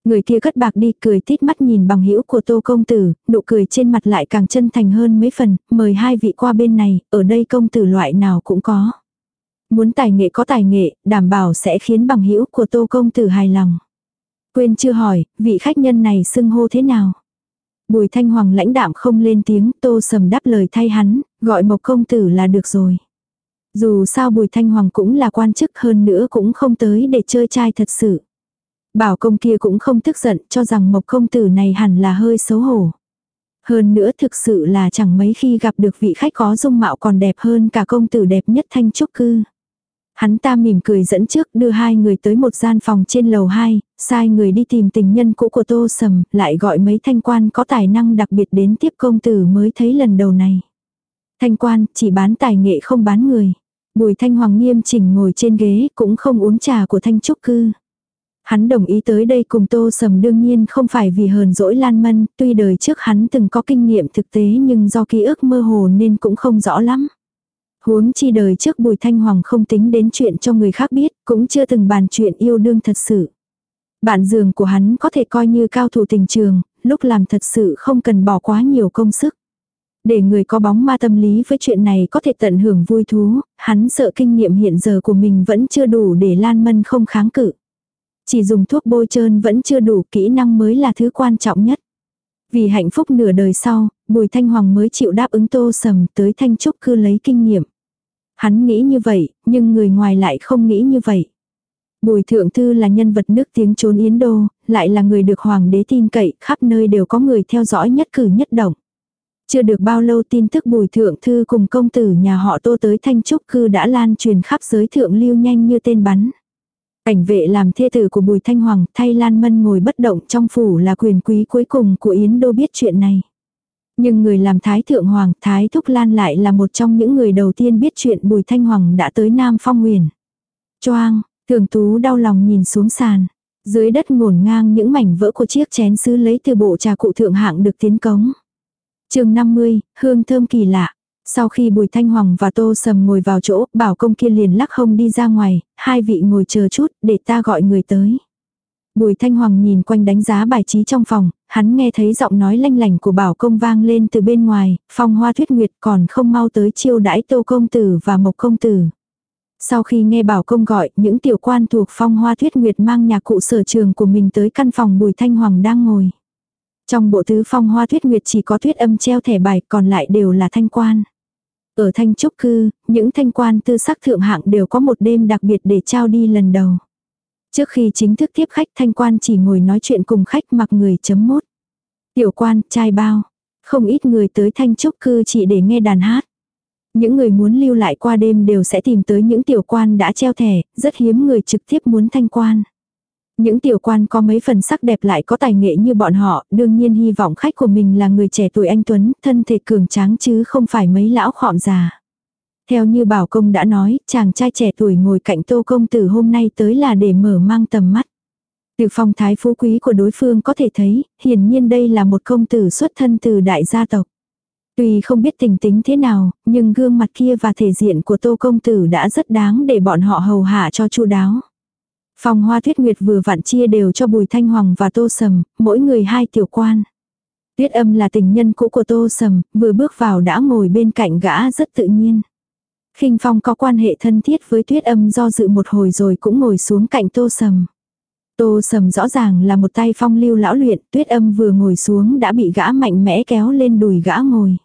Người kia cất bạc đi cười tít mắt nhìn bằng hữu của tô công tử, nụ cười trên mặt lại càng chân thành hơn mấy phần, mời hai vị qua bên này, ở đây công tử loại nào cũng có. Muốn tài nghệ có tài nghệ, đảm bảo sẽ khiến bằng hữu của tô công tử hài lòng. Quên chưa hỏi, vị khách nhân này xưng hô thế nào? Bùi thanh hoàng lãnh đạm không lên tiếng, tô sầm đáp lời thay hắn, gọi mộc công tử là được rồi. Dù sao Bùi Thanh Hoàng cũng là quan chức hơn nữa cũng không tới để chơi trai thật sự. Bảo công kia cũng không tức giận cho rằng mộc công tử này hẳn là hơi xấu hổ. Hơn nữa thực sự là chẳng mấy khi gặp được vị khách có dung mạo còn đẹp hơn cả công tử đẹp nhất thanh trúc cư. Hắn ta mỉm cười dẫn trước đưa hai người tới một gian phòng trên lầu 2, sai người đi tìm tình nhân cũ của Tô Sầm, lại gọi mấy thanh quan có tài năng đặc biệt đến tiếp công tử mới thấy lần đầu này. Thanh quan chỉ bán tài nghệ không bán người. Bùi Thanh Hoàng nghiêm chỉnh ngồi trên ghế cũng không uống trà của Thanh Trúc Cư. Hắn đồng ý tới đây cùng Tô Sầm đương nhiên không phải vì hờn dỗi Lan Mân, tuy đời trước hắn từng có kinh nghiệm thực tế nhưng do ký ức mơ hồ nên cũng không rõ lắm. Huống chi đời trước Bùi Thanh Hoàng không tính đến chuyện cho người khác biết, cũng chưa từng bàn chuyện yêu đương thật sự. Bạn giường của hắn có thể coi như cao thủ tình trường, lúc làm thật sự không cần bỏ quá nhiều công sức. Để người có bóng ma tâm lý với chuyện này có thể tận hưởng vui thú, hắn sợ kinh nghiệm hiện giờ của mình vẫn chưa đủ để Lan Mân không kháng cự. Chỉ dùng thuốc bôi trơn vẫn chưa đủ kỹ năng mới là thứ quan trọng nhất. Vì hạnh phúc nửa đời sau, Bùi Thanh Hoàng mới chịu đáp ứng tô sầm tới Thanh Trúc cư lấy kinh nghiệm. Hắn nghĩ như vậy, nhưng người ngoài lại không nghĩ như vậy. Bùi Thượng Thư là nhân vật nước tiếng trốn Yến Đô, lại là người được Hoàng đế tin cậy, khắp nơi đều có người theo dõi nhất cử nhất động. Chưa được bao lâu tin tức bùi thượng thư cùng công tử nhà họ tô tới thanh trúc cư đã lan truyền khắp giới thượng lưu nhanh như tên bắn. Cảnh vệ làm thê tử của bùi thanh hoàng thay Lan Mân ngồi bất động trong phủ là quyền quý cuối cùng của Yến Đô biết chuyện này. Nhưng người làm Thái Thượng Hoàng, Thái Thúc Lan lại là một trong những người đầu tiên biết chuyện Bùi Thanh Hoàng đã tới Nam Phong Nguyền. Choang, thường tú đau lòng nhìn xuống sàn. Dưới đất ngổn ngang những mảnh vỡ của chiếc chén sứ lấy từ bộ trà cụ thượng hạng được tiến cống chương 50, hương thơm kỳ lạ. Sau khi Bùi Thanh Hoàng và Tô Sầm ngồi vào chỗ, bảo công kia liền lắc hông đi ra ngoài, hai vị ngồi chờ chút, để ta gọi người tới. Bùi Thanh Hoàng nhìn quanh đánh giá bài trí trong phòng, hắn nghe thấy giọng nói lanh lành của bảo công vang lên từ bên ngoài, phong hoa thuyết nguyệt còn không mau tới chiêu đãi tô công tử và mộc công tử. Sau khi nghe bảo công gọi, những tiểu quan thuộc phong hoa thuyết nguyệt mang nhà cụ sở trường của mình tới căn phòng bùi Thanh Hoàng đang ngồi. Trong bộ tứ phong hoa thuyết nguyệt chỉ có thuyết âm treo thẻ bài còn lại đều là thanh quan. Ở thanh trúc cư, những thanh quan tư sắc thượng hạng đều có một đêm đặc biệt để trao đi lần đầu. Trước khi chính thức tiếp khách thanh quan chỉ ngồi nói chuyện cùng khách mặc người chấm mốt. Tiểu quan, trai bao. Không ít người tới thanh trúc cư chỉ để nghe đàn hát. Những người muốn lưu lại qua đêm đều sẽ tìm tới những tiểu quan đã treo thẻ, rất hiếm người trực tiếp muốn thanh quan. Những tiểu quan có mấy phần sắc đẹp lại có tài nghệ như bọn họ, đương nhiên hy vọng khách của mình là người trẻ tuổi anh Tuấn, thân thể cường tráng chứ không phải mấy lão khọm già. Theo như Bảo Công đã nói, chàng trai trẻ tuổi ngồi cạnh Tô Công Tử hôm nay tới là để mở mang tầm mắt. Từ phong thái phú quý của đối phương có thể thấy, hiển nhiên đây là một công tử xuất thân từ đại gia tộc. Tuy không biết tình tính thế nào, nhưng gương mặt kia và thể diện của Tô Công Tử đã rất đáng để bọn họ hầu hạ cho chu đáo. Phòng hoa tuyết nguyệt vừa vặn chia đều cho Bùi Thanh Hoàng và Tô Sầm, mỗi người hai tiểu quan. Tuyết âm là tình nhân cũ của Tô Sầm, vừa bước vào đã ngồi bên cạnh gã rất tự nhiên. khinh Phong có quan hệ thân thiết với Tuyết âm do dự một hồi rồi cũng ngồi xuống cạnh Tô Sầm. Tô Sầm rõ ràng là một tay phong lưu lão luyện, Tuyết âm vừa ngồi xuống đã bị gã mạnh mẽ kéo lên đùi gã ngồi.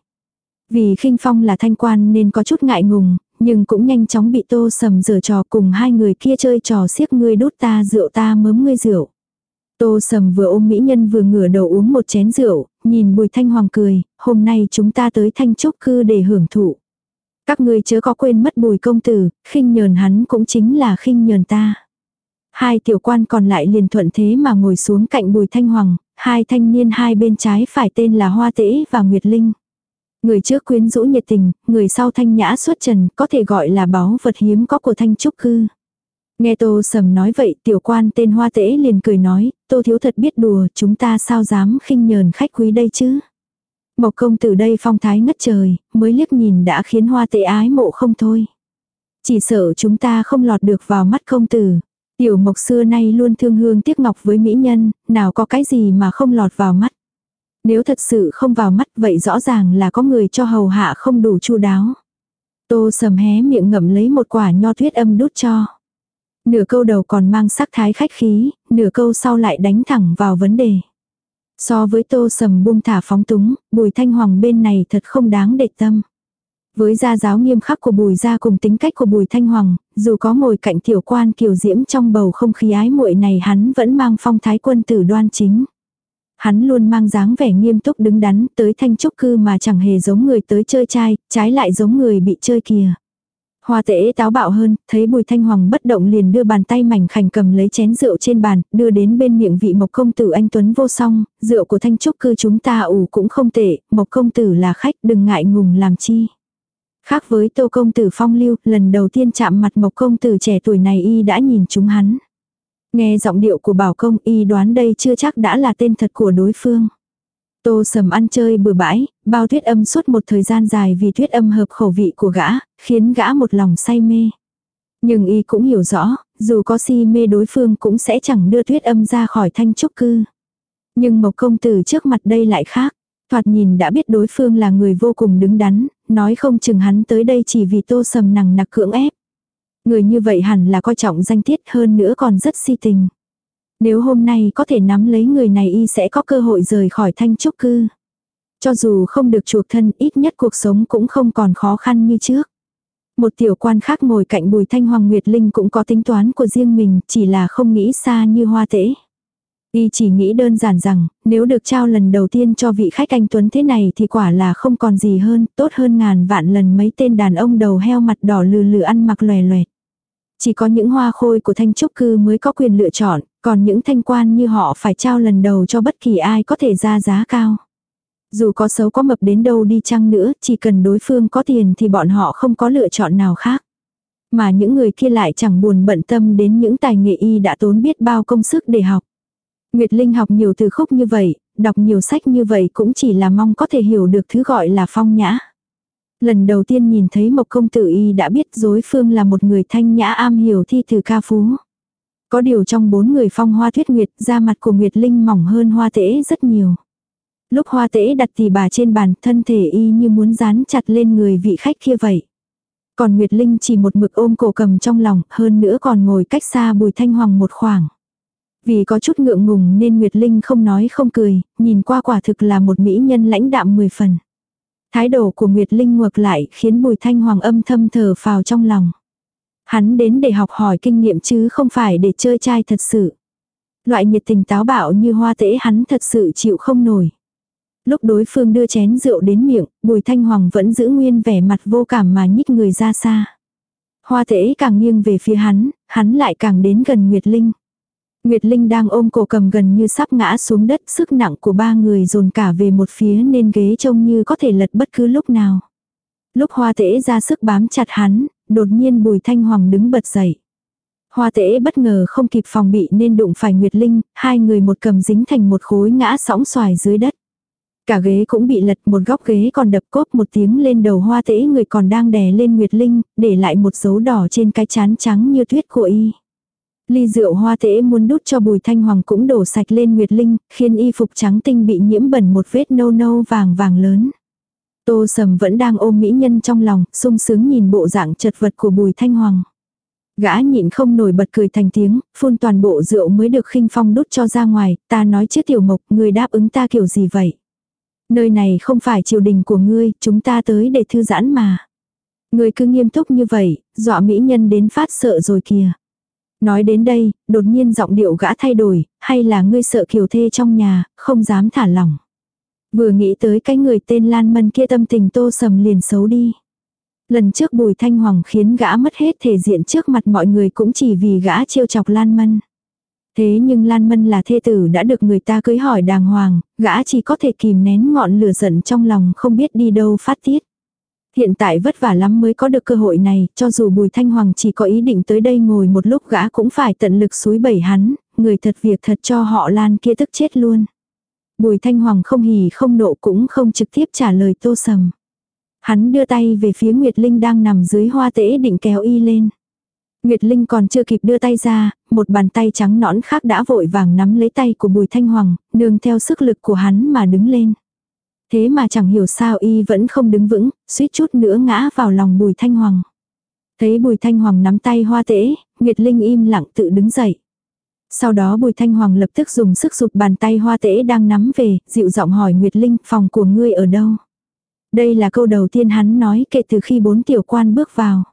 Vì khinh Phong là thanh quan nên có chút ngại ngùng, nhưng cũng nhanh chóng bị tô sầm giở trò cùng hai người kia chơi trò siếc ngươi đút ta rượu ta mớm ngươi rượu. Tô sầm vừa ôm mỹ nhân vừa ngửa đầu uống một chén rượu, nhìn bùi thanh hoàng cười, hôm nay chúng ta tới thanh trúc cư để hưởng thụ. Các ngươi chớ có quên mất bùi công tử, khinh nhờn hắn cũng chính là khinh nhờn ta. Hai tiểu quan còn lại liền thuận thế mà ngồi xuống cạnh bùi thanh hoàng, hai thanh niên hai bên trái phải tên là Hoa Tễ và Nguyệt Linh. Người trước quyến rũ nhiệt tình, người sau thanh nhã xuất trần, có thể gọi là báu vật hiếm có của thanh trúc cư. Nghe tô sầm nói vậy, tiểu quan tên hoa tễ liền cười nói, tô thiếu thật biết đùa, chúng ta sao dám khinh nhờn khách quý đây chứ. Mộc công tử đây phong thái ngất trời, mới liếc nhìn đã khiến hoa tễ ái mộ không thôi. Chỉ sợ chúng ta không lọt được vào mắt công tử. Tiểu mộc xưa nay luôn thương hương tiếc ngọc với mỹ nhân, nào có cái gì mà không lọt vào mắt. Nếu thật sự không vào mắt vậy rõ ràng là có người cho hầu hạ không đủ chu đáo. Tô sầm hé miệng ngậm lấy một quả nho tuyết âm đút cho. Nửa câu đầu còn mang sắc thái khách khí, nửa câu sau lại đánh thẳng vào vấn đề. So với tô sầm buông thả phóng túng, bùi thanh hoàng bên này thật không đáng để tâm. Với gia giáo nghiêm khắc của bùi gia cùng tính cách của bùi thanh hoàng, dù có ngồi cạnh tiểu quan kiều diễm trong bầu không khí ái muội này hắn vẫn mang phong thái quân tử đoan chính. Hắn luôn mang dáng vẻ nghiêm túc đứng đắn tới thanh trúc cư mà chẳng hề giống người tới chơi trai, trái lại giống người bị chơi kìa. Hoa tễ táo bạo hơn, thấy bùi thanh hoàng bất động liền đưa bàn tay mảnh khảnh cầm lấy chén rượu trên bàn, đưa đến bên miệng vị mộc công tử anh Tuấn vô song, rượu của thanh trúc cư chúng ta ủ cũng không tệ, mộc công tử là khách đừng ngại ngùng làm chi. Khác với tô công tử phong lưu, lần đầu tiên chạm mặt mộc công tử trẻ tuổi này y đã nhìn chúng hắn. Nghe giọng điệu của bảo công y đoán đây chưa chắc đã là tên thật của đối phương. Tô sầm ăn chơi bừa bãi, bao tuyết âm suốt một thời gian dài vì tuyết âm hợp khẩu vị của gã, khiến gã một lòng say mê. Nhưng y cũng hiểu rõ, dù có si mê đối phương cũng sẽ chẳng đưa tuyết âm ra khỏi thanh trúc cư. Nhưng Mộc công tử trước mặt đây lại khác. Thoạt nhìn đã biết đối phương là người vô cùng đứng đắn, nói không chừng hắn tới đây chỉ vì tô sầm nằng nặc cưỡng ép. Người như vậy hẳn là coi trọng danh tiết hơn nữa còn rất si tình. Nếu hôm nay có thể nắm lấy người này y sẽ có cơ hội rời khỏi thanh trúc cư. Cho dù không được chuộc thân ít nhất cuộc sống cũng không còn khó khăn như trước. Một tiểu quan khác ngồi cạnh bùi thanh hoàng nguyệt linh cũng có tính toán của riêng mình chỉ là không nghĩ xa như hoa tễ. Y chỉ nghĩ đơn giản rằng, nếu được trao lần đầu tiên cho vị khách anh Tuấn thế này thì quả là không còn gì hơn, tốt hơn ngàn vạn lần mấy tên đàn ông đầu heo mặt đỏ lừ lừ ăn mặc lòe loẹt. Chỉ có những hoa khôi của thanh trúc cư mới có quyền lựa chọn, còn những thanh quan như họ phải trao lần đầu cho bất kỳ ai có thể ra giá cao. Dù có xấu có mập đến đâu đi chăng nữa, chỉ cần đối phương có tiền thì bọn họ không có lựa chọn nào khác. Mà những người kia lại chẳng buồn bận tâm đến những tài nghệ y đã tốn biết bao công sức để học. Nguyệt Linh học nhiều từ khúc như vậy, đọc nhiều sách như vậy cũng chỉ là mong có thể hiểu được thứ gọi là phong nhã. Lần đầu tiên nhìn thấy Mộc Công Tử Y đã biết dối phương là một người thanh nhã am hiểu thi từ ca phú. Có điều trong bốn người phong hoa thuyết nguyệt, da mặt của Nguyệt Linh mỏng hơn hoa tễ rất nhiều. Lúc hoa tễ đặt thì bà trên bàn, thân thể y như muốn dán chặt lên người vị khách kia vậy. Còn Nguyệt Linh chỉ một mực ôm cổ cầm trong lòng, hơn nữa còn ngồi cách xa bùi thanh hoàng một khoảng. Vì có chút ngượng ngùng nên Nguyệt Linh không nói không cười, nhìn qua quả thực là một mỹ nhân lãnh đạm mười phần. Thái độ của Nguyệt Linh ngược lại khiến Bùi Thanh Hoàng âm thầm thở phào trong lòng. Hắn đến để học hỏi kinh nghiệm chứ không phải để chơi trai thật sự. Loại nhiệt tình táo bạo như hoa tễ hắn thật sự chịu không nổi. Lúc đối phương đưa chén rượu đến miệng, Bùi Thanh Hoàng vẫn giữ nguyên vẻ mặt vô cảm mà nhích người ra xa. Hoa tễ càng nghiêng về phía hắn, hắn lại càng đến gần Nguyệt Linh. Nguyệt Linh đang ôm cổ cầm gần như sắp ngã xuống đất, sức nặng của ba người dồn cả về một phía nên ghế trông như có thể lật bất cứ lúc nào. Lúc hoa tễ ra sức bám chặt hắn, đột nhiên bùi thanh hoàng đứng bật dậy. Hoa tễ bất ngờ không kịp phòng bị nên đụng phải Nguyệt Linh, hai người một cầm dính thành một khối ngã sóng xoài dưới đất. Cả ghế cũng bị lật một góc ghế còn đập cốp một tiếng lên đầu hoa tễ người còn đang đè lên Nguyệt Linh, để lại một dấu đỏ trên cái chán trắng như tuyết của y. Ly rượu hoa tễ muốn đút cho bùi thanh hoàng cũng đổ sạch lên Nguyệt Linh, khiến y phục trắng tinh bị nhiễm bẩn một vết nâu nâu vàng vàng lớn. Tô sầm vẫn đang ôm mỹ nhân trong lòng, sung sướng nhìn bộ dạng chật vật của bùi thanh hoàng. Gã nhịn không nổi bật cười thành tiếng, phun toàn bộ rượu mới được khinh phong đút cho ra ngoài, ta nói chiếc tiểu mộc, người đáp ứng ta kiểu gì vậy? Nơi này không phải triều đình của ngươi, chúng ta tới để thư giãn mà. Ngươi cứ nghiêm túc như vậy, dọa mỹ nhân đến phát sợ rồi kìa. Nói đến đây, đột nhiên giọng điệu gã thay đổi, hay là ngươi sợ kiều thê trong nhà, không dám thả lỏng. Vừa nghĩ tới cái người tên Lan Mân kia tâm tình tô sầm liền xấu đi. Lần trước bùi thanh hoàng khiến gã mất hết thể diện trước mặt mọi người cũng chỉ vì gã trêu chọc Lan Mân. Thế nhưng Lan Mân là thê tử đã được người ta cưới hỏi đàng hoàng, gã chỉ có thể kìm nén ngọn lửa giận trong lòng không biết đi đâu phát tiết. Hiện tại vất vả lắm mới có được cơ hội này, cho dù Bùi Thanh Hoàng chỉ có ý định tới đây ngồi một lúc gã cũng phải tận lực suối bẩy hắn, người thật việc thật cho họ Lan kia tức chết luôn. Bùi Thanh Hoàng không hỉ không nộ cũng không trực tiếp trả lời tô sầm. Hắn đưa tay về phía Nguyệt Linh đang nằm dưới hoa tễ định kéo y lên. Nguyệt Linh còn chưa kịp đưa tay ra, một bàn tay trắng nõn khác đã vội vàng nắm lấy tay của Bùi Thanh Hoàng, nương theo sức lực của hắn mà đứng lên. Thế mà chẳng hiểu sao y vẫn không đứng vững, suýt chút nữa ngã vào lòng Bùi Thanh Hoàng. Thấy Bùi Thanh Hoàng nắm tay hoa tễ, Nguyệt Linh im lặng tự đứng dậy. Sau đó Bùi Thanh Hoàng lập tức dùng sức rụt bàn tay hoa tễ đang nắm về, dịu giọng hỏi Nguyệt Linh, phòng của ngươi ở đâu? Đây là câu đầu tiên hắn nói kể từ khi bốn tiểu quan bước vào.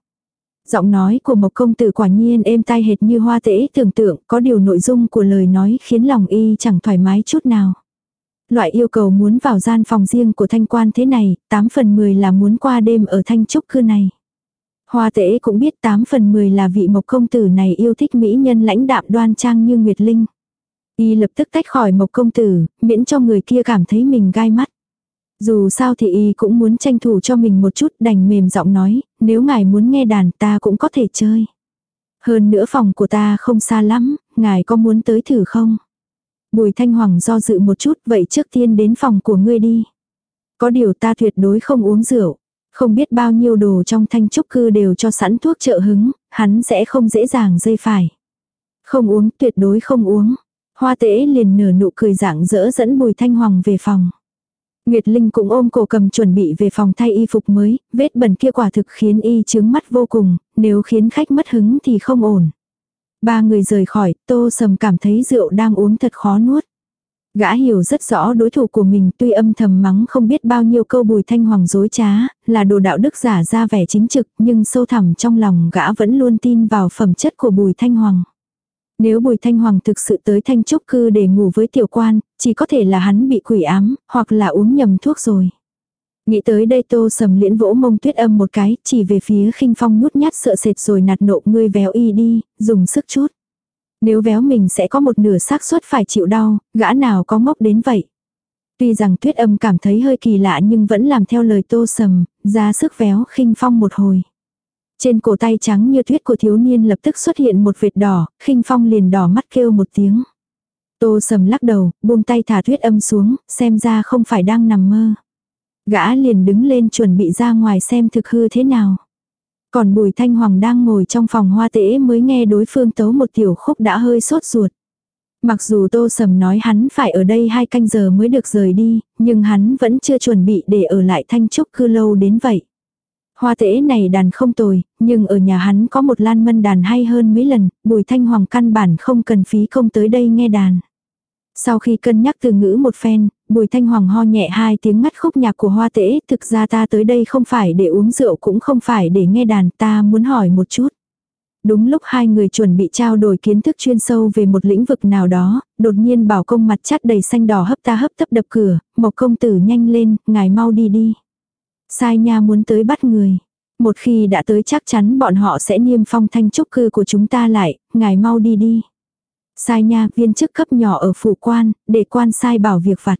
Giọng nói của một công tử quả nhiên êm tai hệt như hoa tễ tưởng tượng, có điều nội dung của lời nói khiến lòng y chẳng thoải mái chút nào. Loại yêu cầu muốn vào gian phòng riêng của thanh quan thế này, 8 phần 10 là muốn qua đêm ở thanh trúc cư này. Hoa tế cũng biết 8 phần 10 là vị mộc công tử này yêu thích mỹ nhân lãnh đạm đoan trang như Nguyệt Linh. Y lập tức tách khỏi mộc công tử, miễn cho người kia cảm thấy mình gai mắt. Dù sao thì y cũng muốn tranh thủ cho mình một chút đành mềm giọng nói, nếu ngài muốn nghe đàn ta cũng có thể chơi. Hơn nữa phòng của ta không xa lắm, ngài có muốn tới thử không? Bùi Thanh Hoàng do dự một chút vậy trước tiên đến phòng của ngươi đi. Có điều ta tuyệt đối không uống rượu. Không biết bao nhiêu đồ trong thanh trúc cư đều cho sẵn thuốc trợ hứng, hắn sẽ không dễ dàng dây phải. Không uống, tuyệt đối không uống. Hoa Tế liền nở nụ cười dạng dỡ dẫn Bùi Thanh Hoàng về phòng. Nguyệt Linh cũng ôm cổ cầm chuẩn bị về phòng thay y phục mới, vết bẩn kia quả thực khiến y chướng mắt vô cùng, nếu khiến khách mất hứng thì không ổn. Ba người rời khỏi, tô sầm cảm thấy rượu đang uống thật khó nuốt. Gã hiểu rất rõ đối thủ của mình tuy âm thầm mắng không biết bao nhiêu câu bùi thanh hoàng dối trá, là đồ đạo đức giả ra vẻ chính trực nhưng sâu thẳm trong lòng gã vẫn luôn tin vào phẩm chất của bùi thanh hoàng. Nếu Bùi Thanh Hoàng thực sự tới Thanh Trúc Cư để ngủ với tiểu quan, chỉ có thể là hắn bị quỷ ám, hoặc là uống nhầm thuốc rồi. Nghĩ tới đây tô sầm liễn vỗ mông tuyết âm một cái, chỉ về phía khinh phong nhút nhát sợ sệt rồi nạt nộ ngươi véo y đi, dùng sức chút. Nếu véo mình sẽ có một nửa xác suất phải chịu đau, gã nào có ngốc đến vậy. Tuy rằng tuyết âm cảm thấy hơi kỳ lạ nhưng vẫn làm theo lời tô sầm, ra sức véo khinh phong một hồi. Trên cổ tay trắng như tuyết của thiếu niên lập tức xuất hiện một vệt đỏ, khinh phong liền đỏ mắt kêu một tiếng. Tô sầm lắc đầu, buông tay thả tuyết âm xuống, xem ra không phải đang nằm mơ. Gã liền đứng lên chuẩn bị ra ngoài xem thực hư thế nào. Còn Bùi Thanh Hoàng đang ngồi trong phòng hoa tễ mới nghe đối phương tấu một tiểu khúc đã hơi sốt ruột. Mặc dù Tô Sầm nói hắn phải ở đây hai canh giờ mới được rời đi, nhưng hắn vẫn chưa chuẩn bị để ở lại Thanh Trúc cư lâu đến vậy. Hoa tễ này đàn không tồi, nhưng ở nhà hắn có một lan mân đàn hay hơn mấy lần, bùi thanh hoàng căn bản không cần phí công tới đây nghe đàn. Sau khi cân nhắc từ ngữ một phen, bùi thanh hoàng ho nhẹ hai tiếng ngắt khúc nhạc của hoa tễ, thực ra ta tới đây không phải để uống rượu cũng không phải để nghe đàn, ta muốn hỏi một chút. Đúng lúc hai người chuẩn bị trao đổi kiến thức chuyên sâu về một lĩnh vực nào đó, đột nhiên bảo công mặt chát đầy xanh đỏ hấp ta hấp tấp đập cửa, một công tử nhanh lên, ngài mau đi đi. Sai nha muốn tới bắt người. Một khi đã tới chắc chắn bọn họ sẽ niêm phong thanh trúc cư của chúng ta lại, ngài mau đi đi. Sai nha viên chức cấp nhỏ ở phủ quan, để quan sai bảo việc vặt.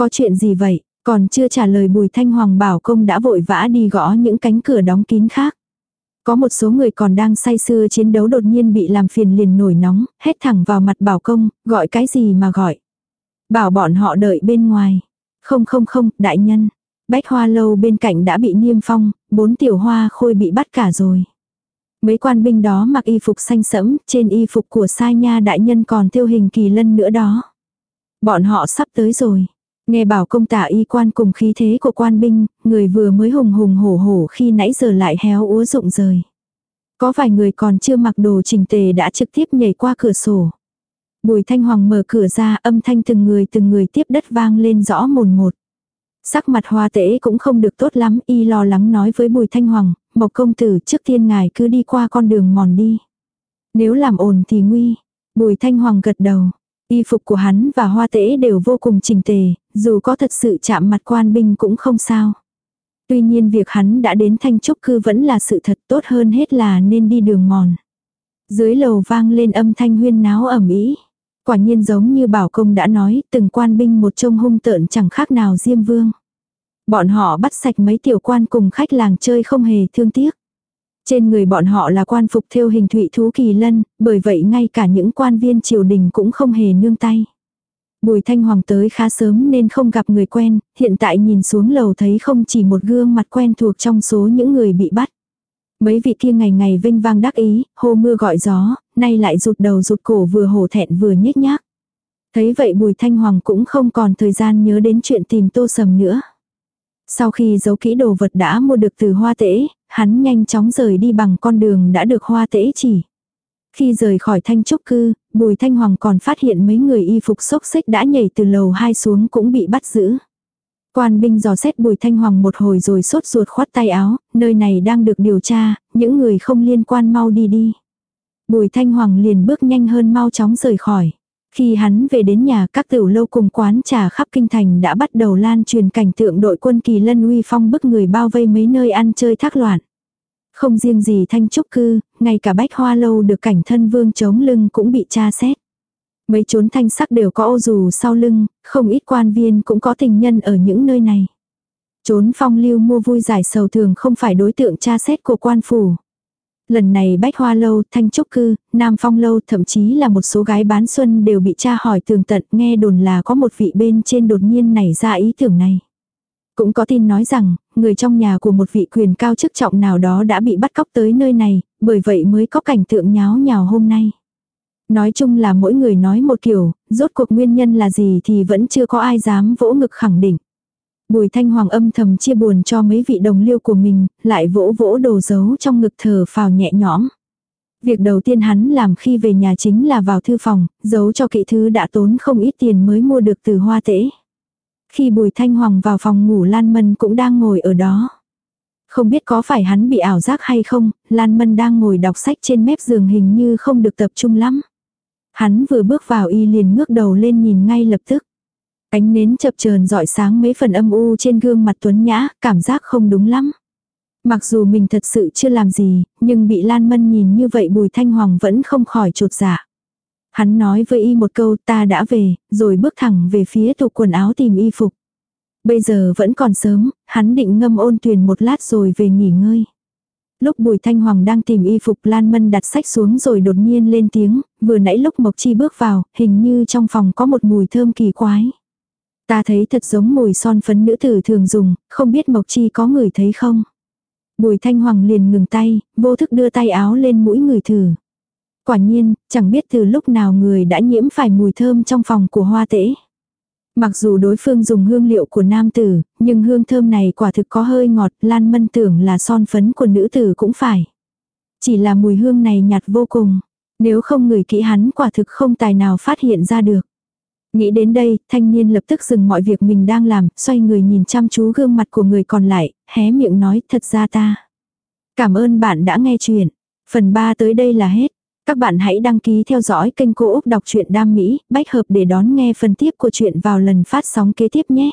Có chuyện gì vậy? Còn chưa trả lời bùi thanh hoàng bảo công đã vội vã đi gõ những cánh cửa đóng kín khác. Có một số người còn đang say sưa chiến đấu đột nhiên bị làm phiền liền nổi nóng, hét thẳng vào mặt bảo công, gọi cái gì mà gọi. Bảo bọn họ đợi bên ngoài. Không không không, đại nhân. Bách hoa lâu bên cạnh đã bị niêm phong, bốn tiểu hoa khôi bị bắt cả rồi. Mấy quan binh đó mặc y phục xanh sẫm, trên y phục của sai nha đại nhân còn tiêu hình kỳ lân nữa đó. Bọn họ sắp tới rồi. Nghe bảo công tả y quan cùng khí thế của quan binh, người vừa mới hùng hùng hổ hổ khi nãy giờ lại héo úa rụng rời. Có vài người còn chưa mặc đồ chỉnh tề đã trực tiếp nhảy qua cửa sổ. Bùi thanh hoàng mở cửa ra âm thanh từng người từng người tiếp đất vang lên rõ mồn một. Sắc mặt hoa tễ cũng không được tốt lắm, y lo lắng nói với bùi thanh hoàng, mộc công tử trước tiên ngài cứ đi qua con đường mòn đi. Nếu làm ồn thì nguy. Bùi thanh hoàng gật đầu. Y phục của hắn và hoa tễ đều vô cùng trình tề, dù có thật sự chạm mặt quan binh cũng không sao. Tuy nhiên việc hắn đã đến thanh trúc cư vẫn là sự thật tốt hơn hết là nên đi đường mòn. Dưới lầu vang lên âm thanh huyên náo ẩm ý. Quả nhiên giống như bảo công đã nói, từng quan binh một trông hung tợn chẳng khác nào diêm vương. Bọn họ bắt sạch mấy tiểu quan cùng khách làng chơi không hề thương tiếc. Trên người bọn họ là quan phục theo hình thụy thú kỳ lân, bởi vậy ngay cả những quan viên triều đình cũng không hề nương tay. Bùi Thanh Hoàng tới khá sớm nên không gặp người quen, hiện tại nhìn xuống lầu thấy không chỉ một gương mặt quen thuộc trong số những người bị bắt. Mấy vị kia ngày ngày vinh vang đắc ý, hô mưa gọi gió, nay lại rụt đầu rụt cổ vừa hổ thẹn vừa nhếch nhác. Thấy vậy Bùi Thanh Hoàng cũng không còn thời gian nhớ đến chuyện tìm tô sầm nữa. Sau khi giấu kỹ đồ vật đã mua được từ hoa tễ, hắn nhanh chóng rời đi bằng con đường đã được hoa tễ chỉ. Khi rời khỏi thanh trúc cư, Bùi Thanh Hoàng còn phát hiện mấy người y phục xốc xích đã nhảy từ lầu hai xuống cũng bị bắt giữ. Quan binh dò xét Bùi Thanh Hoàng một hồi rồi sốt ruột khoát tay áo, nơi này đang được điều tra, những người không liên quan mau đi đi. Bùi Thanh Hoàng liền bước nhanh hơn mau chóng rời khỏi. Khi hắn về đến nhà các tiểu lâu cùng quán trà khắp kinh thành đã bắt đầu lan truyền cảnh tượng đội quân kỳ lân uy phong bức người bao vây mấy nơi ăn chơi thác loạn. Không riêng gì thanh trúc cư, ngay cả bách hoa lâu được cảnh thân vương chống lưng cũng bị tra xét. Mấy chốn thanh sắc đều có ô dù sau lưng, không ít quan viên cũng có tình nhân ở những nơi này. chốn phong lưu mua vui giải sầu thường không phải đối tượng tra xét của quan phủ. Lần này Bách Hoa Lâu, Thanh Trúc Cư, Nam Phong Lâu thậm chí là một số gái bán xuân đều bị tra hỏi tường tận nghe đồn là có một vị bên trên đột nhiên nảy ra ý tưởng này. Cũng có tin nói rằng, người trong nhà của một vị quyền cao chức trọng nào đó đã bị bắt cóc tới nơi này, bởi vậy mới có cảnh tượng nháo nhào hôm nay. Nói chung là mỗi người nói một kiểu, rốt cuộc nguyên nhân là gì thì vẫn chưa có ai dám vỗ ngực khẳng định. Bùi thanh hoàng âm thầm chia buồn cho mấy vị đồng liêu của mình, lại vỗ vỗ đồ giấu trong ngực thở phào nhẹ nhõm. Việc đầu tiên hắn làm khi về nhà chính là vào thư phòng, giấu cho kỵ thư đã tốn không ít tiền mới mua được từ hoa tễ. Khi bùi thanh hoàng vào phòng ngủ Lan Mân cũng đang ngồi ở đó. Không biết có phải hắn bị ảo giác hay không, Lan Mân đang ngồi đọc sách trên mép giường hình như không được tập trung lắm. Hắn vừa bước vào y liền ngước đầu lên nhìn ngay lập tức. Ánh nến chập chờn dọi sáng mấy phần âm u trên gương mặt Tuấn Nhã, cảm giác không đúng lắm. Mặc dù mình thật sự chưa làm gì, nhưng bị Lan Mân nhìn như vậy Bùi Thanh Hoàng vẫn không khỏi trột dạ. Hắn nói với y một câu ta đã về, rồi bước thẳng về phía tủ quần áo tìm y phục. Bây giờ vẫn còn sớm, hắn định ngâm ôn tuyền một lát rồi về nghỉ ngơi. Lúc Bùi Thanh Hoàng đang tìm y phục Lan Mân đặt sách xuống rồi đột nhiên lên tiếng, vừa nãy lúc Mộc Chi bước vào, hình như trong phòng có một mùi thơm kỳ quái. Ta thấy thật giống mùi son phấn nữ tử thường dùng, không biết Mộc Chi có người thấy không? Bùi Thanh Hoàng liền ngừng tay, vô thức đưa tay áo lên mũi người thử. Quả nhiên, chẳng biết từ lúc nào người đã nhiễm phải mùi thơm trong phòng của hoa tễ. Mặc dù đối phương dùng hương liệu của nam tử, nhưng hương thơm này quả thực có hơi ngọt, Lan Mân tưởng là son phấn của nữ tử cũng phải. Chỉ là mùi hương này nhạt vô cùng. Nếu không người kỹ hắn quả thực không tài nào phát hiện ra được. Nghĩ đến đây, thanh niên lập tức dừng mọi việc mình đang làm, xoay người nhìn chăm chú gương mặt của người còn lại, hé miệng nói thật ra ta. Cảm ơn bạn đã nghe chuyện. Phần 3 tới đây là hết. Các bạn hãy đăng ký theo dõi kênh Cô Úc Đọc truyện Đam Mỹ, bách hợp để đón nghe phần tiếp của chuyện vào lần phát sóng kế tiếp nhé.